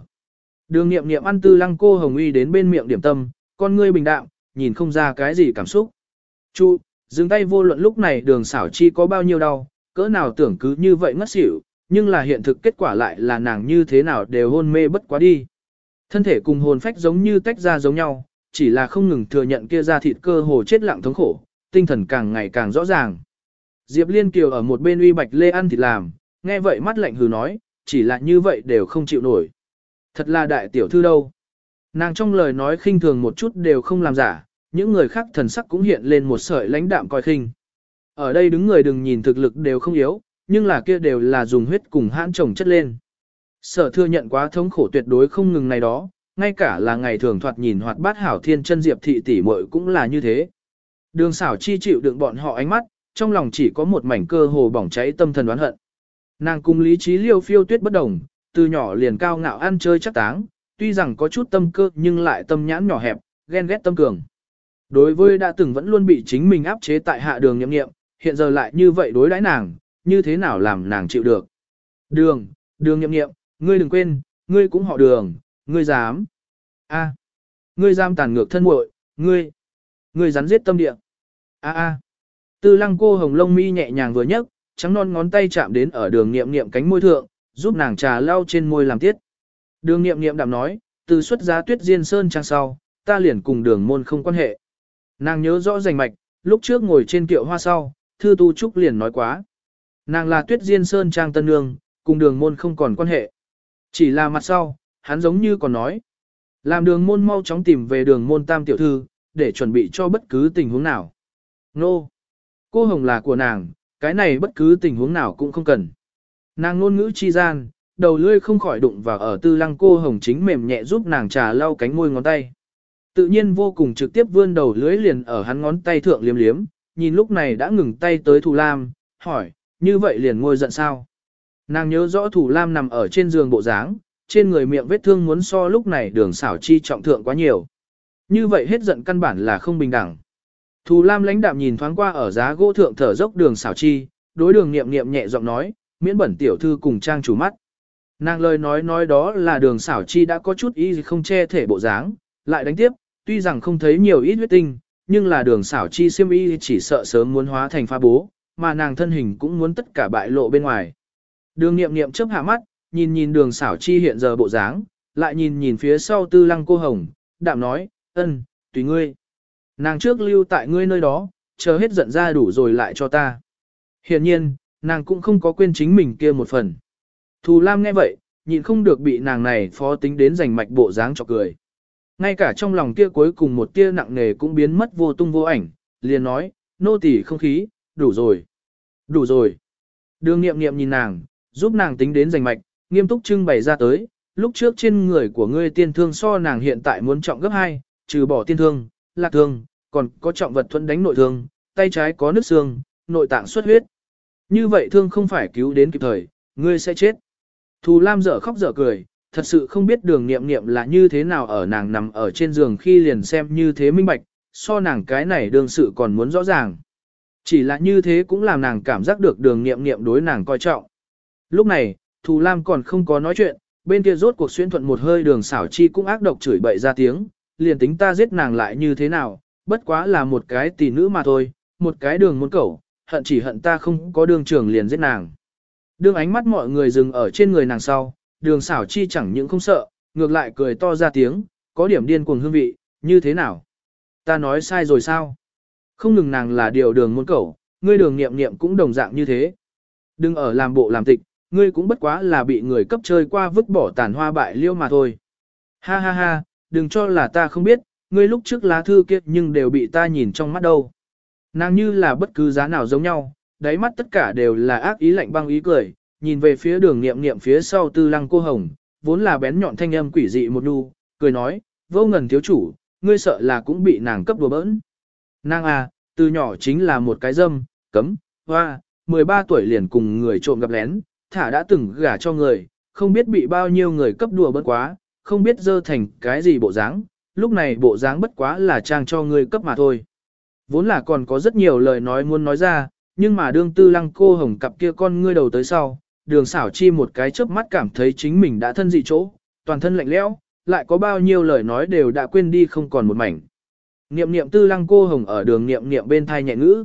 Đường nghiệm nghiệm ăn tư lăng cô hồng uy đến bên miệng điểm tâm, con ngươi bình đạm, nhìn không ra cái gì cảm xúc. Chu, dừng tay vô luận lúc này đường xảo chi có bao nhiêu đau, cỡ nào tưởng cứ như vậy ngất xỉu, nhưng là hiện thực kết quả lại là nàng như thế nào đều hôn mê bất quá đi. Thân thể cùng hồn phách giống như tách ra giống nhau, chỉ là không ngừng thừa nhận kia ra thịt cơ hồ chết lặng thống khổ, tinh thần càng ngày càng rõ ràng. Diệp Liên Kiều ở một bên uy bạch lê ăn thịt làm, nghe vậy mắt lạnh hừ nói, chỉ là như vậy đều không chịu nổi. Thật là đại tiểu thư đâu. Nàng trong lời nói khinh thường một chút đều không làm giả, những người khác thần sắc cũng hiện lên một sợi lãnh đạm coi khinh. Ở đây đứng người đừng nhìn thực lực đều không yếu, nhưng là kia đều là dùng huyết cùng hãn trồng chất lên. Sở thừa nhận quá thống khổ tuyệt đối không ngừng này đó, ngay cả là ngày thường thoạt nhìn hoạt bát hảo thiên chân diệp thị tỷ muội cũng là như thế. Đường xảo chi chịu đựng bọn họ ánh mắt, trong lòng chỉ có một mảnh cơ hồ bỏng cháy tâm thần đoán hận. Nàng cùng lý trí liêu phiêu tuyết bất đồng, từ nhỏ liền cao ngạo ăn chơi chắc táng, tuy rằng có chút tâm cơ nhưng lại tâm nhãn nhỏ hẹp, ghen ghét tâm cường. Đối với đã từng vẫn luôn bị chính mình áp chế tại hạ đường nhậm nghiệm, hiện giờ lại như vậy đối đãi nàng, như thế nào làm nàng chịu được. Đường, đường nhậm nghiệm, ngươi đừng quên, ngươi cũng họ đường, ngươi dám. a ngươi dám tàn ngược thân muội, ngươi, ngươi rắn giết tâm địa. a a Tư lăng cô hồng lông mi nhẹ nhàng vừa nhấc, trắng non ngón tay chạm đến ở đường nghiệm nghiệm cánh môi thượng, giúp nàng trà lau trên môi làm tiết. Đường nghiệm nghiệm đạm nói, từ xuất giá tuyết diên sơn trang sau, ta liền cùng đường môn không quan hệ. Nàng nhớ rõ rành mạch, lúc trước ngồi trên kiệu hoa sau, thư tu trúc liền nói quá. Nàng là tuyết diên sơn trang tân nương, cùng đường môn không còn quan hệ. Chỉ là mặt sau, hắn giống như còn nói. Làm đường môn mau chóng tìm về đường môn tam tiểu thư, để chuẩn bị cho bất cứ tình huống nào. Nô! Cô Hồng là của nàng, cái này bất cứ tình huống nào cũng không cần. Nàng ngôn ngữ chi gian, đầu lưỡi không khỏi đụng vào ở tư lăng cô Hồng chính mềm nhẹ giúp nàng trà lau cánh môi ngón tay. Tự nhiên vô cùng trực tiếp vươn đầu lưỡi liền ở hắn ngón tay thượng liếm liếm, nhìn lúc này đã ngừng tay tới Thù Lam, hỏi, như vậy liền ngôi giận sao? Nàng nhớ rõ thủ lam nằm ở trên giường bộ dáng, trên người miệng vết thương muốn so lúc này đường xảo chi trọng thượng quá nhiều. Như vậy hết giận căn bản là không bình đẳng. Thù lam lãnh đạm nhìn thoáng qua ở giá gỗ thượng thở dốc đường xảo chi, đối đường nghiệm nghiệm nhẹ giọng nói, miễn bẩn tiểu thư cùng trang chủ mắt. Nàng lời nói nói đó là đường xảo chi đã có chút ý gì không che thể bộ dáng, lại đánh tiếp, tuy rằng không thấy nhiều ít huyết tinh, nhưng là đường xảo chi siêm y chỉ sợ sớm muốn hóa thành pha bố, mà nàng thân hình cũng muốn tất cả bại lộ bên ngoài. Đường nghiệm nghiệm chớp hạ mắt, nhìn nhìn đường xảo chi hiện giờ bộ dáng, lại nhìn nhìn phía sau tư lăng cô hồng, đạm nói, ân, tùy ngươi. Nàng trước lưu tại ngươi nơi đó, chờ hết giận ra đủ rồi lại cho ta. Hiện nhiên, nàng cũng không có quên chính mình kia một phần. Thù Lam nghe vậy, nhịn không được bị nàng này phó tính đến giành mạch bộ dáng cho cười. Ngay cả trong lòng kia cuối cùng một tia nặng nề cũng biến mất vô tung vô ảnh, liền nói, nô tỳ không khí, đủ rồi. Đủ rồi. Đường nghiệm nghiệm nhìn nàng, giúp nàng tính đến giành mạch, nghiêm túc trưng bày ra tới, lúc trước trên người của ngươi tiên thương so nàng hiện tại muốn trọng gấp 2, trừ bỏ tiên thương, lạc thương, còn có trọng vật thuẫn đánh nội thương, tay trái có nứt xương, nội tạng xuất huyết. Như vậy thương không phải cứu đến kịp thời, ngươi sẽ chết. Thù Lam dở khóc dở cười, thật sự không biết đường nghiệm nghiệm là như thế nào ở nàng nằm ở trên giường khi liền xem như thế minh bạch, so nàng cái này đương sự còn muốn rõ ràng. Chỉ là như thế cũng làm nàng cảm giác được đường nghiệm nghiệm đối nàng coi trọng. Lúc này, Thù Lam còn không có nói chuyện, bên kia rốt cuộc xuyên thuận một hơi đường xảo chi cũng ác độc chửi bậy ra tiếng, liền tính ta giết nàng lại như thế nào, bất quá là một cái tỷ nữ mà thôi, một cái đường muốn cẩu, hận chỉ hận ta không có đường trưởng liền giết nàng. Đường ánh mắt mọi người dừng ở trên người nàng sau, đường xảo chi chẳng những không sợ, ngược lại cười to ra tiếng, có điểm điên cuồng hương vị, như thế nào? Ta nói sai rồi sao? Không ngừng nàng là điều đường muốn cẩu, ngươi đường nghiệm nghiệm cũng đồng dạng như thế. Đừng ở làm bộ làm tịch, ngươi cũng bất quá là bị người cấp chơi qua vứt bỏ tàn hoa bại liêu mà thôi. Ha ha ha, đừng cho là ta không biết, ngươi lúc trước lá thư kia nhưng đều bị ta nhìn trong mắt đâu. Nàng như là bất cứ giá nào giống nhau, đáy mắt tất cả đều là ác ý lạnh băng ý cười, nhìn về phía đường niệm niệm phía sau tư lăng cô hồng, vốn là bén nhọn thanh âm quỷ dị một nu, cười nói, vô ngần thiếu chủ, ngươi sợ là cũng bị nàng cấp đùa bỡn. Nàng à, từ nhỏ chính là một cái dâm, cấm, hoa, 13 tuổi liền cùng người trộm gặp lén, thả đã từng gả cho người, không biết bị bao nhiêu người cấp đùa bất quá, không biết dơ thành cái gì bộ dáng, lúc này bộ dáng bất quá là trang cho người cấp mà thôi. Vốn là còn có rất nhiều lời nói muốn nói ra, nhưng mà đương tư lăng cô hồng cặp kia con ngươi đầu tới sau, đường xảo chi một cái chớp mắt cảm thấy chính mình đã thân dị chỗ, toàn thân lạnh lẽo, lại có bao nhiêu lời nói đều đã quên đi không còn một mảnh. Niệm niệm tư lăng cô hồng ở đường niệm niệm bên thai nhẹ ngữ.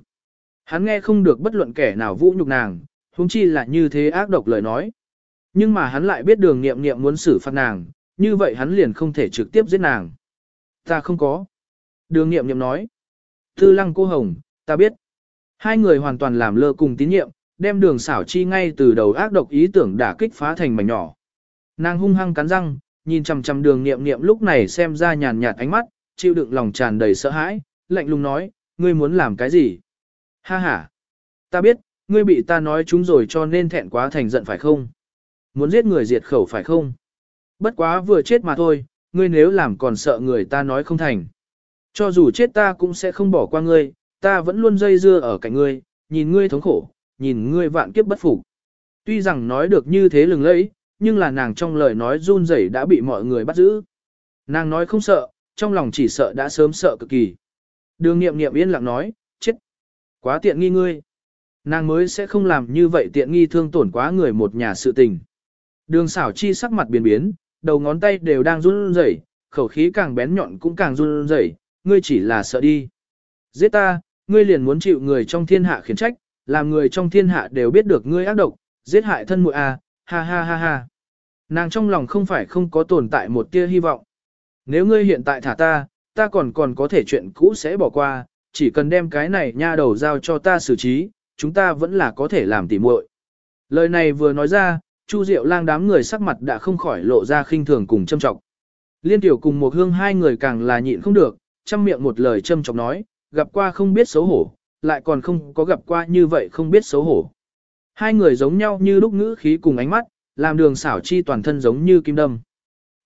Hắn nghe không được bất luận kẻ nào vũ nhục nàng, huống chi là như thế ác độc lời nói. Nhưng mà hắn lại biết đường niệm niệm muốn xử phạt nàng, như vậy hắn liền không thể trực tiếp giết nàng. Ta không có. Đường niệm niệm nói. Tư lăng cô hồng, ta biết. Hai người hoàn toàn làm lơ cùng tín nhiệm, đem đường xảo chi ngay từ đầu ác độc ý tưởng đả kích phá thành mảnh nhỏ. Nàng hung hăng cắn răng, nhìn chằm chằm đường niệm niệm lúc này xem ra nhàn nhạt ánh mắt, chịu đựng lòng tràn đầy sợ hãi, lạnh lùng nói, ngươi muốn làm cái gì? Ha ha! Ta biết, ngươi bị ta nói chúng rồi cho nên thẹn quá thành giận phải không? Muốn giết người diệt khẩu phải không? Bất quá vừa chết mà thôi, ngươi nếu làm còn sợ người ta nói không thành. Cho dù chết ta cũng sẽ không bỏ qua ngươi, ta vẫn luôn dây dưa ở cạnh ngươi, nhìn ngươi thống khổ, nhìn ngươi vạn kiếp bất phục. Tuy rằng nói được như thế lừng lẫy, nhưng là nàng trong lời nói run rẩy đã bị mọi người bắt giữ. Nàng nói không sợ, trong lòng chỉ sợ đã sớm sợ cực kỳ. Đường nghiệm nghiệm yên lặng nói, chết. Quá tiện nghi ngươi. Nàng mới sẽ không làm như vậy tiện nghi thương tổn quá người một nhà sự tình. Đường xảo chi sắc mặt biến biến, đầu ngón tay đều đang run rẩy, khẩu khí càng bén nhọn cũng càng run rẩy, ngươi chỉ là sợ đi. Giết ta, ngươi liền muốn chịu người trong thiên hạ khiển trách, làm người trong thiên hạ đều biết được ngươi ác độc, giết hại thân muội a, ha ha ha ha. Nàng trong lòng không phải không có tồn tại một tia hy vọng. Nếu ngươi hiện tại thả ta, ta còn còn có thể chuyện cũ sẽ bỏ qua, chỉ cần đem cái này nha đầu giao cho ta xử trí, chúng ta vẫn là có thể làm tỉ muội. Lời này vừa nói ra, Chu Diệu lang đám người sắc mặt đã không khỏi lộ ra khinh thường cùng châm trọng. Liên tiểu cùng một hương hai người càng là nhịn không được, chăm miệng một lời châm trọng nói, gặp qua không biết xấu hổ, lại còn không có gặp qua như vậy không biết xấu hổ. Hai người giống nhau như lúc ngữ khí cùng ánh mắt, làm đường xảo chi toàn thân giống như kim đâm.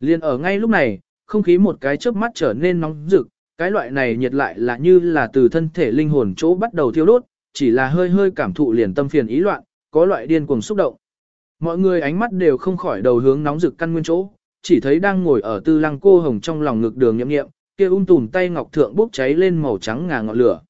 Liên ở ngay lúc này, không khí một cái chớp mắt trở nên nóng rực, cái loại này nhiệt lại là như là từ thân thể linh hồn chỗ bắt đầu thiêu đốt, chỉ là hơi hơi cảm thụ liền tâm phiền ý loạn, có loại điên cuồng xúc động. Mọi người ánh mắt đều không khỏi đầu hướng nóng rực căn nguyên chỗ, chỉ thấy đang ngồi ở tư lăng cô hồng trong lòng ngực đường nhậm nghiệm, kia ung tùm tay ngọc thượng bốc cháy lên màu trắng ngà ngọn lửa.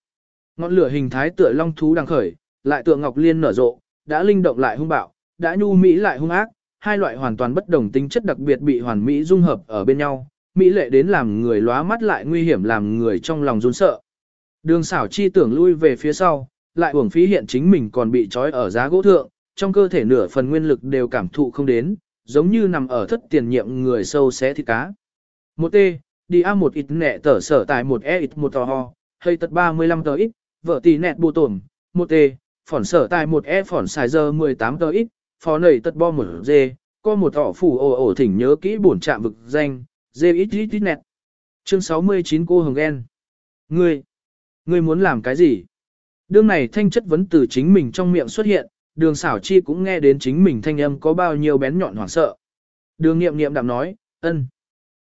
Ngọn lửa hình thái tựa long thú đang khởi, lại tựa ngọc liên nở rộ, đã linh động lại hung bạo, đã nhu mỹ lại hung ác, hai loại hoàn toàn bất đồng tính chất đặc biệt bị hoàn mỹ dung hợp ở bên nhau, mỹ lệ đến làm người lóa mắt lại nguy hiểm làm người trong lòng run sợ. Đường xảo chi tưởng lui về phía sau, lại uổng phí hiện chính mình còn bị trói ở giá gỗ thượng, trong cơ thể nửa phần nguyên lực đều cảm thụ không đến, giống như nằm ở thất tiền nhiệm người sâu xé thịt cá. Một tê đi A một ít nẹ tở sở tại một E ít một tò ho, hay tật 35 tờ ít, vợ tỷ nẹt bù tổn một tê phỏn sở tại một E phỏn xài giờ 18 tờ ít, phó nầy tật bo một dê, có một tỏ phủ ổ ổ thỉnh nhớ kỹ bổn trạm vực danh, Dê ít ít ít nẹt. Chương 69 cô Hồng Ghen. Ngươi, ngươi muốn làm cái gì? Đương này thanh chất vấn từ chính mình trong miệng xuất hiện, đường xảo chi cũng nghe đến chính mình thanh âm có bao nhiêu bén nhọn hoảng sợ. Đường nghiệm nghiệm đạm nói, ân,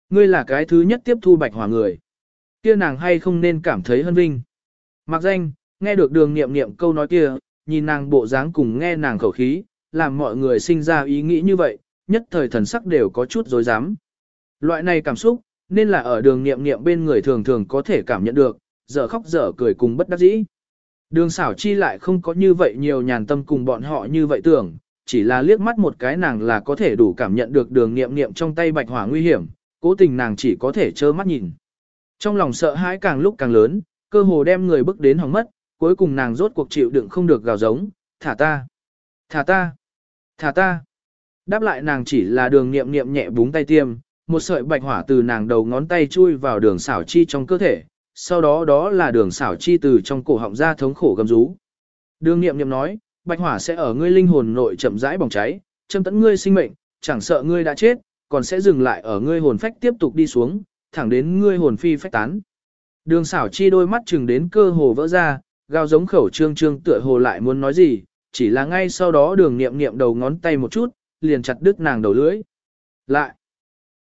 ngươi là cái thứ nhất tiếp thu bạch hỏa người. Kia nàng hay không nên cảm thấy hân vinh. Mặc danh, nghe được đường nghiệm nghiệm câu nói kia, nhìn nàng bộ dáng cùng nghe nàng khẩu khí, làm mọi người sinh ra ý nghĩ như vậy, nhất thời thần sắc đều có chút dối dám. Loại này cảm xúc, nên là ở đường nghiệm nghiệm bên người thường thường có thể cảm nhận được, dở khóc dở cười cùng bất đắc dĩ. Đường xảo chi lại không có như vậy nhiều nhàn tâm cùng bọn họ như vậy tưởng, chỉ là liếc mắt một cái nàng là có thể đủ cảm nhận được đường nghiệm nghiệm trong tay bạch hỏa nguy hiểm, cố tình nàng chỉ có thể trơ mắt nhìn. Trong lòng sợ hãi càng lúc càng lớn, cơ hồ đem người bước đến hỏng mất, cuối cùng nàng rốt cuộc chịu đựng không được gào giống, thả ta, thả ta, thả ta. Đáp lại nàng chỉ là đường nghiệm nghiệm nhẹ búng tay tiêm, một sợi bạch hỏa từ nàng đầu ngón tay chui vào đường xảo chi trong cơ thể, sau đó đó là đường xảo chi từ trong cổ họng ra thống khổ gầm rú. Đường nghiệm nghiệm nói, bạch hỏa sẽ ở ngươi linh hồn nội chậm rãi bỏng cháy, châm tẫn ngươi sinh mệnh, chẳng sợ ngươi đã chết, còn sẽ dừng lại ở ngươi hồn phách tiếp tục đi xuống, thẳng đến ngươi hồn phi phách tán. Đường xảo chi đôi mắt chừng đến cơ hồ vỡ ra, gao giống khẩu trương trương tựa hồ lại muốn nói gì, chỉ là ngay sau đó đường nghiệm nghiệm đầu ngón tay một chút, liền chặt đứt nàng đầu lưỡi. Lại,